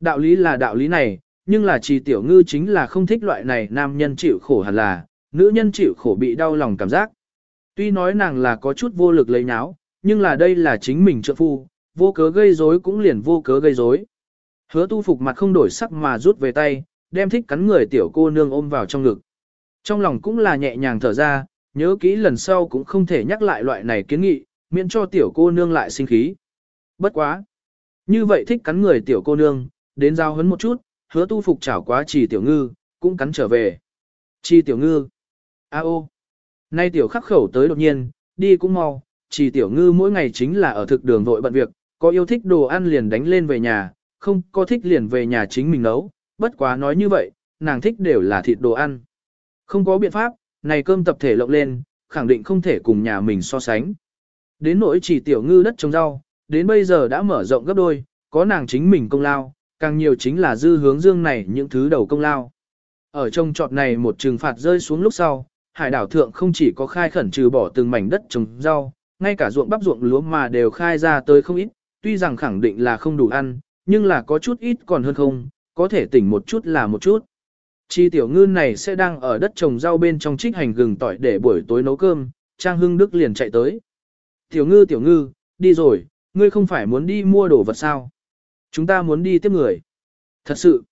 Đạo lý là đạo lý này, nhưng là chi tiểu ngư chính là không thích loại này nam nhân chịu khổ hẳn là, nữ nhân chịu khổ bị đau lòng cảm giác. Tuy nói nàng là có chút vô lực lấy nháo, nhưng là đây là chính mình trợ phu, vô cớ gây rối cũng liền vô cớ gây rối. Hứa tu phục mặt không đổi sắc mà rút về tay, đem thích cắn người tiểu cô nương ôm vào trong ngực. Trong lòng cũng là nhẹ nhàng thở ra, nhớ kỹ lần sau cũng không thể nhắc lại loại này kiến nghị, miễn cho tiểu cô nương lại sinh khí. Bất quá. Như vậy thích cắn người tiểu cô nương, đến giao hấn một chút, hứa tu phục chảo quá trì tiểu ngư, cũng cắn trở về. Chi tiểu ngư. A ô. Nay tiểu khắc khẩu tới đột nhiên, đi cũng mau, trì tiểu ngư mỗi ngày chính là ở thực đường vội bận việc, có yêu thích đồ ăn liền đánh lên về nhà, không có thích liền về nhà chính mình nấu, bất quá nói như vậy, nàng thích đều là thịt đồ ăn. Không có biện pháp, này cơm tập thể lộng lên, khẳng định không thể cùng nhà mình so sánh. Đến nỗi chỉ tiểu ngư đất trồng rau, đến bây giờ đã mở rộng gấp đôi, có nàng chính mình công lao, càng nhiều chính là dư hướng dương này những thứ đầu công lao. Ở trong trọt này một trừng phạt rơi xuống lúc sau, hải đảo thượng không chỉ có khai khẩn trừ bỏ từng mảnh đất trồng rau, ngay cả ruộng bắp ruộng lúa mà đều khai ra tới không ít, tuy rằng khẳng định là không đủ ăn, nhưng là có chút ít còn hơn không, có thể tỉnh một chút là một chút. Chi tiểu ngư này sẽ đang ở đất trồng rau bên trong trích hành gừng tỏi để buổi tối nấu cơm, Trang Hưng Đức liền chạy tới. Tiểu ngư tiểu ngư, đi rồi, ngươi không phải muốn đi mua đồ vật sao? Chúng ta muốn đi tiếp người. Thật sự,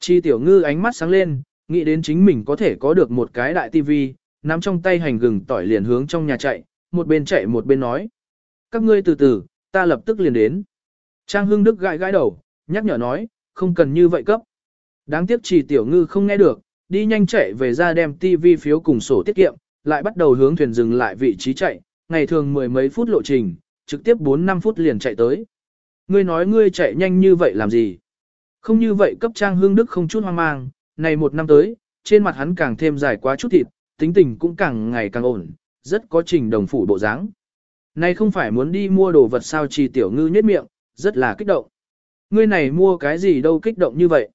chi tiểu ngư ánh mắt sáng lên, nghĩ đến chính mình có thể có được một cái đại tivi, nắm trong tay hành gừng tỏi liền hướng trong nhà chạy, một bên chạy một bên nói. Các ngươi từ từ, ta lập tức liền đến. Trang Hưng Đức gãi gãi đầu, nhắc nhở nói, không cần như vậy cấp. Đáng tiếc chỉ tiểu ngư không nghe được, đi nhanh chạy về ra đem tivi phiếu cùng sổ tiết kiệm, lại bắt đầu hướng thuyền dừng lại vị trí chạy, ngày thường mười mấy phút lộ trình, trực tiếp 4-5 phút liền chạy tới. Ngươi nói ngươi chạy nhanh như vậy làm gì? Không như vậy cấp trang hương đức không chút hoang mang, này một năm tới, trên mặt hắn càng thêm dài quá chút thịt, tính tình cũng càng ngày càng ổn, rất có trình đồng phủ bộ dáng. Này không phải muốn đi mua đồ vật sao trì tiểu ngư nhếch miệng, rất là kích động. Ngươi này mua cái gì đâu kích động như vậy?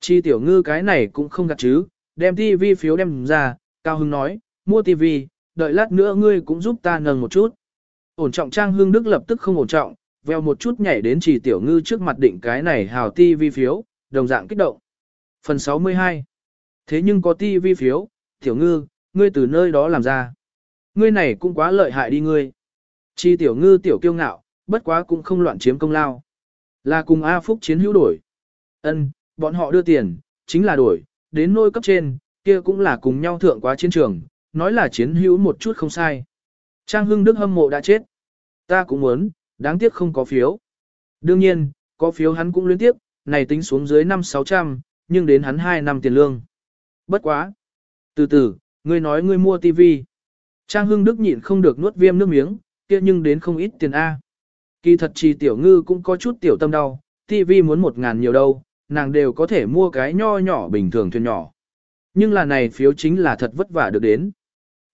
Chi tiểu ngư cái này cũng không gạt chứ, đem tivi phiếu đem ra, Cao Hưng nói, mua tivi, đợi lát nữa ngươi cũng giúp ta nâng một chút. Ổn trọng Trang Hưng Đức lập tức không ổn trọng, veo một chút nhảy đến chỉ tiểu ngư trước mặt định cái này hào ti vi phiếu, đồng dạng kích động. Phần 62 Thế nhưng có ti vi phiếu, tiểu ngư, ngươi từ nơi đó làm ra. Ngươi này cũng quá lợi hại đi ngươi. Chi tiểu ngư tiểu kiêu ngạo, bất quá cũng không loạn chiếm công lao. Là cùng A Phúc chiến hữu đổi. Ân, bọn họ đưa tiền, chính là đổi, đến nôi cấp trên, kia cũng là cùng nhau thượng quá chiến trường, nói là chiến hữu một chút không sai. Trang Hưng Đức hâm mộ đã chết. Ta cũng muốn, đáng tiếc không có phiếu. Đương nhiên, có phiếu hắn cũng liên tiếp, này tính xuống dưới 5-600, nhưng đến hắn 2 năm tiền lương. Bất quá. Từ từ, ngươi nói ngươi mua tivi. Trang Hưng Đức nhịn không được nuốt viêm nước miếng, kia nhưng đến không ít tiền A. Kỳ thật trì tiểu ngư cũng có chút tiểu tâm đau, tivi muốn một ngàn nhiều đâu, nàng đều có thể mua cái nho nhỏ bình thường thuyền nhỏ. Nhưng là này phiếu chính là thật vất vả được đến.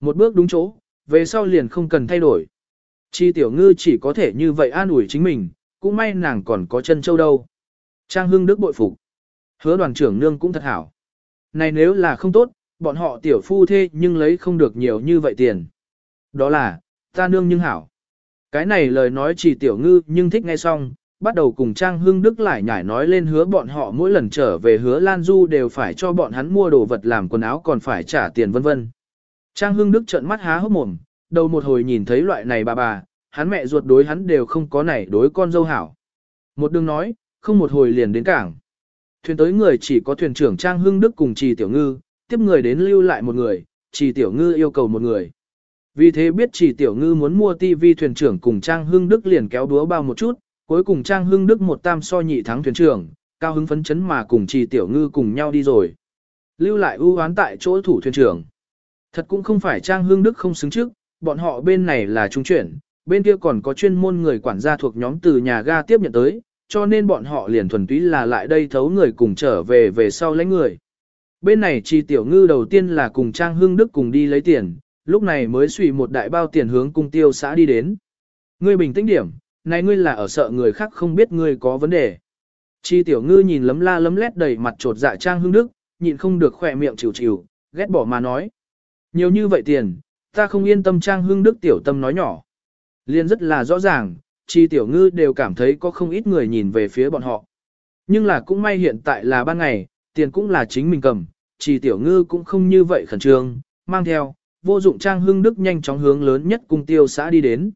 Một bước đúng chỗ, về sau liền không cần thay đổi. Chi tiểu ngư chỉ có thể như vậy an ủi chính mình, cũng may nàng còn có chân châu đâu. Trang hưng đức bội phục. Hứa đoàn trưởng nương cũng thật hảo. Này nếu là không tốt, bọn họ tiểu phu thê nhưng lấy không được nhiều như vậy tiền. Đó là, ta nương nhưng hảo. Cái này lời nói chỉ tiểu ngư nhưng thích nghe xong, bắt đầu cùng Trang Hưng Đức lại nhảy nói lên hứa bọn họ mỗi lần trở về hứa Lan Du đều phải cho bọn hắn mua đồ vật làm quần áo còn phải trả tiền vân vân. Trang Hưng Đức trợn mắt há hốc mồm, đầu một hồi nhìn thấy loại này bà bà, hắn mẹ ruột đối hắn đều không có này đối con dâu hảo. Một đường nói, không một hồi liền đến cảng. Thuyền tới người chỉ có thuyền trưởng Trang Hưng Đức cùng Trì Tiểu Ngư, tiếp người đến lưu lại một người, Trì Tiểu Ngư yêu cầu một người. Vì thế biết chỉ Tiểu Ngư muốn mua tivi thuyền trưởng cùng Trang Hưng Đức liền kéo đúa bao một chút, cuối cùng Trang Hưng Đức một tam so nhị thắng thuyền trưởng, cao hứng phấn chấn mà cùng Trì Tiểu Ngư cùng nhau đi rồi. Lưu lại ưu oán tại chỗ thủ thuyền trưởng. Thật cũng không phải Trang Hưng Đức không xứng trước, bọn họ bên này là trung chuyển, bên kia còn có chuyên môn người quản gia thuộc nhóm từ nhà ga tiếp nhận tới, cho nên bọn họ liền thuần túy là lại đây thấu người cùng trở về về sau lấy người. Bên này chi tiểu ngư đầu tiên là cùng Trang Hưng Đức cùng đi lấy tiền, lúc này mới suy một đại bao tiền hướng cung tiêu xã đi đến. Ngươi bình tĩnh điểm, này ngươi là ở sợ người khác không biết ngươi có vấn đề. Chi tiểu ngư nhìn lấm la lấm lét đầy mặt trột dạ Trang Hưng Đức, nhịn không được khỏe miệng chịu chịu, ghét bỏ mà nói. Nhiều như vậy tiền, ta không yên tâm Trang Hưng Đức tiểu tâm nói nhỏ. Liên rất là rõ ràng, chi tiểu ngư đều cảm thấy có không ít người nhìn về phía bọn họ. Nhưng là cũng may hiện tại là ban ngày, tiền cũng là chính mình cầm, chi tiểu ngư cũng không như vậy khẩn trương, mang theo, vô dụng Trang Hưng Đức nhanh chóng hướng lớn nhất cung tiêu xã đi đến.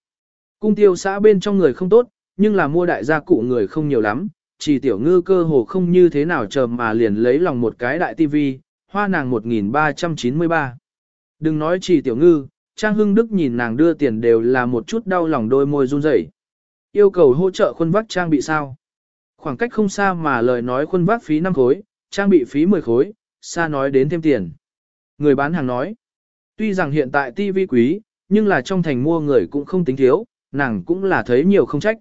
Cung tiêu xã bên trong người không tốt, nhưng là mua đại gia cụ người không nhiều lắm, chỉ tiểu ngư cơ hồ không như thế nào chờ mà liền lấy lòng một cái đại tivi, hoa nàng 1393. Đừng nói chỉ tiểu ngư, Trang Hưng Đức nhìn nàng đưa tiền đều là một chút đau lòng đôi môi run rẩy. Yêu cầu hỗ trợ khuôn vác trang bị sao? Khoảng cách không xa mà lời nói khuôn vác phí 5 khối, trang bị phí 10 khối, xa nói đến thêm tiền. Người bán hàng nói, tuy rằng hiện tại TV quý, nhưng là trong thành mua người cũng không tính thiếu, nàng cũng là thấy nhiều không trách.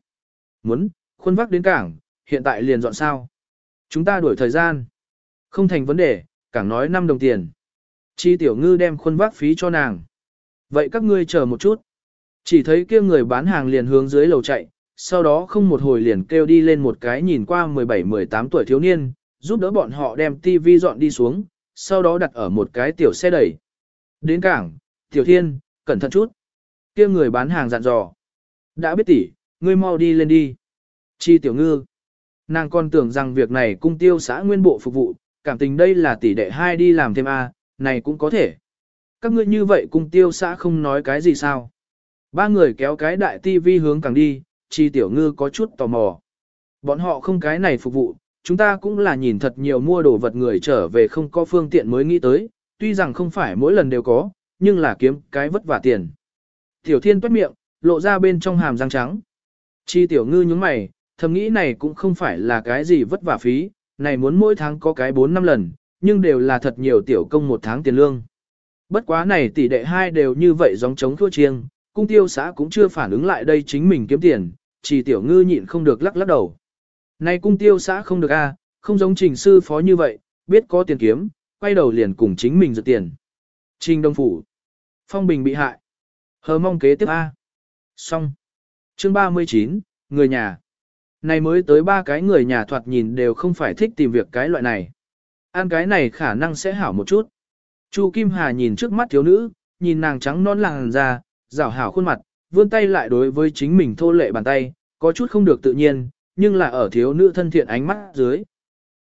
Muốn, khuôn vác đến cảng, hiện tại liền dọn sao. Chúng ta đuổi thời gian. Không thành vấn đề, cảng nói 5 đồng tiền. Chi tiểu ngư đem khuôn vác phí cho nàng. Vậy các ngươi chờ một chút. Chỉ thấy kia người bán hàng liền hướng dưới lầu chạy, sau đó không một hồi liền kêu đi lên một cái nhìn qua 17-18 tuổi thiếu niên, giúp đỡ bọn họ đem tivi dọn đi xuống, sau đó đặt ở một cái tiểu xe đẩy. Đến cảng, tiểu thiên, cẩn thận chút. kia người bán hàng dặn dò. Đã biết tỷ, ngươi mau đi lên đi. Chi tiểu ngư. Nàng còn tưởng rằng việc này cung tiêu xã nguyên bộ phục vụ, cảm tình đây là tỷ đệ hai đi làm thêm A, này cũng có thể. Các ngươi như vậy cung tiêu xã không nói cái gì sao. Ba người kéo cái đại tivi hướng càng đi, chi tiểu ngư có chút tò mò. Bọn họ không cái này phục vụ, chúng ta cũng là nhìn thật nhiều mua đồ vật người trở về không có phương tiện mới nghĩ tới, tuy rằng không phải mỗi lần đều có, nhưng là kiếm cái vất vả tiền. Tiểu thiên tuét miệng, lộ ra bên trong hàm răng trắng. Chi tiểu ngư nhướng mày, thầm nghĩ này cũng không phải là cái gì vất vả phí, này muốn mỗi tháng có cái 4 năm lần, nhưng đều là thật nhiều tiểu công một tháng tiền lương. Bất quá này tỷ đệ hai đều như vậy giống chống thua chiêng, cung tiêu xã cũng chưa phản ứng lại đây chính mình kiếm tiền, chỉ tiểu ngư nhịn không được lắc lắc đầu. Này cung tiêu xã không được a, không giống trình sư phó như vậy, biết có tiền kiếm, quay đầu liền cùng chính mình giật tiền. Trình Đông Phủ. Phong Bình bị hại. Hờ mong kế tiếp A. Xong. Chương 39, người nhà. Này mới tới ba cái người nhà thoạt nhìn đều không phải thích tìm việc cái loại này. Ăn cái này khả năng sẽ hảo một chút. Chu Kim Hà nhìn trước mắt thiếu nữ, nhìn nàng trắng non làng ra, rảo hảo khuôn mặt, vươn tay lại đối với chính mình thô lệ bàn tay, có chút không được tự nhiên, nhưng là ở thiếu nữ thân thiện ánh mắt dưới.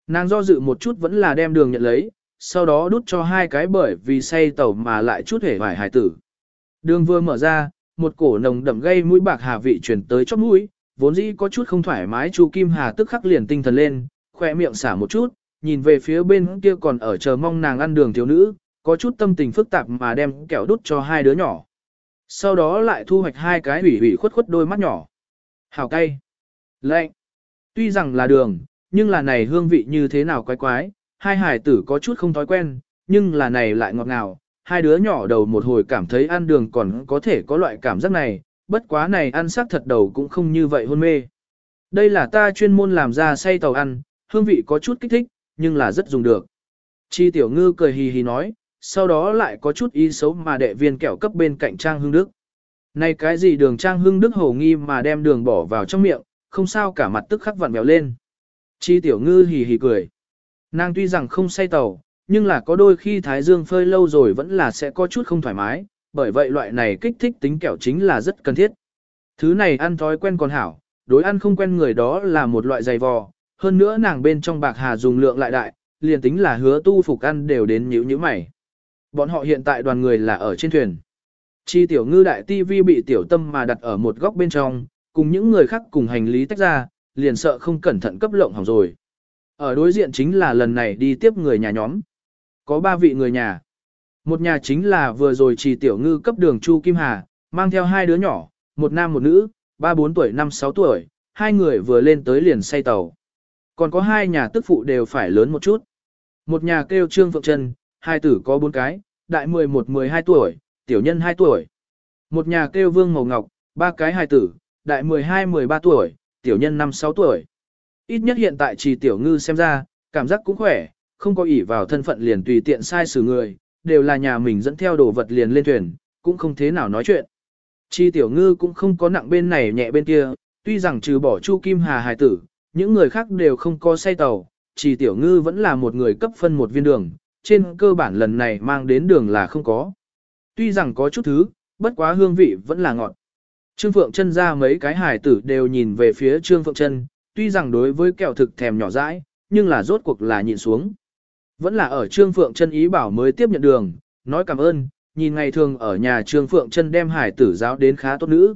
Nàng do dự một chút vẫn là đem đường nhận lấy, sau đó đút cho hai cái bởi vì say tẩu mà lại chút hể vải hài tử. Đường vừa mở ra, một cổ nồng đậm gây mũi bạc hà vị chuyển tới chóp mũi, vốn dĩ có chút không thoải mái Chu Kim Hà tức khắc liền tinh thần lên, khỏe miệng xả một chút, nhìn về phía bên kia còn ở chờ mong nàng ăn đường thiếu nữ, có chút tâm tình phức tạp mà đem kẹo đút cho hai đứa nhỏ. Sau đó lại thu hoạch hai cái hủy hủy khuất khuất đôi mắt nhỏ. Hào cay. Lệnh. Tuy rằng là đường, nhưng là này hương vị như thế nào quái quái, hai hải tử có chút không thói quen, nhưng là này lại ngọt ngào. Hai đứa nhỏ đầu một hồi cảm thấy ăn đường còn có thể có loại cảm giác này, bất quá này ăn sắc thật đầu cũng không như vậy hôn mê. Đây là ta chuyên môn làm ra say tàu ăn, hương vị có chút kích thích, nhưng là rất dùng được. Chi tiểu ngư cười hì hì nói, sau đó lại có chút ý xấu mà đệ viên kẹo cấp bên cạnh Trang Hưng Đức. Này cái gì đường Trang Hưng Đức hổ nghi mà đem đường bỏ vào trong miệng, không sao cả mặt tức khắc vặn béo lên. Chi tiểu ngư hì hì cười. Nàng tuy rằng không say tàu, nhưng là có đôi khi thái dương phơi lâu rồi vẫn là sẽ có chút không thoải mái, bởi vậy loại này kích thích tính kẹo chính là rất cần thiết. Thứ này ăn thói quen còn hảo, đối ăn không quen người đó là một loại dày vò, hơn nữa nàng bên trong bạc hà dùng lượng lại đại, liền tính là hứa tu phục ăn đều đến nhữ nhữ mày. Bọn họ hiện tại đoàn người là ở trên thuyền. Chi tiểu ngư đại tivi bị tiểu tâm mà đặt ở một góc bên trong, cùng những người khác cùng hành lý tách ra, liền sợ không cẩn thận cấp lộng hỏng rồi. Ở đối diện chính là lần này đi tiếp người nhà nhóm. Có ba vị người nhà. Một nhà chính là vừa rồi trì tiểu ngư cấp đường Chu Kim Hà, mang theo hai đứa nhỏ, một nam một nữ, ba bốn tuổi năm sáu tuổi, hai người vừa lên tới liền say tàu. Còn có hai nhà tức phụ đều phải lớn một chút. Một nhà kêu Trương Phượng Trân, hai tử có bốn cái, đại 11-12 tuổi, tiểu nhân 2 tuổi. Một nhà kêu Vương Màu Ngọc, ba cái hai tử, đại 12-13 tuổi, tiểu nhân 5-6 tuổi. Ít nhất hiện tại trì tiểu ngư xem ra, cảm giác cũng khỏe, không có ỷ vào thân phận liền tùy tiện sai xử người, đều là nhà mình dẫn theo đồ vật liền lên thuyền, cũng không thế nào nói chuyện. Chi tiểu ngư cũng không có nặng bên này nhẹ bên kia, tuy rằng trừ bỏ Chu Kim Hà hài tử, những người khác đều không có say tàu, chỉ tiểu ngư vẫn là một người cấp phân một viên đường, trên cơ bản lần này mang đến đường là không có. Tuy rằng có chút thứ, bất quá hương vị vẫn là ngọt. Trương Phượng chân ra mấy cái hài tử đều nhìn về phía Trương Phượng chân, tuy rằng đối với kẹo thực thèm nhỏ dãi, nhưng là rốt cuộc là nhịn xuống. Vẫn là ở Trương Phượng chân ý bảo mới tiếp nhận đường, nói cảm ơn, nhìn ngày thường ở nhà Trương Phượng chân đem hải tử giáo đến khá tốt nữ.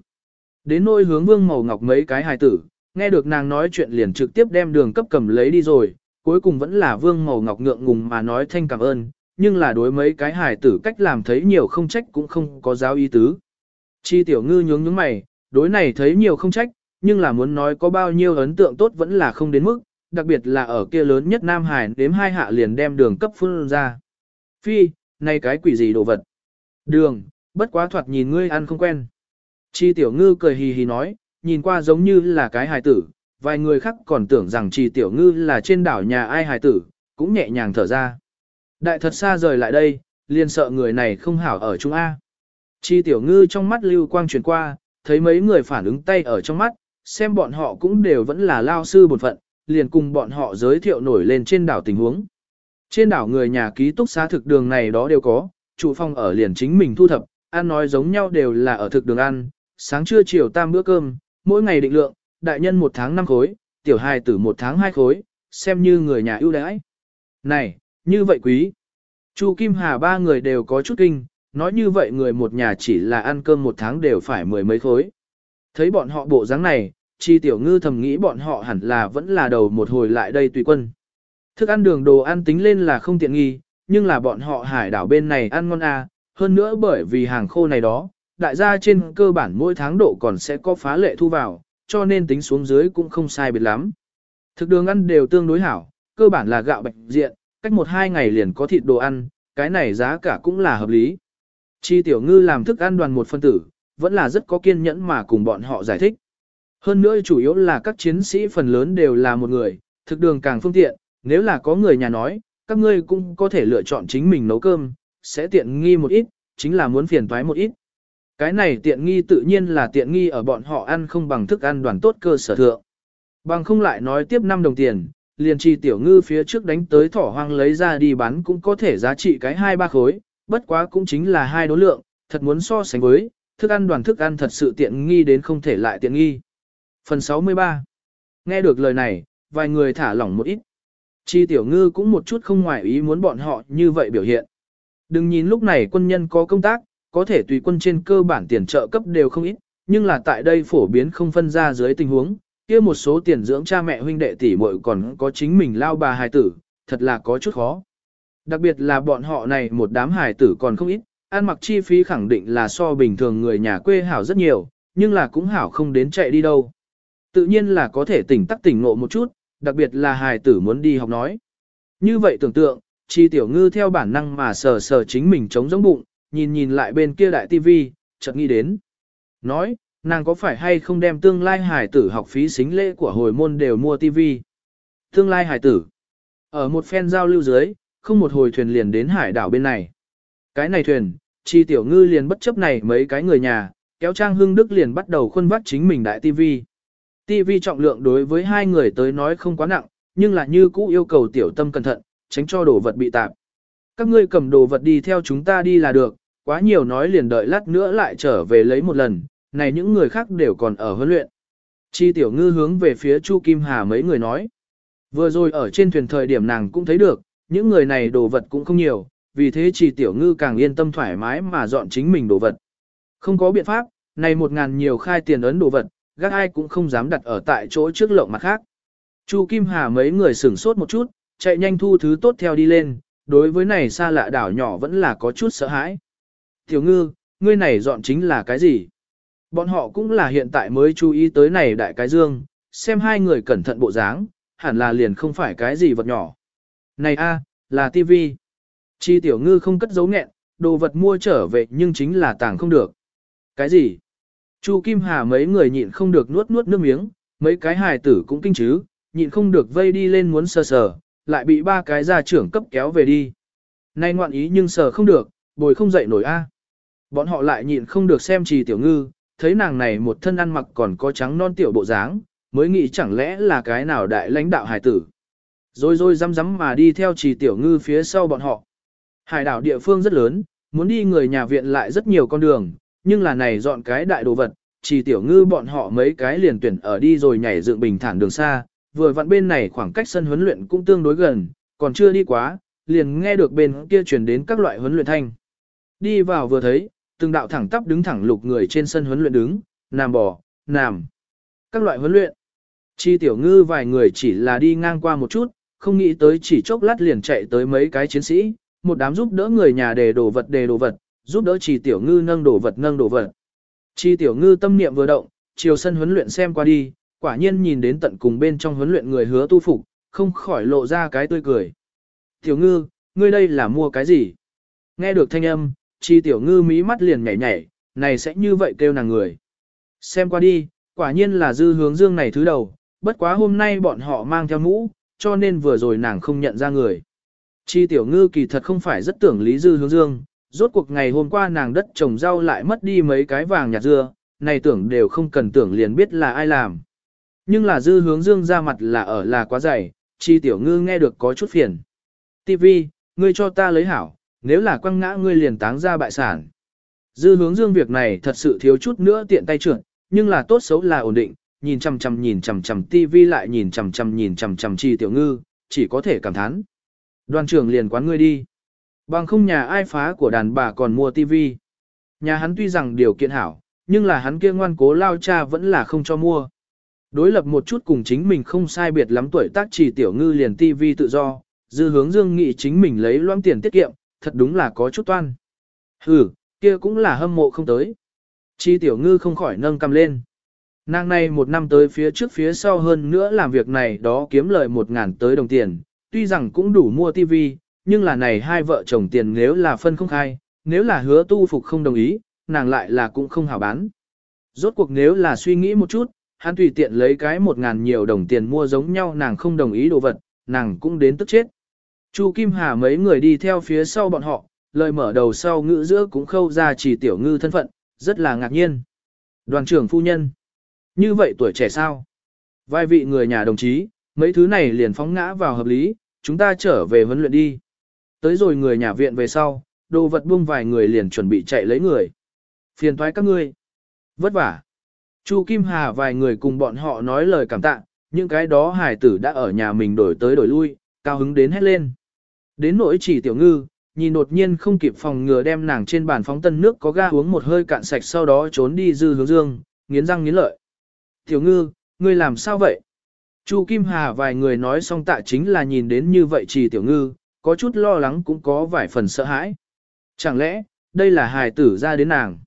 Đến nôi hướng vương màu ngọc mấy cái hải tử, nghe được nàng nói chuyện liền trực tiếp đem đường cấp cầm lấy đi rồi, cuối cùng vẫn là vương màu ngọc ngượng ngùng mà nói thanh cảm ơn, nhưng là đối mấy cái hải tử cách làm thấy nhiều không trách cũng không có giáo ý tứ. Chi tiểu ngư nhướng nhướng mày, đối này thấy nhiều không trách, nhưng là muốn nói có bao nhiêu ấn tượng tốt vẫn là không đến mức, đặc biệt là ở kia lớn nhất Nam Hải đếm hai hạ liền đem đường cấp phương ra. Phi, này cái quỷ gì đồ vật? Đường, bất quá thoạt nhìn ngươi ăn không quen. Chi tiểu ngư cười hì hì nói, nhìn qua giống như là cái hài tử, vài người khác còn tưởng rằng chi tiểu ngư là trên đảo nhà ai hài tử, cũng nhẹ nhàng thở ra. Đại thật xa rời lại đây, liền sợ người này không hảo ở Trung A. Chi tiểu ngư trong mắt lưu quang truyền qua, thấy mấy người phản ứng tay ở trong mắt, xem bọn họ cũng đều vẫn là lao sư bột phận, liền cùng bọn họ giới thiệu nổi lên trên đảo tình huống. Trên đảo người nhà ký túc xá thực đường này đó đều có, trụ phong ở liền chính mình thu thập, ăn nói giống nhau đều là ở thực đường ăn, sáng trưa chiều tam bữa cơm, mỗi ngày định lượng, đại nhân một tháng năm khối, tiểu hài tử một tháng hai khối, xem như người nhà ưu đãi. Này, như vậy quý. Chu Kim Hà ba người đều có chút kinh, nói như vậy người một nhà chỉ là ăn cơm một tháng đều phải mười mấy khối. Thấy bọn họ bộ dáng này, chi tiểu ngư thầm nghĩ bọn họ hẳn là vẫn là đầu một hồi lại đây tùy quân. Thức ăn đường đồ ăn tính lên là không tiện nghi, nhưng là bọn họ hải đảo bên này ăn ngon à, hơn nữa bởi vì hàng khô này đó, đại gia trên cơ bản mỗi tháng độ còn sẽ có phá lệ thu vào, cho nên tính xuống dưới cũng không sai biệt lắm. Thực đường ăn đều tương đối hảo, cơ bản là gạo bạch diện, cách một hai ngày liền có thịt đồ ăn, cái này giá cả cũng là hợp lý. Chi tiểu ngư làm thức ăn đoàn một phân tử, vẫn là rất có kiên nhẫn mà cùng bọn họ giải thích. Hơn nữa chủ yếu là các chiến sĩ phần lớn đều là một người, thực đường càng phương tiện, nếu là có người nhà nói, các ngươi cũng có thể lựa chọn chính mình nấu cơm, sẽ tiện nghi một ít, chính là muốn phiền toái một ít. Cái này tiện nghi tự nhiên là tiện nghi ở bọn họ ăn không bằng thức ăn đoàn tốt cơ sở thượng. Bằng không lại nói tiếp 5 đồng tiền, liền chi tiểu ngư phía trước đánh tới thỏ hoang lấy ra đi bán cũng có thể giá trị cái hai ba khối, bất quá cũng chính là hai đối lượng, thật muốn so sánh với, thức ăn đoàn thức ăn thật sự tiện nghi đến không thể lại tiện nghi. Phần 63 Nghe được lời này, vài người thả lỏng một ít. Chi tiểu ngư cũng một chút không ngoài ý muốn bọn họ như vậy biểu hiện. Đừng nhìn lúc này quân nhân có công tác, có thể tùy quân trên cơ bản tiền trợ cấp đều không ít, nhưng là tại đây phổ biến không phân ra dưới tình huống, kia một số tiền dưỡng cha mẹ huynh đệ tỷ muội còn có chính mình lao bà hài tử, thật là có chút khó. Đặc biệt là bọn họ này một đám hài tử còn không ít, ăn mặc chi phí khẳng định là so bình thường người nhà quê hảo rất nhiều, nhưng là cũng hảo không đến chạy đi đâu. Tự nhiên là có thể tỉnh tắc tỉnh ngộ một chút, đặc biệt là hài tử muốn đi học nói. Như vậy tưởng tượng, chi tiểu ngư theo bản năng mà sờ sờ chính mình chống giống bụng, nhìn nhìn lại bên kia đại tivi, chợt nghĩ đến. Nói, nàng có phải hay không đem tương lai hài tử học phí xính lễ của hồi môn đều mua tivi? Tương lai hài tử. Ở một phen giao lưu dưới, không một hồi thuyền liền đến hải đảo bên này. Cái này thuyền, chi tiểu ngư liền bất chấp này mấy cái người nhà, kéo trang hương đức liền bắt đầu khuân vắt chính mình đại tivi. Tivi trọng lượng đối với hai người tới nói không quá nặng, nhưng là như cũ yêu cầu tiểu tâm cẩn thận, tránh cho đồ vật bị tạp. Các ngươi cầm đồ vật đi theo chúng ta đi là được, quá nhiều nói liền đợi lát nữa lại trở về lấy một lần, này những người khác đều còn ở huấn luyện. Chi tiểu ngư hướng về phía Chu Kim Hà mấy người nói. Vừa rồi ở trên thuyền thời điểm nàng cũng thấy được, những người này đồ vật cũng không nhiều, vì thế chỉ tiểu ngư càng yên tâm thoải mái mà dọn chính mình đồ vật. Không có biện pháp, này một ngàn nhiều khai tiền ấn đồ vật, gác ai cũng không dám đặt ở tại chỗ trước lộng mặt khác. Chu Kim Hà mấy người sửng sốt một chút, chạy nhanh thu thứ tốt theo đi lên, đối với này xa lạ đảo nhỏ vẫn là có chút sợ hãi. Tiểu ngư, ngươi này dọn chính là cái gì? Bọn họ cũng là hiện tại mới chú ý tới này đại cái dương, xem hai người cẩn thận bộ dáng, hẳn là liền không phải cái gì vật nhỏ. Này a, là tivi. Chi tiểu ngư không cất giấu nghẹn, đồ vật mua trở về nhưng chính là tàng không được. Cái gì? Chu Kim Hà mấy người nhịn không được nuốt nuốt nước miếng, mấy cái hài tử cũng kinh chứ, nhịn không được vây đi lên muốn sờ sờ, lại bị ba cái gia trưởng cấp kéo về đi. Nay ngoạn ý nhưng sờ không được, bồi không dậy nổi a. Bọn họ lại nhịn không được xem trì tiểu ngư, thấy nàng này một thân ăn mặc còn có trắng non tiểu bộ dáng, mới nghĩ chẳng lẽ là cái nào đại lãnh đạo hải tử. Rồi rồi răm rắm mà đi theo trì tiểu ngư phía sau bọn họ. Hải đảo địa phương rất lớn, muốn đi người nhà viện lại rất nhiều con đường, nhưng là này dọn cái đại đồ vật, chỉ tiểu ngư bọn họ mấy cái liền tuyển ở đi rồi nhảy dựng bình thản đường xa, vừa vặn bên này khoảng cách sân huấn luyện cũng tương đối gần, còn chưa đi quá, liền nghe được bên kia truyền đến các loại huấn luyện thanh. Đi vào vừa thấy, từng đạo thẳng tắp đứng thẳng lục người trên sân huấn luyện đứng, nằm bò, nằm. Các loại huấn luyện. Chi tiểu ngư vài người chỉ là đi ngang qua một chút, không nghĩ tới chỉ chốc lát liền chạy tới mấy cái chiến sĩ, một đám giúp đỡ người nhà đề đồ vật đề đồ vật, giúp đỡ chi tiểu ngư nâng đồ vật nâng đồ vật. Chi tiểu ngư tâm niệm vừa động, chiều sân huấn luyện xem qua đi, quả nhiên nhìn đến tận cùng bên trong huấn luyện người hứa tu phục, không khỏi lộ ra cái tươi cười. Tiểu ngư, ngươi đây là mua cái gì? Nghe được thanh âm, chi tiểu ngư mí mắt liền nhảy nhảy, này sẽ như vậy kêu nàng người. Xem qua đi, quả nhiên là dư hướng dương này thứ đầu, bất quá hôm nay bọn họ mang theo mũ, cho nên vừa rồi nàng không nhận ra người. Chi tiểu ngư kỳ thật không phải rất tưởng lý dư hướng dương, rốt cuộc ngày hôm qua nàng đất trồng rau lại mất đi mấy cái vàng nhạt dưa, này tưởng đều không cần tưởng liền biết là ai làm. Nhưng là dư hướng dương ra mặt là ở là quá dày, chi tiểu ngư nghe được có chút phiền. TV, ngươi cho ta lấy hảo, nếu là quăng ngã ngươi liền táng ra bại sản. Dư hướng dương việc này thật sự thiếu chút nữa tiện tay trưởng, nhưng là tốt xấu là ổn định, nhìn chằm chằm nhìn chằm chằm TV lại nhìn chằm chằm nhìn chằm chằm chi tiểu ngư, chỉ có thể cảm thán. Đoàn trưởng liền quán ngươi đi. Bằng không nhà ai phá của đàn bà còn mua TV. Nhà hắn tuy rằng điều kiện hảo, nhưng là hắn kia ngoan cố lao cha vẫn là không cho mua. Đối lập một chút cùng chính mình không sai biệt lắm tuổi tác chỉ tiểu ngư liền TV tự do, dư hướng dương nghị chính mình lấy loãng tiền tiết kiệm, thật đúng là có chút toan. Hừ, kia cũng là hâm mộ không tới. Chi tiểu ngư không khỏi nâng cầm lên. Nàng này một năm tới phía trước phía sau hơn nữa làm việc này đó kiếm lợi một ngàn tới đồng tiền, tuy rằng cũng đủ mua tivi, nhưng là này hai vợ chồng tiền nếu là phân không khai, nếu là hứa tu phục không đồng ý, nàng lại là cũng không hảo bán. Rốt cuộc nếu là suy nghĩ một chút, hắn tùy tiện lấy cái một ngàn nhiều đồng tiền mua giống nhau nàng không đồng ý đồ vật, nàng cũng đến tức chết. Chu Kim Hà mấy người đi theo phía sau bọn họ, lời mở đầu sau ngữ giữa cũng khâu ra chỉ tiểu ngư thân phận, rất là ngạc nhiên. Đoàn trưởng phu nhân. Như vậy tuổi trẻ sao? Vai vị người nhà đồng chí, mấy thứ này liền phóng ngã vào hợp lý, chúng ta trở về huấn luyện đi. Tới rồi người nhà viện về sau, đồ vật buông vài người liền chuẩn bị chạy lấy người. Phiền thoái các ngươi. Vất vả. Chu Kim Hà vài người cùng bọn họ nói lời cảm tạ, những cái đó hải tử đã ở nhà mình đổi tới đổi lui, cao hứng đến hết lên. Đến nỗi chỉ tiểu ngư, nhìn đột nhiên không kịp phòng ngừa đem nàng trên bàn phóng tân nước có ga uống một hơi cạn sạch sau đó trốn đi dư hướng dương, nghiến răng nghiến lợi. Tiểu ngư, ngươi làm sao vậy? Chu Kim Hà vài người nói xong tạ chính là nhìn đến như vậy trì tiểu ngư, có chút lo lắng cũng có vài phần sợ hãi. Chẳng lẽ, đây là hài tử ra đến nàng?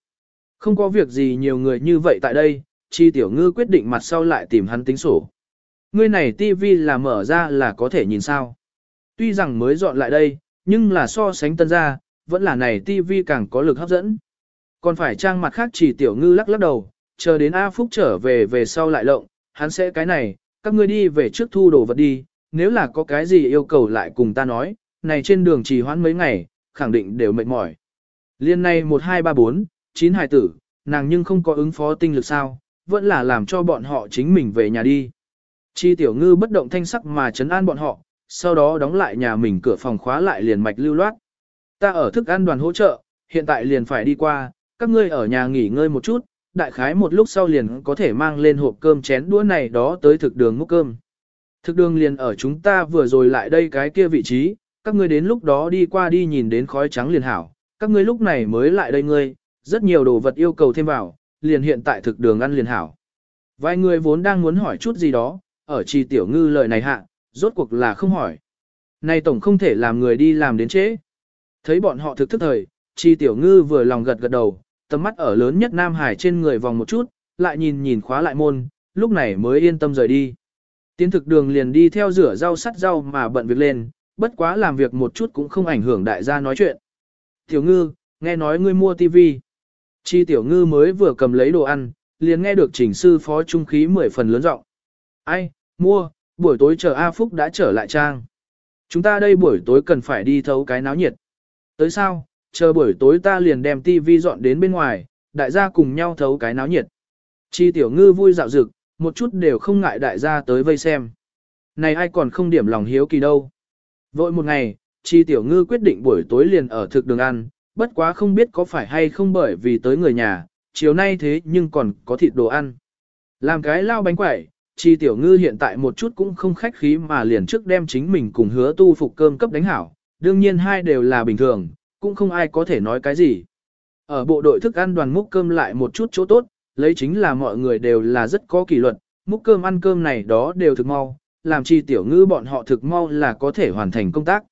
Không có việc gì nhiều người như vậy tại đây, chi tiểu ngư quyết định mặt sau lại tìm hắn tính sổ. Ngươi này tivi là mở ra là có thể nhìn sao. Tuy rằng mới dọn lại đây, nhưng là so sánh tân ra, vẫn là này tivi càng có lực hấp dẫn. Còn phải trang mặt khác trì tiểu ngư lắc lắc đầu, chờ đến A Phúc trở về về sau lại lộng, hắn sẽ cái này, các ngươi đi về trước thu đồ vật đi, nếu là có cái gì yêu cầu lại cùng ta nói, này trên đường trì hoãn mấy ngày, khẳng định đều mệt mỏi. Liên này 1234, 9 hài tử, nàng nhưng không có ứng phó tinh lực sao, vẫn là làm cho bọn họ chính mình về nhà đi. Chi tiểu ngư bất động thanh sắc mà chấn an bọn họ, sau đó đóng lại nhà mình cửa phòng khóa lại liền mạch lưu loát. Ta ở thức ăn đoàn hỗ trợ, hiện tại liền phải đi qua, các ngươi ở nhà nghỉ ngơi một chút, đại khái một lúc sau liền có thể mang lên hộp cơm chén đũa này đó tới thực đường múc cơm. Thực đường liền ở chúng ta vừa rồi lại đây cái kia vị trí, các ngươi đến lúc đó đi qua đi nhìn đến khói trắng liền hảo, các ngươi lúc này mới lại đây ngươi, rất nhiều đồ vật yêu cầu thêm vào, liền hiện tại thực đường ăn liền hảo. Vài người vốn đang muốn hỏi chút gì đó, ở trì tiểu ngư lời này hạ, rốt cuộc là không hỏi. Này tổng không thể làm người đi làm đến trễ. Thấy bọn họ thực thức thời, trì tiểu ngư vừa lòng gật gật đầu, tầm mắt ở lớn nhất Nam Hải trên người vòng một chút, lại nhìn nhìn khóa lại môn, lúc này mới yên tâm rời đi. Tiến thực đường liền đi theo rửa rau sắt rau mà bận việc lên, bất quá làm việc một chút cũng không ảnh hưởng đại gia nói chuyện. Tiểu ngư, nghe nói ngươi mua tivi. Chi tiểu ngư mới vừa cầm lấy đồ ăn, liền nghe được chỉnh sư phó trung khí mười phần lớn rộng. Ai, mua, buổi tối chờ A Phúc đã trở lại trang. Chúng ta đây buổi tối cần phải đi thấu cái náo nhiệt. Tới sao, chờ buổi tối ta liền đem tivi dọn đến bên ngoài, đại gia cùng nhau thấu cái náo nhiệt. Chi tiểu ngư vui dạo dực, một chút đều không ngại đại gia tới vây xem. Này ai còn không điểm lòng hiếu kỳ đâu. Vội một ngày, chi tiểu ngư quyết định buổi tối liền ở thực đường ăn, bất quá không biết có phải hay không bởi vì tới người nhà, chiều nay thế nhưng còn có thịt đồ ăn. Làm cái lao bánh quẩy, chi tiểu ngư hiện tại một chút cũng không khách khí mà liền trước đem chính mình cùng hứa tu phục cơm cấp đánh hảo, đương nhiên hai đều là bình thường, cũng không ai có thể nói cái gì. Ở bộ đội thức ăn đoàn múc cơm lại một chút chỗ tốt, lấy chính là mọi người đều là rất có kỷ luật, múc cơm ăn cơm này đó đều thực mau, làm chi tiểu ngư bọn họ thực mau là có thể hoàn thành công tác.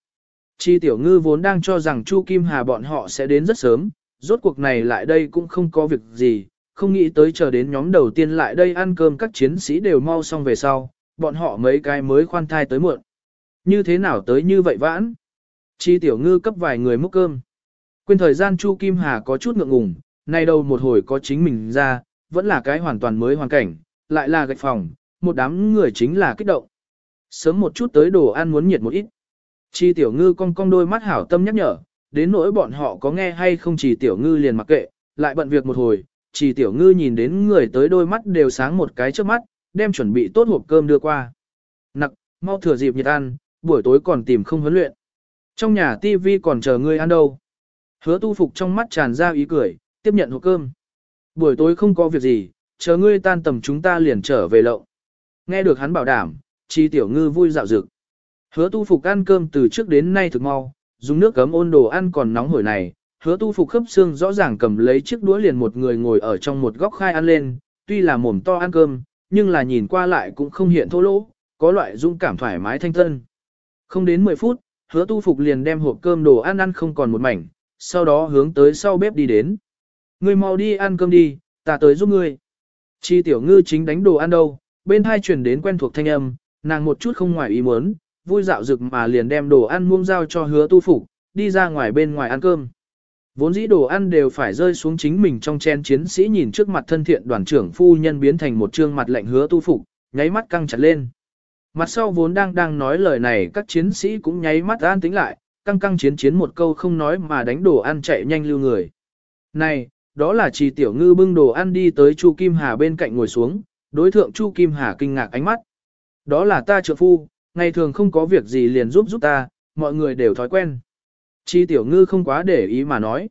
Chi tiểu ngư vốn đang cho rằng Chu Kim Hà bọn họ sẽ đến rất sớm, rốt cuộc này lại đây cũng không có việc gì, không nghĩ tới chờ đến nhóm đầu tiên lại đây ăn cơm các chiến sĩ đều mau xong về sau, bọn họ mấy cái mới khoan thai tới muộn. Như thế nào tới như vậy vãn? Chi tiểu ngư cấp vài người múc cơm. Quên thời gian Chu Kim Hà có chút ngượng ngùng, nay đâu một hồi có chính mình ra, vẫn là cái hoàn toàn mới hoàn cảnh, lại là gạch phòng, một đám người chính là kích động. Sớm một chút tới đồ ăn muốn nhiệt một ít. Chi tiểu ngư cong cong đôi mắt hảo tâm nhắc nhở, đến nỗi bọn họ có nghe hay không chỉ tiểu ngư liền mặc kệ, lại bận việc một hồi, chỉ tiểu ngư nhìn đến người tới đôi mắt đều sáng một cái trước mắt, đem chuẩn bị tốt hộp cơm đưa qua. Nặc, mau thừa dịp nhiệt ăn, buổi tối còn tìm không huấn luyện. Trong nhà tivi còn chờ ngươi ăn đâu. Hứa tu phục trong mắt tràn ra ý cười, tiếp nhận hộp cơm. Buổi tối không có việc gì, chờ ngươi tan tầm chúng ta liền trở về lậu. Nghe được hắn bảo đảm, chi tiểu ngư vui dạo dực. Hứa tu phục ăn cơm từ trước đến nay thực mau, dùng nước cấm ôn đồ ăn còn nóng hổi này, hứa tu phục khớp xương rõ ràng cầm lấy chiếc đũa liền một người ngồi ở trong một góc khai ăn lên, tuy là mồm to ăn cơm, nhưng là nhìn qua lại cũng không hiện thô lỗ, có loại dung cảm thoải mái thanh tân. Không đến 10 phút, hứa tu phục liền đem hộp cơm đồ ăn ăn không còn một mảnh, sau đó hướng tới sau bếp đi đến. Ngươi mau đi ăn cơm đi, ta tới giúp ngươi. Chi tiểu ngư chính đánh đồ ăn đâu, bên hai chuyển đến quen thuộc thanh âm, nàng một chút không ngoài ý muốn, vui dạo rực mà liền đem đồ ăn muông giao cho hứa tu phục, đi ra ngoài bên ngoài ăn cơm. Vốn dĩ đồ ăn đều phải rơi xuống chính mình trong chen chiến sĩ nhìn trước mặt thân thiện đoàn trưởng phu nhân biến thành một trương mặt lạnh hứa tu phục, nháy mắt căng chặt lên. Mặt sau vốn đang đang nói lời này các chiến sĩ cũng nháy mắt an tính lại, căng căng chiến chiến một câu không nói mà đánh đồ ăn chạy nhanh lưu người. Này, đó là trì tiểu ngư bưng đồ ăn đi tới Chu Kim Hà bên cạnh ngồi xuống, đối thượng Chu Kim Hà kinh ngạc ánh mắt. Đó là ta trợ phu, ngày thường không có việc gì liền giúp giúp ta, mọi người đều thói quen. Chi tiểu ngư không quá để ý mà nói.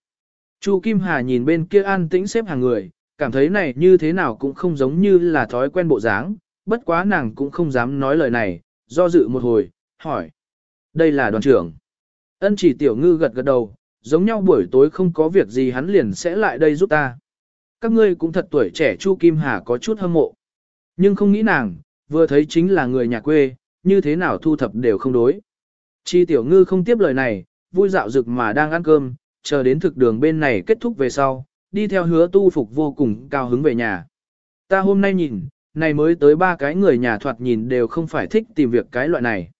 Chu Kim Hà nhìn bên kia an tĩnh xếp hàng người, cảm thấy này như thế nào cũng không giống như là thói quen bộ dáng, bất quá nàng cũng không dám nói lời này, do dự một hồi, hỏi. Đây là đoàn trưởng. Ân chỉ tiểu ngư gật gật đầu, giống nhau buổi tối không có việc gì hắn liền sẽ lại đây giúp ta. Các ngươi cũng thật tuổi trẻ Chu Kim Hà có chút hâm mộ. Nhưng không nghĩ nàng, vừa thấy chính là người nhà quê, như thế nào thu thập đều không đối. Chi tiểu ngư không tiếp lời này, vui dạo rực mà đang ăn cơm, chờ đến thực đường bên này kết thúc về sau, đi theo hứa tu phục vô cùng cao hứng về nhà. Ta hôm nay nhìn, này mới tới ba cái người nhà thoạt nhìn đều không phải thích tìm việc cái loại này.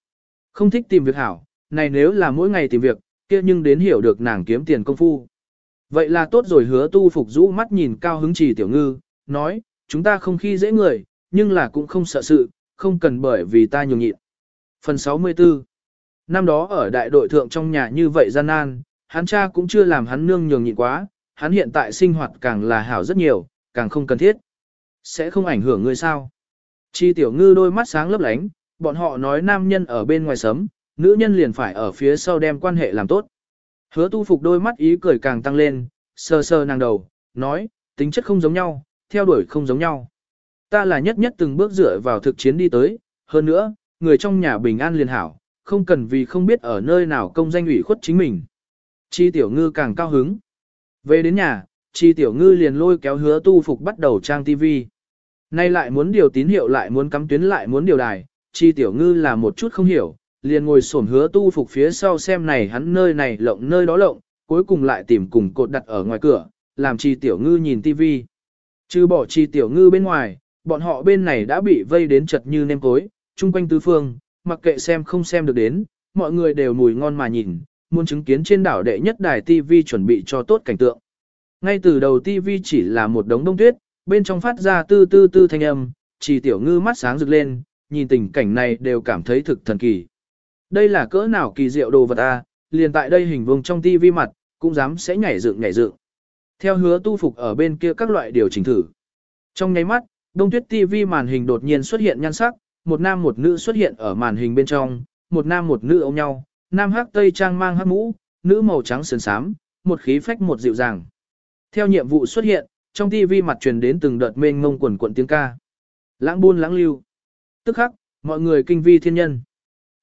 Không thích tìm việc hảo, này nếu là mỗi ngày tìm việc, kia nhưng đến hiểu được nàng kiếm tiền công phu. Vậy là tốt rồi hứa tu phục rũ mắt nhìn cao hứng trì tiểu ngư, nói, chúng ta không khi dễ người, nhưng là cũng không sợ sự, không cần bởi vì ta nhường nhịn. Phần 64 Năm đó ở đại đội thượng trong nhà như vậy gian nan, hắn cha cũng chưa làm hắn nương nhường nhịn quá, hắn hiện tại sinh hoạt càng là hảo rất nhiều, càng không cần thiết. Sẽ không ảnh hưởng người sao. Chi tiểu ngư đôi mắt sáng lấp lánh, bọn họ nói nam nhân ở bên ngoài sấm, nữ nhân liền phải ở phía sau đem quan hệ làm tốt. Hứa tu phục đôi mắt ý cười càng tăng lên, sờ sờ nàng đầu, nói, tính chất không giống nhau, theo đuổi không giống nhau. Ta là nhất nhất từng bước dựa vào thực chiến đi tới, hơn nữa, người trong nhà bình an liền hảo, không cần vì không biết ở nơi nào công danh ủy khuất chính mình. Chi tiểu ngư càng cao hứng. Về đến nhà, chi tiểu ngư liền lôi kéo hứa tu phục bắt đầu trang TV. Nay lại muốn điều tín hiệu lại muốn cắm tuyến lại muốn điều đài, chi tiểu ngư là một chút không hiểu, liền ngồi xổm hứa tu phục phía sau xem này hắn nơi này lộng nơi đó lộng, cuối cùng lại tìm cùng cột đặt ở ngoài cửa, làm chi tiểu ngư nhìn tivi. Chứ bỏ chi tiểu ngư bên ngoài, bọn họ bên này đã bị vây đến chật như nêm cối, chung quanh tứ phương, mặc kệ xem không xem được đến, mọi người đều mùi ngon mà nhìn, muốn chứng kiến trên đảo đệ nhất đài tivi chuẩn bị cho tốt cảnh tượng. Ngay từ đầu tivi chỉ là một đống đông tuyết, bên trong phát ra tư tư tư thanh âm, chỉ tiểu ngư mắt sáng rực lên, nhìn tình cảnh này đều cảm thấy thực thần kỳ. Đây là cỡ nào kỳ diệu đồ vật a, liền tại đây hình vùng trong TV mặt, cũng dám sẽ nhảy dựng nhảy dựng. Theo hứa tu phục ở bên kia các loại điều chỉnh thử. Trong nháy mắt, đông tuyết TV màn hình đột nhiên xuất hiện nhan sắc, một nam một nữ xuất hiện ở màn hình bên trong, một nam một nữ ôm nhau, nam hắc tây trang mang hắc mũ, nữ màu trắng sườn xám, một khí phách một dịu dàng. Theo nhiệm vụ xuất hiện, trong TV mặt truyền đến từng đợt mênh mông quần quận tiếng ca. Lãng buôn lãng lưu. Tức khắc, mọi người kinh vi thiên nhân.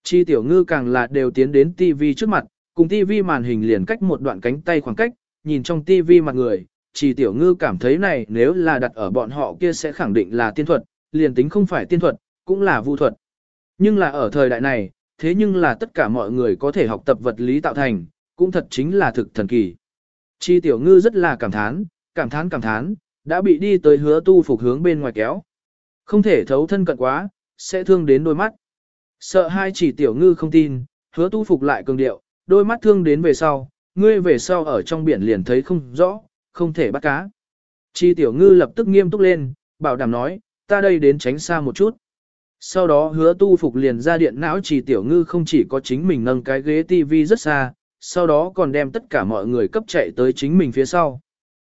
Chi tiểu ngư càng là đều tiến đến TV trước mặt, cùng TV màn hình liền cách một đoạn cánh tay khoảng cách, nhìn trong TV mặt người, chi tiểu ngư cảm thấy này nếu là đặt ở bọn họ kia sẽ khẳng định là tiên thuật, liền tính không phải tiên thuật, cũng là vu thuật. Nhưng là ở thời đại này, thế nhưng là tất cả mọi người có thể học tập vật lý tạo thành, cũng thật chính là thực thần kỳ. Chi tiểu ngư rất là cảm thán, cảm thán cảm thán, đã bị đi tới hứa tu phục hướng bên ngoài kéo. Không thể thấu thân cận quá, sẽ thương đến đôi mắt. Sợ hai chỉ tiểu ngư không tin, hứa tu phục lại cường điệu, đôi mắt thương đến về sau, ngươi về sau ở trong biển liền thấy không rõ, không thể bắt cá. Chi tiểu ngư lập tức nghiêm túc lên, bảo đảm nói, ta đây đến tránh xa một chút. Sau đó hứa tu phục liền ra điện não chỉ tiểu ngư không chỉ có chính mình nâng cái ghế tivi rất xa, sau đó còn đem tất cả mọi người cấp chạy tới chính mình phía sau.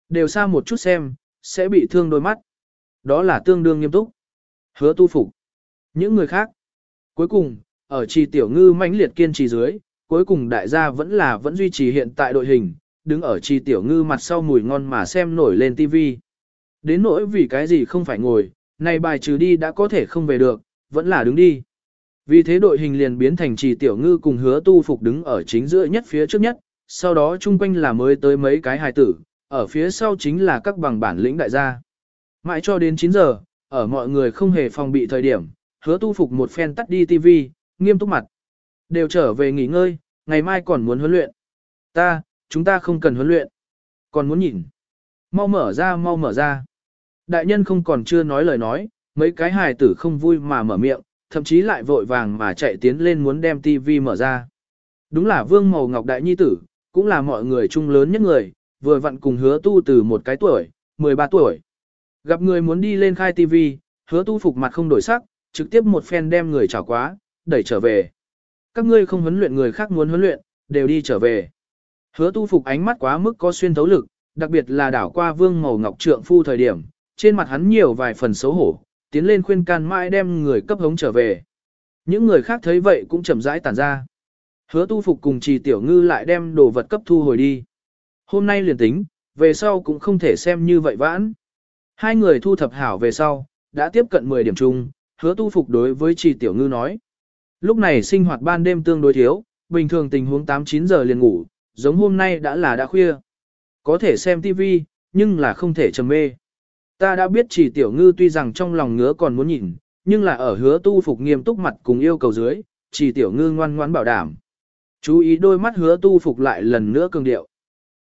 Đều xa một chút xem, sẽ bị thương đôi mắt. Đó là tương đương nghiêm túc. Hứa tu phục. Những người khác. Cuối cùng, ở trì tiểu ngư mãnh liệt kiên trì dưới, cuối cùng đại gia vẫn là vẫn duy trì hiện tại đội hình, đứng ở trì tiểu ngư mặt sau mùi ngon mà xem nổi lên tivi. Đến nỗi vì cái gì không phải ngồi, này bài trừ đi đã có thể không về được, vẫn là đứng đi. Vì thế đội hình liền biến thành trì tiểu ngư cùng hứa tu phục đứng ở chính giữa nhất phía trước nhất, sau đó chung quanh là mới tới mấy cái hài tử, ở phía sau chính là các bằng bản lĩnh đại gia. Mãi cho đến 9 giờ, ở mọi người không hề phòng bị thời điểm, hứa tu phục một phen tắt đi TV, nghiêm túc mặt. Đều trở về nghỉ ngơi, ngày mai còn muốn huấn luyện. Ta, chúng ta không cần huấn luyện. Còn muốn nhìn. Mau mở ra mau mở ra. Đại nhân không còn chưa nói lời nói, mấy cái hài tử không vui mà mở miệng, thậm chí lại vội vàng mà chạy tiến lên muốn đem TV mở ra. Đúng là Vương Màu Ngọc Đại Nhi tử, cũng là mọi người chung lớn nhất người, vừa vặn cùng hứa tu từ một cái tuổi, 13 tuổi. Gặp người muốn đi lên khai TV, hứa tu phục mặt không đổi sắc, trực tiếp một phen đem người trả quá, đẩy trở về. Các ngươi không huấn luyện người khác muốn huấn luyện, đều đi trở về. Hứa tu phục ánh mắt quá mức có xuyên thấu lực, đặc biệt là đảo qua vương màu ngọc trượng phu thời điểm, trên mặt hắn nhiều vài phần xấu hổ, tiến lên khuyên can mãi đem người cấp hống trở về. Những người khác thấy vậy cũng chậm rãi tản ra. Hứa tu phục cùng trì tiểu ngư lại đem đồ vật cấp thu hồi đi. Hôm nay liền tính, về sau cũng không thể xem như vậy vãn. Hai người thu thập hảo về sau, đã tiếp cận 10 điểm chung, hứa tu phục đối với trì tiểu ngư nói. Lúc này sinh hoạt ban đêm tương đối thiếu, bình thường tình huống 8-9 giờ liền ngủ, giống hôm nay đã là đã khuya. Có thể xem TV, nhưng là không thể trầm mê. Ta đã biết chỉ tiểu ngư tuy rằng trong lòng ngứa còn muốn nhìn, nhưng là ở hứa tu phục nghiêm túc mặt cùng yêu cầu dưới, chỉ tiểu ngư ngoan ngoãn bảo đảm. Chú ý đôi mắt hứa tu phục lại lần nữa cường điệu.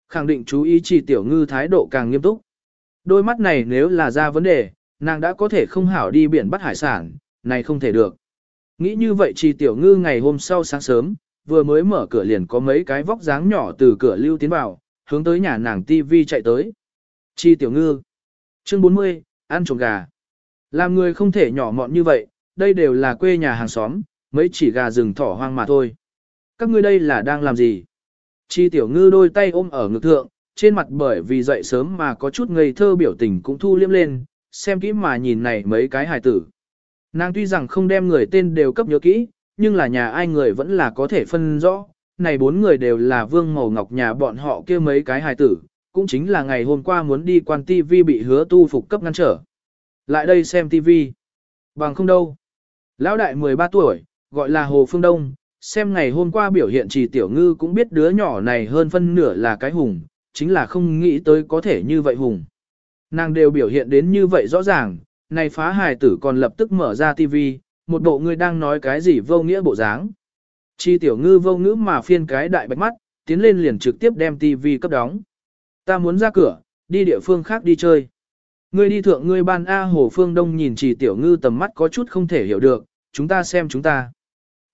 Khẳng định chú ý chỉ tiểu ngư thái độ càng nghiêm túc. Đôi mắt này nếu là ra vấn đề, nàng đã có thể không hảo đi biển bắt hải sản, này không thể được. Nghĩ như vậy chỉ tiểu ngư ngày hôm sau sáng sớm, vừa mới mở cửa liền có mấy cái vóc dáng nhỏ từ cửa lưu tiến vào, hướng tới nhà nàng tivi chạy tới. Chi tiểu ngư. Chương 40, ăn trộm gà. Làm người không thể nhỏ mọn như vậy, đây đều là quê nhà hàng xóm, mấy chỉ gà rừng thỏ hoang mà thôi. Các ngươi đây là đang làm gì? Chi tiểu ngư đôi tay ôm ở ngực thượng, trên mặt bởi vì dậy sớm mà có chút ngây thơ biểu tình cũng thu liêm lên, xem kỹ mà nhìn này mấy cái hài tử. Nàng tuy rằng không đem người tên đều cấp nhớ kỹ, nhưng là nhà ai người vẫn là có thể phân rõ. Này bốn người đều là vương màu ngọc nhà bọn họ kia mấy cái hài tử, cũng chính là ngày hôm qua muốn đi quan TV bị hứa tu phục cấp ngăn trở. Lại đây xem TV. Bằng không đâu. Lão đại 13 tuổi, gọi là Hồ Phương Đông, xem ngày hôm qua biểu hiện trì tiểu ngư cũng biết đứa nhỏ này hơn phân nửa là cái hùng, chính là không nghĩ tới có thể như vậy hùng. Nàng đều biểu hiện đến như vậy rõ ràng, này phá hài tử còn lập tức mở ra tivi một bộ người đang nói cái gì vô nghĩa bộ dáng. Chi tiểu ngư vô ngữ mà phiên cái đại bạch mắt, tiến lên liền trực tiếp đem tivi cấp đóng. Ta muốn ra cửa, đi địa phương khác đi chơi. Ngươi đi thượng ngươi ban A Hồ Phương Đông nhìn chỉ tiểu ngư tầm mắt có chút không thể hiểu được, chúng ta xem chúng ta.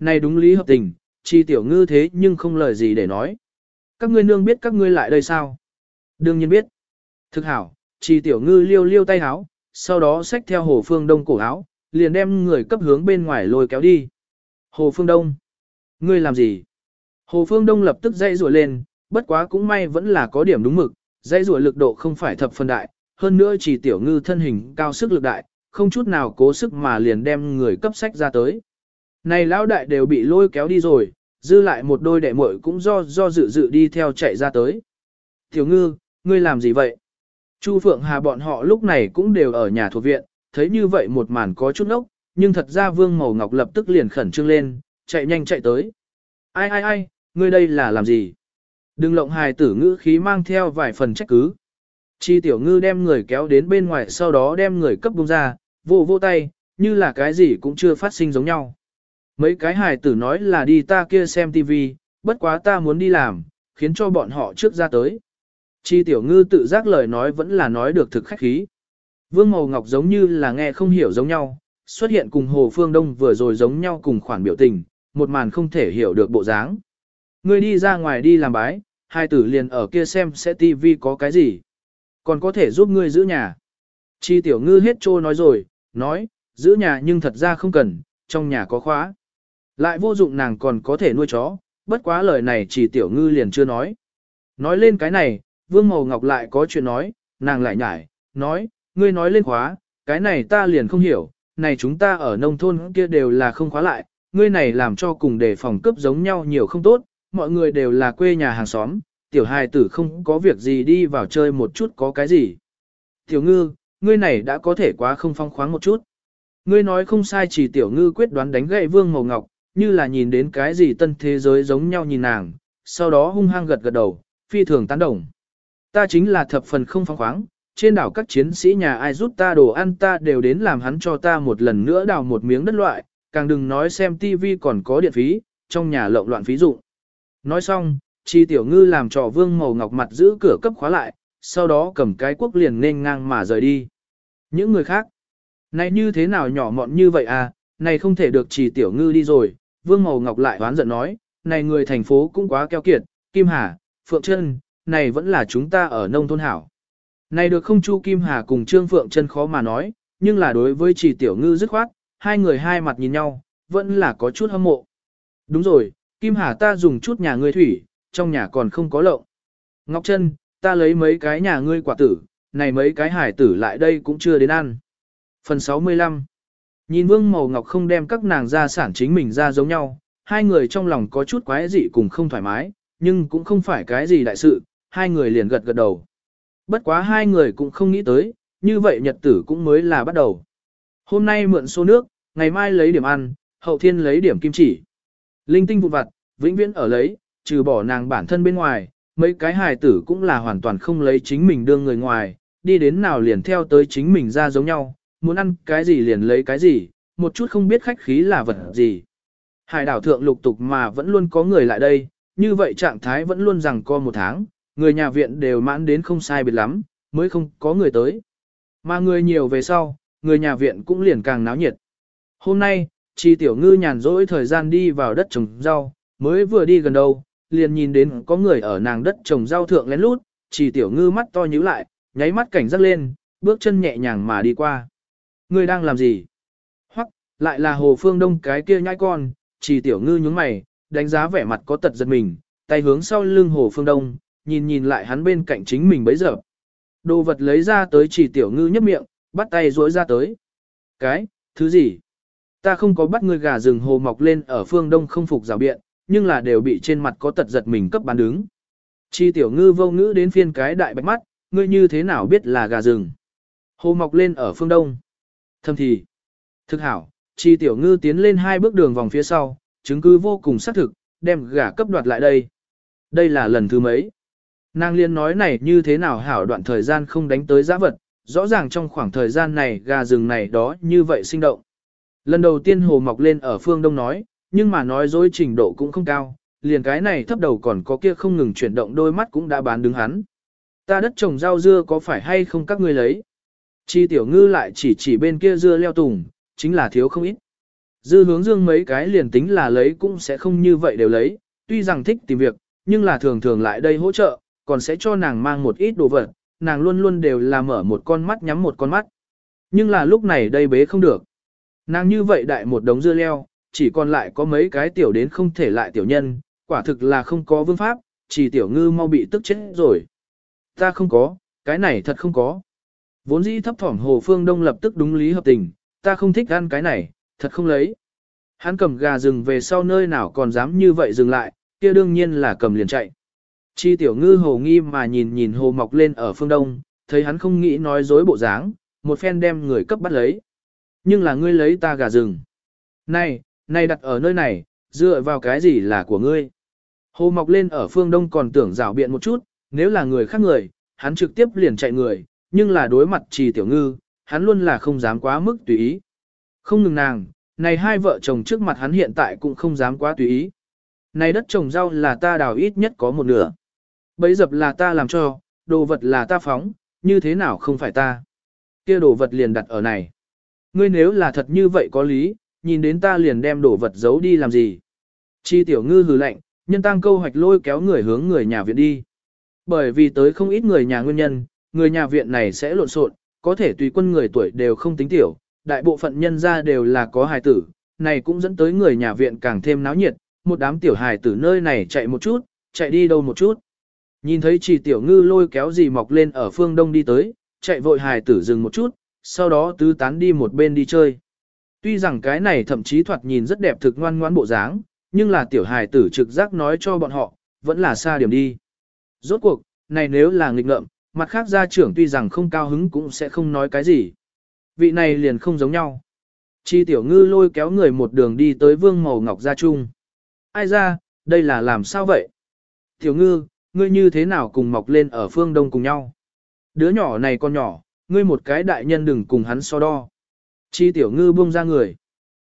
Này đúng lý hợp tình, chi tiểu ngư thế nhưng không lời gì để nói. Các ngươi nương biết các ngươi lại đây sao? Đương nhiên biết. Thực hảo, chi tiểu ngư liêu liêu tay háo, sau đó xách theo Hồ Phương Đông cổ áo, liền đem người cấp hướng bên ngoài lôi kéo đi. Hồ Phương Đông. Ngươi làm gì? Hồ Phương Đông lập tức dậy rủi lên, bất quá cũng may vẫn là có điểm đúng mực, dây rủi lực độ không phải thập phân đại, hơn nữa chỉ tiểu ngư thân hình cao sức lực đại, không chút nào cố sức mà liền đem người cấp sách ra tới. Này lão đại đều bị lôi kéo đi rồi, dư lại một đôi đệ muội cũng do do dự dự đi theo chạy ra tới. Tiểu ngư, ngươi làm gì vậy? Chu Phượng Hà bọn họ lúc này cũng đều ở nhà thuộc viện, thấy như vậy một màn có chút ốc, nhưng thật ra Vương Màu Ngọc lập tức liền khẩn trương lên, chạy nhanh chạy tới. Ai ai ai, ngươi đây là làm gì? Đừng lộng hài tử ngữ khí mang theo vài phần trách cứ. Chi tiểu ngư đem người kéo đến bên ngoài sau đó đem người cấp bung ra, vô vô tay, như là cái gì cũng chưa phát sinh giống nhau. Mấy cái hài tử nói là đi ta kia xem tivi, bất quá ta muốn đi làm, khiến cho bọn họ trước ra tới. Chi tiểu ngư tự giác lời nói vẫn là nói được thực khách khí. Vương Màu Ngọc giống như là nghe không hiểu giống nhau, xuất hiện cùng Hồ Phương Đông vừa rồi giống nhau cùng khoản biểu tình, một màn không thể hiểu được bộ dáng. Ngươi đi ra ngoài đi làm bái, hai tử liền ở kia xem sẽ tivi có cái gì. Còn có thể giúp ngươi giữ nhà. Chi tiểu ngư hết trô nói rồi, nói, giữ nhà nhưng thật ra không cần, trong nhà có khóa. Lại vô dụng nàng còn có thể nuôi chó, bất quá lời này chỉ tiểu ngư liền chưa nói. Nói lên cái này, Vương Màu Ngọc lại có chuyện nói, nàng lại nhải, nói, ngươi nói lên khóa, cái này ta liền không hiểu, này chúng ta ở nông thôn kia đều là không khóa lại, ngươi này làm cho cùng đề phòng cướp giống nhau nhiều không tốt, mọi người đều là quê nhà hàng xóm, tiểu hài tử không có việc gì đi vào chơi một chút có cái gì. Tiểu ngư, ngươi này đã có thể quá không phong khoáng một chút. Ngươi nói không sai chỉ tiểu ngư quyết đoán đánh gậy vương màu ngọc, như là nhìn đến cái gì tân thế giới giống nhau nhìn nàng, sau đó hung hăng gật gật đầu, phi thường tán đồng. Ta chính là thập phần không phong khoáng, trên đảo các chiến sĩ nhà ai rút ta đồ ăn ta đều đến làm hắn cho ta một lần nữa đào một miếng đất loại, càng đừng nói xem tivi còn có điện phí, trong nhà lộn loạn phí dụng. Nói xong, chi tiểu ngư làm trò vương màu ngọc mặt giữ cửa cấp khóa lại, sau đó cầm cái quốc liền nên ngang mà rời đi. Những người khác, này như thế nào nhỏ mọn như vậy à, này không thể được chỉ tiểu ngư đi rồi, vương màu ngọc lại oán giận nói, này người thành phố cũng quá keo kiệt, Kim Hà, Phượng Trân, này vẫn là chúng ta ở nông thôn hảo. Này được không Chu Kim Hà cùng Trương Phượng Trân khó mà nói, nhưng là đối với chỉ tiểu ngư dứt khoát, hai người hai mặt nhìn nhau, vẫn là có chút hâm mộ. Đúng rồi, Kim Hà ta dùng chút nhà ngươi thủy, trong nhà còn không có lộng. Ngọc Trân, ta lấy mấy cái nhà ngươi quả tử, này mấy cái hải tử lại đây cũng chưa đến ăn. Phần 65 Nhìn Vương Màu Ngọc không đem các nàng gia sản chính mình ra giống nhau, hai người trong lòng có chút quái dị cùng không thoải mái, nhưng cũng không phải cái gì đại sự, hai người liền gật gật đầu. Bất quá hai người cũng không nghĩ tới, như vậy nhật tử cũng mới là bắt đầu. Hôm nay mượn số nước, ngày mai lấy điểm ăn, hậu thiên lấy điểm kim chỉ. Linh tinh vụn vặt, vĩnh viễn ở lấy, trừ bỏ nàng bản thân bên ngoài, mấy cái hài tử cũng là hoàn toàn không lấy chính mình đương người ngoài, đi đến nào liền theo tới chính mình ra giống nhau, muốn ăn cái gì liền lấy cái gì, một chút không biết khách khí là vật gì. Hải đảo thượng lục tục mà vẫn luôn có người lại đây, như vậy trạng thái vẫn luôn rằng co một tháng, người nhà viện đều mãn đến không sai biệt lắm, mới không có người tới. Mà người nhiều về sau, người nhà viện cũng liền càng náo nhiệt. Hôm nay, Tri tiểu ngư nhàn rỗi thời gian đi vào đất trồng rau, mới vừa đi gần đâu, liền nhìn đến có người ở nàng đất trồng rau thượng lén lút, Tri tiểu ngư mắt to nhíu lại, nháy mắt cảnh giác lên, bước chân nhẹ nhàng mà đi qua. Ngươi đang làm gì? Hoặc, lại là hồ phương đông cái kia nhãi con, chỉ tiểu ngư nhướng mày, đánh giá vẻ mặt có tật giật mình, tay hướng sau lưng hồ phương đông, nhìn nhìn lại hắn bên cạnh chính mình bấy giờ. Đồ vật lấy ra tới chỉ tiểu ngư nhấp miệng, bắt tay rối ra tới. Cái, thứ gì? Ta không có bắt ngươi gà rừng hồ mọc lên ở phương đông không phục rào biện, nhưng là đều bị trên mặt có tật giật mình cấp bán đứng. Chi tiểu ngư vô ngữ đến phiên cái đại bạch mắt, ngươi như thế nào biết là gà rừng? Hồ mọc lên ở phương đông. Thâm thì. Thực hảo, chi tiểu ngư tiến lên hai bước đường vòng phía sau, chứng cứ vô cùng xác thực, đem gà cấp đoạt lại đây. Đây là lần thứ mấy. Nàng liên nói này như thế nào hảo đoạn thời gian không đánh tới giã vật, rõ ràng trong khoảng thời gian này gà rừng này đó như vậy sinh động. Lần đầu tiên hồ mọc lên ở phương đông nói, nhưng mà nói dối trình độ cũng không cao, liền cái này thấp đầu còn có kia không ngừng chuyển động đôi mắt cũng đã bán đứng hắn. Ta đất trồng rau dưa có phải hay không các ngươi lấy? Chi tiểu ngư lại chỉ chỉ bên kia dưa leo tùng, chính là thiếu không ít. Dư hướng dương mấy cái liền tính là lấy cũng sẽ không như vậy đều lấy, tuy rằng thích tìm việc, nhưng là thường thường lại đây hỗ trợ, còn sẽ cho nàng mang một ít đồ vật, nàng luôn luôn đều là mở một con mắt nhắm một con mắt. Nhưng là lúc này đây bế không được. Nàng như vậy đại một đống dưa leo, chỉ còn lại có mấy cái tiểu đến không thể lại tiểu nhân, quả thực là không có vương pháp, chỉ tiểu ngư mau bị tức chết rồi. Ta không có, cái này thật không có. Vốn dĩ thấp thỏm Hồ Phương Đông lập tức đúng lý hợp tình, ta không thích ăn cái này, thật không lấy. Hắn cầm gà rừng về sau nơi nào còn dám như vậy dừng lại, kia đương nhiên là cầm liền chạy. Chi tiểu ngư hồ nghi mà nhìn nhìn hồ mọc lên ở phương đông, thấy hắn không nghĩ nói dối bộ dáng, một phen đem người cấp bắt lấy. Nhưng là ngươi lấy ta gà rừng. Này, này đặt ở nơi này, dựa vào cái gì là của ngươi? Hồ mọc lên ở phương đông còn tưởng rảo biện một chút, nếu là người khác người, hắn trực tiếp liền chạy người, nhưng là đối mặt trì tiểu ngư, hắn luôn là không dám quá mức tùy ý. Không ngừng nàng, này hai vợ chồng trước mặt hắn hiện tại cũng không dám quá tùy ý. Này đất trồng rau là ta đào ít nhất có một nửa. Bấy dập là ta làm cho, đồ vật là ta phóng, như thế nào không phải ta. kia đồ vật liền đặt ở này. Ngươi nếu là thật như vậy có lý, nhìn đến ta liền đem đồ vật giấu đi làm gì. Chi tiểu ngư hừ lạnh, nhân tăng câu hoạch lôi kéo người hướng người nhà viện đi. Bởi vì tới không ít người nhà nguyên nhân, người nhà viện này sẽ lộn xộn, có thể tùy quân người tuổi đều không tính tiểu, đại bộ phận nhân gia đều là có hài tử, này cũng dẫn tới người nhà viện càng thêm náo nhiệt, một đám tiểu hài tử nơi này chạy một chút, chạy đi đâu một chút. Nhìn thấy chỉ tiểu ngư lôi kéo gì mọc lên ở phương đông đi tới, chạy vội hài tử dừng một chút, sau đó tứ tán đi một bên đi chơi. Tuy rằng cái này thậm chí thoạt nhìn rất đẹp thực ngoan ngoãn bộ dáng, nhưng là tiểu hài tử trực giác nói cho bọn họ, vẫn là xa điểm đi. Rốt cuộc, này nếu là nghịch ngợm, mặt khác gia trưởng tuy rằng không cao hứng cũng sẽ không nói cái gì. Vị này liền không giống nhau. Chi tiểu ngư lôi kéo người một đường đi tới vương màu ngọc gia trung. Ai ra, đây là làm sao vậy? Tiểu ngư, ngươi như thế nào cùng mọc lên ở phương đông cùng nhau? Đứa nhỏ này con nhỏ, ngươi một cái đại nhân đừng cùng hắn so đo. Chi tiểu ngư buông ra người.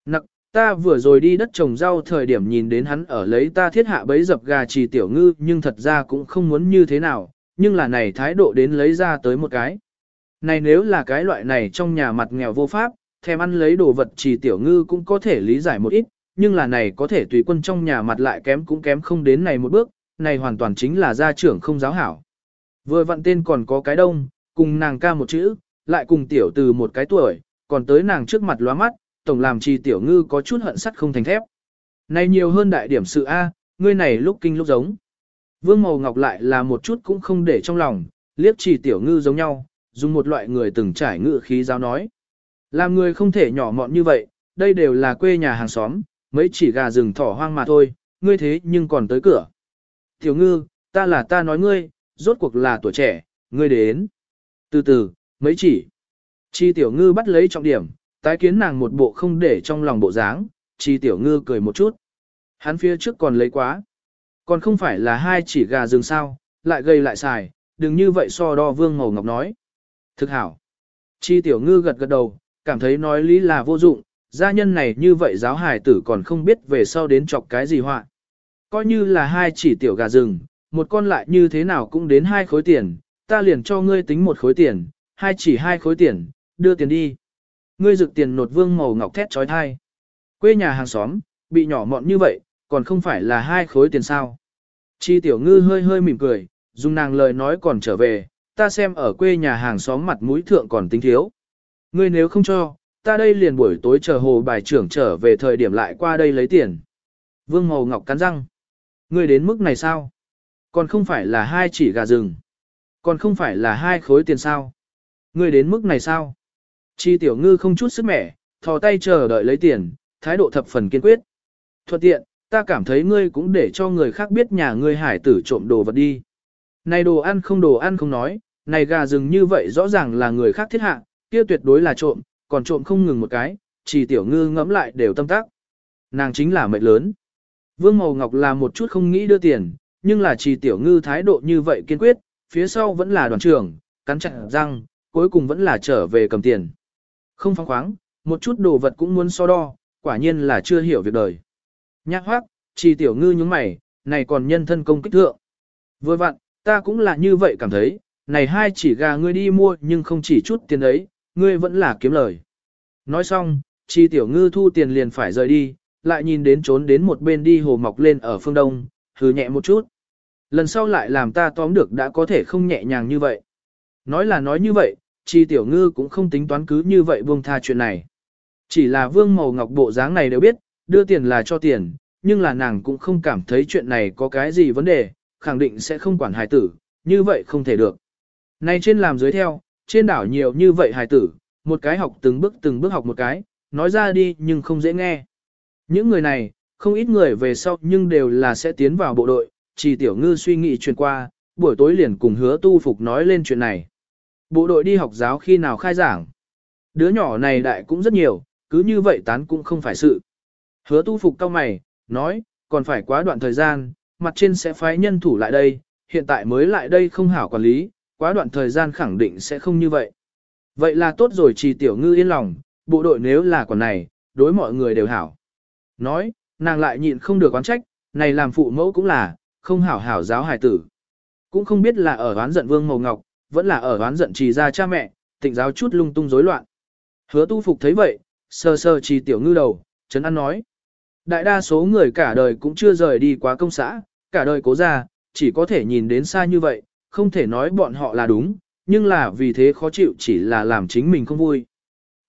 Nặc, ta vừa rồi đi đất trồng rau thời điểm nhìn đến hắn ở lấy ta thiết hạ bấy dập gà chi tiểu ngư nhưng thật ra cũng không muốn như thế nào, nhưng là này thái độ đến lấy ra tới một cái. Này nếu là cái loại này trong nhà mặt nghèo vô pháp, thèm ăn lấy đồ vật chỉ tiểu ngư cũng có thể lý giải một ít, nhưng là này có thể tùy quân trong nhà mặt lại kém cũng kém không đến này một bước, này hoàn toàn chính là gia trưởng không giáo hảo. Vừa vặn tên còn có cái đông, cùng nàng ca một chữ, lại cùng tiểu từ một cái tuổi, còn tới nàng trước mặt lóa mắt, tổng làm chi tiểu ngư có chút hận sắt không thành thép. Này nhiều hơn đại điểm sự A, ngươi này lúc kinh lúc giống. Vương Màu Ngọc lại là một chút cũng không để trong lòng, liếc chỉ tiểu ngư giống nhau, dùng một loại người từng trải ngự khí giáo nói. Làm người không thể nhỏ mọn như vậy, đây đều là quê nhà hàng xóm, mấy chỉ gà rừng thỏ hoang mà thôi, ngươi thế nhưng còn tới cửa. Tiểu ngư, ta là ta nói ngươi, rốt cuộc là tuổi trẻ, ngươi đến. Từ từ, mấy chỉ. Chi tiểu ngư bắt lấy trọng điểm, tái kiến nàng một bộ không để trong lòng bộ dáng, chi tiểu ngư cười một chút. Hắn phía trước còn lấy quá. Còn không phải là hai chỉ gà rừng sao, lại gây lại xài, đừng như vậy so đo vương ngầu ngọc nói. Thực hảo. Chi tiểu ngư gật gật đầu, cảm thấy nói lý là vô dụng, gia nhân này như vậy giáo hài tử còn không biết về sau đến chọc cái gì họa. Coi như là hai chỉ tiểu gà rừng, một con lại như thế nào cũng đến hai khối tiền, ta liền cho ngươi tính một khối tiền, hai chỉ hai khối tiền, đưa tiền đi. Ngươi rực tiền nột vương màu ngọc thét trói thai. Quê nhà hàng xóm, bị nhỏ mọn như vậy, còn không phải là hai khối tiền sao. Chi tiểu ngư hơi hơi mỉm cười, dùng nàng lời nói còn trở về, ta xem ở quê nhà hàng xóm mặt mũi thượng còn tính thiếu. Ngươi nếu không cho, ta đây liền buổi tối chờ hồ bài trưởng trở về thời điểm lại qua đây lấy tiền. Vương hầu Ngọc cắn răng. Ngươi đến mức này sao? Còn không phải là hai chỉ gà rừng. Còn không phải là hai khối tiền sao? Ngươi đến mức này sao? Chi tiểu ngư không chút sức mẻ, thò tay chờ đợi lấy tiền, thái độ thập phần kiên quyết. Thuận tiện, ta cảm thấy ngươi cũng để cho người khác biết nhà ngươi hải tử trộm đồ vật đi. Này đồ ăn không đồ ăn không nói, này gà rừng như vậy rõ ràng là người khác thiết hạ, kia tuyệt đối là trộm, còn trộm không ngừng một cái, chỉ tiểu ngư ngẫm lại đều tâm tác. Nàng chính là mệnh lớn. Vương Màu Ngọc là một chút không nghĩ đưa tiền, nhưng là chỉ tiểu ngư thái độ như vậy kiên quyết, phía sau vẫn là đoàn trưởng, cắn chặt răng, cuối cùng vẫn là trở về cầm tiền. Không phóng khoáng, một chút đồ vật cũng muốn so đo, quả nhiên là chưa hiểu việc đời nhạc hoác, chỉ tiểu ngư nhúng mày, này còn nhân thân công kích thượng. Vừa vặn, ta cũng là như vậy cảm thấy, này hai chỉ gà ngươi đi mua nhưng không chỉ chút tiền ấy, ngươi vẫn là kiếm lời. Nói xong, chi tiểu ngư thu tiền liền phải rời đi, lại nhìn đến trốn đến một bên đi hồ mọc lên ở phương đông, hừ nhẹ một chút. Lần sau lại làm ta tóm được đã có thể không nhẹ nhàng như vậy. Nói là nói như vậy, chi tiểu ngư cũng không tính toán cứ như vậy buông tha chuyện này. Chỉ là vương màu ngọc bộ dáng này đều biết, đưa tiền là cho tiền, nhưng là nàng cũng không cảm thấy chuyện này có cái gì vấn đề, khẳng định sẽ không quản hài tử, như vậy không thể được. nay trên làm dưới theo, trên đảo nhiều như vậy hài tử, một cái học từng bước từng bước học một cái, nói ra đi nhưng không dễ nghe. Những người này, không ít người về sau nhưng đều là sẽ tiến vào bộ đội, chỉ tiểu ngư suy nghĩ chuyển qua, buổi tối liền cùng hứa tu phục nói lên chuyện này. Bộ đội đi học giáo khi nào khai giảng. Đứa nhỏ này đại cũng rất nhiều, cứ như vậy tán cũng không phải sự. Hứa tu phục cao mày, nói, còn phải quá đoạn thời gian, mặt trên sẽ phái nhân thủ lại đây, hiện tại mới lại đây không hảo quản lý, quá đoạn thời gian khẳng định sẽ không như vậy. Vậy là tốt rồi trì tiểu ngư yên lòng, bộ đội nếu là còn này, đối mọi người đều hảo. Nói, nàng lại nhịn không được oán trách, này làm phụ mẫu cũng là, không hảo hảo giáo hài tử. Cũng không biết là ở oán giận vương màu ngọc, vẫn là ở oán giận trì ra cha mẹ, tịnh giáo chút lung tung rối loạn. Hứa tu phục thấy vậy, sơ sơ trì tiểu ngư đầu, chấn an nói. Đại đa số người cả đời cũng chưa rời đi quá công xã, cả đời cố ra, chỉ có thể nhìn đến xa như vậy, không thể nói bọn họ là đúng, nhưng là vì thế khó chịu chỉ là làm chính mình không vui.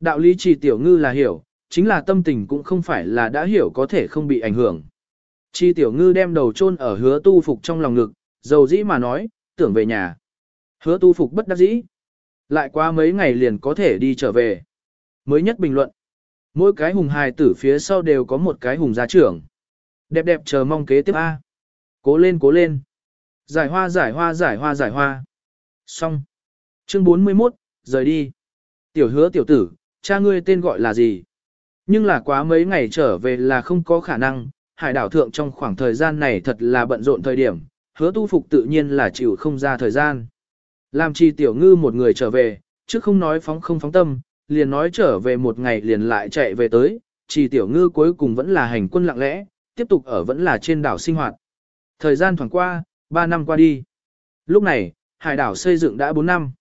Đạo lý chỉ tiểu ngư là hiểu, chính là tâm tình cũng không phải là đã hiểu có thể không bị ảnh hưởng. Chi tiểu ngư đem đầu chôn ở hứa tu phục trong lòng ngực, dầu dĩ mà nói, tưởng về nhà. Hứa tu phục bất đắc dĩ. Lại qua mấy ngày liền có thể đi trở về. Mới nhất bình luận. Mỗi cái hùng hài tử phía sau đều có một cái hùng gia trưởng. Đẹp đẹp chờ mong kế tiếp A. Cố lên cố lên. Giải hoa giải hoa giải hoa giải hoa. Xong. Chương 41, rời đi. Tiểu hứa tiểu tử, cha ngươi tên gọi là gì? Nhưng là quá mấy ngày trở về là không có khả năng, hải đảo thượng trong khoảng thời gian này thật là bận rộn thời điểm, hứa tu phục tự nhiên là chịu không ra thời gian. Làm chi tiểu ngư một người trở về, chứ không nói phóng không phóng tâm, liền nói trở về một ngày liền lại chạy về tới, chỉ tiểu ngư cuối cùng vẫn là hành quân lặng lẽ, tiếp tục ở vẫn là trên đảo sinh hoạt. Thời gian thoảng qua, 3 năm qua đi. Lúc này, hải đảo xây dựng đã 4 năm.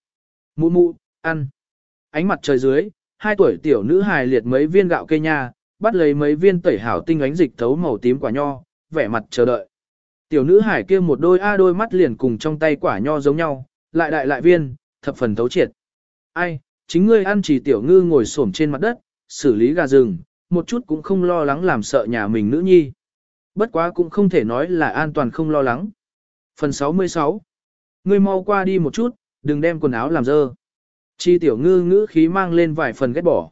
Mụ mụ, ăn. Ánh mặt trời dưới, hai tuổi tiểu nữ hài liệt mấy viên gạo cây nha, bắt lấy mấy viên tẩy hảo tinh ánh dịch thấu màu tím quả nho, vẻ mặt chờ đợi. Tiểu nữ hải kia một đôi a đôi mắt liền cùng trong tay quả nho giống nhau, lại đại lại viên, thập phần thấu triệt. Ai, chính ngươi ăn chỉ tiểu ngư ngồi xổm trên mặt đất, xử lý gà rừng, một chút cũng không lo lắng làm sợ nhà mình nữ nhi. Bất quá cũng không thể nói là an toàn không lo lắng. Phần 66 Ngươi mau qua đi một chút, đừng đem quần áo làm dơ. Chi tiểu ngư ngữ khí mang lên vài phần ghét bỏ.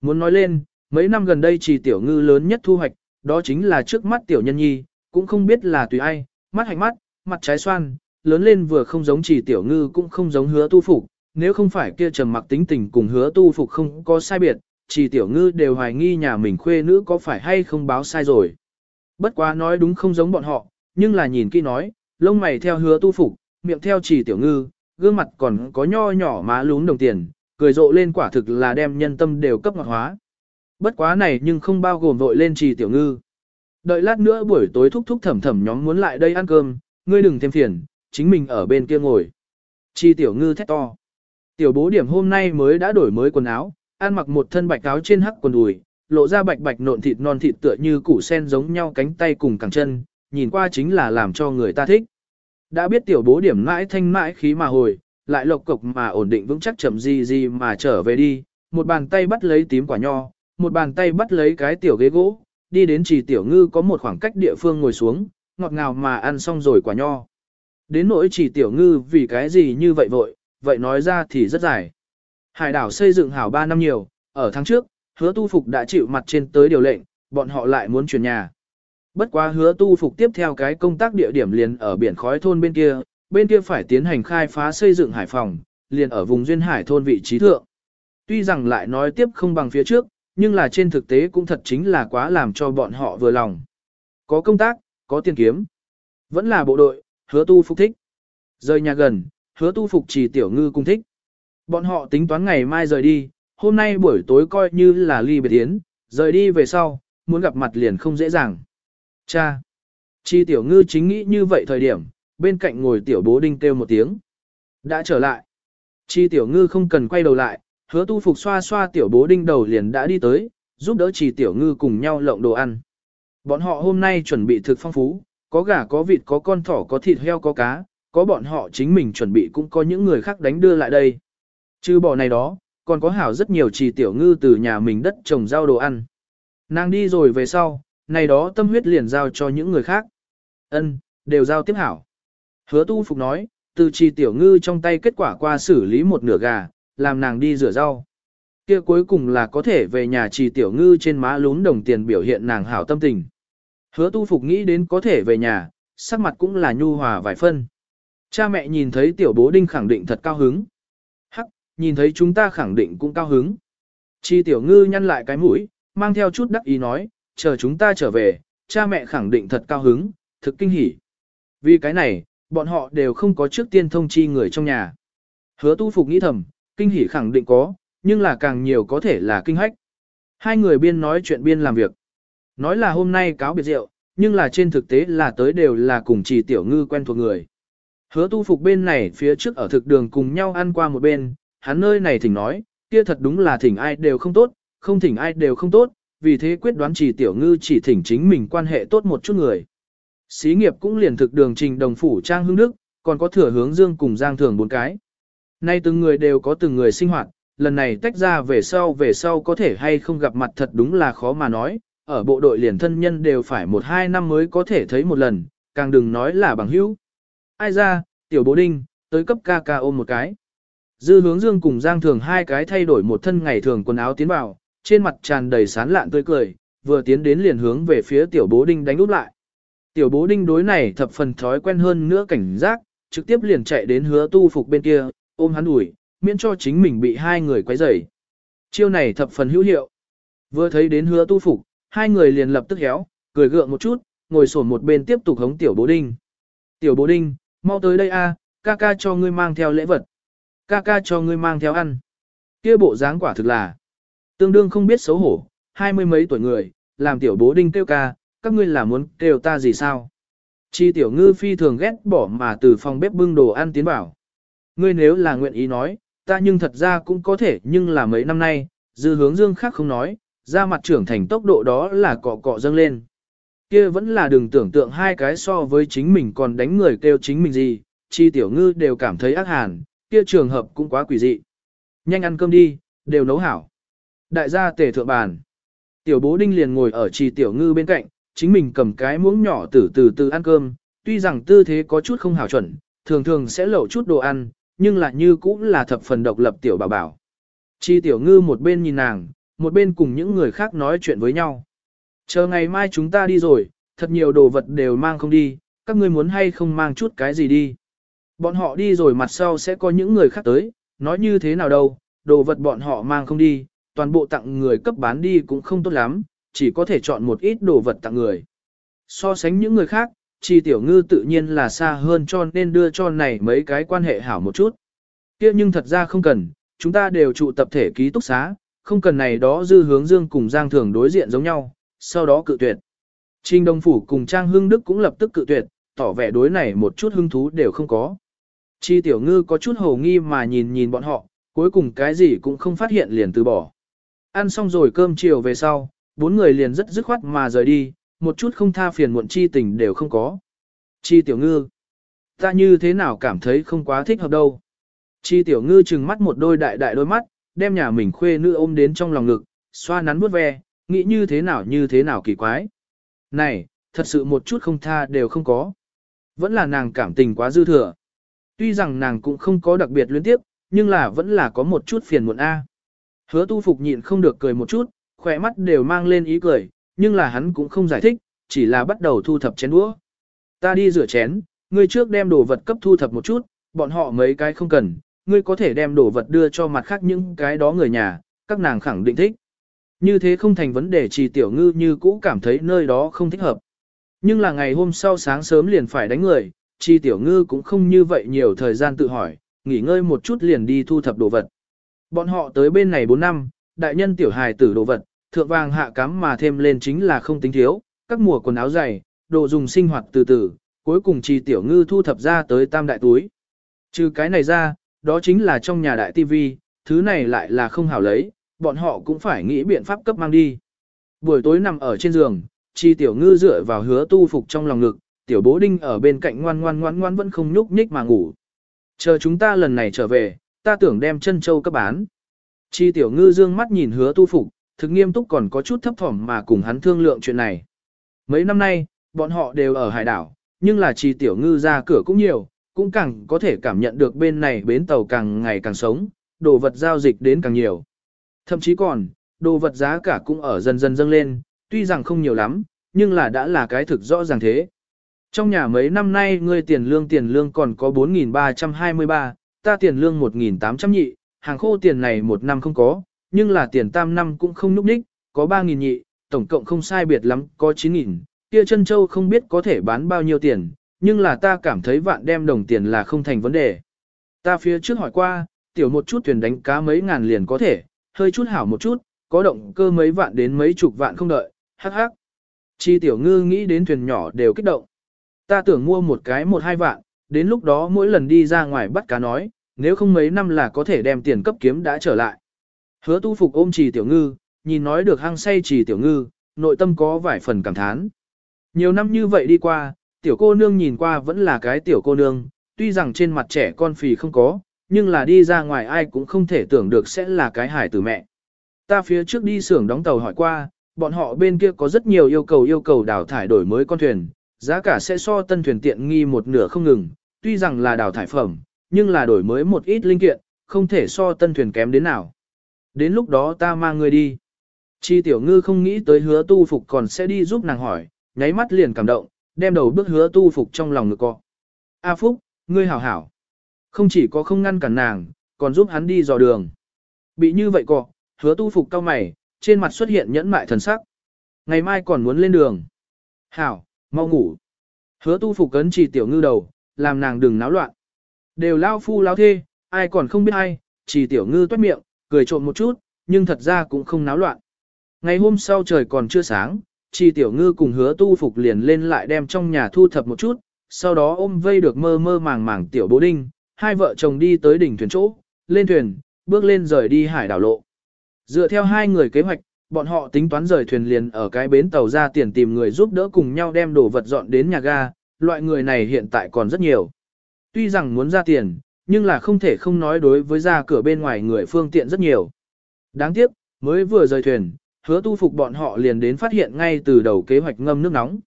Muốn nói lên, mấy năm gần đây chi tiểu ngư lớn nhất thu hoạch, đó chính là trước mắt tiểu nhân nhi, cũng không biết là tùy ai, mắt hạnh mắt, mặt trái xoan, lớn lên vừa không giống chỉ tiểu ngư cũng không giống hứa tu phục, nếu không phải kia trầm mặc tính tình cùng hứa tu phục không có sai biệt, chỉ tiểu ngư đều hoài nghi nhà mình khuê nữ có phải hay không báo sai rồi. Bất quá nói đúng không giống bọn họ, nhưng là nhìn kỹ nói, lông mày theo hứa tu phục, miệng theo chỉ tiểu ngư, gương mặt còn có nho nhỏ má lún đồng tiền, cười rộ lên quả thực là đem nhân tâm đều cấp ngọt hóa. Bất quá này nhưng không bao gồm vội lên trì tiểu ngư. Đợi lát nữa buổi tối thúc thúc thẩm thẩm nhóm muốn lại đây ăn cơm, ngươi đừng thêm phiền, chính mình ở bên kia ngồi. Trì tiểu ngư thét to. Tiểu bố điểm hôm nay mới đã đổi mới quần áo, ăn mặc một thân bạch áo trên hắc quần đùi, lộ ra bạch bạch nộn thịt non thịt tựa như củ sen giống nhau cánh tay cùng cẳng chân, nhìn qua chính là làm cho người ta thích. Đã biết tiểu bố điểm mãi thanh mãi khí mà hồi, lại lộc cục mà ổn định vững chắc chậm gì gì mà trở về đi, một bàn tay bắt lấy tím quả nho, một bàn tay bắt lấy cái tiểu ghế gỗ, đi đến chỉ tiểu ngư có một khoảng cách địa phương ngồi xuống, ngọt ngào mà ăn xong rồi quả nho. Đến nỗi chỉ tiểu ngư vì cái gì như vậy vội, vậy nói ra thì rất dài. Hải đảo xây dựng hảo 3 năm nhiều, ở tháng trước, hứa tu phục đã chịu mặt trên tới điều lệnh, bọn họ lại muốn chuyển nhà. Bất quá hứa tu phục tiếp theo cái công tác địa điểm liền ở biển khói thôn bên kia, bên kia phải tiến hành khai phá xây dựng hải phòng, liền ở vùng duyên hải thôn vị trí thượng. Tuy rằng lại nói tiếp không bằng phía trước, nhưng là trên thực tế cũng thật chính là quá làm cho bọn họ vừa lòng. Có công tác, có tiền kiếm. Vẫn là bộ đội, hứa tu phục thích. Rời nhà gần, hứa tu phục chỉ tiểu ngư cung thích. Bọn họ tính toán ngày mai rời đi, hôm nay buổi tối coi như là ly biệt tiến, rời đi về sau, muốn gặp mặt liền không dễ dàng. Cha! Chi tiểu ngư chính nghĩ như vậy thời điểm, bên cạnh ngồi tiểu bố đinh kêu một tiếng. Đã trở lại. Chi tiểu ngư không cần quay đầu lại, hứa tu phục xoa xoa tiểu bố đinh đầu liền đã đi tới, giúp đỡ chi tiểu ngư cùng nhau lộng đồ ăn. Bọn họ hôm nay chuẩn bị thực phong phú, có gà có vịt có con thỏ có thịt heo có cá, có bọn họ chính mình chuẩn bị cũng có những người khác đánh đưa lại đây. Trừ bỏ này đó, còn có hảo rất nhiều trì tiểu ngư từ nhà mình đất trồng rau đồ ăn. Nàng đi rồi về sau, này đó tâm huyết liền giao cho những người khác. Ân, đều giao tiếp hảo. Hứa tu phục nói, từ trì tiểu ngư trong tay kết quả qua xử lý một nửa gà, làm nàng đi rửa rau. Kia cuối cùng là có thể về nhà trì tiểu ngư trên má lún đồng tiền biểu hiện nàng hảo tâm tình. Hứa tu phục nghĩ đến có thể về nhà, sắc mặt cũng là nhu hòa vài phân. Cha mẹ nhìn thấy tiểu bố đinh khẳng định thật cao hứng. Hắc, nhìn thấy chúng ta khẳng định cũng cao hứng. Chi tiểu ngư nhăn lại cái mũi, mang theo chút đắc ý nói, chờ chúng ta trở về, cha mẹ khẳng định thật cao hứng, thực kinh hỉ. Vì cái này, bọn họ đều không có trước tiên thông chi người trong nhà. Hứa tu phục nghĩ thầm, kinh hỉ khẳng định có, nhưng là càng nhiều có thể là kinh hách. Hai người biên nói chuyện biên làm việc. Nói là hôm nay cáo biệt rượu, nhưng là trên thực tế là tới đều là cùng chỉ tiểu ngư quen thuộc người. Hứa tu phục bên này phía trước ở thực đường cùng nhau ăn qua một bên, hắn nơi này thỉnh nói, kia thật đúng là thỉnh ai đều không tốt, không thỉnh ai đều không tốt, vì thế quyết đoán chỉ tiểu ngư chỉ thỉnh chính mình quan hệ tốt một chút người. Xí nghiệp cũng liền thực đường trình đồng phủ trang hương đức, còn có thừa hướng dương cùng giang thường bốn cái. Nay từng người đều có từng người sinh hoạt, lần này tách ra về sau về sau có thể hay không gặp mặt thật đúng là khó mà nói, ở bộ đội liền thân nhân đều phải một hai năm mới có thể thấy một lần, càng đừng nói là bằng hữu. Ai ra, tiểu bố đinh, tới cấp ca ca ôm một cái. Dư hướng dương cùng giang thường hai cái thay đổi một thân ngày thường quần áo tiến vào, trên mặt tràn đầy sán lạn tươi cười, vừa tiến đến liền hướng về phía tiểu bố đinh đánh úp lại. Tiểu bố đinh đối này thập phần thói quen hơn nữa cảnh giác, trực tiếp liền chạy đến hứa tu phục bên kia, ôm hắn ủi, miễn cho chính mình bị hai người quấy rầy. Chiêu này thập phần hữu hiệu. Vừa thấy đến hứa tu phục, hai người liền lập tức héo, cười gượng một chút, ngồi sổn một bên tiếp tục hống tiểu bố đinh. Tiểu bố đinh, mau tới đây a, ca ca cho ngươi mang theo lễ vật. Ca ca cho ngươi mang theo ăn. Kia bộ dáng quả thực là tương đương không biết xấu hổ, hai mươi mấy tuổi người, làm tiểu bố đinh kêu ca, các ngươi là muốn kêu ta gì sao? Chi tiểu ngư phi thường ghét bỏ mà từ phòng bếp bưng đồ ăn tiến vào. Ngươi nếu là nguyện ý nói, ta nhưng thật ra cũng có thể nhưng là mấy năm nay, dư hướng dương khác không nói, ra mặt trưởng thành tốc độ đó là cọ cọ dâng lên. Kia vẫn là đừng tưởng tượng hai cái so với chính mình còn đánh người kêu chính mình gì, chi tiểu ngư đều cảm thấy ác hàn, kia trường hợp cũng quá quỷ dị. Nhanh ăn cơm đi, đều nấu hảo. Đại gia tề thượng bàn. Tiểu bố đinh liền ngồi ở chi tiểu ngư bên cạnh, chính mình cầm cái muỗng nhỏ từ từ từ ăn cơm, tuy rằng tư thế có chút không hảo chuẩn, thường thường sẽ lẩu chút đồ ăn, nhưng lại như cũng là thập phần độc lập tiểu bảo bảo. Chi tiểu ngư một bên nhìn nàng, một bên cùng những người khác nói chuyện với nhau. Chờ ngày mai chúng ta đi rồi, thật nhiều đồ vật đều mang không đi, các ngươi muốn hay không mang chút cái gì đi. Bọn họ đi rồi mặt sau sẽ có những người khác tới, nói như thế nào đâu, đồ vật bọn họ mang không đi, toàn bộ tặng người cấp bán đi cũng không tốt lắm, chỉ có thể chọn một ít đồ vật tặng người. So sánh những người khác, chi tiểu ngư tự nhiên là xa hơn cho nên đưa cho này mấy cái quan hệ hảo một chút. kia nhưng thật ra không cần, chúng ta đều trụ tập thể ký túc xá, không cần này đó dư hướng dương cùng Giang Thường đối diện giống nhau, sau đó cự tuyệt. Trình Đông Phủ cùng Trang Hưng Đức cũng lập tức cự tuyệt, tỏ vẻ đối này một chút hứng thú đều không có. Chi tiểu ngư có chút hồ nghi mà nhìn nhìn bọn họ, cuối cùng cái gì cũng không phát hiện liền từ bỏ. Ăn xong rồi cơm chiều về sau, bốn người liền rất dứt khoát mà rời đi, một chút không tha phiền muộn chi tình đều không có. Chi tiểu ngư, ta như thế nào cảm thấy không quá thích hợp đâu. Chi tiểu ngư trừng mắt một đôi đại đại đôi mắt, đem nhà mình khuê nữ ôm đến trong lòng ngực, xoa nắn vuốt ve, nghĩ như thế nào như thế nào kỳ quái. Này, thật sự một chút không tha đều không có. Vẫn là nàng cảm tình quá dư thừa. Tuy rằng nàng cũng không có đặc biệt luyến tiếp, nhưng là vẫn là có một chút phiền muộn A. Hứa tu phục nhịn không được cười một chút, khỏe mắt đều mang lên ý cười, nhưng là hắn cũng không giải thích, chỉ là bắt đầu thu thập chén đũa. Ta đi rửa chén, ngươi trước đem đồ vật cấp thu thập một chút, bọn họ mấy cái không cần, ngươi có thể đem đồ vật đưa cho mặt khác những cái đó người nhà, các nàng khẳng định thích. Như thế không thành vấn đề chỉ tiểu ngư như cũ cảm thấy nơi đó không thích hợp. Nhưng là ngày hôm sau sáng sớm liền phải đánh người, chi tiểu ngư cũng không như vậy nhiều thời gian tự hỏi, nghỉ ngơi một chút liền đi thu thập đồ vật. Bọn họ tới bên này 4 năm, đại nhân tiểu hài tử đồ vật, thượng vàng hạ cắm mà thêm lên chính là không tính thiếu, các mùa quần áo dày, đồ dùng sinh hoạt từ từ, cuối cùng chi tiểu ngư thu thập ra tới tam đại túi. Trừ cái này ra, đó chính là trong nhà đại tivi, thứ này lại là không hảo lấy, bọn họ cũng phải nghĩ biện pháp cấp mang đi. Buổi tối nằm ở trên giường, chi tiểu ngư dựa vào hứa tu phục trong lòng ngực, tiểu bố đinh ở bên cạnh ngoan ngoan ngoan ngoan vẫn không nhúc nhích mà ngủ. Chờ chúng ta lần này trở về, ta tưởng đem chân châu cấp bán. Chi tiểu ngư dương mắt nhìn hứa tu phục, thực nghiêm túc còn có chút thấp thỏm mà cùng hắn thương lượng chuyện này. Mấy năm nay, bọn họ đều ở hải đảo, nhưng là chi tiểu ngư ra cửa cũng nhiều, cũng càng có thể cảm nhận được bên này bến tàu càng ngày càng sống, đồ vật giao dịch đến càng nhiều. Thậm chí còn, đồ vật giá cả cũng ở dần dần dâng lên, tuy rằng không nhiều lắm, nhưng là đã là cái thực rõ ràng thế. Trong nhà mấy năm nay ngươi tiền lương tiền lương còn có 4.323, ta tiền lương 1.800 nhị, hàng khô tiền này một năm không có, nhưng là tiền tam năm cũng không núp đích, có 3.000 nhị, tổng cộng không sai biệt lắm, có 9.000, kia chân châu không biết có thể bán bao nhiêu tiền, nhưng là ta cảm thấy vạn đem đồng tiền là không thành vấn đề. Ta phía trước hỏi qua, tiểu một chút thuyền đánh cá mấy ngàn liền có thể, hơi chút hảo một chút, có động cơ mấy vạn đến mấy chục vạn không đợi, hắc hắc. Chi tiểu ngư nghĩ đến thuyền nhỏ đều kích động. Ta tưởng mua một cái một hai vạn, đến lúc đó mỗi lần đi ra ngoài bắt cá nói, nếu không mấy năm là có thể đem tiền cấp kiếm đã trở lại. Hứa tu phục ôm trì tiểu ngư, nhìn nói được hăng say trì tiểu ngư, nội tâm có vài phần cảm thán. Nhiều năm như vậy đi qua, tiểu cô nương nhìn qua vẫn là cái tiểu cô nương, tuy rằng trên mặt trẻ con phì không có, nhưng là đi ra ngoài ai cũng không thể tưởng được sẽ là cái hải tử mẹ. Ta phía trước đi xưởng đóng tàu hỏi qua, bọn họ bên kia có rất nhiều yêu cầu yêu cầu đào thải đổi mới con thuyền, giá cả sẽ so tân thuyền tiện nghi một nửa không ngừng, tuy rằng là đào thải phẩm, nhưng là đổi mới một ít linh kiện, không thể so tân thuyền kém đến nào. Đến lúc đó ta mang người đi. Chi tiểu ngư không nghĩ tới hứa tu phục còn sẽ đi giúp nàng hỏi, nháy mắt liền cảm động, đem đầu bước hứa tu phục trong lòng ngực cọ. A Phúc, ngươi hảo hảo. Không chỉ có không ngăn cản nàng, còn giúp hắn đi dò đường. Bị như vậy cọ, hứa tu phục cao mày, trên mặt xuất hiện nhẫn mại thần sắc. Ngày mai còn muốn lên đường. Hảo, mau ngủ. Hứa tu phục cấn chỉ tiểu ngư đầu, làm nàng đừng náo loạn. Đều lao phu lao thê, ai còn không biết ai, chỉ tiểu ngư toát miệng, cười trộm một chút, nhưng thật ra cũng không náo loạn. Ngày hôm sau trời còn chưa sáng, chỉ tiểu ngư cùng hứa tu phục liền lên lại đem trong nhà thu thập một chút, sau đó ôm vây được mơ mơ màng màng tiểu bố đinh, hai vợ chồng đi tới đỉnh thuyền chỗ, lên thuyền, bước lên rời đi hải đảo lộ. Dựa theo hai người kế hoạch, bọn họ tính toán rời thuyền liền ở cái bến tàu ra tiền tìm người giúp đỡ cùng nhau đem đồ vật dọn đến nhà ga, loại người này hiện tại còn rất nhiều. Tuy rằng muốn ra tiền, nhưng là không thể không nói đối với ra cửa bên ngoài người phương tiện rất nhiều. Đáng tiếc, mới vừa rời thuyền, hứa tu phục bọn họ liền đến phát hiện ngay từ đầu kế hoạch ngâm nước nóng.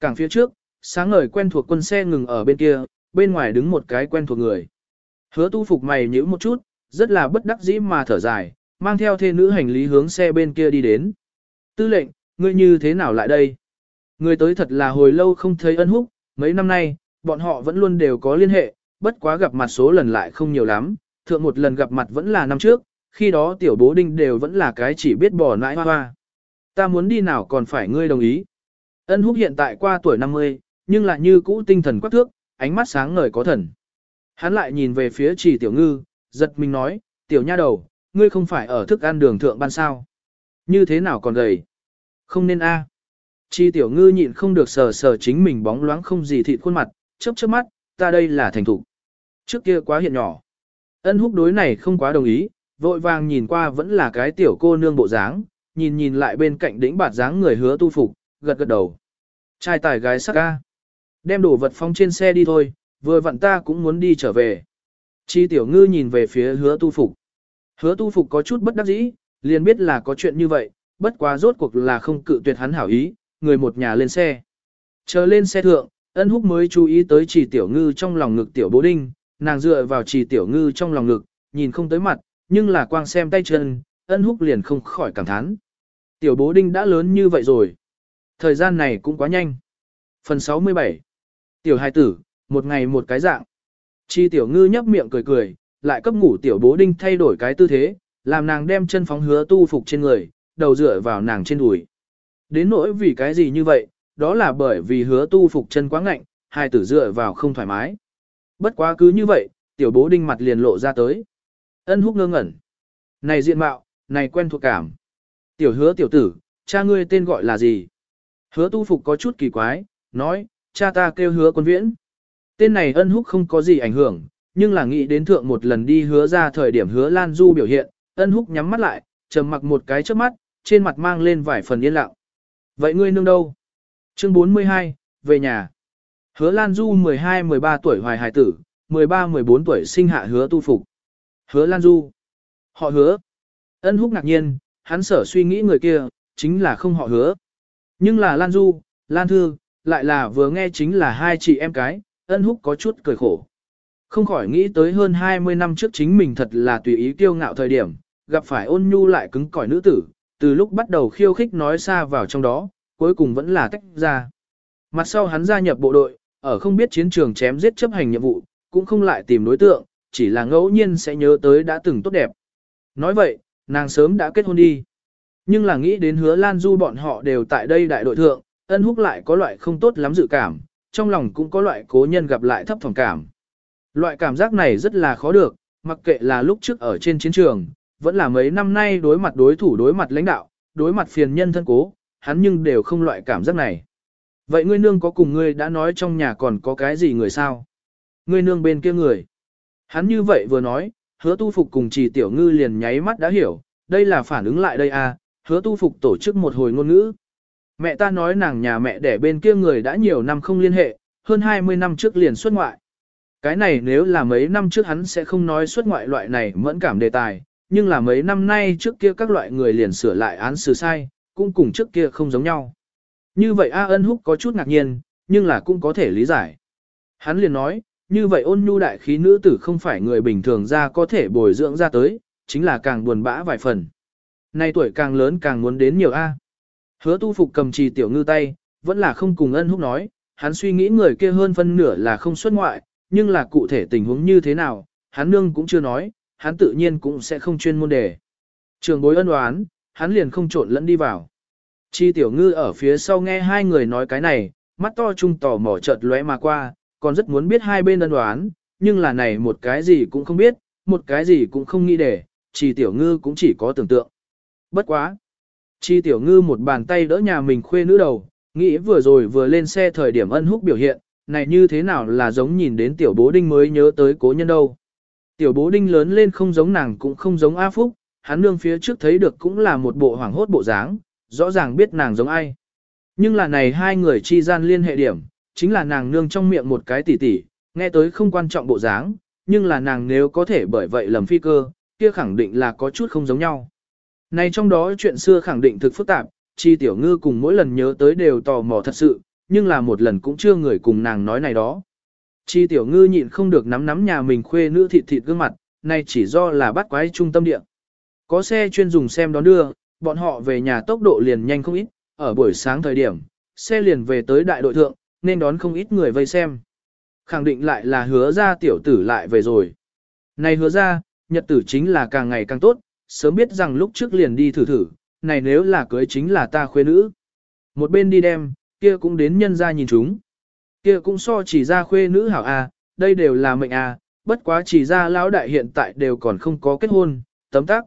Càng phía trước, sáng ngời quen thuộc quân xe ngừng ở bên kia, bên ngoài đứng một cái quen thuộc người. Hứa tu phục mày nhíu một chút, rất là bất đắc dĩ mà thở dài, mang theo thê nữ hành lý hướng xe bên kia đi đến. Tư lệnh, ngươi như thế nào lại đây? Người tới thật là hồi lâu không thấy ân húc, mấy năm nay, bọn họ vẫn luôn đều có liên hệ, bất quá gặp mặt số lần lại không nhiều lắm, thượng một lần gặp mặt vẫn là năm trước, khi đó tiểu bố đinh đều vẫn là cái chỉ biết bỏ nãi hoa hoa. Ta muốn đi nào còn phải ngươi đồng ý. Ân húc hiện tại qua tuổi 50, nhưng lại như cũ tinh thần quắc thước, ánh mắt sáng ngời có thần. Hắn lại nhìn về phía chỉ tiểu ngư, giật mình nói, tiểu nha đầu, ngươi không phải ở thức ăn đường thượng ban sao. Như thế nào còn gầy? Không nên a. Chi tiểu ngư nhịn không được sờ sờ chính mình bóng loáng không gì thịt khuôn mặt, chớp chớp mắt, ta đây là thành thủ. Trước kia quá hiện nhỏ. Ân húc đối này không quá đồng ý, vội vàng nhìn qua vẫn là cái tiểu cô nương bộ dáng, nhìn nhìn lại bên cạnh đỉnh bạt dáng người hứa tu phục, gật gật đầu. Trai tài gái sắc ca. Đem đồ vật phong trên xe đi thôi, vừa vặn ta cũng muốn đi trở về. Chi tiểu ngư nhìn về phía hứa tu phục. Hứa tu phục có chút bất đắc dĩ, liền biết là có chuyện như vậy, bất quá rốt cuộc là không cự tuyệt hắn hảo ý, người một nhà lên xe. Chờ lên xe thượng, ân húc mới chú ý tới chỉ tiểu ngư trong lòng ngực tiểu bố đinh, nàng dựa vào chỉ tiểu ngư trong lòng ngực, nhìn không tới mặt, nhưng là quang xem tay chân, ân húc liền không khỏi cảm thán. Tiểu bố đinh đã lớn như vậy rồi. Thời gian này cũng quá nhanh. Phần 67 Tiểu hài tử, một ngày một cái dạng. Chi tiểu ngư nhấp miệng cười cười, lại cấp ngủ tiểu bố đinh thay đổi cái tư thế, làm nàng đem chân phóng hứa tu phục trên người, đầu dựa vào nàng trên đùi. Đến nỗi vì cái gì như vậy, đó là bởi vì hứa tu phục chân quá ngạnh, hai tử dựa vào không thoải mái. Bất quá cứ như vậy, tiểu bố đinh mặt liền lộ ra tới. Ân húc ngơ ngẩn. Này diện mạo, này quen thuộc cảm. Tiểu hứa tiểu tử, cha ngươi tên gọi là gì? Hứa tu phục có chút kỳ quái, nói, cha ta kêu hứa quân viễn. Tên này ân húc không có gì ảnh hưởng, nhưng là nghĩ đến thượng một lần đi hứa ra thời điểm hứa Lan Du biểu hiện, ân húc nhắm mắt lại, trầm mặc một cái trước mắt, trên mặt mang lên vài phần yên lặng. Vậy ngươi nương đâu? Chương 42, về nhà. Hứa Lan Du 12-13 tuổi hoài hài tử, 13-14 tuổi sinh hạ hứa tu phục. Hứa Lan Du. Họ hứa. Ân húc ngạc nhiên, hắn sở suy nghĩ người kia, chính là không họ hứa. Nhưng là Lan Du, Lan Thư, lại là vừa nghe chính là hai chị em cái, ân húc có chút cười khổ. Không khỏi nghĩ tới hơn 20 năm trước chính mình thật là tùy ý kiêu ngạo thời điểm, gặp phải ôn nhu lại cứng cỏi nữ tử, từ lúc bắt đầu khiêu khích nói xa vào trong đó, cuối cùng vẫn là tách ra. Mặt sau hắn gia nhập bộ đội, ở không biết chiến trường chém giết chấp hành nhiệm vụ, cũng không lại tìm đối tượng, chỉ là ngẫu nhiên sẽ nhớ tới đã từng tốt đẹp. Nói vậy, nàng sớm đã kết hôn đi. Nhưng là nghĩ đến hứa Lan Du bọn họ đều tại đây đại đội thượng, ân húc lại có loại không tốt lắm dự cảm, trong lòng cũng có loại cố nhân gặp lại thấp phòng cảm. Loại cảm giác này rất là khó được, mặc kệ là lúc trước ở trên chiến trường, vẫn là mấy năm nay đối mặt đối thủ đối mặt lãnh đạo, đối mặt phiền nhân thân cố, hắn nhưng đều không loại cảm giác này. Vậy ngươi nương có cùng ngươi đã nói trong nhà còn có cái gì người sao? Ngươi nương bên kia người. Hắn như vậy vừa nói, hứa tu phục cùng trì tiểu ngư liền nháy mắt đã hiểu, đây là phản ứng lại đây à, hứa tu phục tổ chức một hồi ngôn ngữ. Mẹ ta nói nàng nhà mẹ đẻ bên kia người đã nhiều năm không liên hệ, hơn 20 năm trước liền xuất ngoại. Cái này nếu là mấy năm trước hắn sẽ không nói xuất ngoại loại này mẫn cảm đề tài, nhưng là mấy năm nay trước kia các loại người liền sửa lại án xử sai, cũng cùng trước kia không giống nhau. Như vậy A ân húc có chút ngạc nhiên, nhưng là cũng có thể lý giải. Hắn liền nói, như vậy ôn nhu đại khí nữ tử không phải người bình thường ra có thể bồi dưỡng ra tới, chính là càng buồn bã vài phần. Nay tuổi càng lớn càng muốn đến nhiều A. Hứa tu phục cầm trì tiểu ngư tay, vẫn là không cùng ân húc nói, hắn suy nghĩ người kia hơn phân nửa là không xuất ngoại, nhưng là cụ thể tình huống như thế nào, hắn nương cũng chưa nói, hắn tự nhiên cũng sẽ không chuyên môn đề. Trường bối ân oán, hắn liền không trộn lẫn đi vào. Chi tiểu ngư ở phía sau nghe hai người nói cái này, mắt to trung tò mỏ chợt lóe mà qua, còn rất muốn biết hai bên ân oán, nhưng là này một cái gì cũng không biết, một cái gì cũng không nghĩ để, trì tiểu ngư cũng chỉ có tưởng tượng. Bất quá. Chi tiểu ngư một bàn tay đỡ nhà mình khuê nữ đầu, nghĩ vừa rồi vừa lên xe thời điểm ân húc biểu hiện, này như thế nào là giống nhìn đến tiểu bố đinh mới nhớ tới cố nhân đâu. Tiểu bố đinh lớn lên không giống nàng cũng không giống A Phúc, hắn nương phía trước thấy được cũng là một bộ hoảng hốt bộ dáng, rõ ràng biết nàng giống ai. Nhưng là này hai người chi gian liên hệ điểm, chính là nàng nương trong miệng một cái tỉ tỉ, nghe tới không quan trọng bộ dáng, nhưng là nàng nếu có thể bởi vậy lầm phi cơ, kia khẳng định là có chút không giống nhau. Này trong đó chuyện xưa khẳng định thực phức tạp, chi tiểu ngư cùng mỗi lần nhớ tới đều tò mò thật sự, nhưng là một lần cũng chưa người cùng nàng nói này đó. Chi tiểu ngư nhịn không được nắm nắm nhà mình khuê nữ thịt thịt gương mặt, này chỉ do là bắt quái trung tâm điện. Có xe chuyên dùng xem đón đưa, bọn họ về nhà tốc độ liền nhanh không ít, ở buổi sáng thời điểm, xe liền về tới đại đội thượng, nên đón không ít người vây xem. khẳng định lại là hứa ra tiểu tử lại về rồi. Này hứa ra, nhật tử chính là càng ngày càng tốt, sớm biết rằng lúc trước liền đi thử thử, này nếu là cưới chính là ta khuê nữ. Một bên đi đem, kia cũng đến nhân ra nhìn chúng. Kia cũng so chỉ ra khuê nữ hảo a, đây đều là mệnh a, bất quá chỉ ra lão đại hiện tại đều còn không có kết hôn, tấm tắc.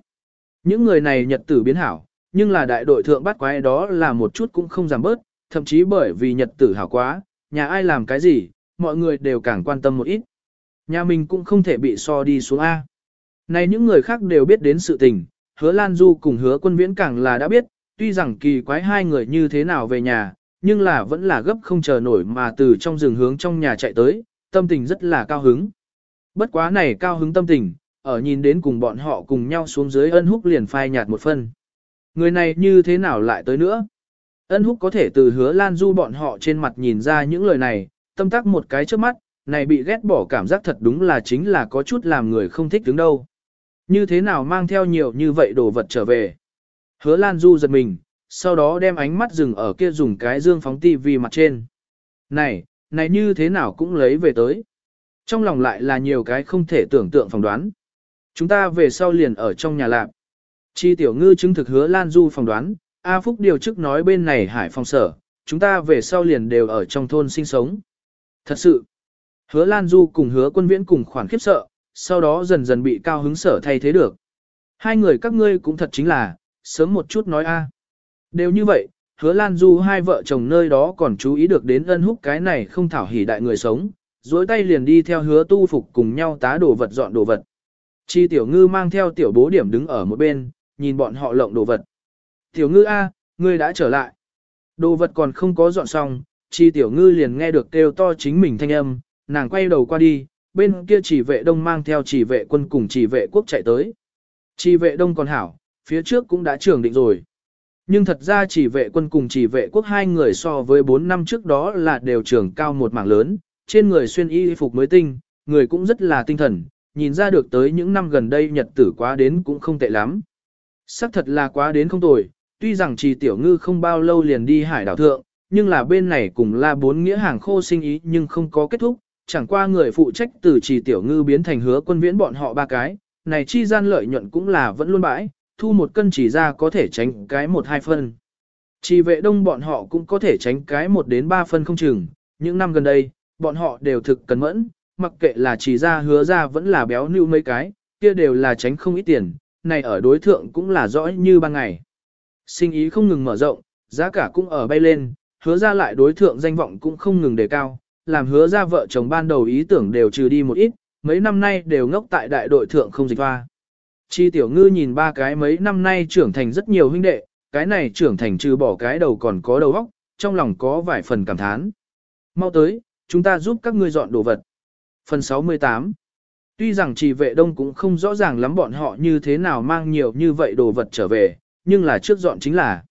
Những người này nhật tử biến hảo, nhưng là đại đội thượng bắt quái đó là một chút cũng không giảm bớt, thậm chí bởi vì nhật tử hảo quá, nhà ai làm cái gì, mọi người đều càng quan tâm một ít. Nhà mình cũng không thể bị so đi xuống A. Này những người khác đều biết đến sự tình, hứa Lan Du cùng hứa quân viễn càng là đã biết, tuy rằng kỳ quái hai người như thế nào về nhà, nhưng là vẫn là gấp không chờ nổi mà từ trong rừng hướng trong nhà chạy tới, tâm tình rất là cao hứng. Bất quá này cao hứng tâm tình, ở nhìn đến cùng bọn họ cùng nhau xuống dưới ân húc liền phai nhạt một phân. Người này như thế nào lại tới nữa? Ân húc có thể từ hứa Lan Du bọn họ trên mặt nhìn ra những lời này, tâm tắc một cái trước mắt, này bị ghét bỏ cảm giác thật đúng là chính là có chút làm người không thích đứng đâu. Như thế nào mang theo nhiều như vậy đồ vật trở về? Hứa Lan Du giật mình, sau đó đem ánh mắt dừng ở kia dùng cái dương phóng tivi mặt trên. Này, này như thế nào cũng lấy về tới. Trong lòng lại là nhiều cái không thể tưởng tượng phỏng đoán. Chúng ta về sau liền ở trong nhà lạc. Chi tiểu ngư chứng thực hứa Lan Du phỏng đoán, A Phúc điều chức nói bên này hải phòng sở, chúng ta về sau liền đều ở trong thôn sinh sống. Thật sự, hứa Lan Du cùng hứa quân viễn cùng khoản khiếp sợ, sau đó dần dần bị cao hứng sở thay thế được. Hai người các ngươi cũng thật chính là, sớm một chút nói a. Đều như vậy, hứa Lan Du hai vợ chồng nơi đó còn chú ý được đến ân húc cái này không thảo hỉ đại người sống, dối tay liền đi theo hứa tu phục cùng nhau tá đồ vật dọn đồ vật. Chi tiểu ngư mang theo tiểu bố điểm đứng ở một bên, nhìn bọn họ lộng đồ vật. Tiểu ngư A, ngươi đã trở lại. Đồ vật còn không có dọn xong, chi tiểu ngư liền nghe được kêu to chính mình thanh âm, nàng quay đầu qua đi, bên kia chỉ vệ đông mang theo chỉ vệ quân cùng chỉ vệ quốc chạy tới. Chỉ vệ đông còn hảo, phía trước cũng đã trưởng định rồi. Nhưng thật ra chỉ vệ quân cùng chỉ vệ quốc hai người so với 4 năm trước đó là đều trưởng cao một mảng lớn, trên người xuyên y phục mới tinh, người cũng rất là tinh thần, nhìn ra được tới những năm gần đây nhật tử quá đến cũng không tệ lắm. Sắc thật là quá đến không tồi, tuy rằng chỉ tiểu ngư không bao lâu liền đi hải đảo thượng, nhưng là bên này cùng là bốn nghĩa hàng khô sinh ý nhưng không có kết thúc, chẳng qua người phụ trách từ chỉ tiểu ngư biến thành hứa quân viễn bọn họ ba cái, này chi gian lợi nhuận cũng là vẫn luôn bãi, thu một cân chỉ ra có thể tránh cái một hai phân. Chỉ vệ đông bọn họ cũng có thể tránh cái một đến ba phân không chừng, những năm gần đây, bọn họ đều thực cẩn mẫn, mặc kệ là chỉ ra hứa ra vẫn là béo nưu mấy cái, kia đều là tránh không ít tiền, này ở đối thượng cũng là rõ như ban ngày. Sinh ý không ngừng mở rộng, giá cả cũng ở bay lên, hứa ra lại đối thượng danh vọng cũng không ngừng đề cao, làm hứa ra vợ chồng ban đầu ý tưởng đều trừ đi một ít, mấy năm nay đều ngốc tại đại đội thượng không dịch hoa. Chi tiểu ngư nhìn ba cái mấy năm nay trưởng thành rất nhiều huynh đệ, cái này trưởng thành trừ bỏ cái đầu còn có đầu óc, trong lòng có vài phần cảm thán. Mau tới, chúng ta giúp các ngươi dọn đồ vật. Phần 68 Tuy rằng trì vệ đông cũng không rõ ràng lắm bọn họ như thế nào mang nhiều như vậy đồ vật trở về, nhưng là trước dọn chính là